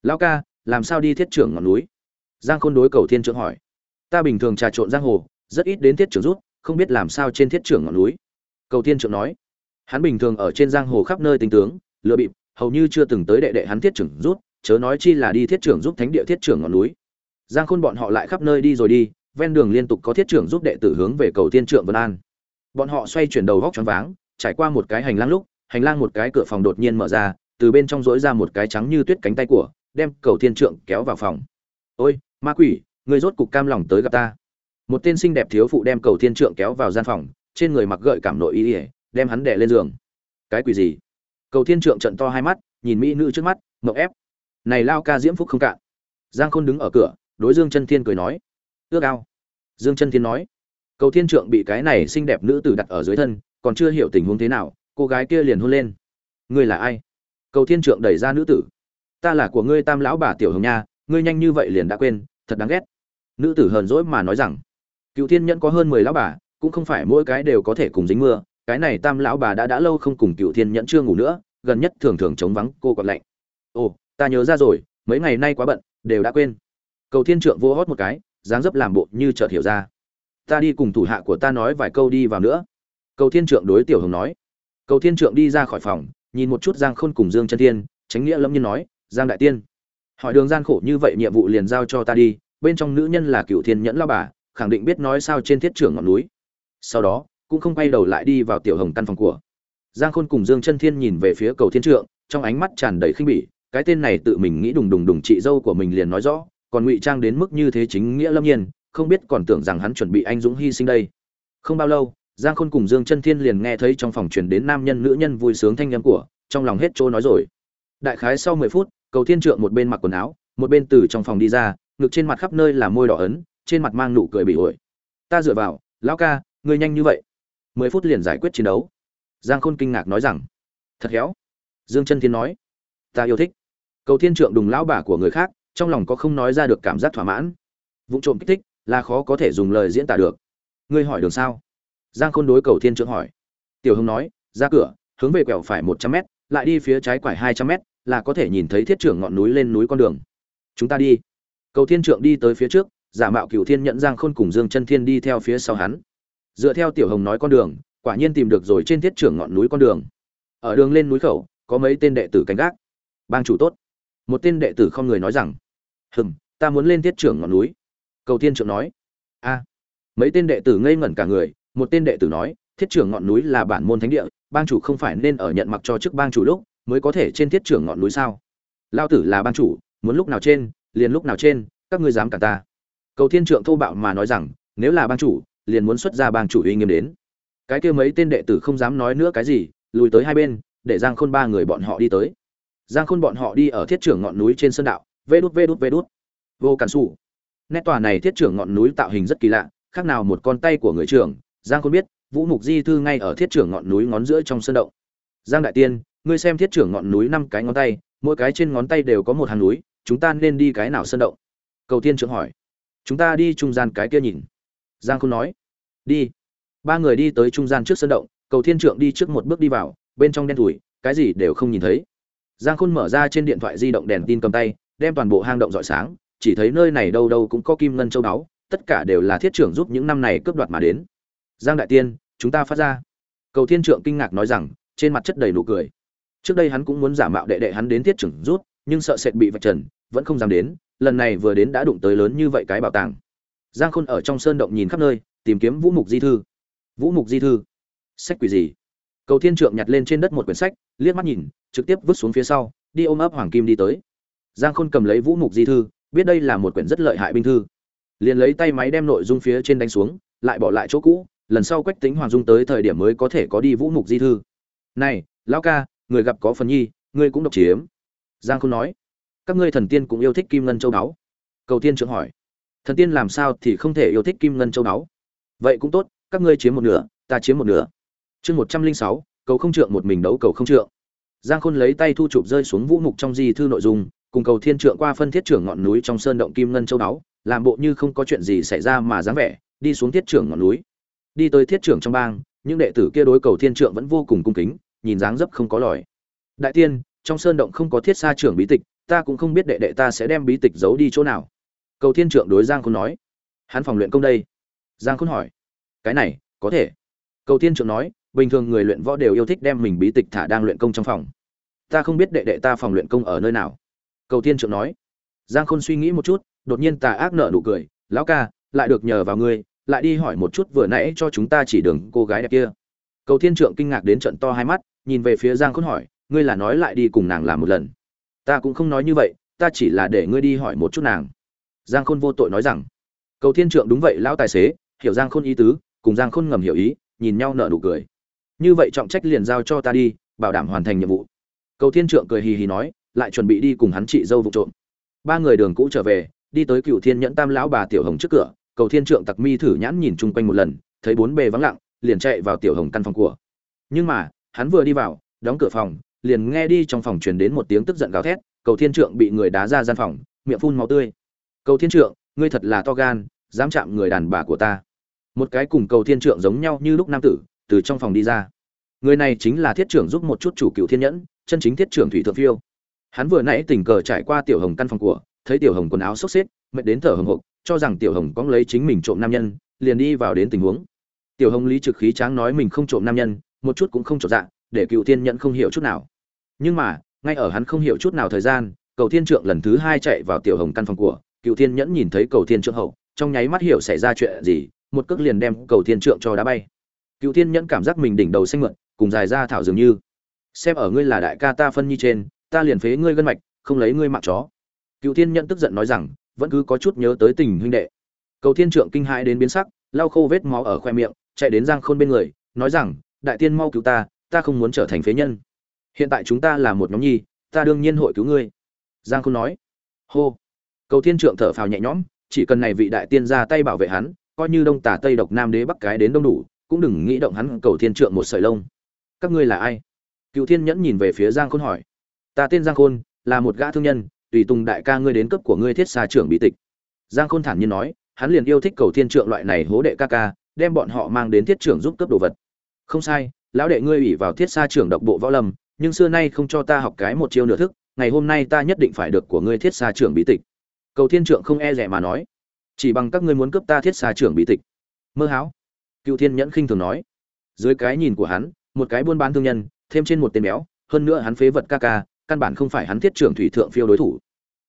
lão ca, làm sao đi thiết trưởng ngọn núi? Giang khôn đối cầu thiên trượng hỏi. Ta bình thường trà trộn giang hồ, rất ít đến thiết trưởng rút, không biết làm sao trên thiết trưởng ngọn núi. Cầu thiên trượng nói. Hắn bình thường ở trên giang hồ khắp nơi tinh tướng lựa bịp, hầu như chưa từng tới đệ đệ hắn thiết trưởng rút, chớ nói chi là đi thiết trưởng giúp thánh địa thiết trưởng ngọn núi. Giang khôn bọn họ lại khắp nơi đi rồi đi, ven đường liên tục có thiết trưởng giúp đệ tử hướng về cầu thiên trượng vân an. Bọn họ xoay chuyển đầu góc choáng váng, trải qua một cái hành lang lúc, hành lang một cái cửa phòng đột nhiên mở ra, từ bên trong rỗi ra một cái trắng như tuyết cánh tay của đem cầu thiên trượng kéo vào phòng. Ôi, ma quỷ người rốt cục cam lòng tới gặp ta. Một tên xinh đẹp thiếu phụ đem cầu thiên trượng kéo vào gian phòng, trên người mặc gợi cảm nội y ỉa đem hắn đè lên giường. Cái quỷ gì? Cầu thiên trượng trận to hai mắt, nhìn mỹ nữ trước mắt mậu ép. Này lao ca diễm phúc không cạn. Giang khôn đứng ở cửa, đối dương chân thiên cười nói. Ước ao. Dương chân thiên nói. Cầu thiên trượng bị cái này xinh đẹp nữ tử đặt ở dưới thân, còn chưa hiểu tình huống thế nào, cô gái kia liền hôn lên. Ngươi là ai? Cầu thiên trượng đẩy ra nữ tử ta là của ngươi tam lão bà tiểu hồng nha, ngươi nhanh như vậy liền đã quên, thật đáng ghét. Nữ tử hờn dỗi mà nói rằng, cựu thiên nhẫn có hơn mười lão bà, cũng không phải mỗi cái đều có thể cùng dính mưa, cái này tam lão bà đã đã lâu không cùng cựu thiên nhẫn chưa ngủ nữa, gần nhất thường thường chống vắng cô còn lạnh. Ồ, ta nhớ ra rồi, mấy ngày nay quá bận, đều đã quên. Cầu thiên trượng vô hót một cái, dáng dấp làm bộ như chợt hiểu ra. Ta đi cùng thủ hạ của ta nói vài câu đi vào nữa. Cầu thiên trượng đối tiểu hồng nói. Cầu thiên trượng đi ra khỏi phòng, nhìn một chút giang khôn cùng dương chân thiên, tránh nghĩa lâm nhiên nói giang đại tiên. Hỏi đường gian khổ như vậy nhiệm vụ liền giao cho ta đi, bên trong nữ nhân là cựu thiên nhẫn lao bà, khẳng định biết nói sao trên thiết trưởng ngọn núi. Sau đó, cũng không quay đầu lại đi vào tiểu hồng căn phòng của. Giang khôn cùng dương chân thiên nhìn về phía cầu thiên trượng, trong ánh mắt tràn đầy khinh bỉ, cái tên này tự mình nghĩ đùng đùng đùng chị dâu của mình liền nói rõ, còn ngụy trang đến mức như thế chính nghĩa lâm nhiên, không biết còn tưởng rằng hắn chuẩn bị anh dũng hy sinh đây. Không bao lâu, giang khôn cùng dương chân thiên liền nghe thấy trong phòng truyền đến nam nhân nữ nhân vui sướng thanh nhâm của, trong lòng hết trôi nói rồi. Đại khái sau mười phút cầu thiên trượng một bên mặc quần áo, một bên từ trong phòng đi ra, ngực trên mặt khắp nơi là môi đỏ ấn, trên mặt mang nụ cười bị ổi ta dựa vào, lão ca, ngươi nhanh như vậy. Mười phút liền giải quyết chiến đấu. Giang khôn kinh ngạc nói rằng, thật khéo. Dương chân thiên nói, ta yêu thích. Cầu thiên trượng đùng lão bà của người khác, trong lòng có không nói ra được cảm giác thỏa mãn. Vụ trộm kích thích là khó có thể dùng lời diễn tả được. Ngươi hỏi đường sao? Giang khôn đối cầu thiên trượng hỏi. Tiểu hưng nói, ra cửa, hướng về quẹo phải một trăm mét, lại đi phía trái quải hai trăm mét là có thể nhìn thấy thiết trưởng ngọn núi lên núi con đường. Chúng ta đi. Cầu thiên trượng đi tới phía trước, giả mạo cựu thiên nhận giang khôn cùng dương chân thiên đi theo phía sau hắn. Dựa theo tiểu hồng nói con đường, quả nhiên tìm được rồi trên thiết trưởng ngọn núi con đường. Ở đường lên núi khẩu, có mấy tên đệ tử canh gác. Bang chủ tốt. Một tên đệ tử không người nói rằng, hừm, ta muốn lên thiết trưởng ngọn núi. Cầu thiên trượng nói, a. Mấy tên đệ tử ngây ngẩn cả người, một tên đệ tử nói, thiết trưởng ngọn núi là bản môn thánh địa, bang chủ không phải nên ở nhận mặc cho chức bang chủ lúc mới có thể trên thiết trưởng ngọn núi sao? Lao tử là ban chủ, muốn lúc nào trên, liền lúc nào trên, các ngươi dám cả ta. Cầu thiên trượng thô bạo mà nói rằng, nếu là ban chủ, liền muốn xuất ra bang chủ uy nghiêm đến. Cái kia mấy tên đệ tử không dám nói nữa cái gì, lùi tới hai bên, để giang khôn ba người bọn họ đi tới. Giang khôn bọn họ đi ở thiết trưởng ngọn núi trên sơn đạo, vê đút vê đút vê đút. Vô cản xù nét tòa này thiết trưởng ngọn núi tạo hình rất kỳ lạ, khác nào một con tay của người trưởng, giang khôn biết, vũ mục di thư ngay ở thiết trưởng ngọn núi ngón giữa trong sơn động. Giang đại tiên ngươi xem thiết trưởng ngọn núi năm cái ngón tay, mỗi cái trên ngón tay đều có một hàng núi, chúng ta nên đi cái nào sơn động? Cầu tiên trưởng hỏi. Chúng ta đi trung gian cái kia nhìn. Giang khôn nói. Đi. Ba người đi tới trung gian trước sân động, cầu thiên trượng đi trước một bước đi vào, bên trong đen thủi cái gì đều không nhìn thấy. Giang khôn mở ra trên điện thoại di động đèn tin cầm tay, đem toàn bộ hang động rọi sáng, chỉ thấy nơi này đâu đâu cũng có kim ngân châu báu, tất cả đều là thiết trưởng giúp những năm này cướp đoạt mà đến. Giang đại tiên, chúng ta phát ra. Cầu thiên trượng kinh ngạc nói rằng, trên mặt chất đầy nụ cười trước đây hắn cũng muốn giả mạo đệ đệ hắn đến tiết trưởng rút, nhưng sợ sệt bị vạch trần, vẫn không dám đến, lần này vừa đến đã đụng tới lớn như vậy cái bảo tàng. Giang khôn ở trong sơn động nhìn khắp nơi, tìm kiếm vũ mục di thư. Vũ mục di thư? Sách quỷ gì? Cầu thiên trượng nhặt lên trên đất một quyển sách, liếc mắt nhìn, trực tiếp vứt xuống phía sau, đi ôm ấp hoàng kim đi tới. Giang khôn cầm lấy vũ mục di thư, biết đây là một quyển rất lợi hại binh thư. Liền lấy tay máy đem nội dung phía trên đánh xuống, lại bỏ lại chỗ cũ, lần sau quách tính hoàng dung tới thời điểm mới có thể có đi vũ mục di thư. Này, lão ca người gặp có phần nhi, ngươi cũng độc chiếm. Giang khôn nói, các ngươi thần tiên cũng yêu thích kim ngân châu báu. Cầu tiên trưởng hỏi, thần tiên làm sao thì không thể yêu thích kim ngân châu báu? Vậy cũng tốt, các ngươi chiếm một nửa, ta chiếm một nửa. Chương một trăm linh sáu, cầu không trượng một mình đấu cầu không trượng. Giang khôn lấy tay thu chụp rơi xuống vũ mục trong di thư nội dung, cùng cầu thiên trượng qua phân thiết trưởng ngọn núi trong sơn động kim ngân châu báu, làm bộ như không có chuyện gì xảy ra mà dáng vẻ, đi xuống thiết trưởng ngọn núi. Đi tới thiết trưởng trong bang, những đệ tử kia đối cầu thiên trượng vẫn vô cùng cung kính nhìn dáng dấp không có lòi. Đại tiên, trong sơn động không có thiết xa trưởng bí tịch, ta cũng không biết đệ đệ ta sẽ đem bí tịch giấu đi chỗ nào. Cầu thiên trượng đối giang khôn nói. Hắn phòng luyện công đây. Giang khôn hỏi. Cái này, có thể. Cầu thiên trượng nói, bình thường người luyện võ đều yêu thích đem mình bí tịch thả đang luyện công trong phòng. Ta không biết đệ đệ ta phòng luyện công ở nơi nào. Cầu thiên trượng nói. Giang khôn suy nghĩ một chút, đột nhiên tà ác nợ nụ cười. Lão ca, lại được nhờ vào ngươi, lại đi hỏi một chút vừa nãy cho chúng ta chỉ đường cô gái đẹp kia. Cầu thiên trượng kinh ngạc đến trận to hai mắt nhìn về phía giang khôn hỏi, ngươi là nói lại đi cùng nàng làm một lần? Ta cũng không nói như vậy, ta chỉ là để ngươi đi hỏi một chút nàng. Giang khôn vô tội nói rằng, cầu thiên trượng đúng vậy, lão tài xế, hiểu giang khôn ý tứ, cùng giang khôn ngầm hiểu ý, nhìn nhau nở nụ cười. Như vậy trọng trách liền giao cho ta đi, bảo đảm hoàn thành nhiệm vụ. Cầu thiên trượng cười hì hì nói, lại chuẩn bị đi cùng hắn chị dâu vụ trộm. Ba người đường cũ trở về, đi tới cựu thiên nhẫn tam lão bà tiểu hồng trước cửa, cầu thiên trượng tặc mi thử nhãn nhìn chung quanh một lần, thấy bốn bề vắng lặng, liền chạy vào tiểu hồng căn phòng của. Nhưng mà hắn vừa đi vào, đóng cửa phòng, liền nghe đi trong phòng truyền đến một tiếng tức giận gào thét, cầu thiên trượng bị người đá ra gian phòng, miệng phun máu tươi. Cầu thiên trượng, ngươi thật là to gan, dám chạm người đàn bà của ta. Một cái cùng cầu thiên trượng giống nhau như lúc nam tử, từ trong phòng đi ra. Người này chính là thiết trưởng giúp một chút chủ cựu thiên nhẫn, chân chính thiết trưởng thủy thượng phiêu. Hắn vừa nãy tình cờ trải qua tiểu hồng căn phòng của, thấy tiểu hồng quần áo xốc xếp, mệt đến thở hồng hộc, cho rằng tiểu hồng cóng lấy chính mình trộm nam nhân, liền đi vào đến tình huống. Tiểu hồng lý trực khí tráng nói mình không trộm nam nhân một chút cũng không trộm dạ để cựu thiên nhẫn không hiểu chút nào. Nhưng mà, ngay ở hắn không hiểu chút nào thời gian, cầu thiên trượng lần thứ hai chạy vào tiểu hồng căn phòng của, cựu thiên nhẫn nhìn thấy cầu thiên trượng hậu, trong nháy mắt hiểu xảy ra chuyện gì, một cước liền đem cầu thiên trượng cho đá bay. Cựu thiên nhẫn cảm giác mình đỉnh đầu xanh mượn cùng dài ra thảo dường như. Xem ở ngươi là đại ca ta phân nhi trên, ta liền phế ngươi gân mạch, không lấy ngươi mạng chó. Cựu thiên nhẫn tức giận nói rằng, vẫn cứ có chút nhớ tới tình huynh đệ. Cầu thiên trượng kinh hãi đến biến sắc, lau khô vết máu ở khoe miệng, chạy đến giang khôn bên người, nói rằng đại tiên mau cứu ta ta không muốn trở thành phế nhân. Hiện tại chúng ta là một nhóm nhi, ta đương nhiên hội cứu ngươi. Giang khôn nói. Hô. Cầu thiên trượng thở phào nhẹ nhõm, chỉ cần này vị đại tiên ra tay bảo vệ hắn, coi như đông tả tây độc nam đế bắc cái đến đông đủ, cũng đừng nghĩ động hắn cầu thiên trượng một sợi lông. Các ngươi là ai? Cựu thiên nhẫn nhìn về phía giang khôn hỏi. Ta tên giang khôn, là một gã thương nhân, tùy tùng đại ca ngươi đến cấp của ngươi thiết xa trưởng bị tịch. Giang khôn thản nhiên nói, hắn liền yêu thích cầu thiên trượng loại này hố đệ ca ca, đem bọn họ mang đến thiết trưởng giúp cấp đồ vật không sai, lão đệ ngươi ủy vào thiết xa trưởng độc bộ võ lâm, nhưng xưa nay không cho ta học cái một chiêu nửa thức, ngày hôm nay ta nhất định phải được của ngươi thiết xa trưởng bí tịch. Cầu thiên trượng không e rẻ mà nói. Chỉ bằng các ngươi muốn cướp ta thiết xa trưởng bí tịch. Mơ háo cựu thiên nhẫn khinh thường nói. Dưới cái nhìn của hắn, một cái buôn bán thương nhân, thêm trên một tên béo, hơn nữa hắn phế vật ca ca, căn bản không phải hắn thiết trưởng thủy thượng phiêu đối thủ.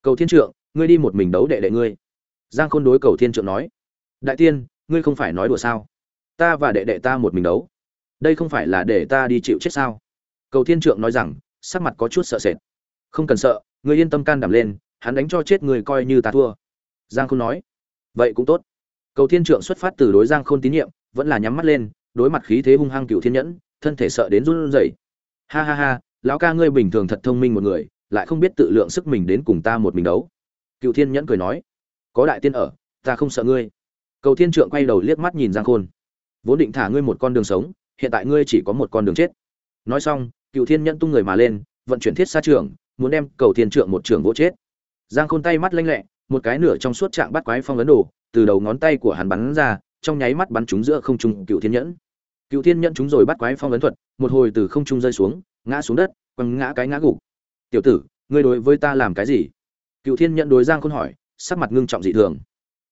Cầu thiên trượng, ngươi đi một mình đấu đệ đệ ngươi. Giang khôn đối cầu thiên trượng nói. Đại tiên, ngươi không phải nói đùa sao? Ta và đệ đệ ta một mình đấu đây không phải là để ta đi chịu chết sao? Cầu thiên trượng nói rằng, sắc mặt có chút sợ sệt. Không cần sợ, ngươi yên tâm can đảm lên, hắn đánh cho chết người coi như ta thua. Giang khôn nói. Vậy cũng tốt. Cầu thiên trượng xuất phát từ đối giang khôn tín nhiệm, vẫn là nhắm mắt lên, đối mặt khí thế hung hăng cựu thiên nhẫn, thân thể sợ đến run rẩy. Ha ha ha, lão ca ngươi bình thường thật thông minh một người, lại không biết tự lượng sức mình đến cùng ta một mình đấu. Cựu thiên nhẫn cười nói. Có đại tiên ở, ta không sợ ngươi. Cầu thiên trượng quay đầu liếc mắt nhìn giang khôn. Vốn định thả ngươi một con đường sống hiện tại ngươi chỉ có một con đường chết. Nói xong, cựu thiên nhẫn tung người mà lên, vận chuyển thiết xa trường, muốn đem cầu thiên trượng một trường vỗ chết. Giang khôn tay mắt lanh lẹ, một cái nửa trong suốt trạng bắt quái phong ấn đồ, từ đầu ngón tay của hắn bắn ra, trong nháy mắt bắn trúng giữa không trung cựu thiên nhẫn. Cựu thiên nhẫn chúng rồi bắt quái phong ấn thuật, một hồi từ không trung rơi xuống, ngã xuống đất, quăng ngã cái ngã gục. Tiểu tử, ngươi đối với ta làm cái gì? Cựu thiên nhẫn đối giang khôn hỏi, sắc mặt ngưng trọng dị thường.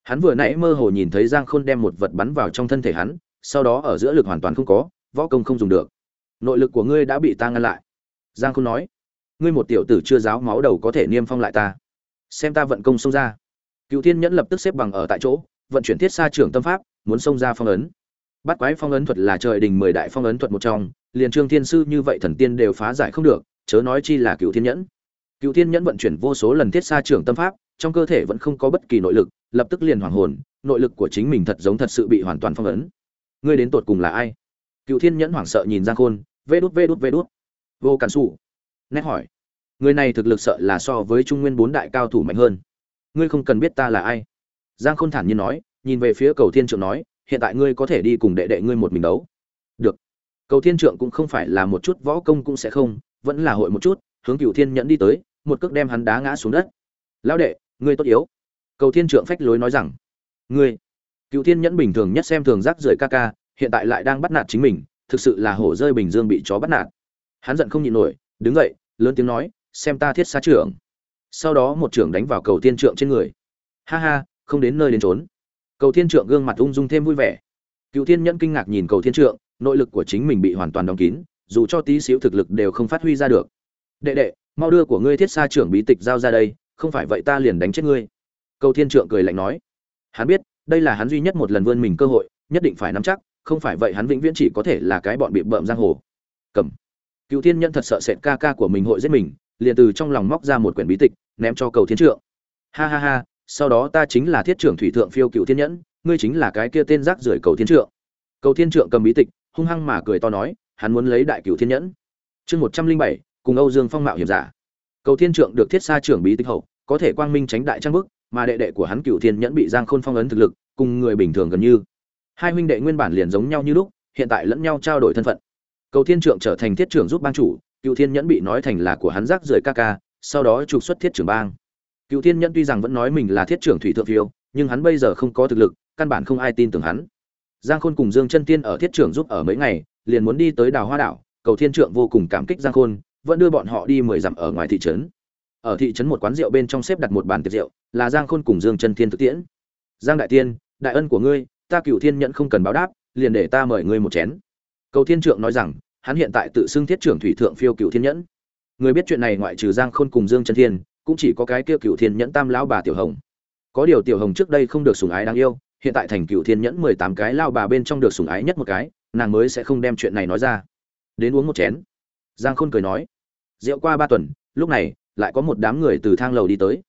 Hắn vừa nãy mơ hồ nhìn thấy giang khôn đem một vật bắn vào trong thân thể hắn sau đó ở giữa lực hoàn toàn không có, võ công không dùng được. Nội lực của ngươi đã bị ta ngăn lại. Giang khôn nói, ngươi một tiểu tử chưa giáo máu đầu có thể niêm phong lại ta. Xem ta vận công xông ra. Cựu thiên nhẫn lập tức xếp bằng ở tại chỗ, vận chuyển thiết xa trưởng tâm pháp, muốn xông ra phong ấn. Bắt quái phong ấn thuật là trời đình mười đại phong ấn thuật một trong, liền trương thiên sư như vậy thần tiên đều phá giải không được, chớ nói chi là cựu thiên nhẫn. Cựu thiên nhẫn vận chuyển vô số lần thiết xa trưởng tâm pháp, trong cơ thể vẫn không có bất kỳ nội lực, lập tức liền hoàng hồn, nội lực của chính mình thật giống thật sự bị hoàn toàn phong ấn ngươi đến tột cùng là ai? Cựu thiên nhẫn hoảng sợ nhìn giang khôn, vê đút vê đút vê đút. Vô cản xù nét hỏi, người này thực lực sợ là so với trung nguyên bốn đại cao thủ mạnh hơn. Ngươi không cần biết ta là ai. Giang khôn thản nhiên nói, nhìn về phía cầu thiên trượng nói, hiện tại ngươi có thể đi cùng đệ đệ ngươi một mình đấu. Được. Cầu thiên trượng cũng không phải là một chút võ công cũng sẽ không, vẫn là hội một chút, hướng cựu thiên nhẫn đi tới, một cước đem hắn đá ngã xuống đất. Lão đệ, ngươi tốt yếu. Cầu thiên trượng phách lối nói rằng, ngươi cựu thiên nhẫn bình thường nhất xem thường rác rưởi ca ca, hiện tại lại đang bắt nạt chính mình, thực sự là hổ rơi bình dương bị chó bắt nạt. Hắn giận không nhịn nổi, đứng dậy, lớn tiếng nói, xem ta thiết xá trưởng. Sau đó một trưởng đánh vào cầu thiên trượng trên người. Ha ha, không đến nơi đến trốn cầu thiên trượng gương mặt ung dung thêm vui vẻ. Cựu thiên nhẫn kinh ngạc nhìn cầu thiên trượng, nội lực của chính mình bị hoàn toàn đóng kín, dù cho tí xíu thực lực đều không phát huy ra được. Đệ đệ, mau đưa của ngươi thiết xa trưởng bí tịch giao ra đây, không phải vậy ta liền đánh chết ngươi. Cầu thiên trượng cười lạnh nói. Hắn biết đây là hắn duy nhất một lần vươn mình cơ hội, nhất định phải nắm chắc, không phải vậy hắn vĩnh viễn chỉ có thể là cái bọn bị bợm giang hồ. Cầm. Cựu thiên nhân thật sợ sệt ca ca của mình hội giết mình, liền từ trong lòng móc ra một quyển bí tịch, ném cho cầu thiên trượng. Ha ha ha, sau đó ta chính là thiết trưởng thủy thượng phiêu cựu thiên nhẫn, ngươi chính là cái kia tên rác rưởi cầu thiên trượng. Cầu thiên trượng cầm bí tịch, hung hăng mà cười to nói, hắn muốn lấy đại cựu thiên nhẫn. Chương một trăm linh bảy, cùng âu dương phong mạo hiểm giả. Cầu thiên trượng được thiết xa trưởng bí tịch hậu, có thể quang minh tránh đại trang bức mà đệ đệ của hắn cựu thiên nhẫn bị giang khôn phong ấn thực lực, cùng người bình thường gần như. Hai huynh đệ nguyên bản liền giống nhau như lúc, hiện tại lẫn nhau trao đổi thân phận. Cầu thiên trượng trở thành thiết trưởng giúp bang chủ cựu thiên nhẫn bị nói thành là của hắn rác rưởi ca ca, sau đó trục xuất thiết trưởng bang. Cựu thiên nhẫn tuy rằng vẫn nói mình là thiết trưởng thủy thượng phiêu, nhưng hắn bây giờ không có thực lực, căn bản không ai tin tưởng hắn. Giang khôn cùng dương chân tiên ở thiết trưởng giúp ở mấy ngày, liền muốn đi tới đào hoa đảo, cầu thiên trượng vô cùng cảm kích giang khôn, vẫn đưa bọn họ đi mười dặm ở ngoài thị trấn ở thị trấn một quán rượu bên trong xếp đặt một bàn tiệc rượu, là giang khôn cùng dương chân thiên thực tiễn. Giang đại tiên, đại ân của ngươi, ta cựu thiên nhẫn không cần báo đáp, liền để ta mời ngươi một chén. Cầu thiên trượng nói rằng, hắn hiện tại tự xưng thiết trưởng thủy thượng phiêu cựu thiên nhẫn. Người biết chuyện này ngoại trừ giang khôn cùng dương chân thiên, cũng chỉ có cái kia cựu thiên nhẫn tam lão bà tiểu hồng. Có điều tiểu hồng trước đây không được sủng ái đáng yêu, hiện tại thành cựu thiên nhẫn mười tám cái lao bà bên trong được sủng ái nhất một cái, nàng mới sẽ không đem chuyện này nói ra. Đến uống một chén. Giang khôn cười nói, rượu qua ba tuần, lúc này lại có một đám người từ thang lầu đi tới.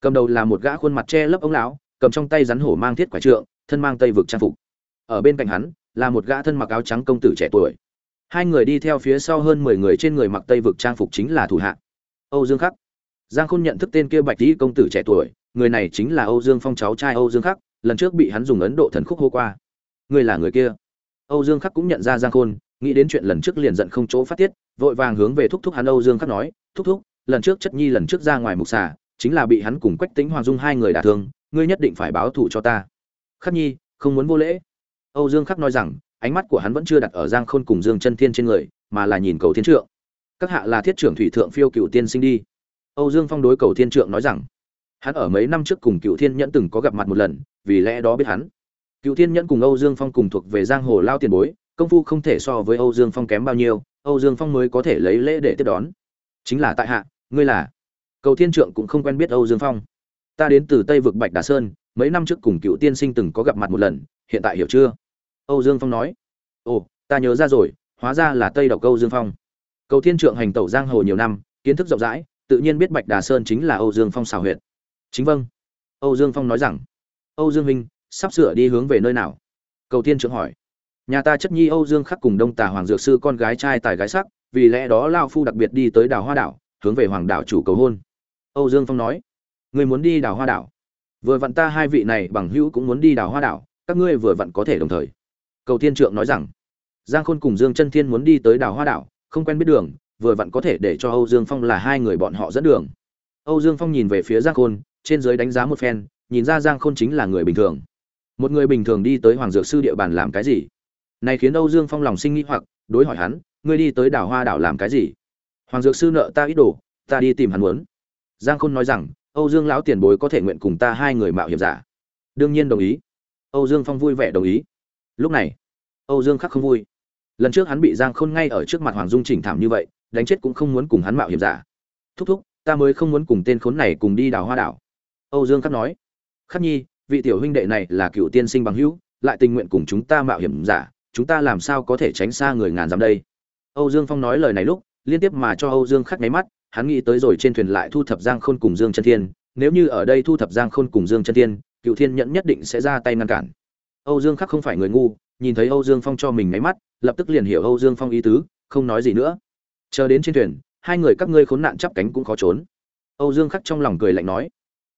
Cầm đầu là một gã khuôn mặt che lấp ống lão, cầm trong tay rắn hổ mang thiết quả trượng, thân mang tây vực trang phục. Ở bên cạnh hắn, là một gã thân mặc áo trắng công tử trẻ tuổi. Hai người đi theo phía sau hơn mười người trên người mặc tây vực trang phục chính là thủ hạ. Âu dương khắc. Giang khôn nhận thức tên kia bạch tý công tử trẻ tuổi, người này chính là âu dương phong cháu trai âu dương khắc, lần trước bị hắn dùng ấn độ thần khúc hô qua. Người là người kia. Âu dương khắc cũng nhận ra giang khôn, nghĩ đến chuyện lần trước liền giận không chỗ phát tiết, vội vàng hướng về thúc thúc hắn âu dương khắc nói, thúc thúc lần trước chất nhi lần trước ra ngoài mục xà, chính là bị hắn cùng quách tính hoàng dung hai người đả thương, ngươi nhất định phải báo thù cho ta. Khắc nhi, không muốn vô lễ. Âu dương khắc nói rằng, ánh mắt của hắn vẫn chưa đặt ở giang khôn cùng dương chân thiên trên người, mà là nhìn cầu thiên trượng. Các hạ là thiết trưởng thủy thượng phiêu cựu tiên sinh đi. Âu dương phong đối cầu thiên trượng nói rằng, hắn ở mấy năm trước cùng cựu thiên nhẫn từng có gặp mặt một lần, vì lẽ đó biết hắn. Cựu thiên nhẫn cùng âu dương phong cùng thuộc về giang hồ lao tiền bối, công phu không thể so với âu dương phong kém bao nhiêu, âu dương phong mới có thể lấy lễ để tiếp đón. Chính là tại hạ ngươi là? Cầu thiên trượng cũng không quen biết âu dương phong. Ta đến từ tây vực bạch đà sơn, mấy năm trước cùng cựu tiên sinh từng có gặp mặt một lần, hiện tại hiểu chưa? Âu dương phong nói. Ồ, ta nhớ ra rồi, hóa ra là tây độc âu dương phong. Cầu thiên trượng hành tẩu giang hồ nhiều năm, kiến thức rộng rãi, tự nhiên biết bạch đà sơn chính là âu dương phong xào huyện chính vâng. Âu dương phong nói rằng. Âu dương minh sắp sửa đi hướng về nơi nào? Cầu thiên trượng hỏi. Nhà ta chất nhi âu dương khắc cùng đông tà hoàng dược sư con gái trai tài gái sắc, vì lẽ đó lao phu đặc biệt đi tới đảo hoa đảo hướng về hoàng đảo chủ cầu hôn. Âu dương phong nói người muốn đi đảo hoa đảo. Vừa vặn ta hai vị này bằng hữu cũng muốn đi đảo hoa đảo, các ngươi vừa vặn có thể đồng thời. Cầu thiên trượng nói rằng, giang khôn cùng dương chân thiên muốn đi tới đảo hoa đảo, không quen biết đường, vừa vặn có thể để cho âu dương phong là hai người bọn họ dẫn đường. Âu dương phong nhìn về phía giang khôn, trên dưới đánh giá một phen, nhìn ra giang khôn chính là người bình thường. Một người bình thường đi tới hoàng dược sư địa bàn làm cái gì? Này khiến âu dương phong lòng sinh nghĩ hoặc, đối hỏi hắn, ngươi đi tới đảo hoa đảo làm cái gì? Hoàng dược sư nợ ta ít đồ, ta đi tìm hắn muốn. Giang khôn nói rằng, âu dương lão tiền bối có thể nguyện cùng ta hai người mạo hiểm giả. Đương nhiên đồng ý. Âu dương phong vui vẻ đồng ý. Lúc này, âu dương khắc không vui. Lần trước hắn bị giang khôn ngay ở trước mặt hoàng dung chỉnh thảm như vậy, đánh chết cũng không muốn cùng hắn mạo hiểm giả. Thúc thúc, ta mới không muốn cùng tên khốn này cùng đi đào hoa đảo. Âu dương khắc nói. Khắc nhi, vị tiểu huynh đệ này là cựu tiên sinh bằng hữu, lại tình nguyện cùng chúng ta mạo hiểm giả, chúng ta làm sao có thể tránh xa người ngàn dặm đây? Âu dương phong nói lời này lúc liên tiếp mà cho âu dương khắc nháy mắt, hắn nghĩ tới rồi trên thuyền lại thu thập giang khôn cùng dương chân thiên. Nếu như ở đây thu thập giang khôn cùng dương chân thiên, cựu thiên nhẫn nhất định sẽ ra tay ngăn cản. Âu dương khắc không phải người ngu, nhìn thấy âu dương phong cho mình nháy mắt, lập tức liền hiểu âu dương phong ý tứ, không nói gì nữa. Chờ đến trên thuyền, hai người các ngươi khốn nạn chắp cánh cũng khó trốn. Âu dương khắc trong lòng cười lạnh nói.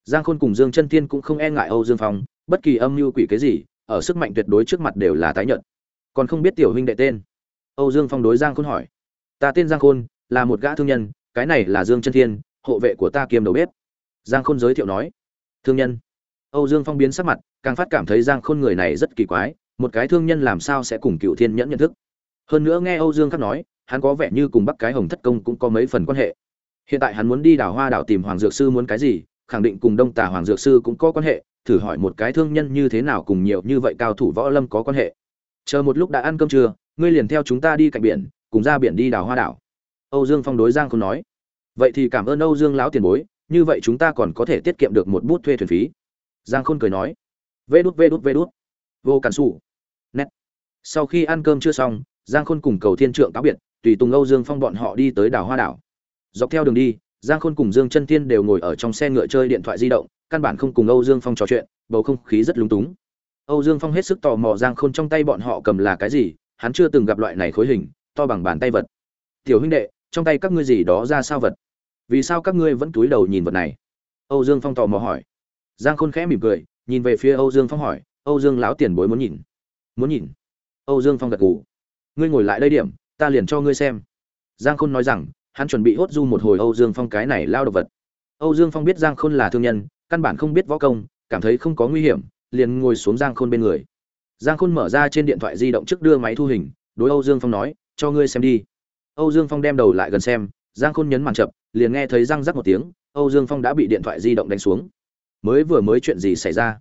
Giang khôn cùng dương chân thiên cũng không e ngại âu dương phong, bất kỳ âm mưu quỷ cái gì, ở sức mạnh tuyệt đối trước mặt đều là tái nhợt. Còn không biết tiểu huynh đệ tên. Âu dương phong đối giang khôn hỏi ta tên giang khôn, là một gã thương nhân, cái này là dương chân thiên, hộ vệ của ta kiêm đầu bếp. Giang khôn giới thiệu nói. Thương nhân. Âu dương phong biến sắc mặt, càng phát cảm thấy giang khôn người này rất kỳ quái, một cái thương nhân làm sao sẽ cùng cựu thiên nhẫn nhận thức? Hơn nữa nghe âu dương khắc nói, hắn có vẻ như cùng bắc cái hồng thất công cũng có mấy phần quan hệ. Hiện tại hắn muốn đi đảo hoa đảo tìm hoàng dược sư muốn cái gì, khẳng định cùng đông tà hoàng dược sư cũng có quan hệ, thử hỏi một cái thương nhân như thế nào cùng nhiều như vậy cao thủ võ lâm có quan hệ. Chờ một lúc đã ăn cơm trưa, ngươi liền theo chúng ta đi cạnh biển cùng ra biển đi đào hoa đảo. Âu dương phong đối giang Khôn nói, vậy thì cảm ơn âu dương lão tiền bối, như vậy chúng ta còn có thể tiết kiệm được một bút thuê thuyền phí. Giang khôn cười nói, vê đút vê đút vê đút. Vô cản xù nét. Sau khi ăn cơm chưa xong, giang khôn cùng cầu thiên trượng cáo biệt, tùy tùng âu dương phong bọn họ đi tới đảo hoa đảo. Dọc theo đường đi, giang khôn cùng dương chân Thiên đều ngồi ở trong xe ngựa chơi điện thoại di động, căn bản không cùng âu dương phong trò chuyện, bầu không khí rất lúng túng. Âu dương phong hết sức tò mò giang khôn trong tay bọn họ cầm là cái gì, hắn chưa từng gặp loại này khối hình to bằng bàn tay vật. Tiểu huynh đệ, trong tay các ngươi gì đó ra sao vật? Vì sao các ngươi vẫn túi đầu nhìn vật này? Âu dương phong tò mò hỏi. Giang khôn khẽ mỉm cười, nhìn về phía âu dương phong hỏi, âu dương lão tiền bối muốn nhìn? Muốn nhìn. Âu dương phong gật gù. Ngươi ngồi lại đây điểm, ta liền cho ngươi xem. Giang khôn nói rằng, hắn chuẩn bị hốt du một hồi âu dương phong cái này lao đồ vật. Âu dương phong biết giang khôn là thương nhân, căn bản không biết võ công, cảm thấy không có nguy hiểm, liền ngồi xuống giang khôn bên người. Giang khôn mở ra trên điện thoại di động trước đưa máy thu hình, đối âu dương phong nói cho ngươi xem đi. Âu dương phong đem đầu lại gần xem, giang khôn nhấn màn chậm, liền nghe thấy răng rắc một tiếng, âu dương phong đã bị điện thoại di động đánh xuống. Mới vừa mới chuyện gì xảy ra?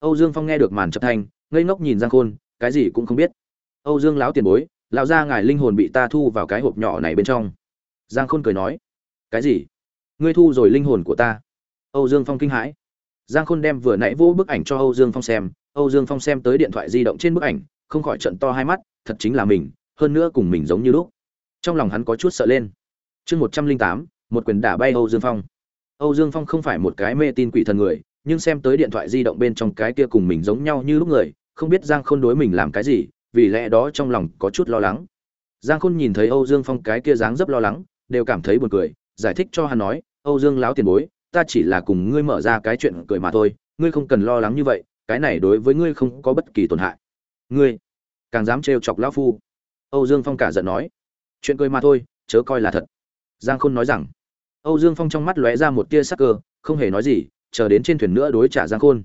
Âu dương phong nghe được màn chập thanh, ngây ngốc nhìn giang khôn, cái gì cũng không biết. Âu dương lão tiền bối, lão gia ngài linh hồn bị ta thu vào cái hộp nhỏ này bên trong. Giang khôn cười nói, cái gì? Ngươi thu rồi linh hồn của ta? Âu dương phong kinh hãi. Giang khôn đem vừa nãy vô bức ảnh cho âu dương phong xem, âu dương phong xem tới điện thoại di động trên bức ảnh, không khỏi trận to hai mắt, thật chính là mình hơn nữa cùng mình giống như lúc. Trong lòng hắn có chút sợ lên. Chương một trăm linh tám, một quyền đả bay âu dương phong. Âu dương phong không phải một cái mê tin quỷ thần người, nhưng xem tới điện thoại di động bên trong cái kia cùng mình giống nhau như lúc người, không biết giang khôn đối mình làm cái gì, vì lẽ đó trong lòng có chút lo lắng. Giang khôn nhìn thấy âu dương phong cái kia dáng dấp lo lắng, đều cảm thấy buồn cười, giải thích cho hắn nói, âu dương láo tiền bối, ta chỉ là cùng ngươi mở ra cái chuyện cười mà thôi, ngươi không cần lo lắng như vậy, cái này đối với ngươi không có bất kỳ tổn hại. Ngươi? Càng dám trêu chọc lão phu âu dương phong cả giận nói, chuyện cười mà thôi, chớ coi là thật. Giang khôn nói rằng, âu dương phong trong mắt lóe ra một tia sắc cơ, không hề nói gì, chờ đến trên thuyền nữa đối trả giang khôn.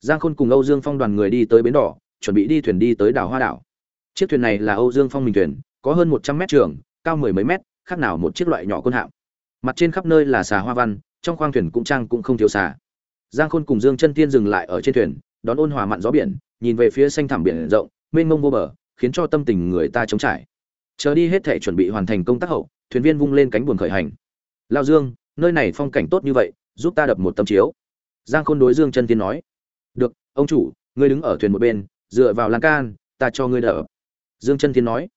Giang khôn cùng âu dương phong đoàn người đi tới bến đỏ, chuẩn bị đi thuyền đi tới đảo hoa đảo. Chiếc thuyền này là âu dương phong mình thuyền, có hơn một trăm mét trường, cao mười mấy mét, khác nào một chiếc loại nhỏ côn hạm. Mặt trên khắp nơi là xà hoa văn, trong khoang thuyền cũng trang cũng không thiếu xà. Giang khôn cùng dương chân tiên dừng lại ở trên thuyền, đón ôn hòa mặn gió biển, nhìn về phía xanh thẳm biển rộng, mênh mông vô bờ khiến cho tâm tình người ta trống trải. Chờ đi hết thể chuẩn bị hoàn thành công tác hậu, thuyền viên vung lên cánh buồm khởi hành. Lao dương, nơi này phong cảnh tốt như vậy, giúp ta đập một tấm chiếu. Giang khôn đối dương chân tiên nói. Được, ông chủ, ngươi đứng ở thuyền một bên, dựa vào lan can, ta cho ngươi đỡ. Dương chân tiên nói.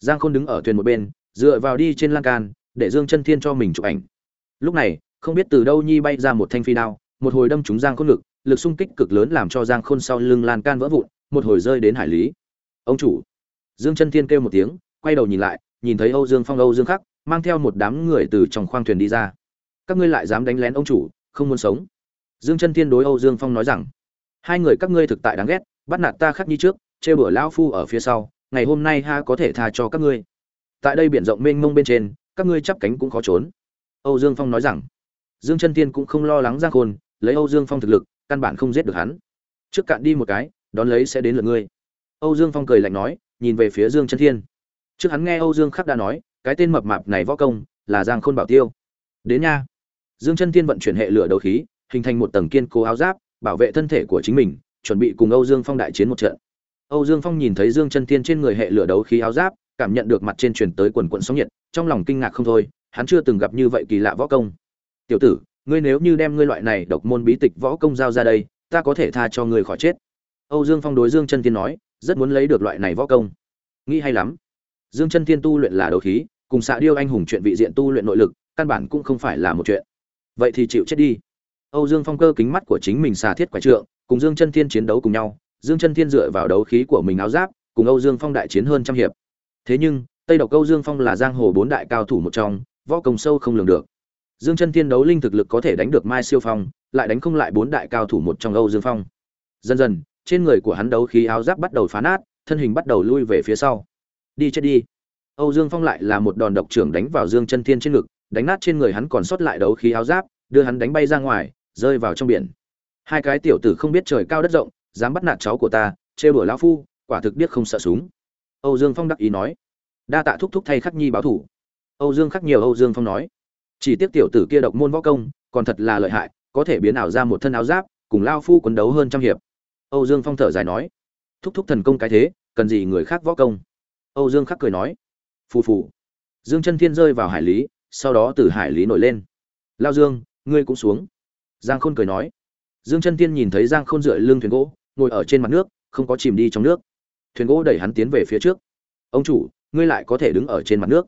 Giang khôn đứng ở thuyền một bên, dựa vào đi trên lan can, để dương chân thiên cho mình chụp ảnh. Lúc này, không biết từ đâu nhi bay ra một thanh phi đao, một hồi đâm trúng giang khôn ngực, lực xung kích cực lớn làm cho giang khôn sau lưng lan can vỡ vụn, một hồi rơi đến hải lý ông chủ. Dương chân thiên kêu một tiếng, quay đầu nhìn lại, nhìn thấy âu dương phong, âu dương khắc, mang theo một đám người từ trong khoang thuyền đi ra. Các ngươi lại dám đánh lén ông chủ, không muốn sống. Dương chân thiên đối âu dương phong nói rằng, hai người các ngươi thực tại đáng ghét, bắt nạt ta khắc như trước chê bửa lão phu ở phía sau, ngày hôm nay ha có thể tha cho các ngươi. Tại đây biển rộng mênh mông bên trên, các ngươi chắp cánh cũng khó trốn. Âu dương phong nói rằng, dương chân Thiên cũng không lo lắng giang khôn, lấy âu dương phong thực lực, căn bản không giết được hắn. Trước cạn đi một cái, đón lấy sẽ đến lượt ngươi âu dương phong cười lạnh nói, nhìn về phía dương chân thiên. Trước hắn nghe âu dương khắc đã nói, cái tên mập mạp này võ công là giang khôn bảo tiêu. Đến nha. Dương chân thiên vận chuyển hệ lửa đấu khí, hình thành một tầng kiên cố áo giáp, bảo vệ thân thể của chính mình, chuẩn bị cùng âu dương phong đại chiến một trận. Âu dương phong nhìn thấy dương chân thiên trên người hệ lửa đấu khí áo giáp, cảm nhận được mặt trên truyền tới quần quần sóng nhiệt, trong lòng kinh ngạc không thôi, hắn chưa từng gặp như vậy kỳ lạ võ công. Tiểu tử, ngươi nếu như đem ngươi loại này độc môn bí tịch võ công giao ra đây, ta có thể tha cho ngươi khỏi chết. Âu dương phong đối dương chân thiên nói rất muốn lấy được loại này võ công. Nghĩ hay lắm. Dương chân thiên tu luyện là đấu khí, cùng xạ điêu anh hùng chuyện vị diện tu luyện nội lực, căn bản cũng không phải là một chuyện. Vậy thì chịu chết đi. Âu dương phong cơ kính mắt của chính mình xà thiết quả trượng, cùng dương chân thiên chiến đấu cùng nhau, dương chân thiên dựa vào đấu khí của mình áo giáp, cùng âu dương phong đại chiến hơn trăm hiệp. Thế nhưng, tây độc câu dương phong là giang hồ bốn đại cao thủ một trong, võ công sâu không lường được. Dương chân thiên đấu linh thực lực có thể đánh được mai siêu phong, lại đánh không lại bốn đại cao thủ một trong âu dương phong. Dần dần trên người của hắn đấu khí áo giáp bắt đầu phá nát, thân hình bắt đầu lui về phía sau. Đi chết đi. Âu dương phong lại là một đòn độc trưởng đánh vào dương chân thiên trên ngực, đánh nát trên người hắn còn sót lại đấu khí áo giáp, đưa hắn đánh bay ra ngoài, rơi vào trong biển. Hai cái tiểu tử không biết trời cao đất rộng, dám bắt nạt cháu của ta chê bửa lão phu, quả thực biết không sợ súng. Âu dương phong đắc ý nói. Đa tạ thúc thúc thay khắc nhi báo thủ. Âu dương khắc nhiều âu dương phong nói. Chỉ tiếc tiểu tử kia độc môn võ công, còn thật là lợi hại, có thể biến ảo ra một thân áo giáp, cùng lao phu quấn đấu hơn trăm hiệp âu dương phong thở dài nói, thúc thúc thần công cái thế, cần gì người khác võ công? Âu dương khắc cười nói, phù phù. Dương chân thiên rơi vào hải lý, sau đó từ hải lý nổi lên. Lao dương, ngươi cũng xuống. Giang khôn cười nói. Dương chân thiên nhìn thấy giang khôn dựa lưng thuyền gỗ, ngồi ở trên mặt nước, không có chìm đi trong nước. Thuyền gỗ đẩy hắn tiến về phía trước. Ông chủ, ngươi lại có thể đứng ở trên mặt nước.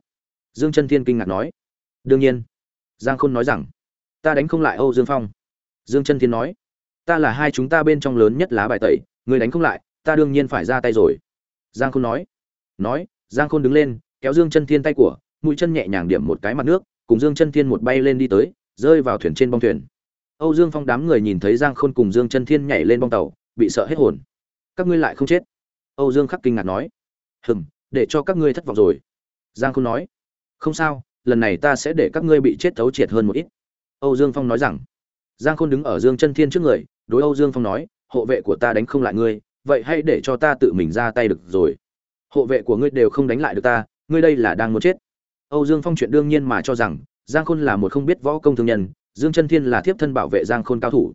Dương chân thiên kinh ngạc nói. Đương nhiên. Giang khôn nói rằng, ta đánh không lại âu dương phong. Dương chân thiên nói ta là hai chúng ta bên trong lớn nhất lá bài tẩy người đánh không lại, ta đương nhiên phải ra tay rồi. Giang khôn nói. Nói, giang khôn đứng lên, kéo dương chân thiên tay của, mũi chân nhẹ nhàng điểm một cái mặt nước, cùng dương chân thiên một bay lên đi tới, rơi vào thuyền trên bong thuyền. Âu dương phong đám người nhìn thấy giang khôn cùng dương chân thiên nhảy lên bong tàu, bị sợ hết hồn. Các ngươi lại không chết? Âu dương khắc kinh ngạc nói. Hừm, để cho các ngươi thất vọng rồi. Giang khôn nói. Không sao, lần này ta sẽ để các ngươi bị chết thấu triệt hơn một ít. Âu dương phong nói rằng giang khôn đứng ở dương chân thiên trước người đối âu dương phong nói hộ vệ của ta đánh không lại ngươi vậy hãy để cho ta tự mình ra tay được rồi. Hộ vệ của ngươi đều không đánh lại được ta ngươi đây là đang muốn chết. Âu dương phong chuyện đương nhiên mà cho rằng giang khôn là một không biết võ công thương nhân dương chân thiên là thiếp thân bảo vệ giang khôn cao thủ.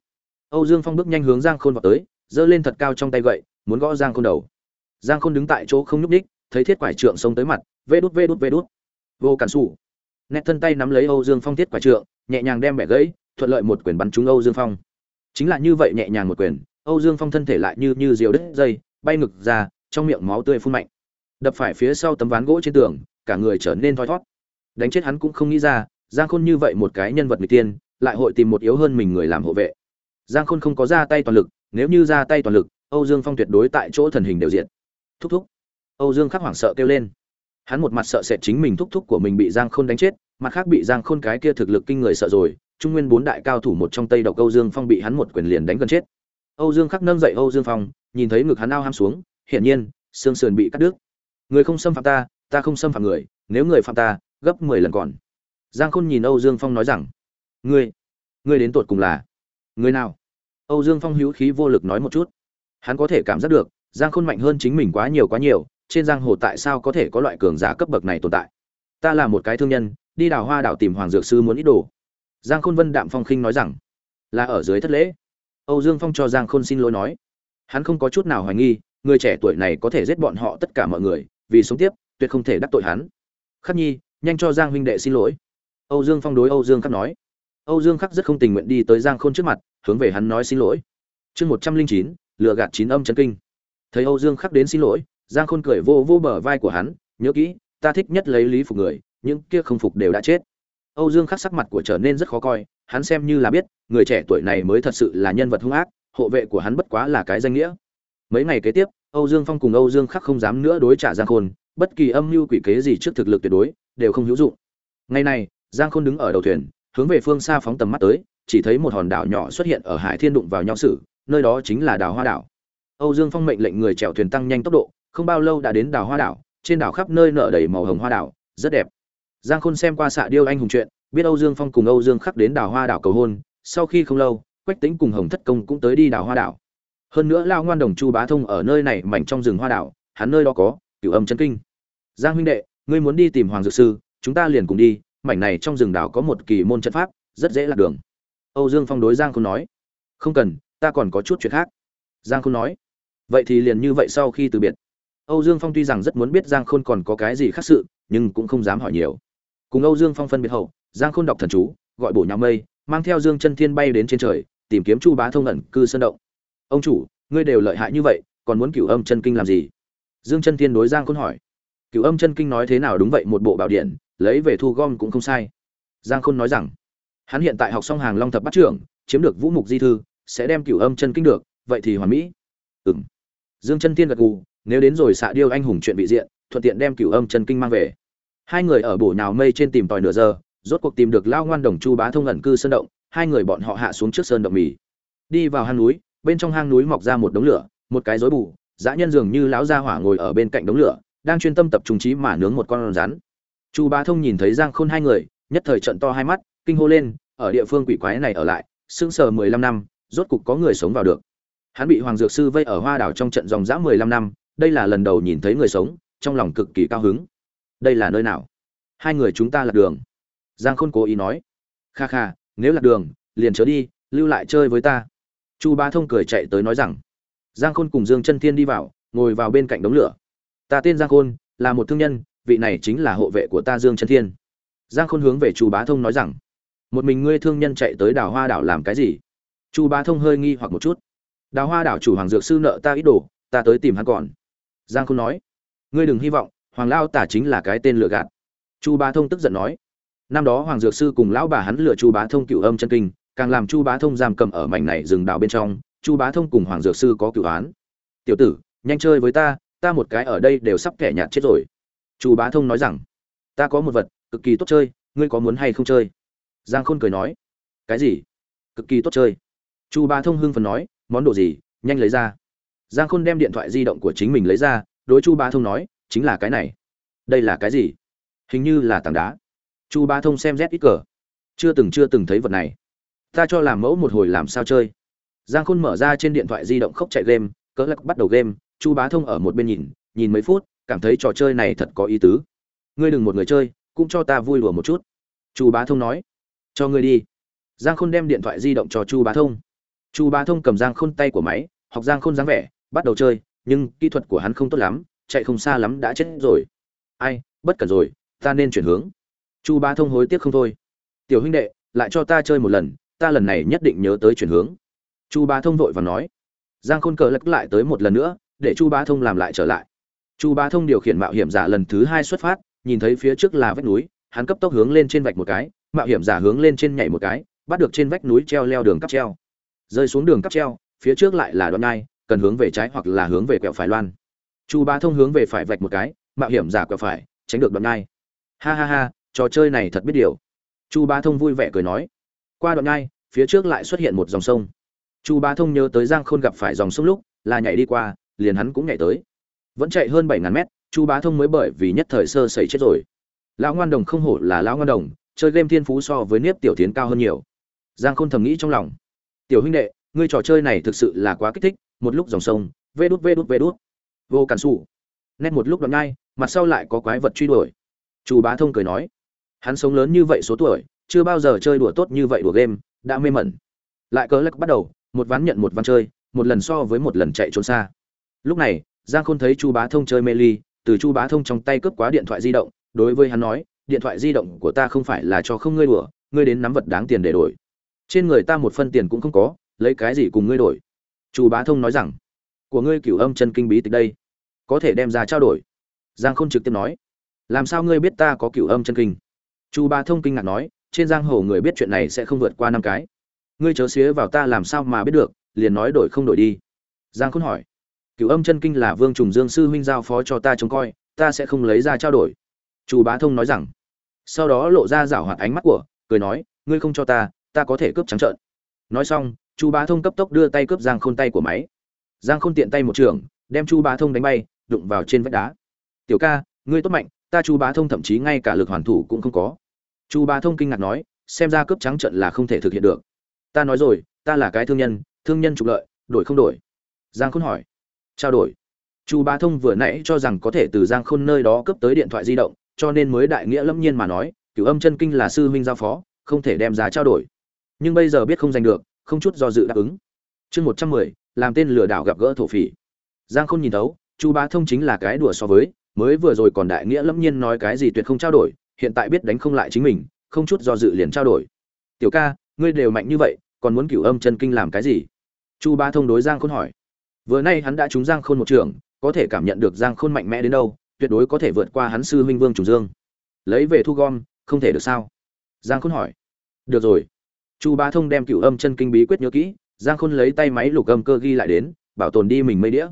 Âu dương phong bước nhanh hướng giang khôn vào tới giơ lên thật cao trong tay gậy muốn gõ giang khôn đầu. Giang khôn đứng tại chỗ không nhúc nhích, thấy thiết quải trượng xông tới mặt vê đút vê đút vê đút. Vô cản Sủ, nét thân tay nắm lấy âu dương phong thiết quải trượng nhẹ nhàng đem bẻ gãy thuận lợi một quyền bắn trúng âu dương phong. Chính là như vậy nhẹ nhàng một quyền âu dương phong thân thể lại như như diều đứt dây bay ngực ra trong miệng máu tươi phun mạnh. Đập phải phía sau tấm ván gỗ trên tường cả người trở nên thoi thoát, đánh chết hắn cũng không nghĩ ra giang khôn như vậy một cái nhân vật người tiên lại hội tìm một yếu hơn mình người làm hộ vệ. Giang khôn không có ra tay toàn lực nếu như ra tay toàn lực âu dương phong tuyệt đối tại chỗ thần hình đều diện thúc thúc. Âu dương khắc hoảng sợ kêu lên. Hắn một mặt sợ sệt chính mình thúc thúc của mình bị giang khôn đánh chết mặt khác bị giang khôn cái kia thực lực kinh người sợ rồi trung nguyên bốn đại cao thủ một trong tây độc âu dương phong bị hắn một quyền liền đánh gần chết. Âu dương khắc nâng dậy âu dương phong, nhìn thấy ngực hắn ao ham xuống, hiển nhiên, xương sườn bị cắt đứt. Người không xâm phạm ta ta không xâm phạm người, nếu người phạm ta, gấp mười lần còn. Giang khôn nhìn âu dương phong nói rằng, ngươi ngươi đến tột cùng là người nào? Âu dương phong hữu khí vô lực nói một chút. Hắn có thể cảm giác được, giang khôn mạnh hơn chính mình quá nhiều quá nhiều, trên giang hồ tại sao có thể có loại cường giả cấp bậc này tồn tại? Ta là một cái thương nhân, đi đào hoa đảo tìm hoàng dược sư muốn ít đồ giang khôn vân đạm phong khinh nói rằng, là ở dưới thất lễ. Âu dương phong cho giang khôn xin lỗi nói, hắn không có chút nào hoài nghi, người trẻ tuổi này có thể giết bọn họ tất cả mọi người, vì sống tiếp, tuyệt không thể đắc tội hắn. Khắc nhi, nhanh cho giang huynh đệ xin lỗi. Âu dương phong đối âu dương khắc nói, âu dương khắc rất không tình nguyện đi tới giang khôn trước mặt, hướng về hắn nói xin lỗi. Chương một trăm linh chín lựa gạt chín âm chân kinh. Thấy âu dương khắc đến xin lỗi, giang khôn cười vô vô bờ vai của hắn, nhớ kỹ, ta thích nhất lấy lý phục người, những kia không phục đều đã chết âu dương khắc sắc mặt của trở nên rất khó coi, hắn xem như là biết, người trẻ tuổi này mới thật sự là nhân vật hung ác, hộ vệ của hắn bất quá là cái danh nghĩa. Mấy ngày kế tiếp, âu dương phong cùng âu dương khắc không dám nữa đối trả giang khôn, bất kỳ âm mưu quỷ kế gì trước thực lực tuyệt đối, đều không hữu dụng. Ngày này, giang khôn đứng ở đầu thuyền, hướng về phương xa phóng tầm mắt tới, chỉ thấy một hòn đảo nhỏ xuất hiện ở hải thiên đụng vào nhau sử nơi đó chính là đảo hoa đảo. Âu dương phong mệnh lệnh người chèo thuyền tăng nhanh tốc độ, không bao lâu đã đến đảo hoa đảo, trên đảo khắp nơi nở đầy màu hồng hoa đảo, rất đẹp giang khôn xem qua xạ điêu anh hùng chuyện, biết âu dương phong cùng âu dương khắc đến đào hoa đảo cầu hôn, sau khi không lâu, quách Tĩnh cùng hồng thất công cũng tới đi đào hoa đảo. Hơn nữa Lão ngoan đồng chu bá thông ở nơi này mảnh trong rừng hoa đảo, hắn nơi đó có cửu âm chân kinh. Giang huynh đệ, ngươi muốn đi tìm hoàng dược sư, chúng ta liền cùng đi, mảnh này trong rừng đảo có một kỳ môn trận pháp, rất dễ lạc đường. Âu dương phong đối giang khôn nói. Không cần, ta còn có chút chuyện khác. Giang khôn nói. Vậy thì liền như vậy sau khi từ biệt. Âu dương phong tuy rằng rất muốn biết giang khôn còn có cái gì khác sự, nhưng cũng không dám hỏi nhiều cùng âu dương phong phân biệt hậu, giang khôn đọc thần chú, gọi bổ nhà mây, mang theo dương chân thiên bay đến trên trời, tìm kiếm chu bá thông ẩn cư sơn động. Ông chủ, ngươi đều lợi hại như vậy, còn muốn cửu âm chân kinh làm gì? Dương chân thiên đối giang khôn hỏi. Cửu âm chân kinh nói thế nào đúng vậy, một bộ bảo điện, lấy về thu gom cũng không sai. Giang khôn nói rằng, hắn hiện tại học xong hàng long thập bát trưởng, chiếm được vũ mục di thư, sẽ đem cửu âm chân kinh được, vậy thì hoàn mỹ. Ừm. Dương chân thiên gật gù, nếu đến rồi xạ điêu anh hùng chuyện bị diện, thuận tiện đem cửu âm chân kinh mang về hai người ở bổ nhào mây trên tìm tòi nửa giờ, rốt cuộc tìm được lao ngoan đồng chu bá thông ẩn cư sơn động, hai người bọn họ hạ xuống trước sơn động mì. Đi vào hang núi, bên trong hang núi mọc ra một đống lửa, một cái rối bù, dã nhân dường như lão gia hỏa ngồi ở bên cạnh đống lửa, đang chuyên tâm tập trung trí mà nướng một con rắn. Chu bá thông nhìn thấy giang khôn hai người, nhất thời trận to hai mắt, kinh hô lên, ở địa phương quỷ quái này ở lại, sững sờ mười lăm năm, rốt cục có người sống vào được. Hắn bị hoàng dược sư vây ở hoa đảo trong trận dòng dã mười lăm năm, đây là lần đầu nhìn thấy người sống, trong lòng cực kỳ cao hứng đây là nơi nào? Hai người chúng ta lạc đường. Giang khôn cố ý nói. Kha kha, nếu lạc đường, liền chớ đi, lưu lại chơi với ta. Chu bá thông cười chạy tới nói rằng. Giang khôn cùng dương chân thiên đi vào, ngồi vào bên cạnh đống lửa. Ta tên giang khôn, là một thương nhân, vị này chính là hộ vệ của ta dương chân thiên. Giang khôn hướng về chu bá thông nói rằng. Một mình ngươi thương nhân chạy tới đào hoa đảo làm cái gì? Chu bá thông hơi nghi hoặc một chút. Đào hoa đảo chủ hoàng dược sư nợ ta ít đồ, ta tới tìm hắn còn. Giang khôn nói. Ngươi đừng hy vọng hoàng lao tả chính là cái tên lừa gạt. Chu bá thông tức giận nói. Năm đó hoàng dược sư cùng lão bà hắn lừa chu bá thông cựu âm chân kinh, càng làm chu bá thông giam cầm ở mảnh này rừng đào bên trong, chu bá thông cùng hoàng dược sư có cựu án. Tiểu tử, nhanh chơi với ta ta một cái ở đây đều sắp kẻ nhạt chết rồi. Chu bá thông nói rằng. Ta có một vật, cực kỳ tốt chơi, ngươi có muốn hay không chơi? Giang khôn cười nói. Cái gì? Cực kỳ tốt chơi. Chu bá thông hưng phần nói. Món đồ gì? Nhanh lấy ra. Giang khôn đem điện thoại di động của chính mình lấy ra, đối chu bá thông nói chính là cái này. Đây là cái gì? Hình như là tảng đá. Chu bá thông xem rét ít cờ. Chưa từng chưa từng thấy vật này. Ta cho làm mẫu một hồi làm sao chơi. Giang khôn mở ra trên điện thoại di động khóc chạy game, cỡ lắc bắt đầu game, chu bá thông ở một bên nhìn nhìn mấy phút, cảm thấy trò chơi này thật có ý tứ. Ngươi đừng một người chơi, cũng cho ta vui đùa một chút. Chu bá thông nói. Cho ngươi đi. Giang khôn đem điện thoại di động cho chu bá thông. Chu bá thông cầm giang khôn tay của máy, học giang khôn dáng vẻ, bắt đầu chơi, nhưng kỹ thuật của hắn không tốt lắm chạy không xa lắm đã chết rồi. Ai, bất cần rồi, ta nên chuyển hướng. Chu bá thông hối tiếc không thôi. Tiểu huynh đệ, lại cho ta chơi một lần, ta lần này nhất định nhớ tới chuyển hướng. Chu bá thông vội và nói. Giang khôn cờ lắc lại tới một lần nữa, để chu bá thông làm lại trở lại. Chu bá thông điều khiển mạo hiểm giả lần thứ hai xuất phát, nhìn thấy phía trước là vách núi, hắn cấp tốc hướng lên trên vạch một cái, mạo hiểm giả hướng lên trên nhảy một cái, bắt được trên vách núi treo leo đường cắp treo. Rơi xuống đường cắp treo, phía trước lại là đoạn ngai, cần hướng về trái hoặc là hướng về quẹo phải loan chu bá thông hướng về phải vạch một cái, mạo hiểm giả quẹo phải, tránh được đoạn ngai. Ha ha ha, trò chơi này thật biết điều. Chu bá thông vui vẻ cười nói. Qua đoạn ngai, phía trước lại xuất hiện một dòng sông. Chu bá thông nhớ tới giang khôn gặp phải dòng sông lúc, là nhảy đi qua, liền hắn cũng nhảy tới. Vẫn chạy hơn bảy ngàn mét, chu bá thông mới bởi vì nhất thời sơ sẩy chết rồi. Lão ngoan đồng không hổ là lão ngoan đồng, chơi game thiên phú so với niếp tiểu tiến cao hơn nhiều. Giang khôn thầm nghĩ trong lòng. Tiểu huynh đệ, ngươi trò chơi này thực sự là quá kích thích, một lúc dòng sông, vê đút vê đút vê đút vô cản xù nét một lúc đoạn ngay mặt sau lại có quái vật truy đuổi. Chu bá thông cười nói, hắn sống lớn như vậy số tuổi, chưa bao giờ chơi đùa tốt như vậy đùa game, đã mê mẩn. Lại cớ lắc bắt đầu, một ván nhận một ván chơi, một lần so với một lần chạy trốn xa. Lúc này, giang khôn thấy chu bá thông chơi mê ly, từ chu bá thông trong tay cướp quá điện thoại di động, đối với hắn nói, điện thoại di động của ta không phải là cho không ngươi đùa, ngươi đến nắm vật đáng tiền để đổi. Trên người ta một phân tiền cũng không có, lấy cái gì cùng ngươi đổi? Chu bá thông nói rằng của ngươi cửu âm chân kinh bí tịch đây, có thể đem ra trao đổi. Giang khôn trực tiếp nói, làm sao ngươi biết ta có cửu âm chân kinh? Chu bá thông kinh ngạc nói, trên giang hồ người biết chuyện này sẽ không vượt qua năm cái. Ngươi chớ xía vào ta làm sao mà biết được, liền nói đổi không đổi đi. Giang khôn hỏi, cửu âm chân kinh là vương trùng dương sư huynh giao phó cho ta trông coi, ta sẽ không lấy ra trao đổi. Chu bá thông nói rằng, sau đó lộ ra rảo hoạt ánh mắt của, cười nói, ngươi không cho ta ta có thể cướp trắng trợn. Nói xong, chu bá thông cấp tốc đưa tay cướp giang khôn tay của máy giang khôn tiện tay một trường, đem chu bá thông đánh bay, đụng vào trên vách đá. Tiểu ca, ngươi tốt mạnh, ta chu bá thông thậm chí ngay cả lực hoàn thủ cũng không có. Chu bá thông kinh ngạc nói, xem ra cướp trắng trận là không thể thực hiện được. Ta nói rồi, ta là cái thương nhân thương nhân trục lợi, đổi không đổi. Giang khôn hỏi. Trao đổi. Chu bá thông vừa nãy cho rằng có thể từ giang khôn nơi đó cướp tới điện thoại di động, cho nên mới đại nghĩa lâm nhiên mà nói, cửu âm chân kinh là sư huynh giao phó, không thể đem giá trao đổi. Nhưng bây giờ biết không giành được, không chút do dự đáp ứng. Chương một trăm mười làm tên lừa đảo gặp gỡ thổ phỉ. Giang khôn nhìn thấu, chu bá thông chính là cái đùa so với, mới vừa rồi còn đại nghĩa lẫm nhiên nói cái gì tuyệt không trao đổi, hiện tại biết đánh không lại chính mình, không chút do dự liền trao đổi. Tiểu ca, ngươi đều mạnh như vậy, còn muốn cửu âm chân kinh làm cái gì? Chu bá thông đối giang khôn hỏi. Vừa nay hắn đã trúng giang khôn một trường, có thể cảm nhận được giang khôn mạnh mẽ đến đâu, tuyệt đối có thể vượt qua hắn sư huynh vương trùng dương. Lấy về thu gom, không thể được sao? Giang khôn hỏi. Được rồi. Chu bá thông đem cửu âm chân kinh bí quyết nhớ kỹ giang khôn lấy tay máy lục âm cơ ghi lại đến, bảo tồn đi mình mây đĩa.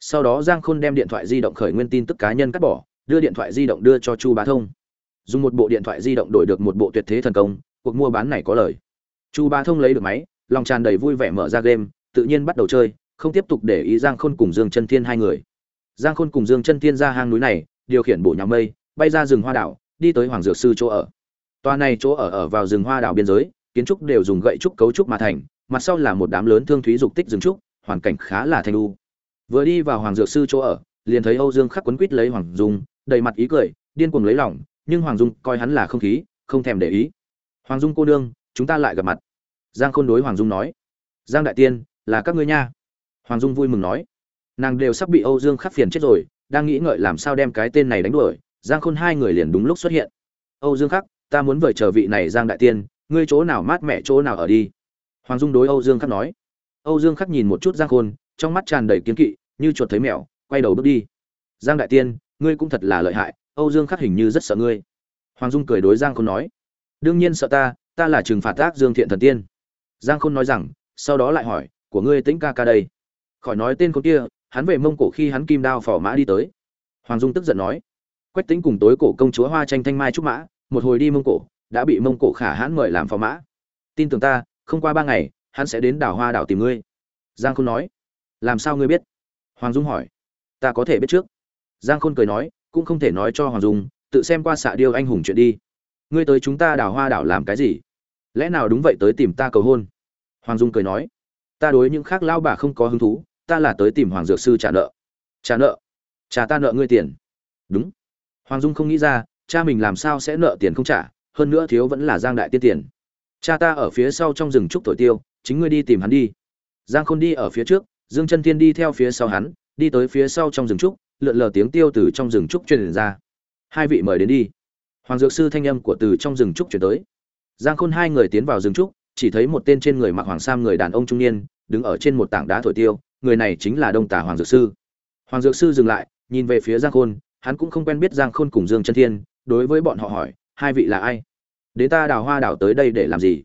Sau đó giang khôn đem điện thoại di động khởi nguyên tin tức cá nhân cắt bỏ, đưa điện thoại di động đưa cho chu bá thông. Dùng một bộ điện thoại di động đổi được một bộ tuyệt thế thần công, cuộc mua bán này có lời. Chu bá thông lấy được máy, lòng tràn đầy vui vẻ mở ra game, tự nhiên bắt đầu chơi, không tiếp tục để ý giang khôn cùng dương chân thiên hai người. Giang khôn cùng dương chân thiên ra hang núi này, điều khiển bộ nhà mây, bay ra rừng hoa đảo, đi tới hoàng dược sư chỗ ở. Toa này chỗ ở ở vào rừng hoa đảo biên giới, kiến trúc đều dùng gậy trúc cấu trúc mà thành mặt sau là một đám lớn thương thúy dục tích rừng trúc, hoàn cảnh khá là thanh lu vừa đi vào hoàng dược sư chỗ ở, liền thấy âu dương khắc quấn quýt lấy hoàng dung, đầy mặt ý cười, điên cuồng lấy lòng, nhưng hoàng dung coi hắn là không khí, không thèm để ý. Hoàng dung cô nương, chúng ta lại gặp mặt. Giang khôn đối hoàng dung nói. Giang đại tiên, là các ngươi nha. Hoàng dung vui mừng nói. Nàng đều sắp bị âu dương khắc phiền chết rồi, đang nghĩ ngợi làm sao đem cái tên này đánh đuổi, giang khôn hai người liền đúng lúc xuất hiện. Âu dương khắc, ta muốn vời chờ vị này giang đại tiên, ngươi chỗ nào mát mẹ chỗ nào ở đi hoàng dung đối âu dương khắc nói. Âu dương khắc nhìn một chút giang khôn, trong mắt tràn đầy kiến kỵ, như chuột thấy mèo, quay đầu bước đi. Giang đại tiên, ngươi cũng thật là lợi hại, âu dương khắc hình như rất sợ ngươi. Hoàng dung cười đối giang khôn nói. Đương nhiên sợ ta ta là trừng phạt ác dương thiện thần tiên. Giang khôn nói rằng, sau đó lại hỏi, của ngươi tĩnh ca ca đây? Khỏi nói tên con kia, hắn về mông cổ khi hắn kim đao phỏ mã đi tới. Hoàng dung tức giận nói. Quách tính cùng tối cổ công chúa hoa tranh thanh mai trúc mã, một hồi đi mông cổ, đã bị mông cổ khả hãn mời làm phò mã. Tin tưởng ta không qua ba ngày, hắn sẽ đến đảo hoa đảo tìm ngươi. Giang khôn nói. Làm sao ngươi biết? Hoàng dung hỏi. Ta có thể biết trước. Giang khôn cười nói. Cũng không thể nói cho hoàng dung, tự xem qua xạ điêu anh hùng chuyện đi. Ngươi tới chúng ta đảo hoa đảo làm cái gì? Lẽ nào đúng vậy tới tìm ta cầu hôn? Hoàng dung cười nói. Ta đối những khác lao bà không có hứng thú, ta là tới tìm hoàng dược sư trả nợ. Trả nợ? Trả ta nợ ngươi tiền. Đúng. Hoàng dung không nghĩ ra, cha mình làm sao sẽ nợ tiền không trả? Hơn nữa thiếu vẫn là giang đại tiên tiền cha ta ở phía sau trong rừng trúc thổi tiêu, chính ngươi đi tìm hắn đi. Giang khôn đi ở phía trước, dương chân thiên đi theo phía sau hắn, đi tới phía sau trong rừng trúc, lượn lờ tiếng tiêu từ trong rừng trúc truyền ra. Hai vị mời đến đi. Hoàng dược sư thanh âm của từ trong rừng trúc chuyển tới. Giang khôn hai người tiến vào rừng trúc, chỉ thấy một tên trên người mặc hoàng sam người đàn ông trung niên, đứng ở trên một tảng đá thổi tiêu, người này chính là đông tả hoàng dược sư. Hoàng dược sư dừng lại, nhìn về phía giang khôn, hắn cũng không quen biết giang khôn cùng dương chân thiên, đối với bọn họ hỏi, hai vị là ai? Đến ta đào hoa đảo tới đây để làm gì?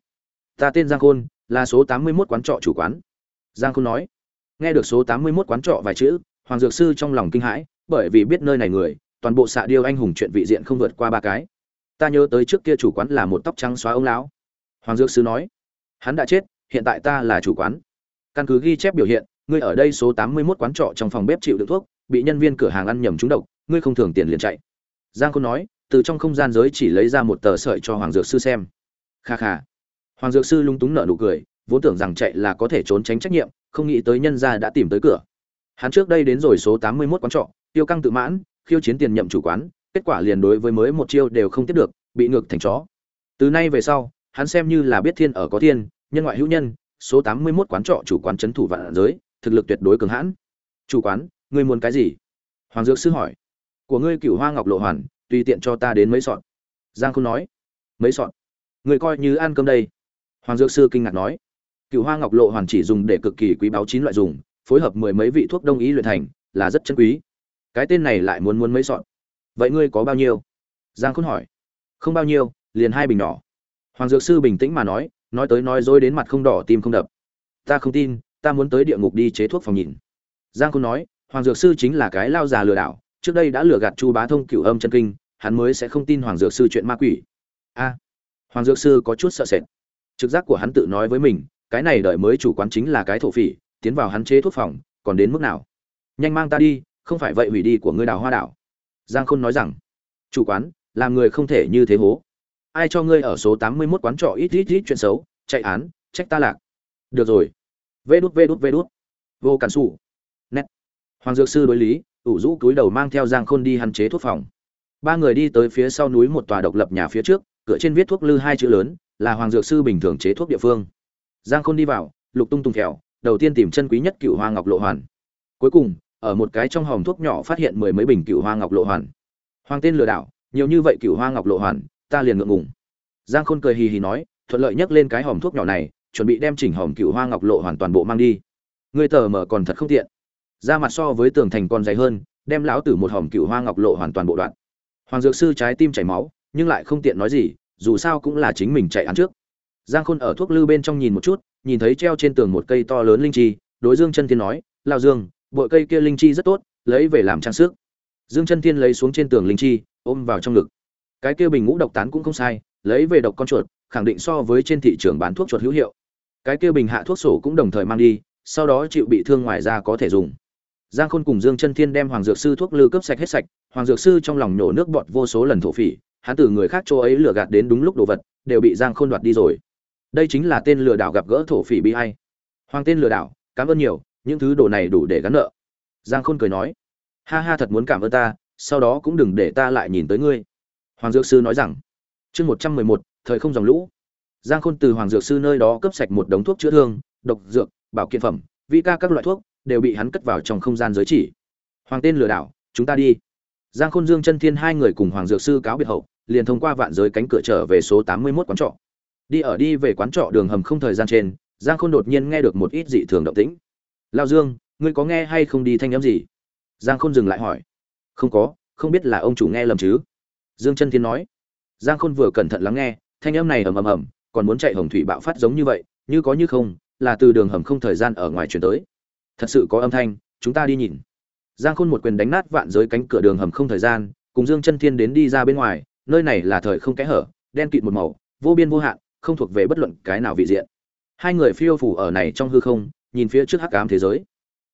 Ta tên giang khôn, là số tám mươi 81 quán trọ chủ quán. Giang khôn nói. Nghe được số tám mươi 81 quán trọ vài chữ, hoàng dược sư trong lòng kinh hãi, bởi vì biết nơi này người, toàn bộ xạ điêu anh hùng chuyện vị diện không vượt qua ba cái. Ta nhớ tới trước kia chủ quán là một tóc trắng xóa ông lão. Hoàng dược sư nói. Hắn đã chết, hiện tại ta là chủ quán. Căn cứ ghi chép biểu hiện, ngươi ở đây số tám mươi 81 quán trọ trong phòng bếp chịu đựng thuốc, bị nhân viên cửa hàng ăn nhầm trúng độc, ngươi không thường tiền liền chạy. Giang khôn nói từ trong không gian giới chỉ lấy ra một tờ sợi cho hoàng dược sư xem. Kha kha. Hoàng dược sư lung túng nở nụ cười, vốn tưởng rằng chạy là có thể trốn tránh trách nhiệm, không nghĩ tới nhân gia đã tìm tới cửa. Hắn trước đây đến rồi số tám mươi 81 quán trọ, tiêu căng tự mãn, khiêu chiến tiền nhậm chủ quán, kết quả liền đối với mới một chiêu đều không tiếp được, bị ngược thành chó. Từ nay về sau, hắn xem như là biết thiên ở có thiên, nhân ngoại hữu nhân, số tám mươi 81 quán trọ chủ quán trấn thủ vạn giới, thực lực tuyệt đối cường hãn. Chủ quán, ngươi muốn cái gì? Hoàng dược sư hỏi. Của ngươi cửu hoa ngọc lộ hoàn tùy tiện cho ta đến mấy sọt. giang không nói mấy sọt, người coi như ăn cơm đây. Hoàng dược sư kinh ngạc nói cựu hoa ngọc lộ hoàn chỉ dùng để cực kỳ quý báu chín loại dùng phối hợp mười mấy vị thuốc đông y luyện thành là rất chân quý. Cái tên này lại muốn muốn mấy sọt, vậy ngươi có bao nhiêu? Giang khôn hỏi. Không bao nhiêu liền hai bình nhỏ. Hoàng dược sư bình tĩnh mà nói nói tới nói dối đến mặt không đỏ tim không đập. Ta không tin ta muốn tới địa ngục đi chế thuốc phòng nhìn. Giang khôn nói hoàng dược sư chính là cái lao già lừa đảo trước đây đã lừa gạt chu bá thông cửu âm chân kinh hắn mới sẽ không tin hoàng dược sư chuyện ma quỷ. A, hoàng dược sư có chút sợ sệt. Trực giác của hắn tự nói với mình, cái này đợi mới chủ quán chính là cái thổ phỉ, tiến vào hắn chế thuốc phòng, còn đến mức nào? Nhanh mang ta đi, không phải vậy hủy đi của ngươi đào hoa đảo. Giang khôn nói rằng, chủ quán, làm người không thể như thế hố. Ai cho ngươi ở số tám mươi 81 quán trọ ít ít ít chuyện xấu, chạy án, trách ta lạc. Được rồi. Vê đút vê đút vê đút. Vô cản xù nét. Hoàng dược sư đối lý, ủ rũ túi đầu mang theo giang khôn đi hắn chế thuốc phòng ba người đi tới phía sau núi một tòa độc lập nhà phía trước, cửa trên viết thuốc lư hai chữ lớn, là hoàng dược sư bình thường chế thuốc địa phương. Giang khôn đi vào, lục tung tung kẹo đầu tiên tìm chân quý nhất cựu hoa ngọc lộ hoàn. Cuối cùng, ở một cái trong hòm thuốc nhỏ phát hiện mười mấy bình cựu hoa ngọc lộ hoàn. Hoàng tên lừa đảo, nhiều như vậy cựu hoa ngọc lộ hoàn, ta liền ngượng ngùng. Giang khôn cười hì hì nói, thuận lợi nhấc lên cái hòm thuốc nhỏ này, chuẩn bị đem chỉnh hòm cựu hoa ngọc lộ hoàn toàn bộ mang đi. Người tờ mở còn thật không tiện. Ra mặt so với tường thành còn dày hơn, đem lão tử một hòm cựu hoa ngọc lộ hoàn toàn bộ đoạn hoàng dược sư trái tim chảy máu, nhưng lại không tiện nói gì, dù sao cũng là chính mình chạy án trước. Giang khôn ở thuốc lư bên trong nhìn một chút, nhìn thấy treo trên tường một cây to lớn linh chi, đối dương chân thiên nói lao dương, bội cây kia linh chi rất tốt, lấy về làm trang sức. Dương chân thiên lấy xuống trên tường linh chi, ôm vào trong ngực. Cái kia bình ngũ độc tán cũng không sai, lấy về độc con chuột, khẳng định so với trên thị trường bán thuốc chuột hữu hiệu. Cái kia bình hạ thuốc sổ cũng đồng thời mang đi, sau đó chịu bị thương ngoài ra có thể dùng. Giang Khôn cùng Dương Chân Thiên đem Hoàng Dược Sư thuốc lư cấp sạch hết sạch, Hoàng Dược Sư trong lòng nhổ nước bọt vô số lần thổ phỉ, hắn từ người khác chỗ ấy lừa gạt đến đúng lúc đồ vật, đều bị Giang Khôn đoạt đi rồi. Đây chính là tên lừa đảo gặp gỡ thổ phỉ bi ai. Hoàng tên lừa đảo, cảm ơn nhiều, những thứ đồ này đủ để gắn nợ. Giang Khôn cười nói, ha ha thật muốn cảm ơn ta, sau đó cũng đừng để ta lại nhìn tới ngươi. Hoàng Dược Sư nói rằng, chương một trăm mười một, thời không dòng lũ. Giang Khôn từ Hoàng Dược Sư nơi đó cấp sạch một đống thuốc chữa thương, độc dược, bảo kiện phẩm, vi ca các loại thuốc, đều bị hắn cất vào trong không gian giới chỉ. Hoàng tên lừa đảo, chúng ta đi. Giang khôn dương chân thiên hai người cùng hoàng dược sư cáo biệt hậu, liền thông qua vạn giới cánh cửa trở về số tám mươi 81 quán trọ. Đi ở đi về quán trọ đường hầm không thời gian trên, giang khôn đột nhiên nghe được một ít dị thường động tĩnh. Lao dương, ngươi có nghe hay không đi thanh âm gì? Giang khôn dừng lại hỏi. Không có, không biết là ông chủ nghe lầm chứ? Dương chân thiên nói. Giang khôn vừa cẩn thận lắng nghe, thanh âm này ầm ầm ầm, còn muốn chạy hồng thủy bạo phát giống như vậy, như có như không, là từ đường hầm không thời gian ở ngoài chuyển tới thật sự có âm thanh, chúng ta đi nhìn. Giang khôn một quyền đánh nát vạn giới cánh cửa đường hầm không thời gian, cùng dương chân thiên đến đi ra bên ngoài, nơi này là thời không kẽ hở, đen kịt một màu, vô biên vô hạn, không thuộc về bất luận cái nào vị diện. Hai người phiêu phủ ở này trong hư không, nhìn phía trước hắc ám thế giới.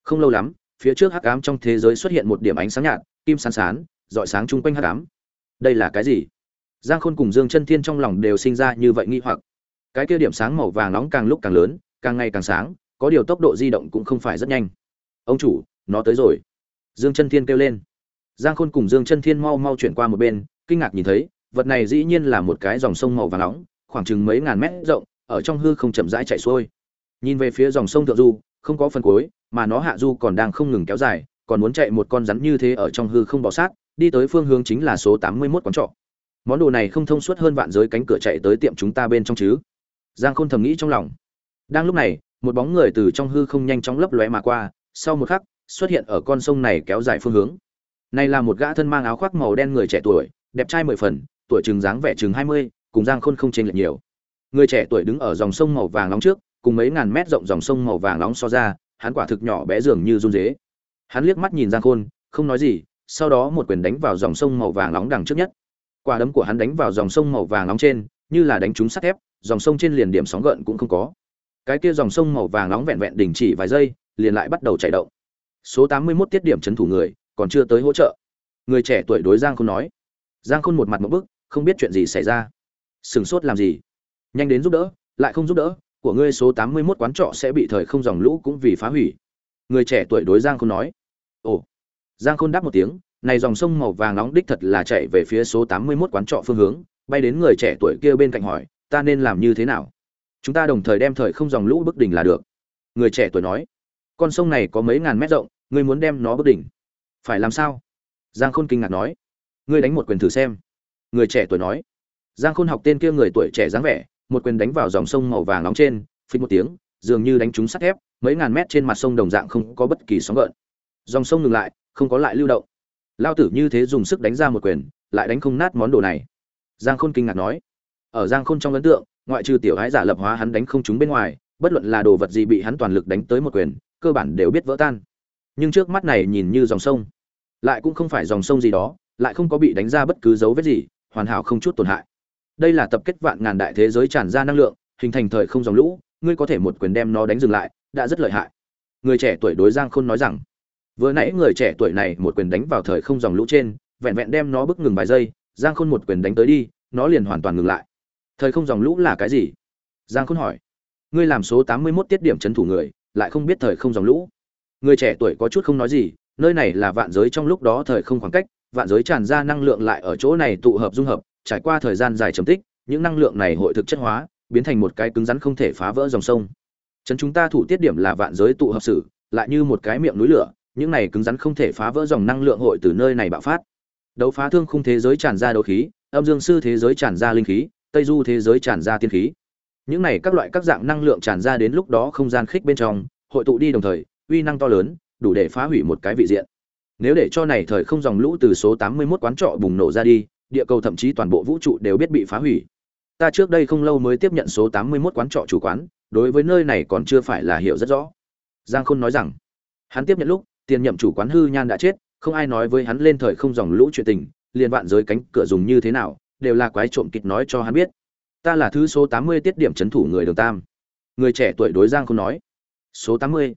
Không lâu lắm, phía trước hắc ám trong thế giới xuất hiện một điểm ánh sáng nhạt, kim sán sán dọi sáng chung quanh hắc ám. Đây là cái gì? Giang khôn cùng dương chân thiên trong lòng đều sinh ra như vậy nghi hoặc. Cái kia điểm sáng màu vàng nóng càng lúc càng lớn, càng ngày càng sáng có điều tốc độ di động cũng không phải rất nhanh. Ông chủ, nó tới rồi. Dương chân thiên kêu lên. Giang khôn cùng dương chân thiên mau mau chuyển qua một bên, kinh ngạc nhìn thấy, vật này dĩ nhiên là một cái dòng sông màu vàng nóng, khoảng chừng mấy ngàn mét rộng, ở trong hư không chậm rãi chạy xuôi. Nhìn về phía dòng sông thượng du, không có phần cuối, mà nó hạ du còn đang không ngừng kéo dài, còn muốn chạy một con rắn như thế ở trong hư không bò sát, đi tới phương hướng chính là số tám mươi 81 quán trọ. Món đồ này không thông suốt hơn vạn giới cánh cửa chạy tới tiệm chúng ta bên trong chứ? Giang khôn thầm nghĩ trong lòng. Đang lúc này một bóng người từ trong hư không nhanh chóng lấp lóe mà qua, sau một khắc, xuất hiện ở con sông này kéo dài phương hướng. Này là một gã thân mang áo khoác màu đen người trẻ tuổi, đẹp trai mười phần, tuổi chừng dáng vẻ chừng hai mươi, cùng giang khôn không chênh lệch nhiều. Người trẻ tuổi đứng ở dòng sông màu vàng nóng trước, cùng mấy ngàn mét rộng dòng sông màu vàng nóng so ra, hắn quả thực nhỏ bé dường như run rế. hắn liếc mắt nhìn giang khôn, không nói gì, sau đó một quyền đánh vào dòng sông màu vàng nóng đằng trước nhất. Quả đấm của hắn đánh vào dòng sông màu vàng nóng trên, như là đánh trúng sắt thép, dòng sông trên liền điểm sóng gợn cũng không có cái kia dòng sông màu vàng nóng vẹn vẹn đình chỉ vài giây, liền lại bắt đầu chạy động. Số tám mươi 81 tiết điểm chấn thủ người, còn chưa tới hỗ trợ. Người trẻ tuổi đối giang khôn nói. Giang khôn một mặt một bức, không biết chuyện gì xảy ra. Sửng sốt làm gì? Nhanh đến giúp đỡ, lại không giúp đỡ, của ngươi số tám mươi 81 quán trọ sẽ bị thời không dòng lũ cũng vì phá hủy. Người trẻ tuổi đối giang khôn nói. Ồ. Giang khôn đáp một tiếng, này dòng sông màu vàng nóng đích thật là chạy về phía số tám mươi 81 quán trọ phương hướng, bay đến người trẻ tuổi kia bên cạnh hỏi, ta nên làm như thế nào? Chúng ta đồng thời đem thời không dòng lũ bức đỉnh là được. Người trẻ tuổi nói, con sông này có mấy ngàn mét rộng, ngươi muốn đem nó bức đỉnh. Phải làm sao? Giang khôn kinh ngạc nói, ngươi đánh một quyền thử xem. Người trẻ tuổi nói, giang khôn học tên kia người tuổi trẻ dáng vẻ, một quyền đánh vào dòng sông màu vàng nóng trên phích một tiếng, dường như đánh trúng sắt thép, mấy ngàn mét trên mặt sông đồng dạng không có bất kỳ sóng gợn. Dòng sông ngừng lại, không có lại lưu động. Lao tử như thế dùng sức đánh ra một quyền, lại đánh không nát món đồ này. Giang khôn kinh ngạc nói, ở giang khôn trong ấn tượng ngoại trừ tiểu hái giả lập hóa hắn đánh không chúng bên ngoài, bất luận là đồ vật gì bị hắn toàn lực đánh tới một quyền, cơ bản đều biết vỡ tan. Nhưng trước mắt này nhìn như dòng sông, lại cũng không phải dòng sông gì đó, lại không có bị đánh ra bất cứ dấu vết gì, hoàn hảo không chút tổn hại. Đây là tập kết vạn ngàn đại thế giới tràn ra năng lượng, hình thành thời không dòng lũ, ngươi có thể một quyền đem nó đánh dừng lại, đã rất lợi hại. Người trẻ tuổi đối giang khôn nói rằng, vừa nãy người trẻ tuổi này một quyền đánh vào thời không dòng lũ trên, vẹn vẹn đem nó bức ngừng vài giây, giang khôn một quyền đánh tới đi, nó liền hoàn toàn ngừng lại thời không dòng lũ là cái gì? Giang khôn hỏi. Ngươi làm số tám mươi mốt tiết điểm chấn thủ người, lại không biết thời không dòng lũ. Người trẻ tuổi có chút không nói gì, nơi này là vạn giới trong lúc đó thời không khoảng cách, vạn giới tràn ra năng lượng lại ở chỗ này tụ hợp dung hợp, trải qua thời gian dài trầm tích, những năng lượng này hội thực chất hóa, biến thành một cái cứng rắn không thể phá vỡ dòng sông. Chấn chúng ta thủ tiết điểm là vạn giới tụ hợp sử, lại như một cái miệng núi lửa, những này cứng rắn không thể phá vỡ dòng năng lượng hội từ nơi này bạo phát. Đấu phá thương khung thế giới tràn ra đấu khí, âm dương sư thế giới tràn ra linh khí tây du thế giới tràn ra tiên khí. Những này các loại các dạng năng lượng tràn ra đến lúc đó không gian khích bên trong, hội tụ đi đồng thời, uy năng to lớn, đủ để phá hủy một cái vị diện. Nếu để cho này thời không dòng lũ từ số 81 quán trọ bùng nổ ra đi, địa cầu thậm chí toàn bộ vũ trụ đều biết bị phá hủy. Ta trước đây không lâu mới tiếp nhận số 81 quán trọ chủ quán, đối với nơi này còn chưa phải là hiểu rất rõ. Giang khôn nói rằng, hắn tiếp nhận lúc, tiền nhậm chủ quán hư nhan đã chết, không ai nói với hắn lên thời không dòng lũ chuyện tình, liền vạn giới cánh cửa dùng như thế nào đều là quái trộm kịch nói cho hắn biết. Ta là thứ số tám mươi tiết điểm c thủ người đường tam. Người trẻ tuổi đối giang không nói, số tám mươi?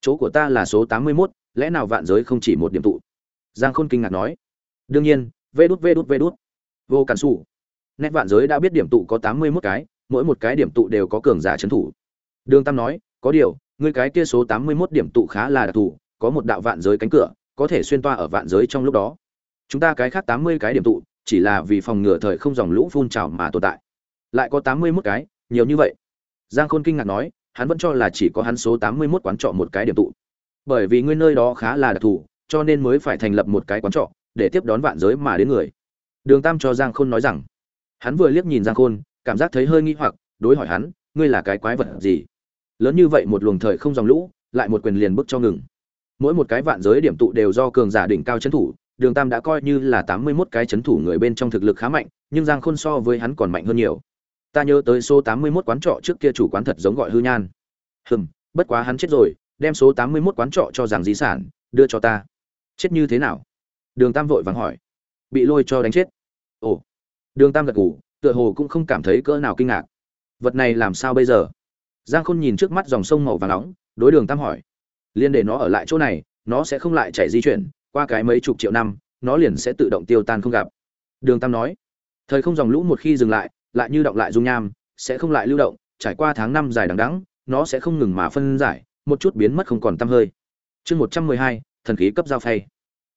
Chỗ của ta là số tám mươi mốt, lẽ nào vạn giới không chỉ một điểm tụ? Giang khôn kinh ngạc nói, đương nhiên, vê đút vê đút vê đút. Vô cản xù nét vạn giới đã biết điểm tụ có tám mươi mốt cái, mỗi một cái điểm tụ đều có cường giả chấn thủ. Đường tam nói, có điều người cái kia số tám mươi mốt điểm tụ khá là đặc thù, có một đạo vạn giới cánh cửa, có thể xuyên toa ở vạn giới trong lúc đó. Chúng ta cái khác tám mươi cái điểm tụ chỉ là vì phòng ngừa thời không dòng lũ phun trào mà tồn tại. Lại có tám mươi 81 cái, nhiều như vậy. Giang khôn kinh ngạc nói, hắn vẫn cho là chỉ có hắn số tám mươi 81 quán trọ một cái điểm tụ. Bởi vì nguyên nơi đó khá là đặc thù, cho nên mới phải thành lập một cái quán trọ, để tiếp đón vạn giới mà đến người. Đường tam cho giang khôn nói rằng, hắn vừa liếc nhìn giang khôn, cảm giác thấy hơi nghi hoặc, đối hỏi hắn, ngươi là cái quái vật gì? Lớn như vậy một luồng thời không dòng lũ, lại một quyền liền bức cho ngừng. Mỗi một cái vạn giới điểm tụ đều do cường giả đỉnh cao trấn thủ đường tam đã coi như là tám mươi 81 cái chấn thủ người bên trong thực lực khá mạnh, nhưng giang khôn so với hắn còn mạnh hơn nhiều. Ta nhớ tới số tám mươi 81 quán trọ trước kia chủ quán thật giống gọi hư nhan. Hừm, bất quá hắn chết rồi, đem số tám mươi 81 quán trọ cho rằng di sản, đưa cho ta. Chết như thế nào? Đường tam vội vàng hỏi. Bị lôi cho đánh chết. Ồ. Đường tam gật gù, tựa hồ cũng không cảm thấy cỡ nào kinh ngạc. Vật này làm sao bây giờ? Giang khôn nhìn trước mắt dòng sông màu vàng nóng, đối đường tam hỏi. Liên để nó ở lại chỗ này, nó sẽ không lại chạy di chuyển qua cái mấy chục triệu năm, nó liền sẽ tự động tiêu tan không gặp. Đường tam nói, thời không dòng lũ một khi dừng lại lại như động lại dung nham, sẽ không lại lưu động, trải qua tháng năm dài đằng đẵng, nó sẽ không ngừng mà phân giải, một chút biến mất không còn tăm hơi. Chương một trăm mười hai, thần khí cấp giao phay.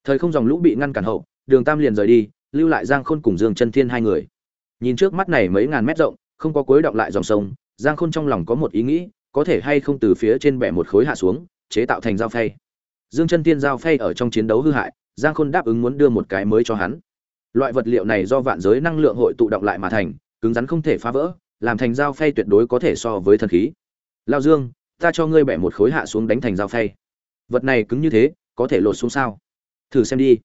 Thời không dòng lũ bị ngăn cản hậu, đường tam liền rời đi, lưu lại giang khôn cùng dương chân thiên hai người. Nhìn trước mắt này mấy ngàn mét rộng, không có cuối động lại dòng sông, giang khôn trong lòng có một ý nghĩ, có thể hay không từ phía trên bẻ một khối hạ xuống, chế tạo thành dao phay dương chân tiên giao phay ở trong chiến đấu hư hại, giang khôn đáp ứng muốn đưa một cái mới cho hắn. Loại vật liệu này do vạn giới năng lượng hội tụ động lại mà thành, cứng rắn không thể phá vỡ, làm thành dao phay tuyệt đối có thể so với thần khí. Lao dương, ta cho ngươi bẻ một khối hạ xuống đánh thành dao phay. Vật này cứng như thế, có thể lột xuống sao? Thử xem đi.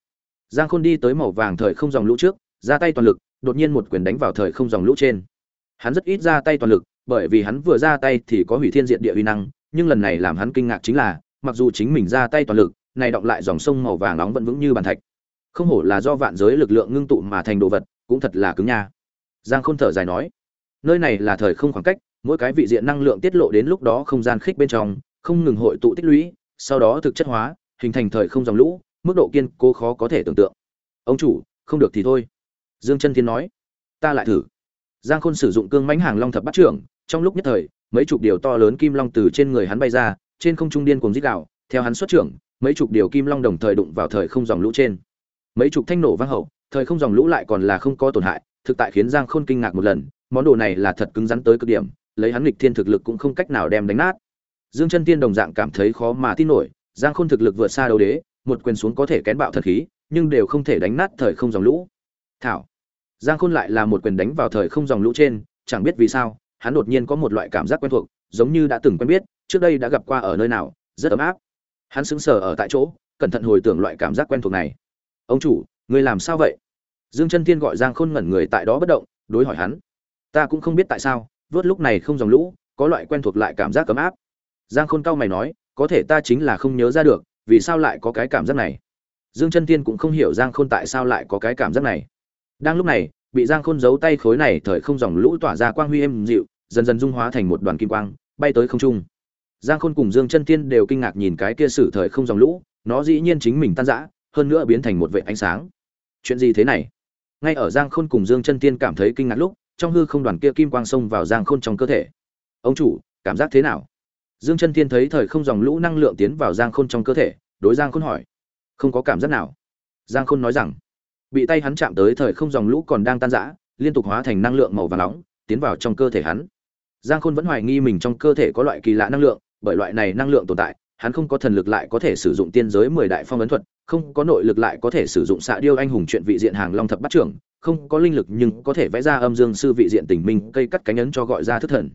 Giang khôn đi tới màu vàng thời không dòng lũ trước, ra tay toàn lực, đột nhiên một quyền đánh vào thời không dòng lũ trên. Hắn rất ít ra tay toàn lực, bởi vì hắn vừa ra tay thì có hủy thiên diện địa uy năng, nhưng lần này làm hắn kinh ngạc chính là mặc dù chính mình ra tay toàn lực, này động lại dòng sông màu vàng nóng vẫn vững như bàn thạch. Không hổ là do vạn giới lực lượng ngưng tụ mà thành đồ vật, cũng thật là cứng nha. Giang khôn thở dài nói, nơi này là thời không khoảng cách, mỗi cái vị diện năng lượng tiết lộ đến lúc đó không gian khích bên trong, không ngừng hội tụ tích lũy, sau đó thực chất hóa, hình thành thời không dòng lũ, mức độ kiên cố khó có thể tưởng tượng. Ông chủ, không được thì thôi. Dương chân thiên nói, ta lại thử. Giang khôn sử dụng cương mãnh hàng long thập bắt trưởng, trong lúc nhất thời, mấy chục điều to lớn kim long từ trên người hắn bay ra trên không trung điên cuồng rít đạo theo hắn xuất trưởng, mấy chục điều kim long đồng thời đụng vào thời không dòng lũ trên. Mấy chục thanh nổ vang hậu, thời không dòng lũ lại còn là không có tổn hại, thực tại khiến giang khôn kinh ngạc một lần, món đồ này là thật cứng rắn tới cực điểm, lấy hắn nghịch thiên thực lực cũng không cách nào đem đánh nát. Dương chân tiên đồng dạng cảm thấy khó mà tin nổi, giang khôn thực lực vượt xa đấu đế, một quyền xuống có thể kén bạo thật khí, nhưng đều không thể đánh nát thời không dòng lũ. Thảo. Giang khôn lại là một quyền đánh vào thời không dòng lũ trên, chẳng biết vì sao, hắn đột nhiên có một loại cảm giác quen thuộc, giống như đã từng quen biết trước đây đã gặp qua ở nơi nào, rất ấm áp. Hắn sững sờ ở tại chỗ, cẩn thận hồi tưởng loại cảm giác quen thuộc này. Ông chủ, người làm sao vậy? Dương chân thiên gọi giang khôn ngẩn người tại đó bất động, đối hỏi hắn. Ta cũng không biết tại sao, vớt lúc này không dòng lũ, có loại quen thuộc lại cảm giác ấm áp. Giang khôn cau mày nói, có thể ta chính là không nhớ ra được, vì sao lại có cái cảm giác này? Dương chân tiên cũng không hiểu giang khôn tại sao lại có cái cảm giác này. Đang lúc này, bị giang khôn giấu tay khối này thời không dòng lũ tỏa ra quang huy êm dịu, dần dần dung hóa thành một đoàn kim quang, bay tới không trung giang khôn cùng dương chân tiên đều kinh ngạc nhìn cái kia sử thời không dòng lũ, nó dĩ nhiên chính mình tan rã, hơn nữa biến thành một vệ ánh sáng. Chuyện gì thế này? Ngay ở giang khôn cùng dương chân tiên cảm thấy kinh ngạc lúc, trong hư không đoàn kia kim quang xông vào giang khôn trong cơ thể. Ông chủ, cảm giác thế nào? Dương chân tiên thấy thời không dòng lũ năng lượng tiến vào giang khôn trong cơ thể, đối giang khôn hỏi. Không có cảm giác nào. Giang khôn nói rằng, bị tay hắn chạm tới thời không dòng lũ còn đang tan rã, liên tục hóa thành năng lượng màu vàng nóng, tiến vào trong cơ thể hắn. Giang khôn vẫn hoài nghi mình trong cơ thể có loại kỳ lạ năng lượng bởi loại này năng lượng tồn tại, hắn không có thần lực lại có thể sử dụng tiên giới mười đại phong ấn thuật, không có nội lực lại có thể sử dụng xạ điêu anh hùng chuyện vị diện hàng long thập bắt trưởng, không có linh lực nhưng có thể vẽ ra âm dương sư vị diện tình minh, cây cắt cánh ấn cho gọi ra thức thần.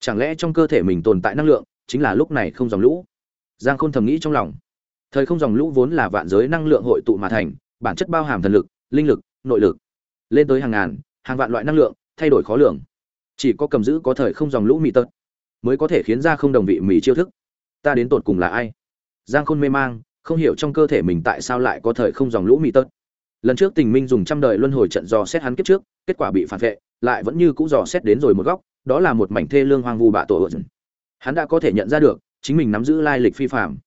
Chẳng lẽ trong cơ thể mình tồn tại năng lượng, chính là lúc này không dòng lũ? Giang khôn thầm nghĩ trong lòng. Thời không dòng lũ vốn là vạn giới năng lượng hội tụ mà thành, bản chất bao hàm thần lực, linh lực, nội lực. Lên tới hàng ngàn, hàng vạn loại năng lượng, thay đổi khó lường. Chỉ có cầm giữ có thời không dòng lũ mị tật mới có thể khiến ra không đồng vị mì chiêu thức. Ta đến tột cùng là ai? Giang khôn mê mang, không hiểu trong cơ thể mình tại sao lại có thời không dòng lũ mì tớt. Lần trước tình minh dùng trăm đời luân hồi trận dò xét hắn kiếp trước, kết quả bị phản vệ, lại vẫn như cũ dò xét đến rồi một góc, đó là một mảnh thê lương hoang vu bạ tổ ợn hắn đã có thể nhận ra được, chính mình nắm giữ lai lịch phi phạm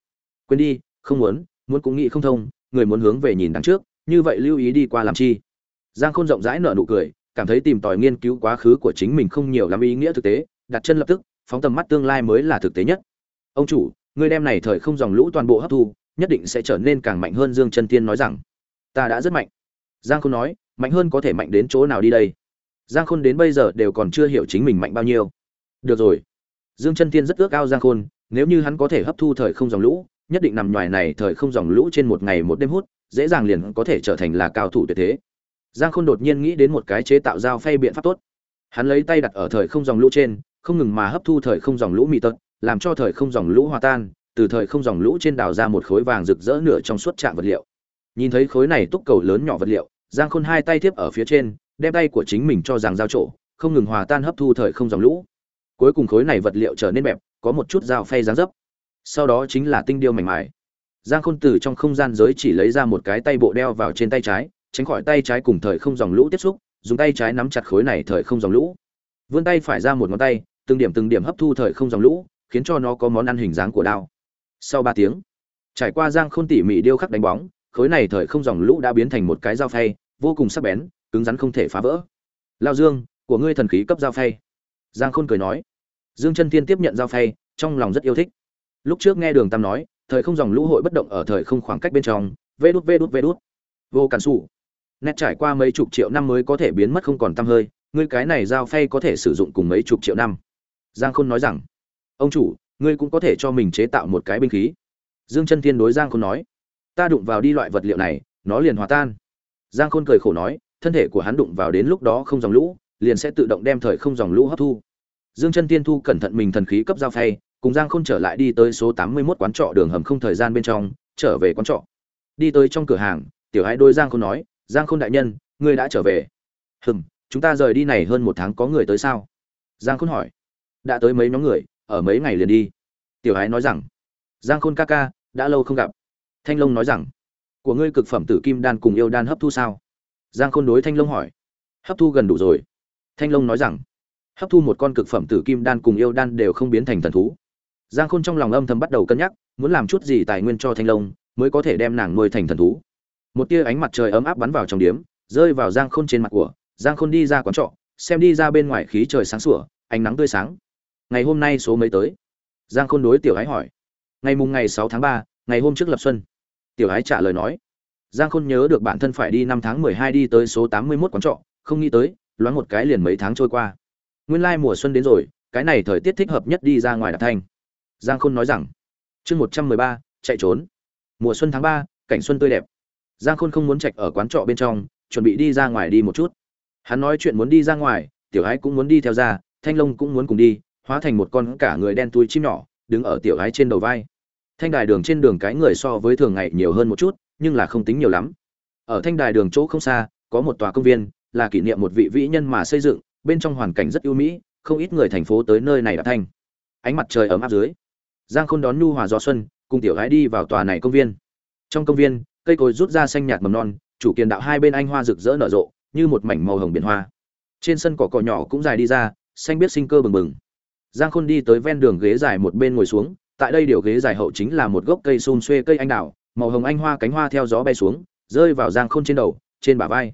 quên đi, không muốn muốn cũng nghĩ không thông, người muốn hướng về nhìn đằng trước, như vậy lưu ý đi qua làm chi. Giang khôn rộng rãi nở nụ cười, cảm thấy tìm tòi nghiên cứu quá khứ của chính mình không nhiều lắm ý nghĩa thực tế, đặt chân lập tức phóng tầm mắt tương lai mới là thực tế nhất. Ông chủ người đem này thời không dòng lũ toàn bộ hấp thu, nhất định sẽ trở nên càng mạnh hơn dương chân tiên nói rằng. Ta đã rất mạnh. Giang khôn nói, mạnh hơn có thể mạnh đến chỗ nào đi đây? Giang khôn đến bây giờ đều còn chưa hiểu chính mình mạnh bao nhiêu. Được rồi. Dương chân tiên rất ước ao giang khôn, nếu như hắn có thể hấp thu thời không dòng lũ, nhất định nằm ngoài này thời không dòng lũ trên một ngày một đêm hút, dễ dàng liền có thể trở thành là cao thủ tuyệt thế. Giang khôn đột nhiên nghĩ đến một cái chế tạo dao phay biện pháp tốt. Hắn lấy tay đặt ở thời không dòng lũ trên không ngừng mà hấp thu thời không dòng lũ mị tật, làm cho thời không dòng lũ hòa tan, từ thời không dòng lũ trên đào ra một khối vàng rực rỡ nửa trong suốt trạng vật liệu. Nhìn thấy khối này túc cầu lớn nhỏ vật liệu, giang khôn hai tay tiếp ở phía trên, đem tay của chính mình cho rằng giao trổ không ngừng hòa tan hấp thu thời không dòng lũ. Cuối cùng khối này vật liệu trở nên bẹp, có một chút dao phay dáng dấp. Sau đó chính là tinh điêu mảnh mài giang khôn từ trong không gian giới chỉ lấy ra một cái tay bộ đeo vào trên tay trái, tránh khỏi tay trái cùng thời không dòng lũ tiếp xúc, dùng tay trái nắm chặt khối này thời không dòng lũ. Vươn tay phải ra một ngón tay từng điểm từng điểm hấp thu thời không dòng lũ, khiến cho nó có món ăn hình dáng của đao. Sau ba tiếng, trải qua giang khôn tỉ mỉ điêu khắc đánh bóng, khối này thời không dòng lũ đã biến thành một cái dao phay, vô cùng sắc bén, cứng rắn không thể phá vỡ. Lao dương, của ngươi thần khí cấp dao phay. Giang khôn cười nói. Dương chân Thiên tiếp nhận dao phay, trong lòng rất yêu thích. Lúc trước nghe đường tam nói, thời không dòng lũ hội bất động ở thời không khoảng cách bên trong, vê đút vê đút vê đút. Vô cản xù nét trải qua mấy chục triệu năm mới có thể biến mất không còn tăm hơi, ngươi cái này dao phay có thể sử dụng cùng mấy chục triệu năm giang khôn nói rằng, ông chủ, ngươi cũng có thể cho mình chế tạo một cái binh khí. Dương chân thiên đối giang khôn nói, ta đụng vào đi loại vật liệu này, nó liền hòa tan. Giang khôn cười khổ nói, thân thể của hắn đụng vào đến lúc đó không dòng lũ, liền sẽ tự động đem thời không dòng lũ hấp thu. Dương chân Thiên thu cẩn thận mình thần khí cấp giao phay, cùng giang khôn trở lại đi tới số tám mươi 81 quán trọ đường hầm không thời gian bên trong, trở về quán trọ. Đi tới trong cửa hàng, tiểu hai đôi giang khôn nói, giang khôn đại nhân, ngươi đã trở về. Hừm, chúng ta rời đi này hơn một tháng có người tới sao? Giang khôn hỏi đã tới mấy nhóm người, ở mấy ngày liền đi. Tiểu ái nói rằng, giang khôn ca ca, đã lâu không gặp. Thanh long nói rằng, của ngươi cực phẩm tử kim đan cùng yêu đan hấp thu sao? Giang khôn đối thanh long hỏi. Hấp thu gần đủ rồi. Thanh long nói rằng, hấp thu một con cực phẩm tử kim đan cùng yêu đan đều không biến thành thần thú. Giang khôn trong lòng âm thầm bắt đầu cân nhắc, muốn làm chút gì tài nguyên cho thanh long mới có thể đem nàng nuôi thành thần thú. Một tia ánh mặt trời ấm áp bắn vào trong điếm, rơi vào giang khôn trên mặt của. Giang khôn đi ra quán trọ, xem đi ra bên ngoài khí trời sáng sủa, ánh nắng tươi sáng ngày hôm nay số mấy tới? Giang khôn đối tiểu ái hỏi. Ngày mùng ngày sáu tháng ba, ngày hôm trước lập xuân. Tiểu ái trả lời nói. Giang khôn nhớ được bản thân phải đi năm tháng mười hai đi tới số tám mươi mốt quán trọ, không nghĩ tới, loáng một cái liền mấy tháng trôi qua. Nguyên lai mùa xuân đến rồi, cái này thời tiết thích hợp nhất đi ra ngoài đạp thanh. Giang khôn nói rằng. Chương một trăm mười ba, chạy trốn. Mùa xuân tháng ba, cảnh xuân tươi đẹp. Giang khôn không muốn trạch ở quán trọ bên trong, chuẩn bị đi ra ngoài đi một chút. Hắn nói chuyện muốn đi ra ngoài, tiểu ái cũng muốn đi theo ra, thanh long cũng muốn cùng đi hóa thành một con cả người đen túi chim nhỏ, đứng ở tiểu gái trên đầu vai. Thanh đài đường trên đường cái người so với thường ngày nhiều hơn một chút, nhưng là không tính nhiều lắm. Ở thanh đài đường chỗ không xa, có một tòa công viên, là kỷ niệm một vị vĩ nhân mà xây dựng, bên trong hoàn cảnh rất ưu mỹ, không ít người thành phố tới nơi này đã thanh ánh mặt trời ấm áp dưới, giang khôn đón nhu hòa gió xuân, cùng tiểu gái đi vào tòa này công viên. Trong công viên, cây cối rút ra xanh nhạt mầm non, chủ kiền đạo hai bên anh hoa rực rỡ nở rộ, như một mảnh màu hồng biển hoa. Trên sân cỏ cỏ nhỏ cũng dài đi ra, xanh biết sinh cơ bừng bừng giang khôn đi tới ven đường ghế dài một bên ngồi xuống, tại đây điều ghế dài hậu chính là một gốc cây xun xuê cây anh đào, màu hồng anh hoa cánh hoa theo gió bay xuống, rơi vào giang khôn trên đầu, trên bả vai.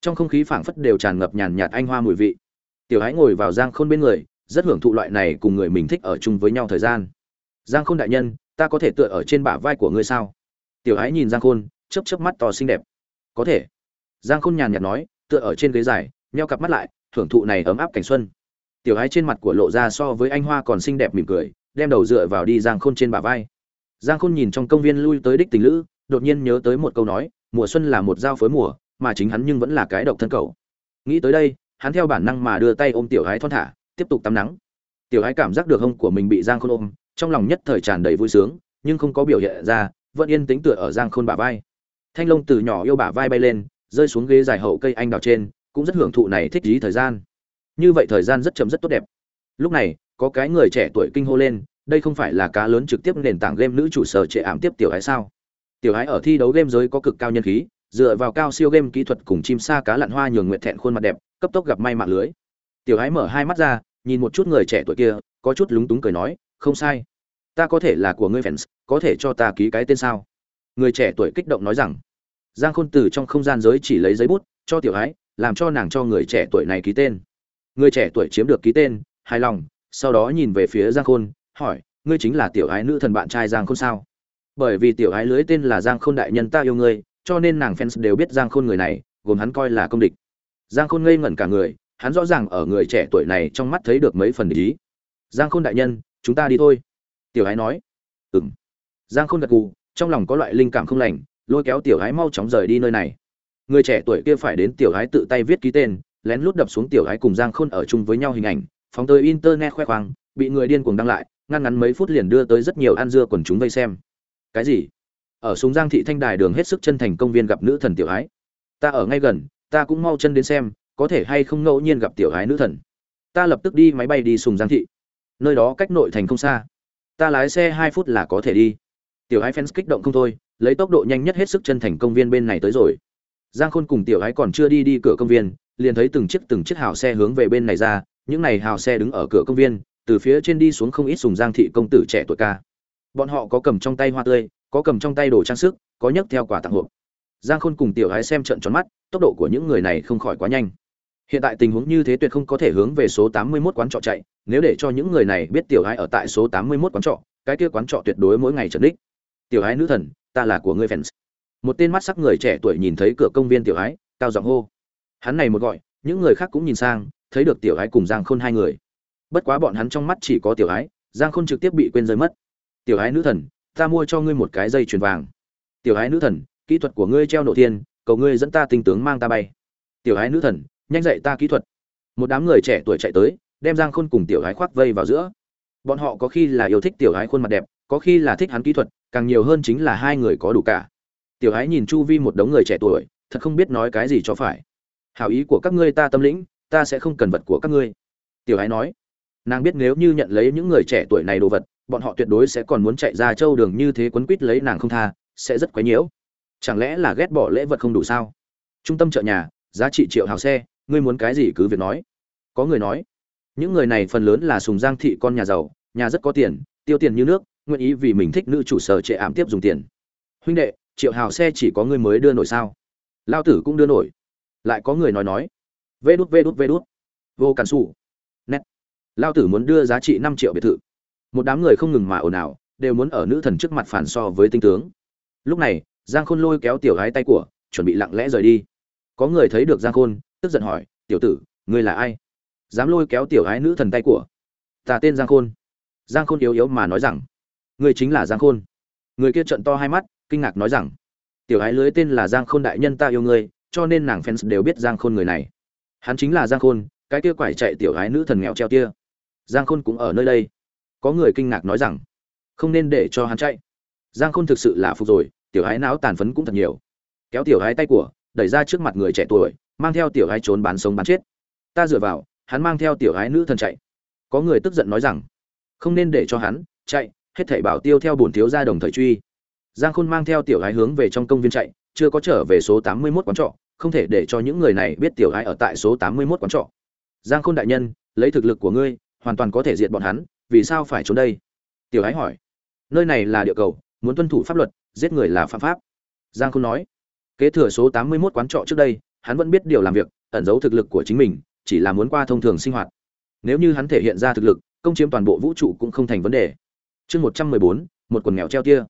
Trong không khí phảng phất đều tràn ngập nhàn nhạt anh hoa mùi vị. Tiểu Hãi ngồi vào giang khôn bên người, rất hưởng thụ loại này cùng người mình thích ở chung với nhau thời gian. Giang khôn đại nhân, ta có thể tựa ở trên bả vai của ngươi sao? Tiểu Hãi nhìn giang khôn, chớp chớp mắt to xinh đẹp. Có thể. Giang khôn nhàn nhạt nói, tựa ở trên ghế dài, nheo cặp mắt lại thưởng thụ này ấm áp cảnh xuân tiểu ái trên mặt của lộ ra so với anh hoa còn xinh đẹp mỉm cười, đem đầu dựa vào đi giang khôn trên bả vai. Giang khôn nhìn trong công viên lui tới đích tình lữ, đột nhiên nhớ tới một câu nói, mùa xuân là một giao phối mùa, mà chính hắn nhưng vẫn là cái độc thân cầu nghĩ tới đây, hắn theo bản năng mà đưa tay ôm tiểu Ái thon thả, tiếp tục tắm nắng. Tiểu Ái cảm giác được hông của mình bị giang khôn ôm, trong lòng nhất thời tràn đầy vui sướng, nhưng không có biểu hiện ra, vẫn yên tĩnh tựa ở giang khôn bả vai. Thanh long từ nhỏ yêu bả vai bay lên, rơi xuống ghế dài hậu cây anh đào trên, cũng rất hưởng thụ này thích dí thời gian như vậy thời gian rất chậm rất tốt đẹp. Lúc này, có cái người trẻ tuổi kinh hô lên, đây không phải là cá lớn trực tiếp nền tảng game nữ chủ sở trệ ảm tiếp tiểu hái sao? Tiểu hái ở thi đấu game giới có cực cao nhân khí, dựa vào cao siêu game kỹ thuật cùng chim sa cá lặn hoa nhường nguyện thẹn khuôn mặt đẹp, cấp tốc gặp may mạng lưới. Tiểu hái mở hai mắt ra, nhìn một chút người trẻ tuổi kia, có chút lúng túng cười nói, không sai. Ta có thể là của ngươi fans, có thể cho ta ký cái tên sao? Người trẻ tuổi kích động nói rằng, giang khôn từ trong không gian giới chỉ lấy giấy bút, cho tiểu hái, làm cho nàng cho người trẻ tuổi này ký tên người trẻ tuổi chiếm được ký tên, hài lòng, sau đó nhìn về phía giang khôn, hỏi, ngươi chính là tiểu ái nữ thần bạn trai giang khôn sao? Bởi vì tiểu ái lưới tên là giang khôn đại nhân ta yêu ngươi, cho nên nàng fans đều biết giang khôn người này, gồm hắn coi là công địch. Giang khôn ngây ngẩn cả người, hắn rõ ràng ở người trẻ tuổi này trong mắt thấy được mấy phần ý. Giang khôn đại nhân, chúng ta đi thôi. Tiểu ái nói. Ừng giang khôn gật gù, trong lòng có loại linh cảm không lành, lôi kéo tiểu ái mau chóng rời đi nơi này. Người trẻ tuổi kia phải đến tiểu ái tự tay viết ký tên lén lút đập xuống tiểu ái cùng giang khôn ở chung với nhau hình ảnh, phóng tới internet khoe khoang, bị người điên cuồng đăng lại, ngăn ngắn mấy phút liền đưa tới rất nhiều ăn dưa quần chúng vây xem. Cái gì? Ở súng giang thị thanh đài đường hết sức chân thành công viên gặp nữ thần tiểu ái ta ở ngay gần, ta cũng mau chân đến xem, có thể hay không ngẫu nhiên gặp tiểu ái nữ thần. Ta lập tức đi máy bay đi sùng giang thị. Nơi đó cách nội thành không xa. Ta lái xe hai phút là có thể đi. Tiểu ái fans kích động không thôi, lấy tốc độ nhanh nhất hết sức chân thành công viên bên này tới rồi. Giang khôn cùng tiểu ái còn chưa đi đi cửa công viên liền thấy từng chiếc từng chiếc hào xe hướng về bên này ra, những này hào xe đứng ở cửa công viên, từ phía trên đi xuống không ít sùng giang thị công tử trẻ tuổi ca. Bọn họ có cầm trong tay hoa tươi, có cầm trong tay đồ trang sức, có nhấc theo quả tặng hộp. Giang khôn cùng tiểu ái xem trận tròn mắt, tốc độ của những người này không khỏi quá nhanh. Hiện tại tình huống như thế tuyệt không có thể hướng về số 81 quán trọ chạy, nếu để cho những người này biết tiểu ái ở tại số 81 quán trọ, cái kia quán trọ tuyệt đối mỗi ngày trần đích. Tiểu ái nữ thần, ta là của ngươi fans. Một tên mắt sắc người trẻ tuổi nhìn thấy cửa công viên tiểu ái cao giọng hô hắn này một gọi, những người khác cũng nhìn sang, thấy được tiểu ái cùng giang khôn hai người. Bất quá bọn hắn trong mắt chỉ có tiểu ái, giang khôn trực tiếp bị quên rơi mất. Tiểu ái nữ thần, ta mua cho ngươi một cái dây chuyền vàng. Tiểu ái nữ thần, kỹ thuật của ngươi treo nổ thiên, cầu ngươi dẫn ta tinh tướng mang ta bay. Tiểu ái nữ thần, nhanh dạy ta kỹ thuật. Một đám người trẻ tuổi chạy tới, đem giang khôn cùng tiểu ái khoác vây vào giữa. Bọn họ có khi là yêu thích tiểu ái khuôn mặt đẹp, có khi là thích hắn kỹ thuật, càng nhiều hơn chính là hai người có đủ cả. Tiểu ái nhìn chu vi một đống người trẻ tuổi, thật không biết nói cái gì cho phải hảo ý của các ngươi ta tâm lĩnh, ta sẽ không cần vật của các ngươi. Tiểu ái nói, nàng biết nếu như nhận lấy những người trẻ tuổi này đồ vật, bọn họ tuyệt đối sẽ còn muốn chạy ra châu đường như thế quấn quýt lấy nàng không tha, sẽ rất quấy nhiễu. Chẳng lẽ là ghét bỏ lễ vật không đủ sao? Trung tâm chợ nhà, giá trị triệu hào xe, ngươi muốn cái gì cứ việc nói. Có người nói, những người này phần lớn là sùng giang thị con nhà giàu, nhà rất có tiền, tiêu tiền như nước, nguyện ý vì mình thích nữ chủ sở trệ ảm tiếp dùng tiền. Huynh đệ, triệu hào xe chỉ có ngươi mới đưa nổi sao? Lao tử cũng đưa nổi lại có người nói nói. Vê đút vê đút vê đút. Vô cản xù nét. Lao tử muốn đưa giá trị năm triệu biệt thự. Một đám người không ngừng mà ồn ào, đều muốn ở nữ thần trước mặt phản so với tinh tướng. Lúc này, giang khôn lôi kéo tiểu gái tay của, chuẩn bị lặng lẽ rời đi. Có người thấy được giang khôn, tức giận hỏi, tiểu tử, ngươi là ai? Dám lôi kéo tiểu gái nữ thần tay của. Ta tên giang khôn. Giang khôn yếu yếu mà nói rằng, ngươi chính là giang khôn. Người kia trận to hai mắt, kinh ngạc nói rằng, tiểu gái lưới tên là giang khôn đại nhân ta yêu ngươi cho nên nàng fans đều biết giang khôn người này. Hắn chính là giang khôn, cái kia quải chạy tiểu gái nữ thần nghèo treo kia. Giang khôn cũng ở nơi đây. Có người kinh ngạc nói rằng, không nên để cho hắn chạy. Giang khôn thực sự là phục rồi, tiểu gái não tàn phấn cũng thật nhiều. Kéo tiểu gái tay của, đẩy ra trước mặt người trẻ tuổi, mang theo tiểu gái trốn bán sống bán chết. Ta dựa vào, hắn mang theo tiểu gái nữ thần chạy. Có người tức giận nói rằng, không nên để cho hắn chạy, hết thảy bảo tiêu theo bổn thiếu gia đồng thời truy. Giang khôn mang theo tiểu gái hướng về trong công viên chạy, chưa có trở về số tám mươi 81 quán trọ không thể để cho những người này biết tiểu gái ở tại số tám mươi 81 quán trọ. Giang khôn đại nhân, lấy thực lực của ngươi, hoàn toàn có thể diệt bọn hắn, vì sao phải trốn đây? Tiểu gái hỏi. Nơi này là địa cầu, muốn tuân thủ pháp luật, giết người là phạm pháp. Giang khôn nói. Kế thừa số tám mươi 81 quán trọ trước đây, hắn vẫn biết điều làm việc, ẩn giấu thực lực của chính mình, chỉ là muốn qua thông thường sinh hoạt. Nếu như hắn thể hiện ra thực lực, công chiếm toàn bộ vũ trụ cũng không thành vấn đề. Chương một trăm mười bốn, một quần nghèo treo tia.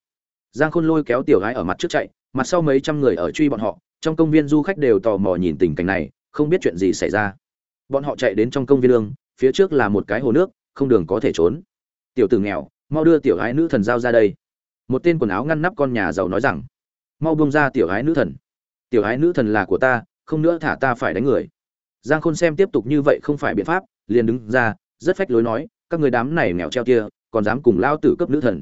Giang khôn lôi kéo tiểu gái ở mặt trước chạy, mặt sau mấy trăm người ở truy bọn họ trong công viên du khách đều tò mò nhìn tình cảnh này, không biết chuyện gì xảy ra. Bọn họ chạy đến trong công viên lương, phía trước là một cái hồ nước, không đường có thể trốn. Tiểu tử nghèo, mau đưa tiểu gái nữ thần giao ra đây. Một tên quần áo ngăn nắp con nhà giàu nói rằng, mau bông ra tiểu gái nữ thần. Tiểu gái nữ thần là của ta, không nữa thả ta phải đánh người. Giang khôn xem tiếp tục như vậy không phải biện pháp, liền đứng ra, rất phách lối nói, các người đám này nghèo treo kia, còn dám cùng lao tử cấp nữ thần.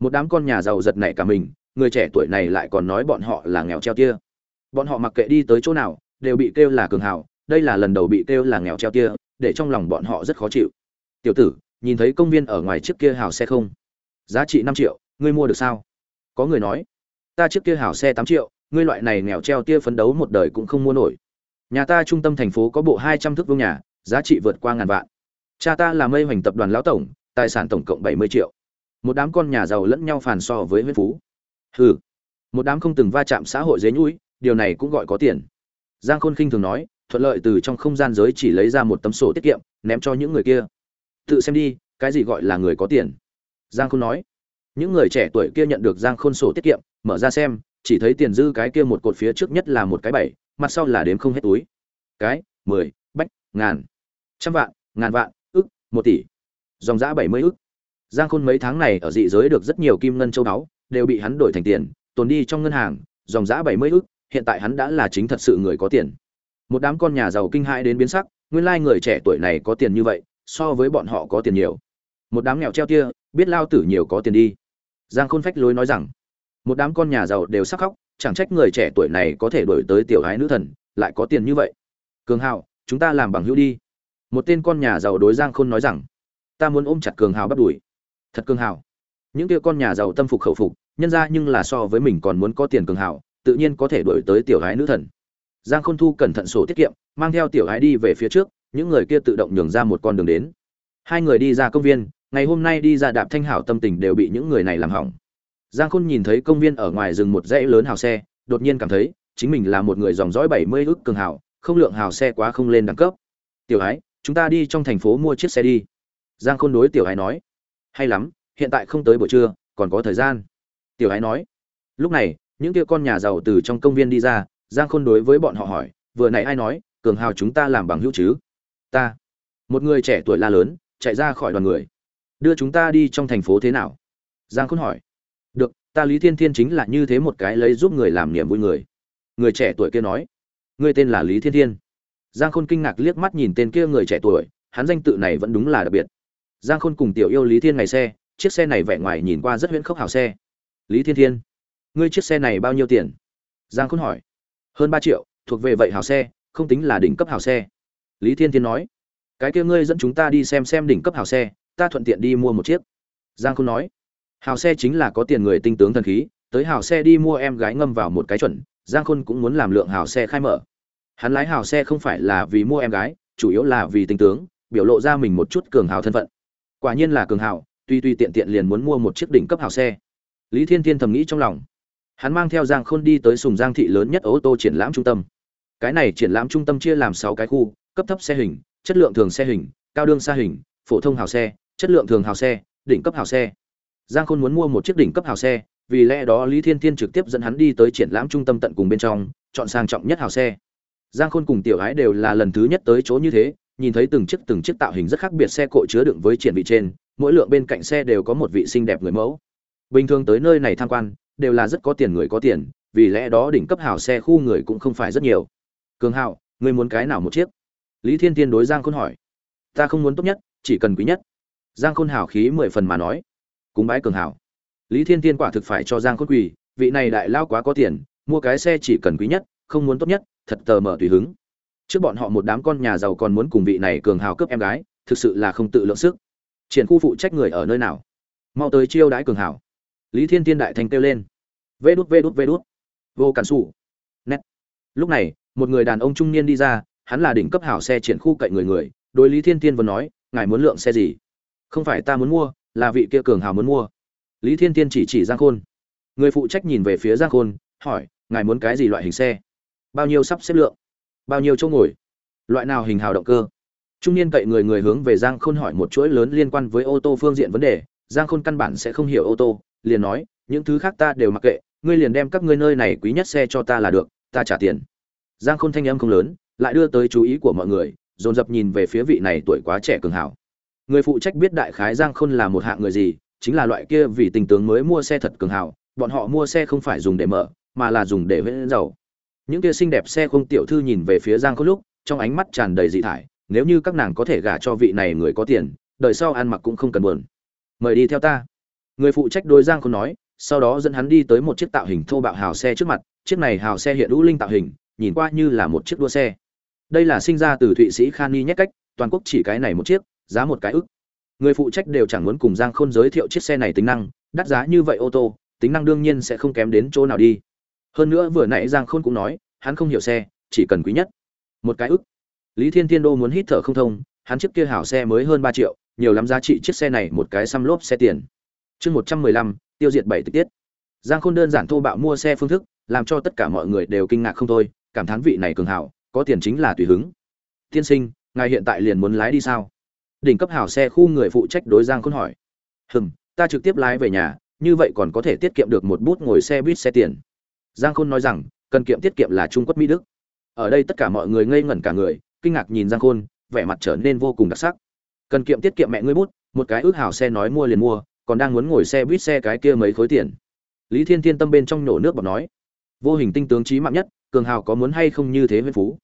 Một đám con nhà giàu giật nảy cả mình, người trẻ tuổi này lại còn nói bọn họ là nghèo treo kia bọn họ mặc kệ đi tới chỗ nào, đều bị kêu là cường hào, đây là lần đầu bị kêu là nghèo treo kia để trong lòng bọn họ rất khó chịu. Tiểu tử, nhìn thấy công viên ở ngoài chiếc kia hào xe không? Giá trị năm triệu, ngươi mua được sao? Có người nói, ta chiếc kia hào xe tám triệu, ngươi loại này nghèo treo tia phấn đấu một đời cũng không mua nổi. Nhà ta trung tâm thành phố có bộ hai trăm thước vương nhà, giá trị vượt qua ngàn vạn. Cha ta là mây hoành tập đoàn lão tổng, tài sản tổng cộng bảy mươi triệu. Một đám con nhà giàu lẫn nhau phàn so với huyết phú. Hừ. Một đám không từng va chạm xã hội dế nhũi điều này cũng gọi có tiền. Giang khôn khinh thường nói, thuận lợi từ trong không gian giới chỉ lấy ra một tấm sổ tiết kiệm, ném cho những người kia. Tự xem đi, cái gì gọi là người có tiền? Giang khôn nói. Những người trẻ tuổi kia nhận được giang khôn sổ tiết kiệm, mở ra xem, chỉ thấy tiền dư cái kia một cột phía trước nhất là một cái bảy, mặt sau là đếm không hết túi. Cái, mười, bách, ngàn, trăm vạn, ngàn vạn, ức, một tỷ. Dòng giã bảy mươi ức. Giang khôn mấy tháng này ở dị giới được rất nhiều kim ngân châu báu, đều bị hắn đổi thành tiền, tồn đi trong ngân hàng, dòng giã bảy mươi ức hiện tại hắn đã là chính thật sự người có tiền. Một đám con nhà giàu kinh hãi đến biến sắc, nguyên lai người trẻ tuổi này có tiền như vậy, so với bọn họ có tiền nhiều. Một đám nghèo treo tia, biết lao tử nhiều có tiền đi. Giang khôn phách lối nói rằng, một đám con nhà giàu đều sắc khóc, chẳng trách người trẻ tuổi này có thể đổi tới tiểu gái nữ thần, lại có tiền như vậy. Cường hào, chúng ta làm bằng hữu đi. Một tên con nhà giàu đối giang khôn nói rằng, ta muốn ôm chặt cường hào bắt đuổi. Thật cường hào. Những kia con nhà giàu tâm phục khẩu phục, nhân ra nhưng là so với mình còn muốn có tiền cường hào tự nhiên có thể đổi tới tiểu gái nữ thần. Giang khôn thu cẩn thận sổ tiết kiệm, mang theo tiểu gái đi về phía trước, những người kia tự động nhường ra một con đường đến. Hai người đi ra công viên, ngày hôm nay đi ra đạp thanh hảo tâm tình đều bị những người này làm hỏng. Giang khôn nhìn thấy công viên ở ngoài rừng một dãy lớn hào xe, đột nhiên cảm thấy, chính mình là một người dòng dõi bảy mươi ước cường hào, không lượng hào xe quá không lên đẳng cấp. Tiểu ái chúng ta đi trong thành phố mua chiếc xe đi. Giang khôn đối tiểu ái nói. Hay lắm, hiện tại không tới buổi trưa, còn có thời gian. Tiểu ái nói. Lúc này những kia con nhà giàu từ trong công viên đi ra, giang khôn đối với bọn họ hỏi, vừa nãy ai nói, cường hào chúng ta làm bằng hữu chứ? Ta. Một người trẻ tuổi la lớn, chạy ra khỏi đoàn người. Đưa chúng ta đi trong thành phố thế nào? Giang khôn hỏi. Được, ta lý thiên thiên chính là như thế một cái lấy giúp người làm niềm vui người. Người trẻ tuổi kia nói. Người tên là lý thiên thiên. Giang khôn kinh ngạc liếc mắt nhìn tên kia người trẻ tuổi, hắn danh tự này vẫn đúng là đặc biệt. Giang khôn cùng tiểu yêu lý thiên ngày xe, chiếc xe này vẻ ngoài nhìn qua rất huyễn khốc hào xe. Lý thiên thiên ngươi chiếc xe này bao nhiêu tiền? Giang khôn hỏi. Hơn ba triệu, thuộc về vậy hào xe, không tính là đỉnh cấp hào xe. Lý thiên thiên nói. Cái kia ngươi dẫn chúng ta đi xem xem đỉnh cấp hào xe, ta thuận tiện đi mua một chiếc. Giang khôn nói. Hào xe chính là có tiền người tinh tướng thần khí, tới hào xe đi mua em gái ngâm vào một cái chuẩn, giang khôn cũng muốn làm lượng hào xe khai mở. Hắn lái hào xe không phải là vì mua em gái, chủ yếu là vì tinh tướng, biểu lộ ra mình một chút cường hào thân phận. Quả nhiên là cường hào, tuy tuy tiện tiện liền muốn mua một chiếc đỉnh cấp hào xe. Lý thiên thiên thầm nghĩ trong lòng hắn mang theo giang khôn đi tới sùng giang thị lớn nhất ô tô triển lãm trung tâm. Cái này triển lãm trung tâm chia làm sáu cái khu, cấp thấp xe hình, chất lượng thường xe hình, cao đương xa hình, phổ thông hào xe, chất lượng thường hào xe, đỉnh cấp hào xe. Giang khôn muốn mua một chiếc đỉnh cấp hào xe, vì lẽ đó lý thiên thiên trực tiếp dẫn hắn đi tới triển lãm trung tâm tận cùng bên trong, chọn sang trọng nhất hào xe. Giang khôn cùng tiểu ái đều là lần thứ nhất tới chỗ như thế, nhìn thấy từng chiếc từng chiếc tạo hình rất khác biệt xe cộ chứa đựng với triển vị trên, mỗi lượng bên cạnh xe đều có một vị xinh đẹp người mẫu. Bình thường tới nơi này tham quan đều là rất có tiền người có tiền, vì lẽ đó đỉnh cấp hào xe khu người cũng không phải rất nhiều. Cường hạo, ngươi muốn cái nào một chiếc? Lý thiên tiên đối giang khôn hỏi. Ta không muốn tốt nhất, chỉ cần quý nhất. Giang khôn hào khí mười phần mà nói. Cúng bái cường hảo lý thiên tiên quả thực phải cho giang khôn quỳ, vị này đại lao quá có tiền, mua cái xe chỉ cần quý nhất, không muốn tốt nhất, thật tờ mở tùy hứng. Trước bọn họ một đám con nhà giàu còn muốn cùng vị này cường hào cướp em gái, thực sự là không tự lượng sức. Triển khu phụ trách người ở nơi nào? Mau tới chiêu đãi cường hảo lý thiên tiên đại thành kêu lên. Vê đút vê đút vê đút. Vô cản xù nét. Lúc này, một người đàn ông trung niên đi ra, hắn là đỉnh cấp hảo xe triển khu cậy người người, đối lý thiên tiên vừa nói, ngài muốn lượng xe gì? Không phải ta muốn mua, là vị kia cường hào muốn mua. Lý thiên tiên chỉ chỉ giang khôn. Người phụ trách nhìn về phía giang khôn, hỏi, ngài muốn cái gì loại hình xe? Bao nhiêu sắp xếp lượng? Bao nhiêu chỗ ngồi? Loại nào hình hào động cơ? Trung niên cậy người người hướng về giang khôn hỏi một chuỗi lớn liên quan với ô tô phương diện vấn đề. Giang khôn căn bản sẽ không hiểu ô tô liền nói, những thứ khác ta đều mặc kệ, ngươi liền đem các ngươi nơi này quý nhất xe cho ta là được, ta trả tiền. Giang khôn thanh âm không lớn, lại đưa tới chú ý của mọi người, dồn dập nhìn về phía vị này tuổi quá trẻ cường hảo. Người phụ trách biết đại khái giang khôn là một hạng người gì, chính là loại kia vì tình tướng mới mua xe thật cường hảo, bọn họ mua xe không phải dùng để mở, mà là dùng để huyễn dầu. những kia xinh đẹp xe không tiểu thư nhìn về phía giang khôn lúc, trong ánh mắt tràn đầy dị thải, nếu như các nàng có thể gả cho vị này người có tiền, đời sau ăn mặc cũng không cần buồn. Mời đi theo ta người phụ trách đôi giang khôn nói, sau đó dẫn hắn đi tới một chiếc tạo hình thô bạo hào xe trước mặt, chiếc này hào xe hiện lũ linh tạo hình, nhìn qua như là một chiếc đua xe. Đây là sinh ra từ thụy sĩ khan ni nhét cách, toàn quốc chỉ cái này một chiếc, giá một cái ức. Người phụ trách đều chẳng muốn cùng giang khôn giới thiệu chiếc xe này tính năng, đắt giá như vậy ô tô, tính năng đương nhiên sẽ không kém đến chỗ nào đi. Hơn nữa vừa nãy giang khôn cũng nói, hắn không hiểu xe, chỉ cần quý nhất. Một cái ức. Lý thiên thiên đô muốn hít thở không thông, hắn chiếc kia hảo xe mới hơn ba triệu, nhiều lắm giá trị chiếc xe này một cái xăm lốp xe tiền chương một trăm mười lăm, tiêu diệt bảy tịch tiết. Giang khôn đơn giản thô bạo mua xe phương thức, làm cho tất cả mọi người đều kinh ngạc không thôi, cảm thán vị này cường hảo, có tiền chính là tùy hứng. Tiên sinh, ngài hiện tại liền muốn lái đi sao? Đỉnh cấp hảo xe khu người phụ trách đối giang khôn hỏi. Hừm, ta trực tiếp lái về nhà, như vậy còn có thể tiết kiệm được một bút ngồi xe buýt xe tiền. Giang khôn nói rằng, cần kiệm tiết kiệm là trung quốc mỹ đức. Ở đây tất cả mọi người ngây ngẩn cả người, kinh ngạc nhìn giang khôn, vẻ mặt trở nên vô cùng đặc sắc. Cần kiệm tiết kiệm mẹ ngươi bút, một cái ước hảo xe nói mua liền mua còn đang muốn ngồi xe buýt xe cái kia mấy khối tiền. Lý thiên thiên tâm bên trong nổ nước bọt nói, vô hình tinh tướng trí mạng nhất, cường hào có muốn hay không như thế huyên phú?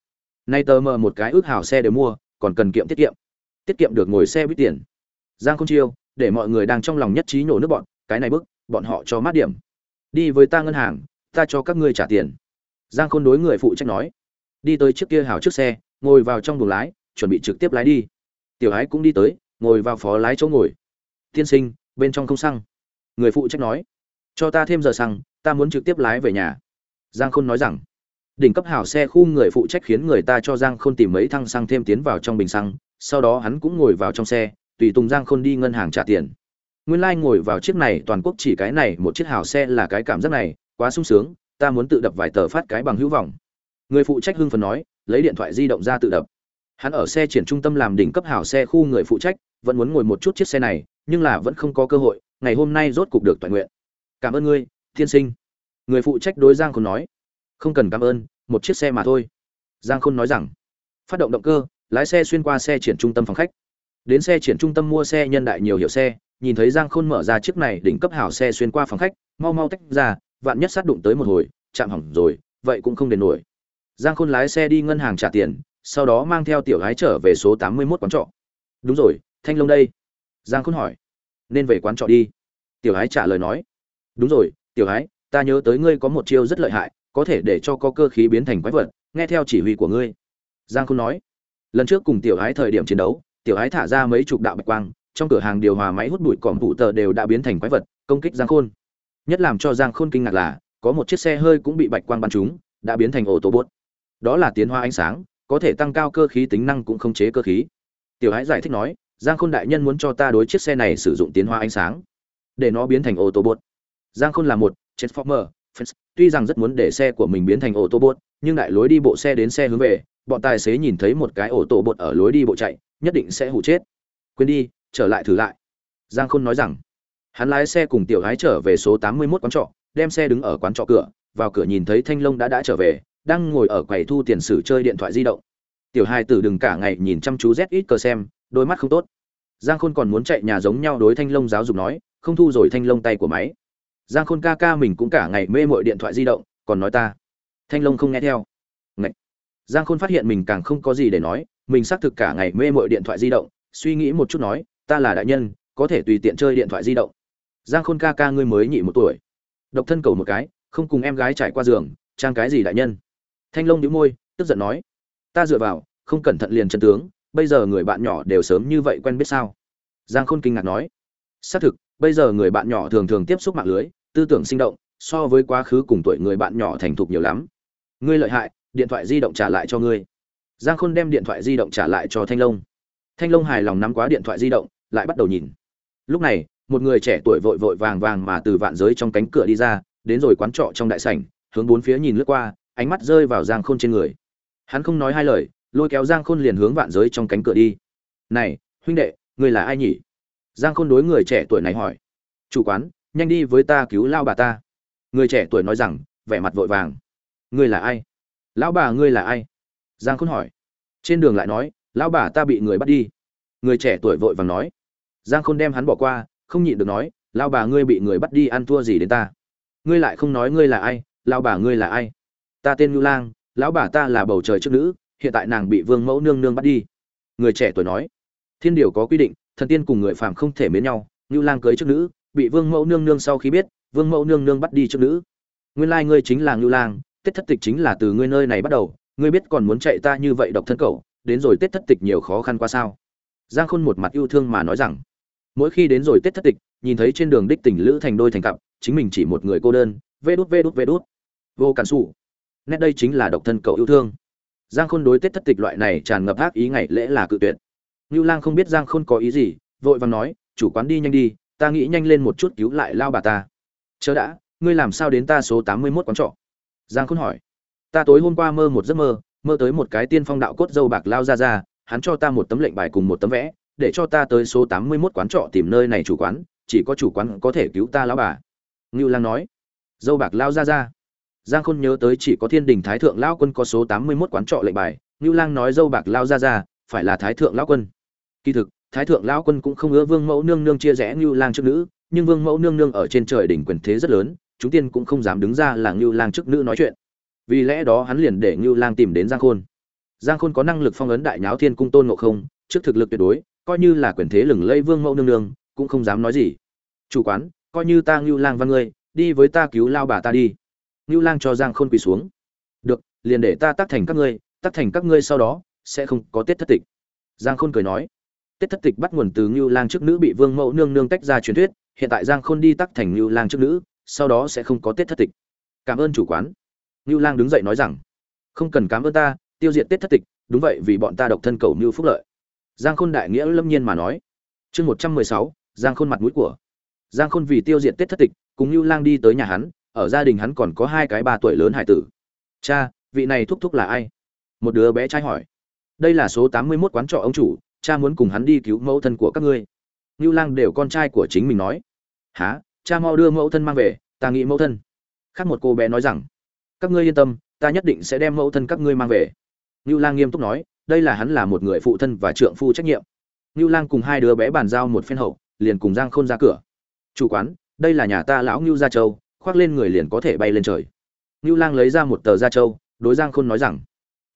Nay tờ mờ một cái ước hào xe đều mua, còn cần kiệm tiết kiệm. Tiết kiệm được ngồi xe buýt tiền. Giang không chiêu, để mọi người đang trong lòng nhất trí nổ nước bọn cái này bức, bọn họ cho mát điểm. Đi với ta ngân hàng, ta cho các ngươi trả tiền. Giang khôn đối người phụ trách nói, đi tới trước kia hào trước xe, ngồi vào trong buồng lái, chuẩn bị trực tiếp lái đi. Tiểu ái cũng đi tới, ngồi vào phó lái chỗ ngồi. Tiên sinh bên trong không xăng. Người phụ trách nói, cho ta thêm giờ xăng, ta muốn trực tiếp lái về nhà. Giang khôn nói rằng, đỉnh cấp hảo xe khu người phụ trách khiến người ta cho giang khôn tìm mấy thăng xăng thêm tiến vào trong bình xăng, sau đó hắn cũng ngồi vào trong xe, tùy tùng giang khôn đi ngân hàng trả tiền. Nguyên lai、like、ngồi vào chiếc này, toàn quốc chỉ cái này, một chiếc hảo xe là cái cảm giác này, quá sung sướng, ta muốn tự đập vài tờ phát cái bằng hữu vọng. Người phụ trách hưng phần nói, lấy điện thoại di động ra tự đập. Hắn ở xe triển trung tâm làm đỉnh cấp hảo xe khu người phụ trách, vẫn muốn ngồi một chút chiếc xe này nhưng là vẫn không có cơ hội, ngày hôm nay rốt cục được toàn nguyện. Cảm ơn ngươi thiên sinh. Người phụ trách đối giang khôn nói. Không cần cảm ơn, một chiếc xe mà thôi. Giang khôn nói rằng, phát động động cơ, lái xe xuyên qua xe triển trung tâm phòng khách. Đến xe triển trung tâm mua xe nhân đại nhiều hiệu xe, nhìn thấy giang khôn mở ra chiếc này đỉnh cấp hảo xe xuyên qua phòng khách, mau mau tách ra, vạn nhất sát đụng tới một hồi, chạm hỏng rồi, vậy cũng không đền nổi. Giang khôn lái xe đi ngân hàng trả tiền, sau đó mang theo tiểu gái trở về số tám mươi 81 quán trọ. Đúng rồi, thanh long đây giang khôn hỏi. Nên về quán trọ đi. Tiểu ái trả lời nói. Đúng rồi, tiểu ái ta nhớ tới ngươi có một chiêu rất lợi hại, có thể để cho có cơ khí biến thành quái vật, nghe theo chỉ huy của ngươi. Giang khôn nói. Lần trước cùng tiểu ái thời điểm chiến đấu, tiểu ái thả ra mấy chục đạo bạch quang, trong cửa hàng điều hòa máy hút bụi còm phụ tờ đều đã biến thành quái vật, công kích giang khôn. Nhất làm cho giang khôn kinh ngạc là, có một chiếc xe hơi cũng bị bạch quang bắn trúng, đã biến thành ô tô bốt đó là tiến hóa ánh sáng, có thể tăng cao cơ khí tính năng cũng không chế cơ khí. Tiểu hãi giải thích nói giang khôn đại nhân muốn cho ta đối chiếc xe này sử dụng tiến hóa ánh sáng, để nó biến thành ô tô bốt giang khôn là một transformer tuy rằng rất muốn để xe của mình biến thành ô tô bốt nhưng đại lối đi bộ xe đến xe hướng về, bọn tài xế nhìn thấy một cái ô tô bột ở lối đi bộ chạy, nhất định sẽ hụ chết. Quên đi, trở lại thử lại. Giang khôn nói rằng, hắn lái xe cùng tiểu gái trở về số tám mươi 81 quán trọ, đem xe đứng ở quán trọ cửa, vào cửa nhìn thấy thanh long đã đã trở về, đang ngồi ở quầy thu tiền sử chơi điện thoại di động tiểu hai tử đừng cả ngày nhìn chăm chú z ít cờ xem, đôi mắt không tốt. Giang khôn còn muốn chạy nhà giống nhau đối thanh long giáo dục nói, không thu rồi thanh long tay của máy. Giang khôn ca ca mình cũng cả ngày mê mội điện thoại di động, còn nói ta. Thanh long không nghe theo. Ngậy. giang khôn phát hiện mình càng không có gì để nói, mình xác thực cả ngày mê mội điện thoại di động, suy nghĩ một chút nói, ta là đại nhân, có thể tùy tiện chơi điện thoại di động. Giang khôn ca ca ngươi mới nhị một tuổi. Độc thân cầu một cái, không cùng em gái trải qua giường, trang cái gì đại nhân? Thanh long đĩu môi, tức giận nói ta dựa vào, không cẩn thận liền chân tướng, bây giờ người bạn nhỏ đều sớm như vậy quen biết sao? Giang khôn kinh ngạc nói. Xác thực, bây giờ người bạn nhỏ thường thường tiếp xúc mạng lưới, tư tưởng sinh động, so với quá khứ cùng tuổi người bạn nhỏ thành thục nhiều lắm. Ngươi lợi hại, điện thoại di động trả lại cho ngươi. Giang khôn đem điện thoại di động trả lại cho thanh long. Thanh long hài lòng nắm quá điện thoại di động, lại bắt đầu nhìn. Lúc này, một người trẻ tuổi vội vội vàng vàng mà từ vạn giới trong cánh cửa đi ra, đến rồi quán trọ trong đại sảnh, hướng bốn phía nhìn lướt qua, ánh mắt rơi vào giang khôn trên người hắn không nói hai lời, lôi kéo giang khôn liền hướng vạn giới trong cánh cửa đi. Này, huynh đệ ngươi là ai nhỉ? Giang khôn đối người trẻ tuổi này hỏi. Chủ quán, nhanh đi với ta cứu lao bà ta. Người trẻ tuổi nói rằng, vẻ mặt vội vàng. Ngươi là ai? Lão bà ngươi là ai? Giang khôn hỏi. Trên đường lại nói, lão bà ta bị người bắt đi. Người trẻ tuổi vội vàng nói. Giang khôn đem hắn bỏ qua, không nhịn được nói lao bà ngươi bị người bắt đi ăn thua gì đến ta? Ngươi lại không nói ngươi là ai lao bà ngươi là ai? Ta tên ngưu lang lão bà ta là bầu trời trước nữ, hiện tại nàng bị vương mẫu nương nương bắt đi. Người trẻ tuổi nói. Thiên điều có quy định, thần tiên cùng người phàm không thể mến nhau như lang cưới trước nữ, bị vương mẫu nương nương sau khi biết, vương mẫu nương nương bắt đi trước nữ. Nguyên lai ngươi chính là ngưu lang, tết thất tịch chính là từ ngươi nơi này bắt đầu, ngươi biết còn muốn chạy ta như vậy độc thân cậu, đến rồi tết thất tịch nhiều khó khăn qua sao? Giang khôn một mặt yêu thương mà nói rằng. Mỗi khi đến rồi tết thất tịch, nhìn thấy trên đường đích tình lữ thành đôi thành cặp, chính mình chỉ một người cô đơn, vê đút vê đút vê đút. Vô cản xù nét đây chính là độc thân cậu yêu thương giang khôn đối tết thất tịch loại này tràn ngập ác ý ngày lễ là cự tuyệt ngưu lang không biết giang khôn có ý gì vội vàng nói chủ quán đi nhanh đi ta nghĩ nhanh lên một chút cứu lại lao bà ta chớ đã ngươi làm sao đến ta số tám mươi mốt quán trọ giang khôn hỏi ta tối hôm qua mơ một giấc mơ mơ tới một cái tiên phong đạo cốt dâu bạc lao ra ra hắn cho ta một tấm lệnh bài cùng một tấm vẽ để cho ta tới số tám mươi 81 quán trọ tìm nơi này chủ quán, chỉ có chủ quán có thể cứu ta lão bà." Ngưu Lang nói. Dâu bạc lao ra ra. Giang Khôn nhớ tới chỉ có Thiên Đình Thái thượng lão quân có số tám mươi 81 quán trọ lệnh bài, Nưu Lang nói dâu bạc lao ra ra, phải là Thái thượng lão quân. Kỳ thực, Thái thượng lão quân cũng không ưa Vương Mẫu nương nương chia rẽ Nưu Lang trước nữ, nhưng Vương Mẫu nương nương ở trên trời đỉnh quyền thế rất lớn, chúng tiên cũng không dám đứng ra là Nưu Lang trước nữ nói chuyện. Vì lẽ đó hắn liền để Nưu Lang tìm đến Giang Khôn. Giang Khôn có năng lực phong ấn đại nháo thiên cung tôn ngộ không, trước thực lực tuyệt đối, coi như là quyền thế lừng lẫy vương mẫu nương nương cũng không dám nói gì chủ quán coi như ta Nưu lang văn ngươi đi với ta cứu lao bà ta đi Nưu lang cho giang khôn quỳ xuống. Được, liền để ta tác thành các ngươi, tác thành các ngươi sau đó, sẽ không có tiết thất tịch. Giang khôn cười nói. Tiết thất tịch bắt nguồn từ Nưu lang trước nữ bị vương mẫu nương nương tách ra truyền thuyết, hiện tại giang khôn đi tác thành Nưu lang trước nữ, sau đó sẽ không có tiết thất tịch. Cảm ơn chủ quán. Nưu lang đứng dậy nói rằng. Không cần cảm ơn ta, tiêu diệt tiết thất tịch, đúng vậy, vì bọn ta độc thân cầu Nưu phúc lợi. Giang khôn đại nghĩa lâm nhiên mà nói. Chương một trăm mười sáu, giang khôn mặt mũi của. Giang khôn vì tiêu diệt tiết thất tịch, cùng Nưu lang đi tới nhà hắn ở gia đình hắn còn có hai cái ba tuổi lớn hải tử. Cha, vị này thúc thúc là ai? Một đứa bé trai hỏi. Đây là số tám mươi mốt quán trọ ông chủ, cha muốn cùng hắn đi cứu mẫu thân của các ngươi. Ngưu lang đều con trai của chính mình nói. Há cha mau đưa mẫu thân mang về, ta nghĩ mẫu thân. Khác một cô bé nói rằng. Các ngươi yên tâm, ta nhất định sẽ đem mẫu thân các ngươi mang về. Ngưu lang nghiêm túc nói, đây là hắn là một người phụ thân và trượng phu trách nhiệm. Ngưu lang cùng hai đứa bé bàn giao một phen hậu, liền cùng giang khôn ra cửa. Chủ quán, đây là nhà ta lão ngưu gia châu khoác lên người liền có thể bay lên trời. Ngưu lang lấy ra một tờ da châu đối giang khôn nói rằng,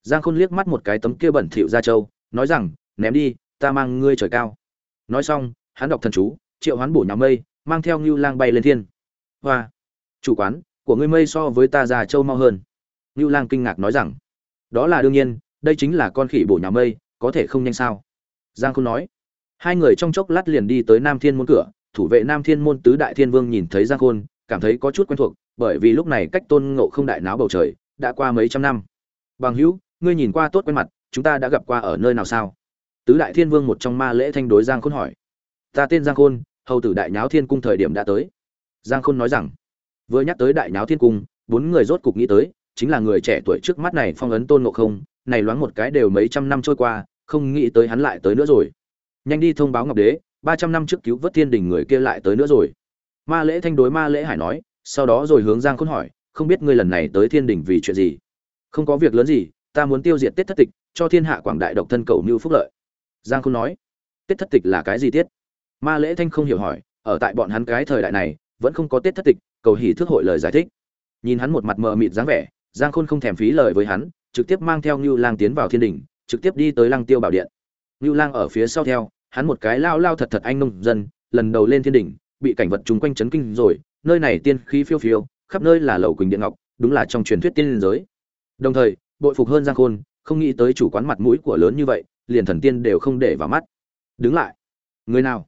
giang khôn liếc mắt một cái tấm kia bẩn thỉu da châu nói rằng, ném đi, ta mang ngươi trời cao. Nói xong, hắn đọc thần chú, triệu hoán bổ nhà mây, mang theo ngưu lang bay lên thiên. Hoa, chủ quán của ngươi mây so với ta già châu mau hơn. Ngưu lang kinh ngạc nói rằng, đó là đương nhiên, đây chính là con khỉ bổ nhà mây, có thể không nhanh sao? Giang khôn nói. Hai người trong chốc lát liền đi tới nam thiên môn cửa, thủ vệ nam thiên môn tứ đại thiên vương nhìn thấy giang khôn cảm thấy có chút quen thuộc, bởi vì lúc này cách tôn ngộ không đại náo bầu trời đã qua mấy trăm năm. Bằng hữu, ngươi nhìn qua tốt quen mặt, chúng ta đã gặp qua ở nơi nào sao? Tứ đại thiên vương một trong ma lễ thanh đối giang khôn hỏi. Ta tên giang khôn, hầu tử đại nháo thiên cung thời điểm đã tới. Giang khôn nói rằng, vừa nhắc tới đại nháo thiên cung, bốn người rốt cục nghĩ tới, chính là người trẻ tuổi trước mắt này phong ấn tôn ngộ không, này loáng một cái đều mấy trăm năm trôi qua, không nghĩ tới hắn lại tới nữa rồi. Nhanh đi thông báo ngọc đế, ba trăm năm trước cứu vớt thiên đình người kia lại tới nữa rồi ma lễ thanh đối ma lễ hải nói, sau đó rồi hướng giang khôn hỏi, không biết ngươi lần này tới thiên đình vì chuyện gì? Không có việc lớn gì, ta muốn tiêu diệt tết thất tịch, cho thiên hạ quảng đại độc thân cầu mưu phúc lợi. Giang khôn nói tết thất tịch là cái gì tiết? Ma lễ thanh không hiểu hỏi, ở tại bọn hắn cái thời đại này, vẫn không có tết thất tịch, cầu hỉ thước hội lời giải thích. Nhìn hắn một mặt mờ mịt dáng vẻ, giang khôn không thèm phí lời với hắn, trực tiếp mang theo ngưu lang tiến vào thiên đình trực tiếp đi tới lăng tiêu bảo điện. Ngưu lang ở phía sau theo, hắn một cái lao lao thật thật anh nông dân, lần đầu lên thiên đình bị cảnh vật chung quanh chấn kinh rồi, nơi này tiên khí phiêu phiêu, khắp nơi là lầu quỳnh điện ngọc, đúng là trong truyền thuyết tiên liên giới. Đồng thời, bội phục hơn giang khôn, không nghĩ tới chủ quán mặt mũi của lớn như vậy, liền thần tiên đều không để vào mắt. Đứng lại. Người nào?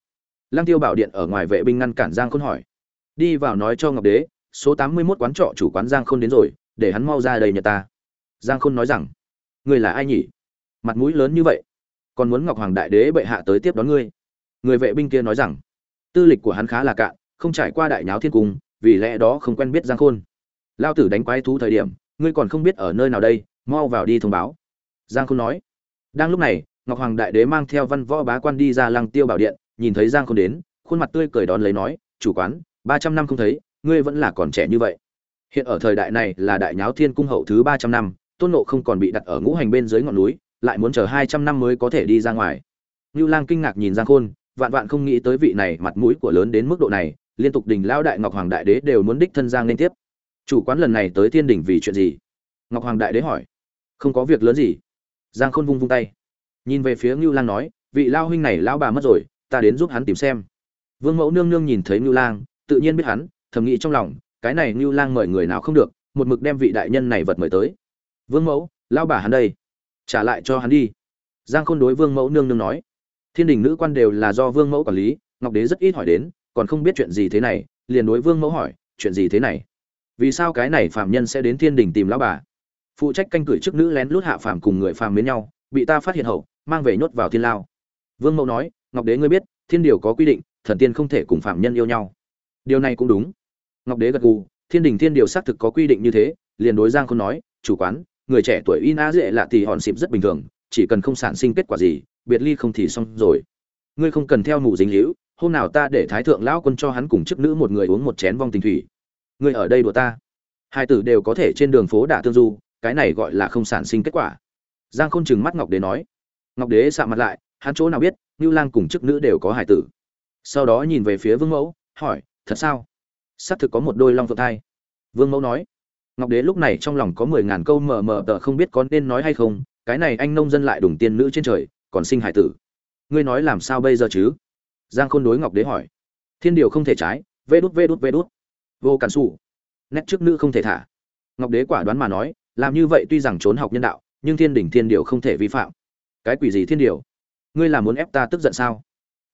Lăng tiêu bảo điện ở ngoài vệ binh ngăn cản giang khôn hỏi. Đi vào nói cho ngọc đế, số tám mươi 81 quán trọ chủ quán giang khôn đến rồi, để hắn mau ra đây nhà ta. Giang khôn nói rằng, người là ai nhỉ? Mặt mũi lớn như vậy. Còn muốn ngọc hoàng đại đế bệ hạ tới tiếp đón ngươi. Người vệ binh kia nói rằng tư lịch của hắn khá là cạn, không trải qua đại nháo thiên cung, vì lẽ đó không quen biết giang khôn. Lao tử đánh quái thú thời điểm, ngươi còn không biết ở nơi nào đây, mau vào đi thông báo. Giang khôn nói. Đang lúc này, ngọc hoàng đại đế mang theo văn võ bá quan đi ra lăng tiêu bảo điện, nhìn thấy giang khôn đến, khuôn mặt tươi cười đón lấy nói, chủ quán, ba trăm năm không thấy, ngươi vẫn là còn trẻ như vậy. Hiện ở thời đại này là đại nháo thiên cung hậu thứ ba trăm năm, tôn nộ không còn bị đặt ở ngũ hành bên dưới ngọn núi, lại muốn chờ hai trăm năm mới có thể đi ra ngoài. Ngưu lang kinh ngạc nhìn giang khôn vạn vạn không nghĩ tới vị này mặt mũi của lớn đến mức độ này, liên tục đình lão đại ngọc hoàng đại đế đều muốn đích thân giang lên tiếp. Chủ quán lần này tới thiên đình vì chuyện gì? Ngọc hoàng đại đế hỏi. Không có việc lớn gì. Giang khôn vung vung tay. Nhìn về phía ngưu lang nói, vị lao huynh này lão bà mất rồi, ta đến giúp hắn tìm xem. Vương mẫu nương nương nhìn thấy ngưu lang, tự nhiên biết hắn, thầm nghĩ trong lòng, cái này ngưu lang mời người nào không được, một mực đem vị đại nhân này vật mời tới. Vương mẫu lao bà hắn đây. Trả lại cho hắn đi. Giang khôn đối vương mẫu nương nương nói thiên đình nữ quan đều là do vương mẫu quản lý, ngọc đế rất ít hỏi đến, còn không biết chuyện gì thế này, liền đối vương mẫu hỏi, chuyện gì thế này? Vì sao cái này phạm nhân sẽ đến thiên đình tìm lão bà? Phụ trách canh cửi chức nữ lén lút hạ phạm cùng người phạm mến nhau, bị ta phát hiện hậu, mang về nhốt vào thiên lao. Vương mẫu nói, ngọc đế ngươi biết, thiên điều có quy định, thần tiên không thể cùng phạm nhân yêu nhau. Điều này cũng đúng. Ngọc đế gật gù, thiên đình thiên điều xác thực có quy định như thế. Liền đối giang không nói, chủ quán, người trẻ tuổi in a dễ lạ thì hòn xịp rất bình thường, chỉ cần không sản sinh kết quả gì biệt ly không thì xong rồi. Ngươi không cần theo mù dính hữu hôm nào ta để thái thượng lão quân cho hắn cùng chức nữ một người uống một chén vong tình thủy. Ngươi ở đây đùa ta. Hai tử đều có thể trên đường phố đả tương du, cái này gọi là không sản sinh kết quả. Giang khôn chừng mắt ngọc đế nói. Ngọc đế sạ mặt lại, hắn chỗ nào biết như lang cùng chức nữ đều có hải tử. Sau đó nhìn về phía vương mẫu, hỏi, thật sao? Xác thực có một đôi long phượng thai. Vương mẫu nói. Ngọc đế lúc này trong lòng có mười ngàn câu mờ mờ tờ không biết có nên nói hay không, cái này anh nông dân lại đủng tiên nữ trên trời còn sinh hải tử. Ngươi nói làm sao bây giờ chứ? Giang khôn đối ngọc đế hỏi. Thiên điều không thể trái, vê đút vê đút vê đút. Vô cản xù. Nét trước nữ không thể thả. Ngọc đế quả đoán mà nói, làm như vậy tuy rằng trốn học nhân đạo, nhưng thiên đình thiên điều không thể vi phạm. Cái quỷ gì thiên điều? Ngươi là muốn ép ta tức giận sao?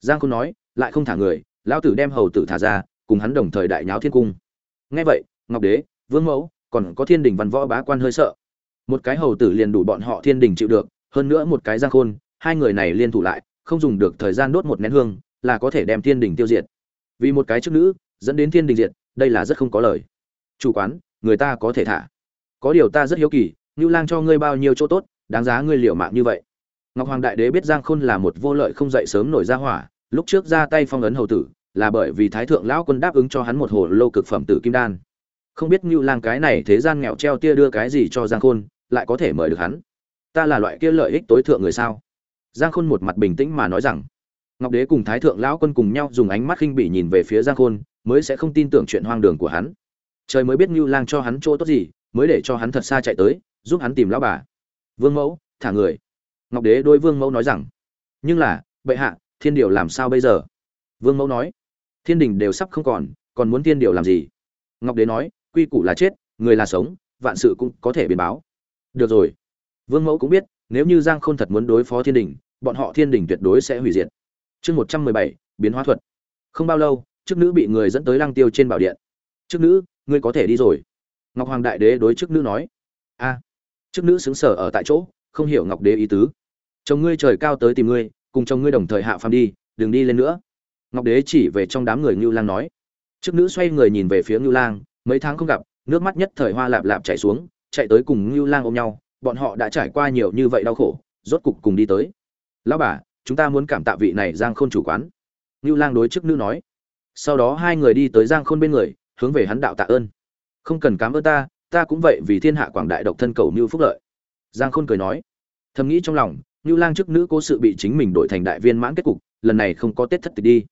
Giang khôn nói, lại không thả người, lão tử đem hầu tử thả ra, cùng hắn đồng thời đại nháo thiên cung. Nghe vậy, ngọc đế, vương mẫu, còn có thiên đình văn võ bá quan hơi sợ. Một cái hầu tử liền đủ bọn họ thiên đình chịu được, hơn nữa một cái giang khôn hai người này liên thủ lại, không dùng được thời gian đốt một nén hương, là có thể đem thiên đình tiêu diệt. Vì một cái chức nữ, dẫn đến thiên đình diệt, đây là rất không có lời. Chủ quán, người ta có thể thả. Có điều ta rất hiếu kỳ, ngưu lang cho ngươi bao nhiêu chỗ tốt, đáng giá ngươi liều mạng như vậy. Ngọc hoàng đại đế biết giang khôn là một vô lợi không dậy sớm nổi ra hỏa, lúc trước ra tay phong ấn hầu tử, là bởi vì thái thượng lão quân đáp ứng cho hắn một hồ lô cực phẩm tử kim đan. Không biết ngưu lang cái này thế gian nghèo treo tia đưa cái gì cho giang khôn, lại có thể mời được hắn. Ta là loại kia lợi ích tối thượng người sao? Giang khôn một mặt bình tĩnh mà nói rằng, ngọc đế cùng thái thượng lão quân cùng nhau dùng ánh mắt khinh bỉ nhìn về phía giang khôn, mới sẽ không tin tưởng chuyện hoang đường của hắn. Trời mới biết ngưu lang cho hắn chỗ tốt gì, mới để cho hắn thật xa chạy tới, giúp hắn tìm lão bà. Vương mẫu, thả người. Ngọc đế đôi vương mẫu nói rằng, nhưng là, bệ hạ, thiên điều làm sao bây giờ? Vương mẫu nói, thiên đình đều sắp không còn còn muốn thiên điều làm gì? Ngọc đế nói, quy củ là chết, người là sống, vạn sự cũng có thể biến báo. Được rồi. Vương mẫu cũng biết, nếu như giang khôn thật muốn đối phó thiên đình bọn họ thiên đình tuyệt đối sẽ hủy diệt. Chương một trăm mười bảy, biến hóa thuật. Không bao lâu, chức nữ bị người dẫn tới lăng tiêu trên bảo điện. Chức nữ, ngươi có thể đi rồi. Ngọc hoàng đại đế đối chức nữ nói. A. Chức nữ xứng sở ở tại chỗ, không hiểu ngọc đế ý tứ. Chồng ngươi trời cao tới tìm ngươi, cùng chồng ngươi đồng thời hạ phàm đi, đừng đi lên nữa. Ngọc đế chỉ về trong đám người ngưu lang nói. Chức nữ xoay người nhìn về phía ngưu lang, mấy tháng không gặp, nước mắt nhất thời hoa lạp lạp chảy xuống, chạy tới cùng ngưu lang ôm nhau, bọn họ đã trải qua nhiều như vậy đau khổ, rốt cục cùng đi tới lão bà, chúng ta muốn cảm tạ vị này giang khôn chủ quán. Ngưu lang đối chức nữ nói. Sau đó hai người đi tới giang khôn bên người, hướng về hắn đạo tạ ơn. Không cần cảm ơn ta ta cũng vậy vì thiên hạ quảng đại độc thân cầu như phúc lợi. Giang khôn cười nói. Thầm nghĩ trong lòng, ngưu lang chức nữ cố sự bị chính mình đổi thành đại viên mãn kết cục, lần này không có tết thất tịch đi.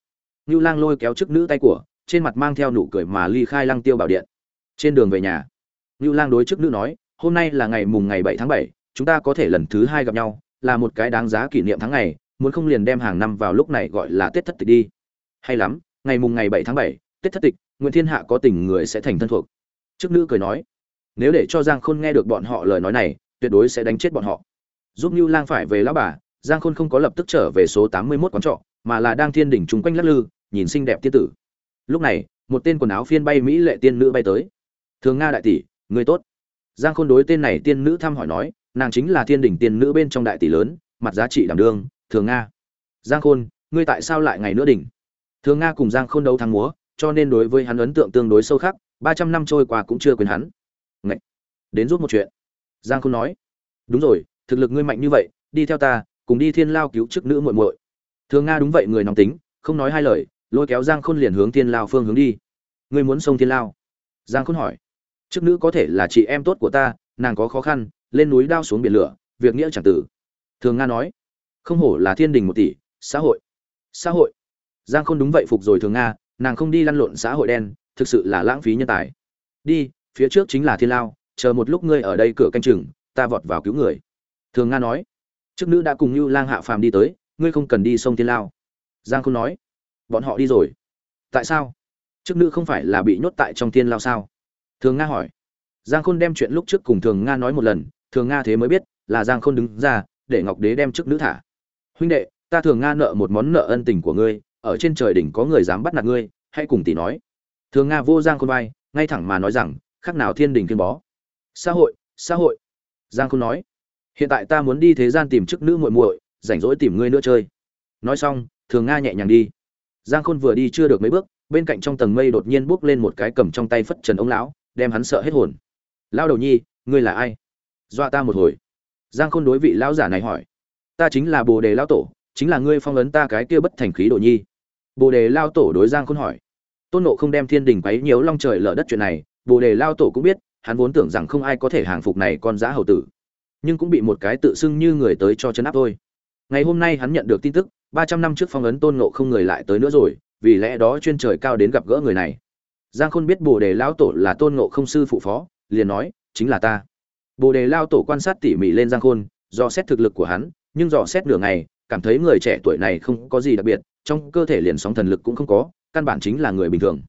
Ngưu lang lôi kéo chức nữ tay của, trên mặt mang theo nụ cười mà ly khai lăng tiêu bảo điện. Trên đường về nhà, ngưu lang đối chức nữ nói, hôm nay là ngày mùng ngày bảy tháng bảy, chúng ta có thể lần thứ hai gặp nhau là một cái đáng giá kỷ niệm tháng ngày, muốn không liền đem hàng năm vào lúc này gọi là tết thất tịch đi. Hay lắm, ngày mùng ngày bảy tháng bảy, tết thất tịch, nguyễn thiên hạ có tình người sẽ thành thân thuộc. Trước nữ cười nói, nếu để cho giang khôn nghe được bọn họ lời nói này, tuyệt đối sẽ đánh chết bọn họ. Giúp Nưu lang phải về lão bà, giang khôn không có lập tức trở về số tám mươi mốt quán trọ, mà là đang thiên đỉnh trùng quanh lắc lư, nhìn xinh đẹp tiên tử. Lúc này, một tên quần áo phiên bay mỹ lệ tiên nữ bay tới. Thường nga đại tỷ, người tốt. Giang khôn đối tên này tiên nữ thăm hỏi nói nàng chính là thiên đỉnh tiên nữ bên trong đại tỷ lớn, mặt giá trị đảm đương, thường nga. Giang khôn, ngươi tại sao lại ngày nữa đỉnh? Thường nga cùng giang khôn đấu thắng múa, cho nên đối với hắn ấn tượng tương đối sâu khắc, ba trăm năm trôi qua cũng chưa quên hắn. Ngậy! đến rút một chuyện. Giang khôn nói. Đúng rồi, thực lực ngươi mạnh như vậy, đi theo ta, cùng đi thiên lao cứu chức nữ muội muội. Thường nga đúng vậy, người nóng tính, không nói hai lời, lôi kéo giang khôn liền hướng thiên lao phương hướng đi. Ngươi muốn sông thiên lao? Giang khôn hỏi. Chức nữ có thể là chị em tốt của ta, nàng có khó khăn lên núi đao xuống biển lửa, việc nghĩa chẳng tử. Thường nga nói, không hổ là thiên đình một tỷ, xã hội. Xã hội? Giang khôn đúng vậy phục rồi thường nga, nàng không đi lăn lộn xã hội đen, thực sự là lãng phí nhân tài. Đi, phía trước chính là thiên lao, chờ một lúc ngươi ở đây cửa canh chừng, ta vọt vào cứu người. Thường nga nói chức nữ đã cùng như lang hạ phàm đi tới, ngươi không cần đi sông thiên lao. Giang khôn nói, bọn họ đi rồi. Tại sao? Chức nữ không phải là bị nhốt tại trong thiên lao sao? Thường nga hỏi. Giang khôn đem chuyện lúc trước cùng thường nga nói một lần thường nga thế mới biết, là giang khôn đứng ra, để ngọc đế đem chức nữ thả. Huynh đệ, ta thường nga nợ một món nợ ân tình của ngươi, ở trên trời đỉnh có người dám bắt nạt ngươi, hãy cùng tỷ nói. Thường nga vô giang khôn vai, ngay thẳng mà nói rằng, khác nào thiên đình kiên bó. Xã hội xã hội. Giang khôn nói, hiện tại ta muốn đi thế gian tìm chức nữ muội muội, rảnh rỗi tìm ngươi nữa chơi. Nói xong, thường nga nhẹ nhàng đi. Giang khôn vừa đi chưa được mấy bước, bên cạnh trong tầng mây đột nhiên bước lên một cái cầm trong tay phất trần ông lão, đem hắn sợ hết hồn. Lao đầu nhi, ngươi là ai? Dọa ta một hồi. Giang khôn đối vị lão giả này hỏi. Ta chính là bồ đề lão tổ, chính là ngươi phong ấn ta cái kia bất thành khí đồ nhi. Bồ đề lao tổ đối giang khôn hỏi. Tôn nộ không đem thiên đình quấy nhiều long trời lở đất chuyện này, bồ đề lao tổ cũng biết, hắn vốn tưởng rằng không ai có thể hàng phục này con giá hầu tử. Nhưng cũng bị một cái tự xưng như người tới cho chấn áp thôi. Ngày hôm nay hắn nhận được tin tức, ba trăm năm trước phong ấn tôn nộ không người lại tới nữa rồi, vì lẽ đó chuyên trời cao đến gặp gỡ người này. Giang khôn biết bồ đề lão tổ là tôn nộ không sư phụ phó, liền nói, chính là ta bồ đề lao tổ quan sát tỉ mỉ lên giang khôn do xét thực lực của hắn, nhưng dò xét nửa ngày, cảm thấy người trẻ tuổi này không có gì đặc biệt, trong cơ thể liền sóng thần lực cũng không có, căn bản chính là người bình thường.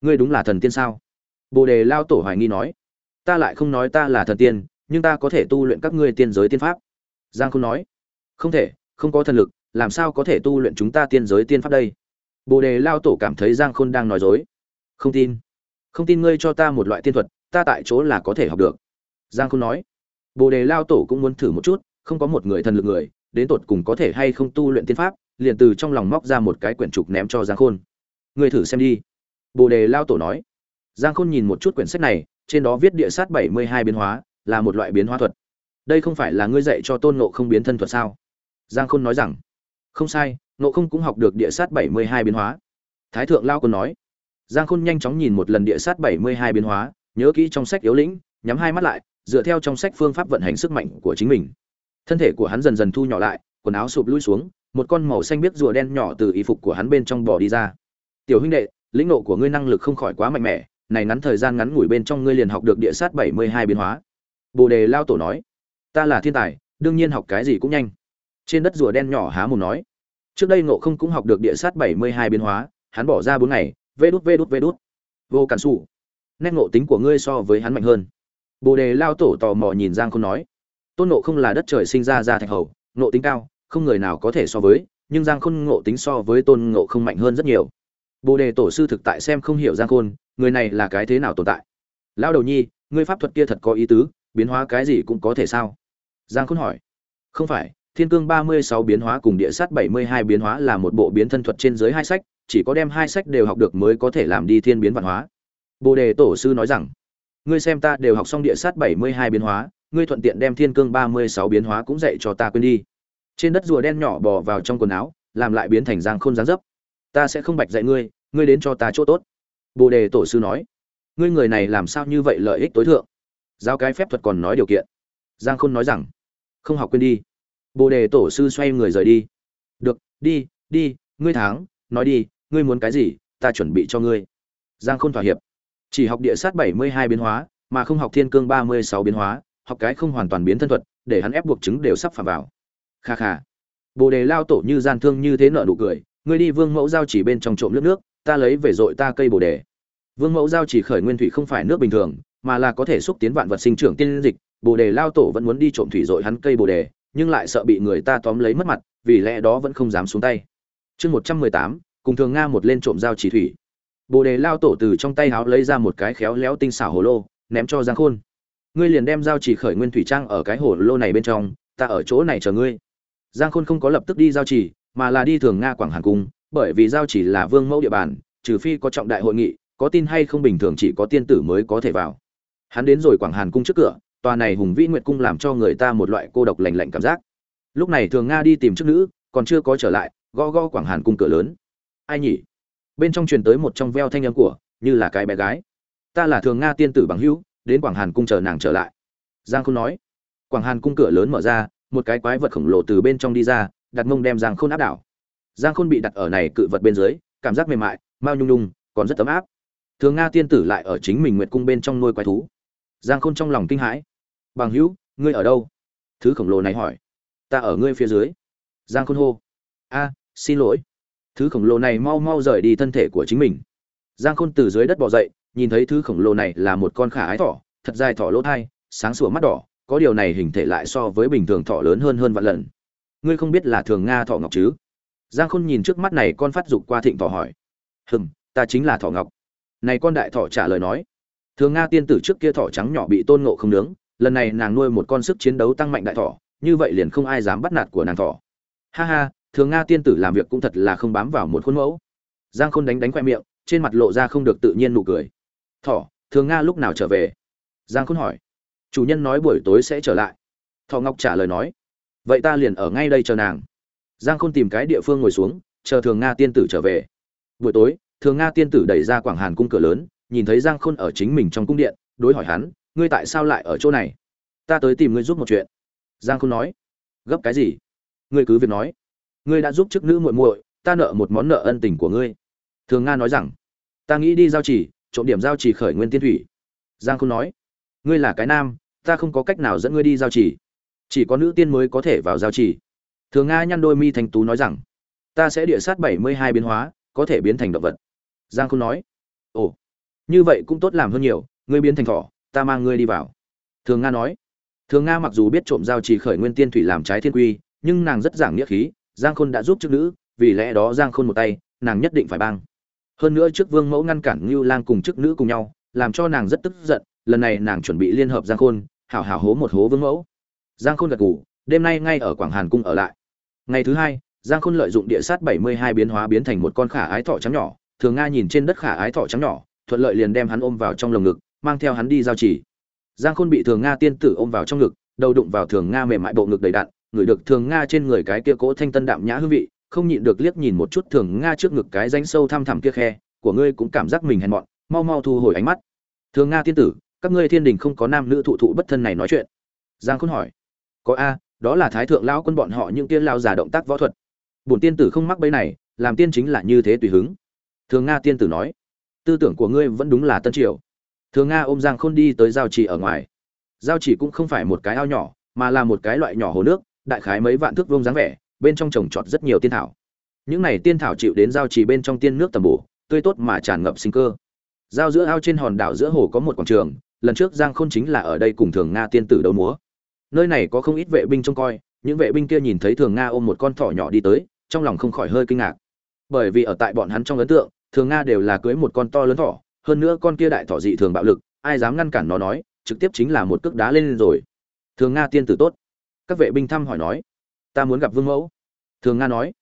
Ngươi đúng là thần tiên sao? Bồ đề lao tổ hoài nghi nói. Ta lại không nói ta là thần tiên, nhưng ta có thể tu luyện các ngươi tiên giới tiên pháp. Giang Khôn nói. Không thể, không có thần lực, làm sao có thể tu luyện chúng ta tiên giới tiên pháp đây? Bồ đề lao tổ cảm thấy giang khôn đang nói dối. Không tin. Không tin ngươi cho ta một loại tiên thuật, ta tại chỗ là có thể học được giang khôn nói, bồ đề lao tổ cũng muốn thử một chút, không có một người thần lực người, đến tột cùng có thể hay không tu luyện tiên pháp, liền từ trong lòng móc ra một cái quyển trục ném cho giang khôn. Người thử xem đi. Bồ đề lao tổ nói. Giang khôn nhìn một chút quyển sách này, trên đó viết địa sát bảy mươi hai biến hóa, là một loại biến hóa thuật. Đây không phải là ngươi dạy cho tôn nộ không biến thân thuật sao? Giang khôn nói rằng. Không sai nộ không cũng học được địa sát bảy mươi hai biến hóa. Thái thượng lao còn nói. Giang khôn nhanh chóng nhìn một lần địa sát bảy mươi hai biến hóa, nhớ kỹ trong sách yếu lĩnh, nhắm hai mắt lại dựa theo trong sách phương pháp vận hành sức mạnh của chính mình. Thân thể của hắn dần dần thu nhỏ lại, quần áo sụp lui xuống, một con màu xanh biếc rùa đen nhỏ từ y phục của hắn bên trong bò đi ra. Tiểu huynh đệ, lĩnh nộ của ngươi năng lực không khỏi quá mạnh mẽ, này ngắn thời gian ngắn ngủi bên trong ngươi liền học được địa sát bảy mươi hai biến hóa. Bồ đề lao tổ nói. Ta là thiên tài, đương nhiên học cái gì cũng nhanh. Trên đất rùa đen nhỏ há mồm nói. Trước đây ngộ không cũng học được địa sát bảy mươi hai biến hóa, hắn bỏ ra bốn ngày, vê đút vê đút vê đút. Vô cản xù nét ngộ tính của ngươi so với hắn mạnh hơn bồ đề lao tổ tò mò nhìn giang Khôn nói, tôn nộ không là đất trời sinh ra ra thạch hầu, ngộ tính cao, không người nào có thể so với, nhưng giang khôn ngộ tính so với tôn ngộ không mạnh hơn rất nhiều. Bồ đề tổ sư thực tại xem không hiểu giang khôn, người này là cái thế nào tồn tại? Lão đầu nhi, ngươi pháp thuật kia thật có ý tứ, biến hóa cái gì cũng có thể sao? Giang khôn hỏi. Không phải, thiên cương ba mươi sáu biến hóa cùng địa sát bảy mươi hai biến hóa là một bộ biến thân thuật trên dưới hai sách, chỉ có đem hai sách đều học được mới có thể làm đi thiên biến văn hóa. Bồ đề tổ sư nói rằng ngươi xem ta đều học xong địa sát bảy mươi hai biến hóa, ngươi thuận tiện đem thiên cương ba mươi sáu biến hóa cũng dạy cho ta quên đi. Trên đất rùa đen nhỏ bò vào trong quần áo, làm lại biến thành giang khôn dáng dấp. Ta sẽ không bạch dạy ngươi ngươi đến cho ta chỗ tốt. Bồ đề tổ sư nói, ngươi người này làm sao như vậy lợi ích tối thượng? Giao cái phép thuật còn nói điều kiện. Giang khôn nói rằng, không học quên đi. Bồ đề tổ sư xoay người rời đi. Được, đi đi, ngươi thắng, nói đi, ngươi muốn cái gì, ta chuẩn bị cho ngươi. Giang khôn thỏa hiệp chỉ học địa sát bảy mươi hai biến hóa, mà không học thiên cương ba mươi sáu biến hóa, học cái không hoàn toàn biến thân thuật, để hắn ép buộc chứng đều sắp phạm vào. Kha kha. Bồ đề lao tổ như gian thương như thế nợ nụ cười, ngươi đi vương mẫu giao chỉ bên trong trộm nước nước, ta lấy về dội ta cây bồ đề. Vương mẫu giao chỉ khởi nguyên thủy không phải nước bình thường, mà là có thể xúc tiến vạn vật sinh trưởng tiên dịch. Bồ đề lao tổ vẫn muốn đi trộm thủy dội hắn cây bồ đề, nhưng lại sợ bị người ta tóm lấy mất mặt, vì lẽ đó vẫn không dám xuống tay. Chương một trăm mười tám, cùng thường nga một lên trộm giao chỉ thủy bồ đề lao tổ từ trong tay háo lấy ra một cái khéo léo tinh xảo hồ lô, ném cho giang khôn. Ngươi liền đem giao chỉ khởi nguyên thủy trang ở cái hồ lô này bên trong, ta ở chỗ này chờ ngươi. Giang khôn không có lập tức đi giao chỉ, mà là đi thường nga quảng hàn cung, bởi vì giao chỉ là vương mẫu địa bàn, trừ phi có trọng đại hội nghị, có tin hay không bình thường chỉ có tiên tử mới có thể vào. Hắn đến rồi quảng hàn cung trước cửa, tòa này hùng vĩ nguyệt cung làm cho người ta một loại cô độc lạnh lạnh cảm giác. Lúc này thường nga đi tìm chức nữ, còn chưa có trở lại, gõ gõ quảng hàn cung cửa lớn. Ai nhỉ? Bên trong truyền tới một trong veo thanh âm của, như là cái bé gái. Ta là thường nga tiên tử bằng hữu, đến quảng hàn cung chờ nàng trở lại. Giang khôn nói. Quảng hàn cung cửa lớn mở ra, một cái quái vật khổng lồ từ bên trong đi ra, đặt mông đem giang khôn áp đảo. Giang khôn bị đặt ở này cự vật bên dưới, cảm giác mềm mại mao nhung nhung, còn rất ấm áp. Thường nga tiên tử lại ở chính mình nguyệt cung bên trong nuôi quái thú. Giang khôn trong lòng kinh hãi. Bằng hữu, ngươi ở đâu? Thứ khổng lồ này hỏi. Ta ở ngươi phía dưới. Giang khôn hô. A, xin lỗi thứ khổng lồ này mau mau rời đi thân thể của chính mình. Giang khôn từ dưới đất bỏ dậy, nhìn thấy thứ khổng lồ này là một con khả ái thỏ, thật dài thỏ lỗ thai, sáng sủa mắt đỏ, có điều này hình thể lại so với bình thường thỏ lớn hơn hơn vạn lần. Ngươi không biết là thường nga thỏ ngọc chứ? Giang khôn nhìn trước mắt này con phát dục qua thịnh thỏ hỏi. Hừm, ta chính là thỏ ngọc. Này con đại thỏ trả lời nói. Thường nga tiên tử trước kia thỏ trắng nhỏ bị tôn ngộ không nướng, lần này nàng nuôi một con sức chiến đấu tăng mạnh đại thỏ, như vậy liền không ai dám bắt nạt của nàng thỏ. Ha ha thường nga tiên tử làm việc cũng thật là không bám vào một khuôn mẫu. Giang khôn đánh đánh khoe miệng, trên mặt lộ ra không được tự nhiên nụ cười. Thỏ, thường nga lúc nào trở về? Giang khôn hỏi. Chủ nhân nói buổi tối sẽ trở lại. Thọ ngọc trả lời nói. Vậy ta liền ở ngay đây chờ nàng. Giang khôn tìm cái địa phương ngồi xuống, chờ thường nga tiên tử trở về. Buổi tối, thường nga tiên tử đẩy ra quảng hàn cung cửa lớn, nhìn thấy giang khôn ở chính mình trong cung điện, đối hỏi hắn, ngươi tại sao lại ở chỗ này? Ta tới tìm ngươi giúp một chuyện. Giang khôn nói. Gấp cái gì? Ngươi cứ việc nói ngươi đã giúp chức nữ muội muội, ta nợ một món nợ ân tình của ngươi. Thường nga nói rằng, ta nghĩ đi giao chỉ trộm điểm giao chỉ khởi nguyên tiên thủy. Giang khôn nói, ngươi là cái nam, ta không có cách nào dẫn ngươi đi giao chỉ chỉ có nữ tiên mới có thể vào giao chỉ thường nga nhăn đôi mi thành tú nói rằng, ta sẽ địa sát bảy mươi hai biến hóa, có thể biến thành động vật. Giang khôn nói, ồ, như vậy cũng tốt làm hơn nhiều, ngươi biến thành thỏ, ta mang ngươi đi vào. Thường nga nói, thường nga mặc dù biết trộm giao chỉ khởi nguyên tiên thủy làm trái thiên quy, nhưng nàng rất giảng nghĩa khí giang khôn đã giúp trước nữ vì lẽ đó giang khôn một tay nàng nhất định phải bang. Hơn nữa trước vương mẫu ngăn cản ngưu lang cùng trước nữ cùng nhau làm cho nàng rất tức giận lần này nàng chuẩn bị liên hợp giang khôn hảo hảo hố một hố vương mẫu. Giang khôn gật gù, đêm nay ngay ở quảng hàn cung ở lại. Ngày thứ hai giang khôn lợi dụng địa sát bảy mươi hai biến hóa biến thành một con khả ái thọ trắng nhỏ thường nga nhìn trên đất khả ái thọ trắng nhỏ thuận lợi liền đem hắn ôm vào trong lồng ngực mang theo hắn đi giao chỉ giang khôn bị thường nga tiên tử ôm vào trong ngực đầu đụng vào thường nga mềm mại bộ ngực đầy đặn ngửi được thường nga trên người cái kia cỗ thanh tân đạm nhã hương vị, không nhịn được liếc nhìn một chút thường nga trước ngực cái rãnh sâu thăm thẳm kia khe, của ngươi cũng cảm giác mình hèn mọn, mau mau thu hồi ánh mắt. Thường nga tiên tử, các ngươi thiên đình không có nam nữ thụ thụ bất thân này nói chuyện. Giang khôn hỏi. Có a, đó là thái thượng lão quân bọn họ những tiên lao già động tác võ thuật. Bổn tiên tử không mắc bẫy này, làm tiên chính là như thế tùy hứng. Thường nga tiên tử nói. Tư tưởng của ngươi vẫn đúng là tân triều. Thường nga ôm giang khôn đi tới giao chỉ ở ngoài. Giao chỉ cũng không phải một cái ao nhỏ, mà là một cái loại nhỏ hồ nước đại khái mấy vạn thước vuông dáng vẻ, bên trong trồng trọt rất nhiều tiên thảo. Những này tiên thảo chịu đến giao trì bên trong tiên nước tầm bổ, tươi tốt mà tràn ngập sinh cơ. Giao giữa ao trên hòn đảo giữa hồ có một quảng trường, lần trước giang khôn chính là ở đây cùng thường nga tiên tử đấu múa. Nơi này có không ít vệ binh trông coi, những vệ binh kia nhìn thấy thường nga ôm một con thỏ nhỏ đi tới, trong lòng không khỏi hơi kinh ngạc. Bởi vì ở tại bọn hắn trong ấn tượng, thường nga đều là cưới một con to lớn thỏ, hơn nữa con kia đại thỏ dị thường bạo lực, ai dám ngăn cản nó nói, trực tiếp chính là một cước đá lên rồi. Thường nga tiên tử tốt các vệ binh thăm hỏi nói, ta muốn gặp vương mẫu. Thường nga nói,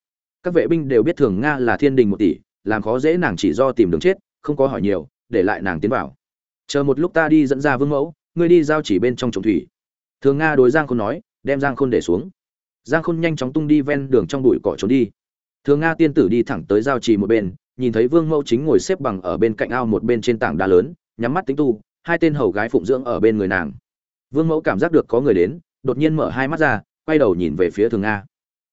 các vệ binh đều biết thường nga là thiên đình một tỷ, làm khó dễ nàng chỉ do tìm đường chết, không có hỏi nhiều, để lại nàng tiến vào. Chờ một lúc ta đi dẫn ra vương mẫu, ngươi đi giao chỉ bên trong trồng thủy. Thường nga đối giang khôn nói, đem giang khôn để xuống. Giang khôn nhanh chóng tung đi ven đường trong bụi cỏ trốn đi. Thường nga tiên tử đi thẳng tới giao trì một bên, nhìn thấy vương mẫu chính ngồi xếp bằng ở bên cạnh ao một bên trên tảng đá lớn, nhắm mắt tính tu, hai tên hầu gái phụng dưỡng ở bên người nàng. Vương mẫu cảm giác được có người đến đột nhiên mở hai mắt ra, quay đầu nhìn về phía thường nga.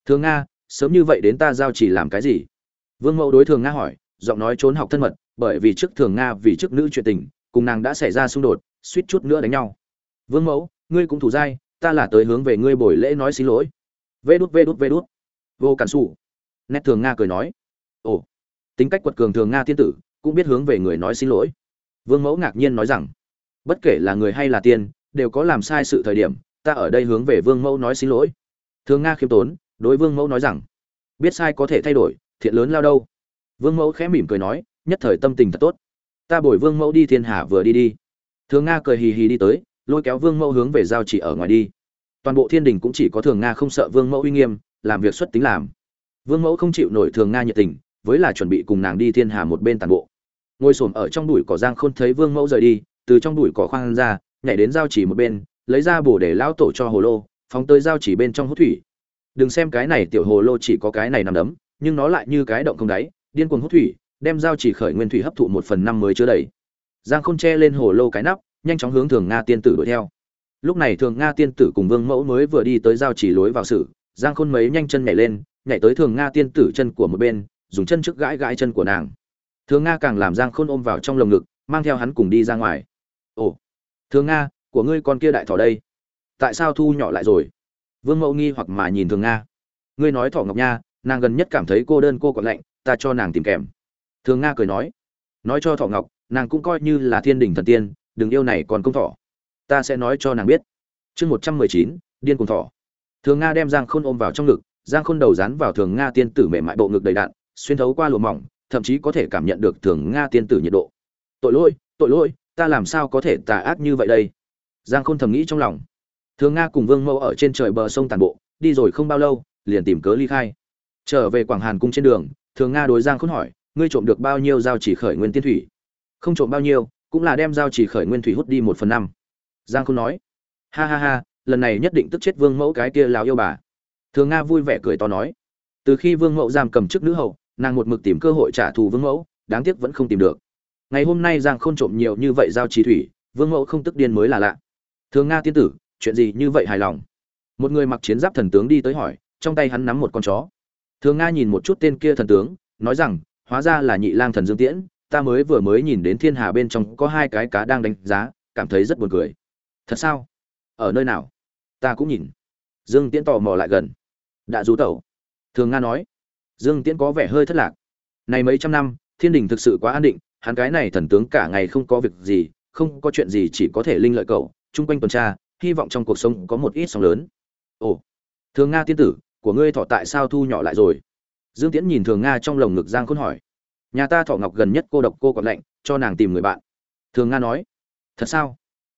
Thường nga, sớm như vậy đến ta giao chỉ làm cái gì? Vương mẫu đối thường nga hỏi, giọng nói trốn học thân mật, bởi vì trước thường nga vì trước nữ chuyện tình, cùng nàng đã xảy ra xung đột, suýt chút nữa đánh nhau. Vương mẫu, ngươi cũng thủ dai ta là tới hướng về ngươi buổi lễ nói xin lỗi. Vê đút vê đút vê đút. Vô cản xù nét thường nga cười nói. Ồ, tính cách quật cường thường nga tiên tử, cũng biết hướng về người nói xin lỗi. Vương mẫu ngạc nhiên nói rằng, bất kể là người hay là tiên, đều có làm sai sự thời điểm ta ở đây hướng về vương mẫu nói xin lỗi. Thường nga khiêm tốn, đối vương mẫu nói rằng, biết sai có thể thay đổi, thiện lớn lao đâu. Vương mẫu khẽ mỉm cười nói, nhất thời tâm tình thật tốt. Ta bồi vương mẫu đi thiên hà vừa đi đi. Thường nga cười hì hì đi tới, lôi kéo vương mẫu hướng về giao chỉ ở ngoài đi. Toàn bộ thiên đình cũng chỉ có thường nga không sợ vương mẫu uy nghiêm, làm việc xuất tính làm. Vương mẫu không chịu nổi thường nga nhiệt tình, với là chuẩn bị cùng nàng đi thiên hà một bên tàn bộ. Ngồi xổm ở trong đùi cỏ giang khôn thấy vương mẫu rời đi, từ trong đùi cỏ khoang ra, nhảy đến giao chỉ một bên lấy ra bổ để lão tổ cho hồ lô, phóng tới giao chỉ bên trong hút thủy. Đừng xem cái này tiểu hồ lô chỉ có cái này nằm đấm, nhưng nó lại như cái động không đáy, điên cuồng hút thủy, đem giao chỉ khởi nguyên thủy hấp thụ một phần năm mới chứa đầy. Giang khôn che lên hồ lô cái nắp, nhanh chóng hướng thường nga tiên tử đuổi theo. Lúc này thường nga tiên tử cùng vương mẫu mới vừa đi tới giao chỉ lối vào sử, giang khôn mấy nhanh chân nhảy lên, nhảy tới thường nga tiên tử chân của một bên, dùng chân trước gãi gãi chân của nàng. Thường nga càng làm giang khôn ôm vào trong lồng ngực, mang theo hắn cùng đi ra ngoài. Ồ! Thường nga của ngươi con kia đại thỏ đây. Tại sao thu nhỏ lại rồi? Vương mẫu nghi hoặc mà nhìn thường nga. Ngươi nói thỏ ngọc nha, nàng gần nhất cảm thấy cô đơn cô còn lạnh, ta cho nàng tìm kèm. Thường nga cười nói. Nói cho thỏ ngọc, nàng cũng coi như là thiên đình thần tiên, đừng yêu này còn công thỏ. Ta sẽ nói cho nàng biết. Chương một trăm mười chín, điên cùng thỏ. Thường nga đem giang khôn ôm vào trong ngực, giang khôn đầu dán vào thường nga tiên tử mềm mại bộ ngực đầy đạn, xuyên thấu qua lùa mỏng, thậm chí có thể cảm nhận được thường nga tiên tử nhiệt độ. Tội lỗi tội lỗi, ta làm sao có thể tà ác như vậy đây? Giang khôn thầm nghĩ trong lòng. Thường nga cùng vương mẫu ở trên trời bờ sông tàn bộ, đi rồi không bao lâu, liền tìm cớ ly khai. Trở về quảng hàn cung trên đường, thường nga đối giang khôn hỏi, ngươi trộm được bao nhiêu giao chỉ khởi nguyên tiên thủy? Không trộm bao nhiêu, cũng là đem giao chỉ khởi nguyên thủy hút đi một phần năm. Giang khôn nói. Ha ha ha, lần này nhất định tức chết vương mẫu cái kia lào yêu bà. Thường nga vui vẻ cười to nói. Từ khi vương mẫu giam cầm chức nữ hậu, nàng một mực tìm cơ hội trả thù vương mẫu, đáng tiếc vẫn không tìm được. Ngày hôm nay giang khôn trộm nhiều như vậy giao chỉ thủy, vương mẫu không tức điên mới là lạ thường nga tiên tử, chuyện gì như vậy hài lòng? Một người mặc chiến giáp thần tướng đi tới hỏi, trong tay hắn nắm một con chó. Thường nga nhìn một chút tên kia thần tướng, nói rằng, hóa ra là nhị lang thần dương tiễn, ta mới vừa mới nhìn đến thiên hà bên trong có hai cái cá đang đánh giá, cảm thấy rất buồn cười. Thật sao? Ở nơi nào? Ta cũng nhìn. Dương tiễn tò mò lại gần. Đã rú tẩu. Thường nga nói. Dương tiễn có vẻ hơi thất lạc. Này mấy trăm năm, thiên đình thực sự quá an định, hắn cái này thần tướng cả ngày không có việc gì, không có chuyện gì chỉ có thể linh lợi cậu chung quanh tuần tra, hy vọng trong cuộc sống có một ít sóng lớn. Ồ, thường nga tiên tử, của ngươi thọ tại sao thu nhỏ lại rồi? Dương tiễn nhìn thường nga trong lồng ngực giang khôn hỏi. Nhà ta thọ ngọc gần nhất cô độc cô còn lạnh, cho nàng tìm người bạn. Thường nga nói. Thật sao?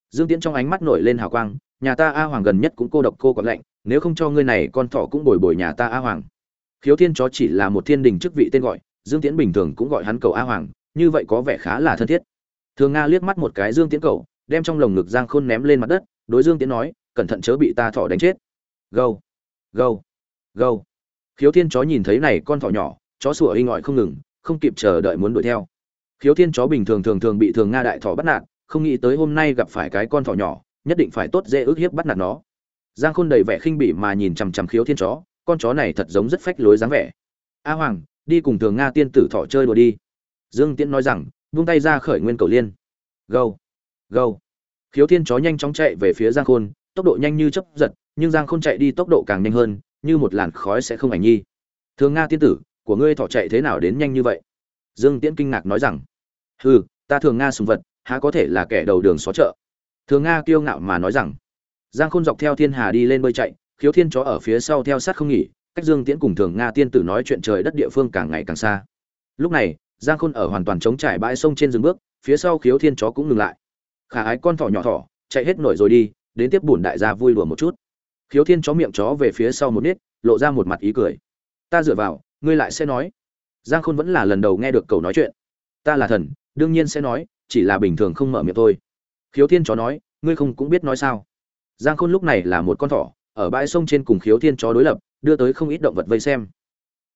Dương tiễn trong ánh mắt nổi lên hào quang. Nhà ta a hoàng gần nhất cũng cô độc cô còn lạnh, nếu không cho ngươi này, con thọ cũng bồi bồi nhà ta a hoàng. Khiếu thiên chó chỉ là một thiên đình chức vị tên gọi, dương tiễn bình thường cũng gọi hắn cầu a hoàng, như vậy có vẻ khá là thân thiết. Thường nga liếc mắt một cái dương tiễn cầu đem trong lồng ngực giang khôn ném lên mặt đất, đối dương tiến nói, cẩn thận chớ bị ta thỏ đánh chết. Gâu gâu gâu. Khiếu thiên chó nhìn thấy này con thỏ nhỏ, chó sủa hinh ỏi không ngừng, không kịp chờ đợi muốn đuổi theo. Khiếu thiên chó bình thường thường thường bị thường nga đại thỏ bắt nạt, không nghĩ tới hôm nay gặp phải cái con thỏ nhỏ, nhất định phải tốt dễ ước hiếp bắt nạt nó. Giang khôn đầy vẻ khinh bỉ mà nhìn chằm chằm khiếu thiên chó, con chó này thật giống rất phách lối dáng vẻ. A hoàng, đi cùng thường nga tiên tử thỏ chơi đùa đi. Dương tiễn nói rằng vung tay ra khởi nguyên cầu liên. Gâu gâu. Khiếu thiên chó nhanh chóng chạy về phía giang khôn, tốc độ nhanh như chấp giật, nhưng giang khôn chạy đi tốc độ càng nhanh hơn, như một làn khói sẽ không ảnh nhi thường nga tiên tử, của ngươi thọ chạy thế nào đến nhanh như vậy? Dương tiễn kinh ngạc nói rằng, hừ, ta thường nga sùng vật, há có thể là kẻ đầu đường xó chợ. Thường nga kiêu ngạo mà nói rằng, giang khôn dọc theo thiên hà đi lên bơi chạy, khiếu thiên chó ở phía sau theo sát không nghỉ, cách dương tiễn cùng thường nga tiên tử nói chuyện trời đất địa phương càng ngày càng xa. Lúc này, giang khôn ở hoàn toàn chống trải bãi sông trên rừng bước, phía sau khiếu thiên chó cũng ngừng lại khả ái con thỏ nhỏ thỏ, chạy hết nổi rồi đi, đến tiếp bùn đại gia vui đùa một chút. Khiếu thiên chó miệng chó về phía sau một nít, lộ ra một mặt ý cười. Ta dựa vào, ngươi lại sẽ nói. Giang khôn vẫn là lần đầu nghe được cầu nói chuyện. Ta là thần, đương nhiên sẽ nói, chỉ là bình thường không mở miệng thôi. Khiếu thiên chó nói, ngươi không cũng biết nói sao. Giang khôn lúc này là một con thỏ, ở bãi sông trên cùng khiếu thiên chó đối lập, đưa tới không ít động vật vây xem.